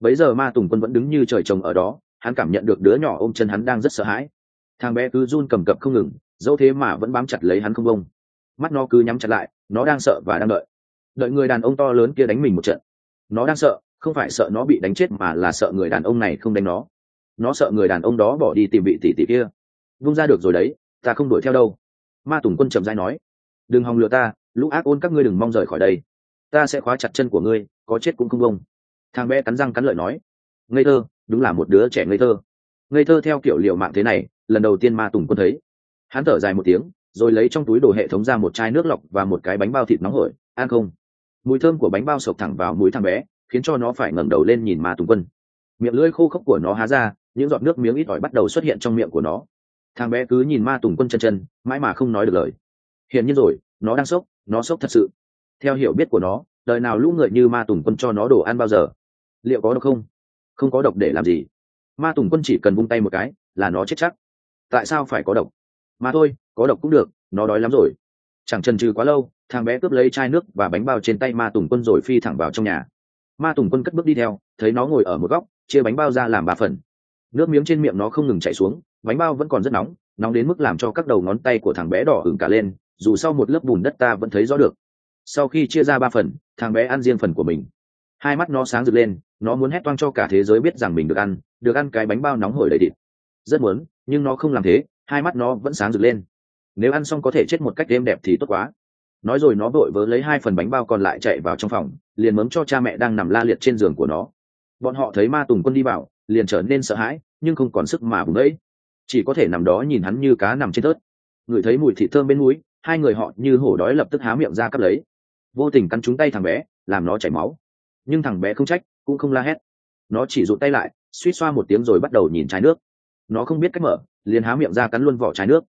[SPEAKER 1] Bấy giờ ma tùng quân vẫn đứng như trời trồng ở đó, hắn cảm nhận được đứa nhỏ ôm chân hắn đang rất sợ hãi. Thằng bé cứ run cầm cập không ngừng, dẫu thế mà vẫn bám chặt lấy hắn không bông mắt nó cứ nhắm chặt lại, nó đang sợ và đang đợi đợi người đàn ông to lớn kia đánh mình một trận. Nó đang sợ, không phải sợ nó bị đánh chết mà là sợ người đàn ông này không đánh nó. Nó sợ người đàn ông đó bỏ đi tìm vị tỷ tỷ kia. Vung ra được rồi đấy, ta không đuổi theo đâu. Ma tùng quân trầm dai nói. Đừng hòng lừa ta, lũ ác ôn các ngươi đừng mong rời khỏi đây. Ta sẽ khóa chặt chân của ngươi, có chết cũng không bông. Thằng bé cắn răng cắn lợi nói. Ngây thơ, đúng là một đứa trẻ ngây thơ. Ngây thơ theo kiểu liệu mạng thế này, lần đầu tiên ma tùng quân thấy. Hắn thở dài một tiếng, rồi lấy trong túi đồ hệ thống ra một chai nước lọc và một cái bánh bao thịt nóng hổi. Ăn không? Mùi thơm của bánh bao sộc thẳng vào mũi thằng bé, khiến cho nó phải ngẩng đầu lên nhìn ma tùng quân. Miệng lưỡi khô khốc của nó há ra, những giọt nước miếng ít ỏi bắt đầu xuất hiện trong miệng của nó. Thằng bé cứ nhìn ma tùng quân chân chân, mãi mà không nói được lời. Hiển nhiên rồi, nó đang sốc, nó sốc thật sự. Theo hiểu biết của nó, đời nào lũ người như ma tùng quân cho nó đồ ăn bao giờ? Liệu có độc không? Không có độc để làm gì. Ma tùng quân chỉ cần vung tay một cái, là nó chết chắc. Tại sao phải có độc? Mà thôi, có độc cũng được, nó đói lắm rồi. Chẳng trần trừ quá lâu thằng bé cướp lấy chai nước và bánh bao trên tay ma tùng quân rồi phi thẳng vào trong nhà. Ma tùng quân cất bước đi theo, thấy nó ngồi ở một góc, chia bánh bao ra làm ba phần. Nước miếng trên miệng nó không ngừng chảy xuống, bánh bao vẫn còn rất nóng nóng đến mức làm cho các đầu ngón tay của thằng bé đỏ ửng cả lên, dù sau một lớp bùn đất ta vẫn thấy rõ được. Sau khi chia ra ba phần, thằng bé ăn riêng phần của mình. Hai mắt nó sáng rực lên, nó muốn hét toang cho cả thế giới biết rằng mình được ăn được ăn cái bánh bao nóng hổi đầy thịt. Rất muốn, nhưng nó không làm thế, hai mắt nó vẫn sáng rực lên. Nếu ăn xong có thể chết một cách êm đẹp thì tốt quá nói rồi nó vội vớ lấy hai phần bánh bao còn lại chạy vào trong phòng, liền mớm cho cha mẹ đang nằm la liệt trên giường của nó. Bọn họ thấy ma tùng quân đi vào, liền trở nên sợ hãi, nhưng không còn sức mà vùng ấy chỉ có thể nằm đó nhìn hắn như cá nằm trên tớt ngửi thấy mùi thịt thơm bên núi, hai người họ như hổ đói lập tức há miệng ra cắp lấy. Vô tình cắn trúng tay thằng bé, làm nó chảy máu. Nhưng thằng bé không trách, cũng không la hét. Nó chỉ rụt tay lại, suýt xoa một tiếng rồi bắt đầu nhìn trái nước. Nó không biết cách mở, liền há miệng ra cắn luôn vỏ trái nước.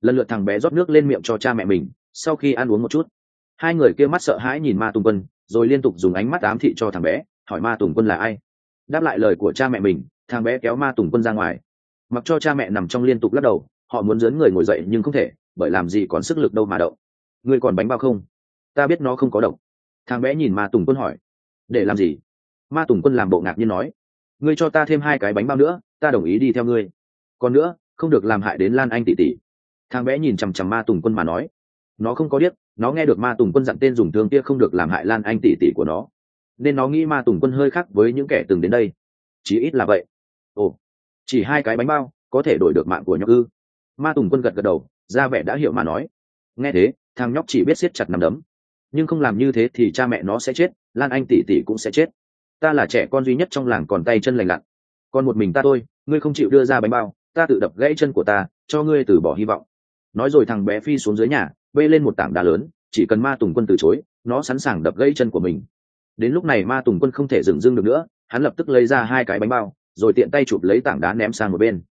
[SPEAKER 1] Lần lượt thằng bé rót nước lên miệng cho cha mẹ mình sau khi ăn uống một chút, hai người kia mắt sợ hãi nhìn ma tùng quân, rồi liên tục dùng ánh mắt ám thị cho thằng bé, hỏi ma tùng quân là ai. Đáp lại lời của cha mẹ mình, thằng bé kéo ma tùng quân ra ngoài. Mặc cho cha mẹ nằm trong liên tục lắc đầu, họ muốn dấn người ngồi dậy nhưng không thể, bởi làm gì còn sức lực đâu mà đậu ngươi còn bánh bao không? Ta biết nó không có độc. Thằng bé nhìn ma tùng quân hỏi. Để làm gì? Ma tùng quân làm bộ ngạc nhiên nói. Ngươi cho ta thêm hai cái bánh bao nữa, ta đồng ý đi theo ngươi. Còn nữa, không được làm hại đến lan anh tỷ tỷ. Thằng bé nhìn chằm chằm ma tùng quân mà nói nó không có biết nó nghe được ma tùng quân dặn tên dùng thương kia không được làm hại lan anh tỷ tỷ của nó. Nên nó nghĩ ma tùng quân hơi khác với những kẻ từng đến đây. Chỉ ít là vậy. Ồ, chỉ hai cái bánh bao, có thể đổi được mạng của nhóc ư? Ma tùng quân gật gật đầu, ra vẻ đã hiểu mà nói. Nghe thế, thằng nhóc chỉ biết siết chặt nằm đấm. Nhưng không làm như thế thì cha mẹ nó sẽ chết, lan anh tỷ tỷ cũng sẽ chết. Ta là trẻ con duy nhất trong làng còn tay chân lành lặn. Còn một mình ta thôi, ngươi không chịu đưa ra bánh bao, ta tự đập gãy chân của ta, cho ngươi từ bỏ hy vọng nói rồi thằng bé phi xuống dưới nhà, bê lên một tảng đá lớn, chỉ cần ma tùng quân từ chối, nó sẵn sàng đập gãy chân của mình. Đến lúc này ma tùng quân không thể dừng dưng được nữa, hắn lập tức lấy ra hai cái bánh bao, rồi tiện tay chụp lấy tảng đá ném sang một bên.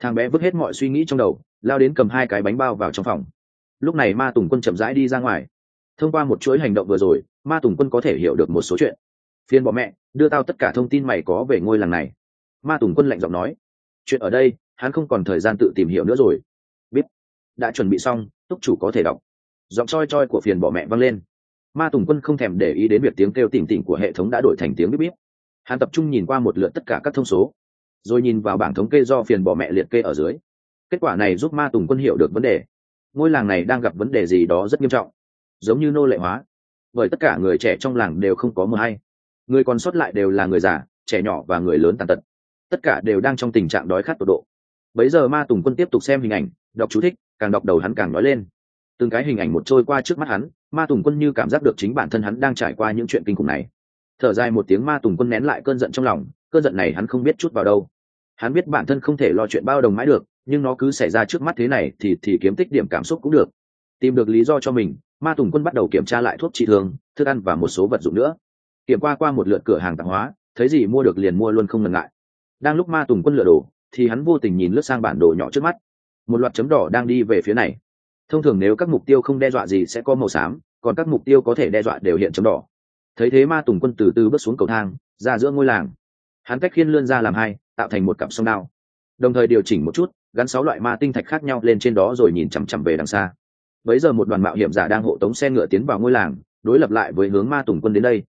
[SPEAKER 1] Thằng bé vứt hết mọi suy nghĩ trong đầu, lao đến cầm hai cái bánh bao vào trong phòng. Lúc này ma tùng quân chậm rãi đi ra ngoài. Thông qua một chuỗi hành động vừa rồi, ma tùng quân có thể hiểu được một số chuyện. Phiên bỏ mẹ, đưa tao tất cả thông tin mày có về ngôi làng này. Ma tùng quân lạnh giọng nói. Chuyện ở đây, hắn không còn thời gian tự tìm hiểu nữa rồi đã chuẩn bị xong, túc chủ có thể đọc. Giọng choi choi của phiền bỏ mẹ vang lên. Ma tùng quân không thèm để ý đến việc tiếng kêu tỉnh tỉnh của hệ thống đã đổi thành tiếng bíp bíp. Hắn tập trung nhìn qua một lượt tất cả các thông số, rồi nhìn vào bảng thống kê do phiền bỏ mẹ liệt kê ở dưới. Kết quả này giúp ma tùng quân hiểu được vấn đề. Ngôi làng này đang gặp vấn đề gì đó rất nghiêm trọng, giống như nô lệ hóa. Bởi tất cả người trẻ trong làng đều không có mờ hay. Người còn sót lại đều là người già, trẻ nhỏ và người lớn tàn tật. Tất cả đều đang trong tình trạng đói khát tột độ. Bấy giờ ma tùng quân tiếp tục xem hình ảnh, đọc chú thích càng đọc đầu hắn càng nói lên. Từng cái hình ảnh một trôi qua trước mắt hắn, ma tùng quân như cảm giác được chính bản thân hắn đang trải qua những chuyện kinh khủng này. Thở dài một tiếng ma tùng quân nén lại cơn giận trong lòng, cơn giận này hắn không biết chút vào đâu. Hắn biết bản thân không thể lo chuyện bao đồng mãi được, nhưng nó cứ xảy ra trước mắt thế này thì thì kiếm tích điểm cảm xúc cũng được. Tìm được lý do cho mình, ma tùng quân bắt đầu kiểm tra lại thuốc trị thương, thức ăn và một số vật dụng nữa. Kiểm qua qua một lượt cửa hàng tạp hóa, thấy gì mua được liền mua luôn không ngần ngại. Đang lúc ma tùng quân lựa đồ, thì hắn vô tình nhìn lướt sang bản đồ nhỏ trước mắt một loạt chấm đỏ đang đi về phía này. Thông thường nếu các mục tiêu không đe dọa gì sẽ có màu xám, còn các mục tiêu có thể đe dọa đều hiện chấm đỏ. Thấy thế ma tùng quân từ từ bước xuống cầu thang, ra giữa ngôi làng. Hắn cách khiên lươn ra làm hai, tạo thành một cặp sông đao. Đồng thời điều chỉnh một chút, gắn sáu loại ma tinh thạch khác nhau lên trên đó rồi nhìn chằm chằm về đằng xa. Bấy giờ một đoàn mạo hiểm giả đang hộ tống xe ngựa tiến vào ngôi làng, đối lập lại với hướng ma tùng quân đến đây.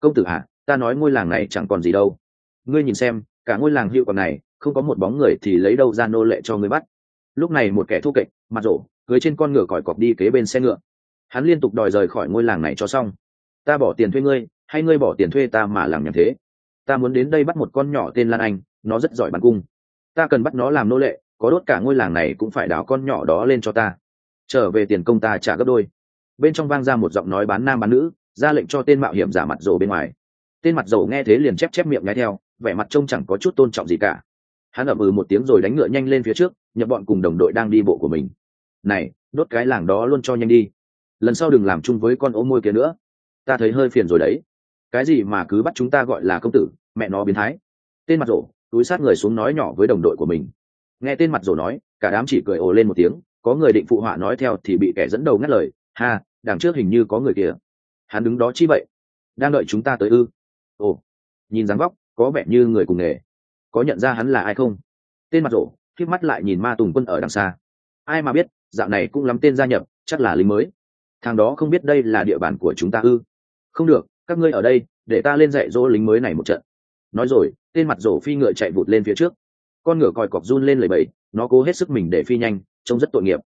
[SPEAKER 1] Công tử hạ ta nói ngôi làng này chẳng còn gì đâu. Ngươi nhìn xem, cả ngôi làng hiệu còn này, không có một bóng người thì lấy đâu ra nô lệ cho ngươi bắt? Lúc này một kẻ thu kệch, mặt rổ, cưới trên con ngựa còi cọp đi kế bên xe ngựa. Hắn liên tục đòi rời khỏi ngôi làng này cho xong. Ta bỏ tiền thuê ngươi, hay ngươi bỏ tiền thuê ta mà làm nhầm thế? Ta muốn đến đây bắt một con nhỏ tên lan anh, nó rất giỏi bắn cung. Ta cần bắt nó làm nô lệ, có đốt cả ngôi làng này cũng phải đào con nhỏ đó lên cho ta. Trở về tiền công ta trả gấp đôi. Bên trong vang ra một giọng nói bán nam bán nữ, ra lệnh cho tên mạo hiểm giả mặt rổ bên ngoài. Tên mặt rổ nghe thế liền chép chép miệng nghe theo, vẻ mặt trông chẳng có chút tôn trọng gì cả hắn ậm ừ một tiếng rồi đánh ngựa nhanh lên phía trước, nhập bọn cùng đồng đội đang đi bộ của mình. Này, đốt cái làng đó luôn cho nhanh đi. Lần sau đừng làm chung với con ố môi kia nữa. Ta thấy hơi phiền rồi đấy. Cái gì mà cứ bắt chúng ta gọi là công tử, mẹ nó biến thái. Tên mặt rổ, túi sát người xuống nói nhỏ với đồng đội của mình. Nghe tên mặt rổ nói, cả đám chỉ cười ồ lên một tiếng, có người định phụ họa nói theo thì bị kẻ dẫn đầu ngắt lời. Ha, đằng trước hình như có người kia hắn đứng đó chi vậy? Đang đợi chúng ta tới ư? Ồ, nhìn dáng vóc, có vẻ như người cùng nghề có nhận ra hắn là ai không? Tên mặt rổ k mắt lại nhìn ma tùng quân ở đằng xa. Ai mà biết, dạo này cũng lắm tên gia nhập, chắc là lính mới. Thằng đó không biết đây là địa bàn của chúng ta ư? Không được, các ngươi ở đây, để ta lên dạy dỗ lính mới này một trận. Nói rồi, tên mặt rổ phi ngựa chạy vụt lên phía trước. Con ngựa còi cọc run lên lời bẫy nó cố hết sức mình để phi nhanh, trông rất tội nghiệp.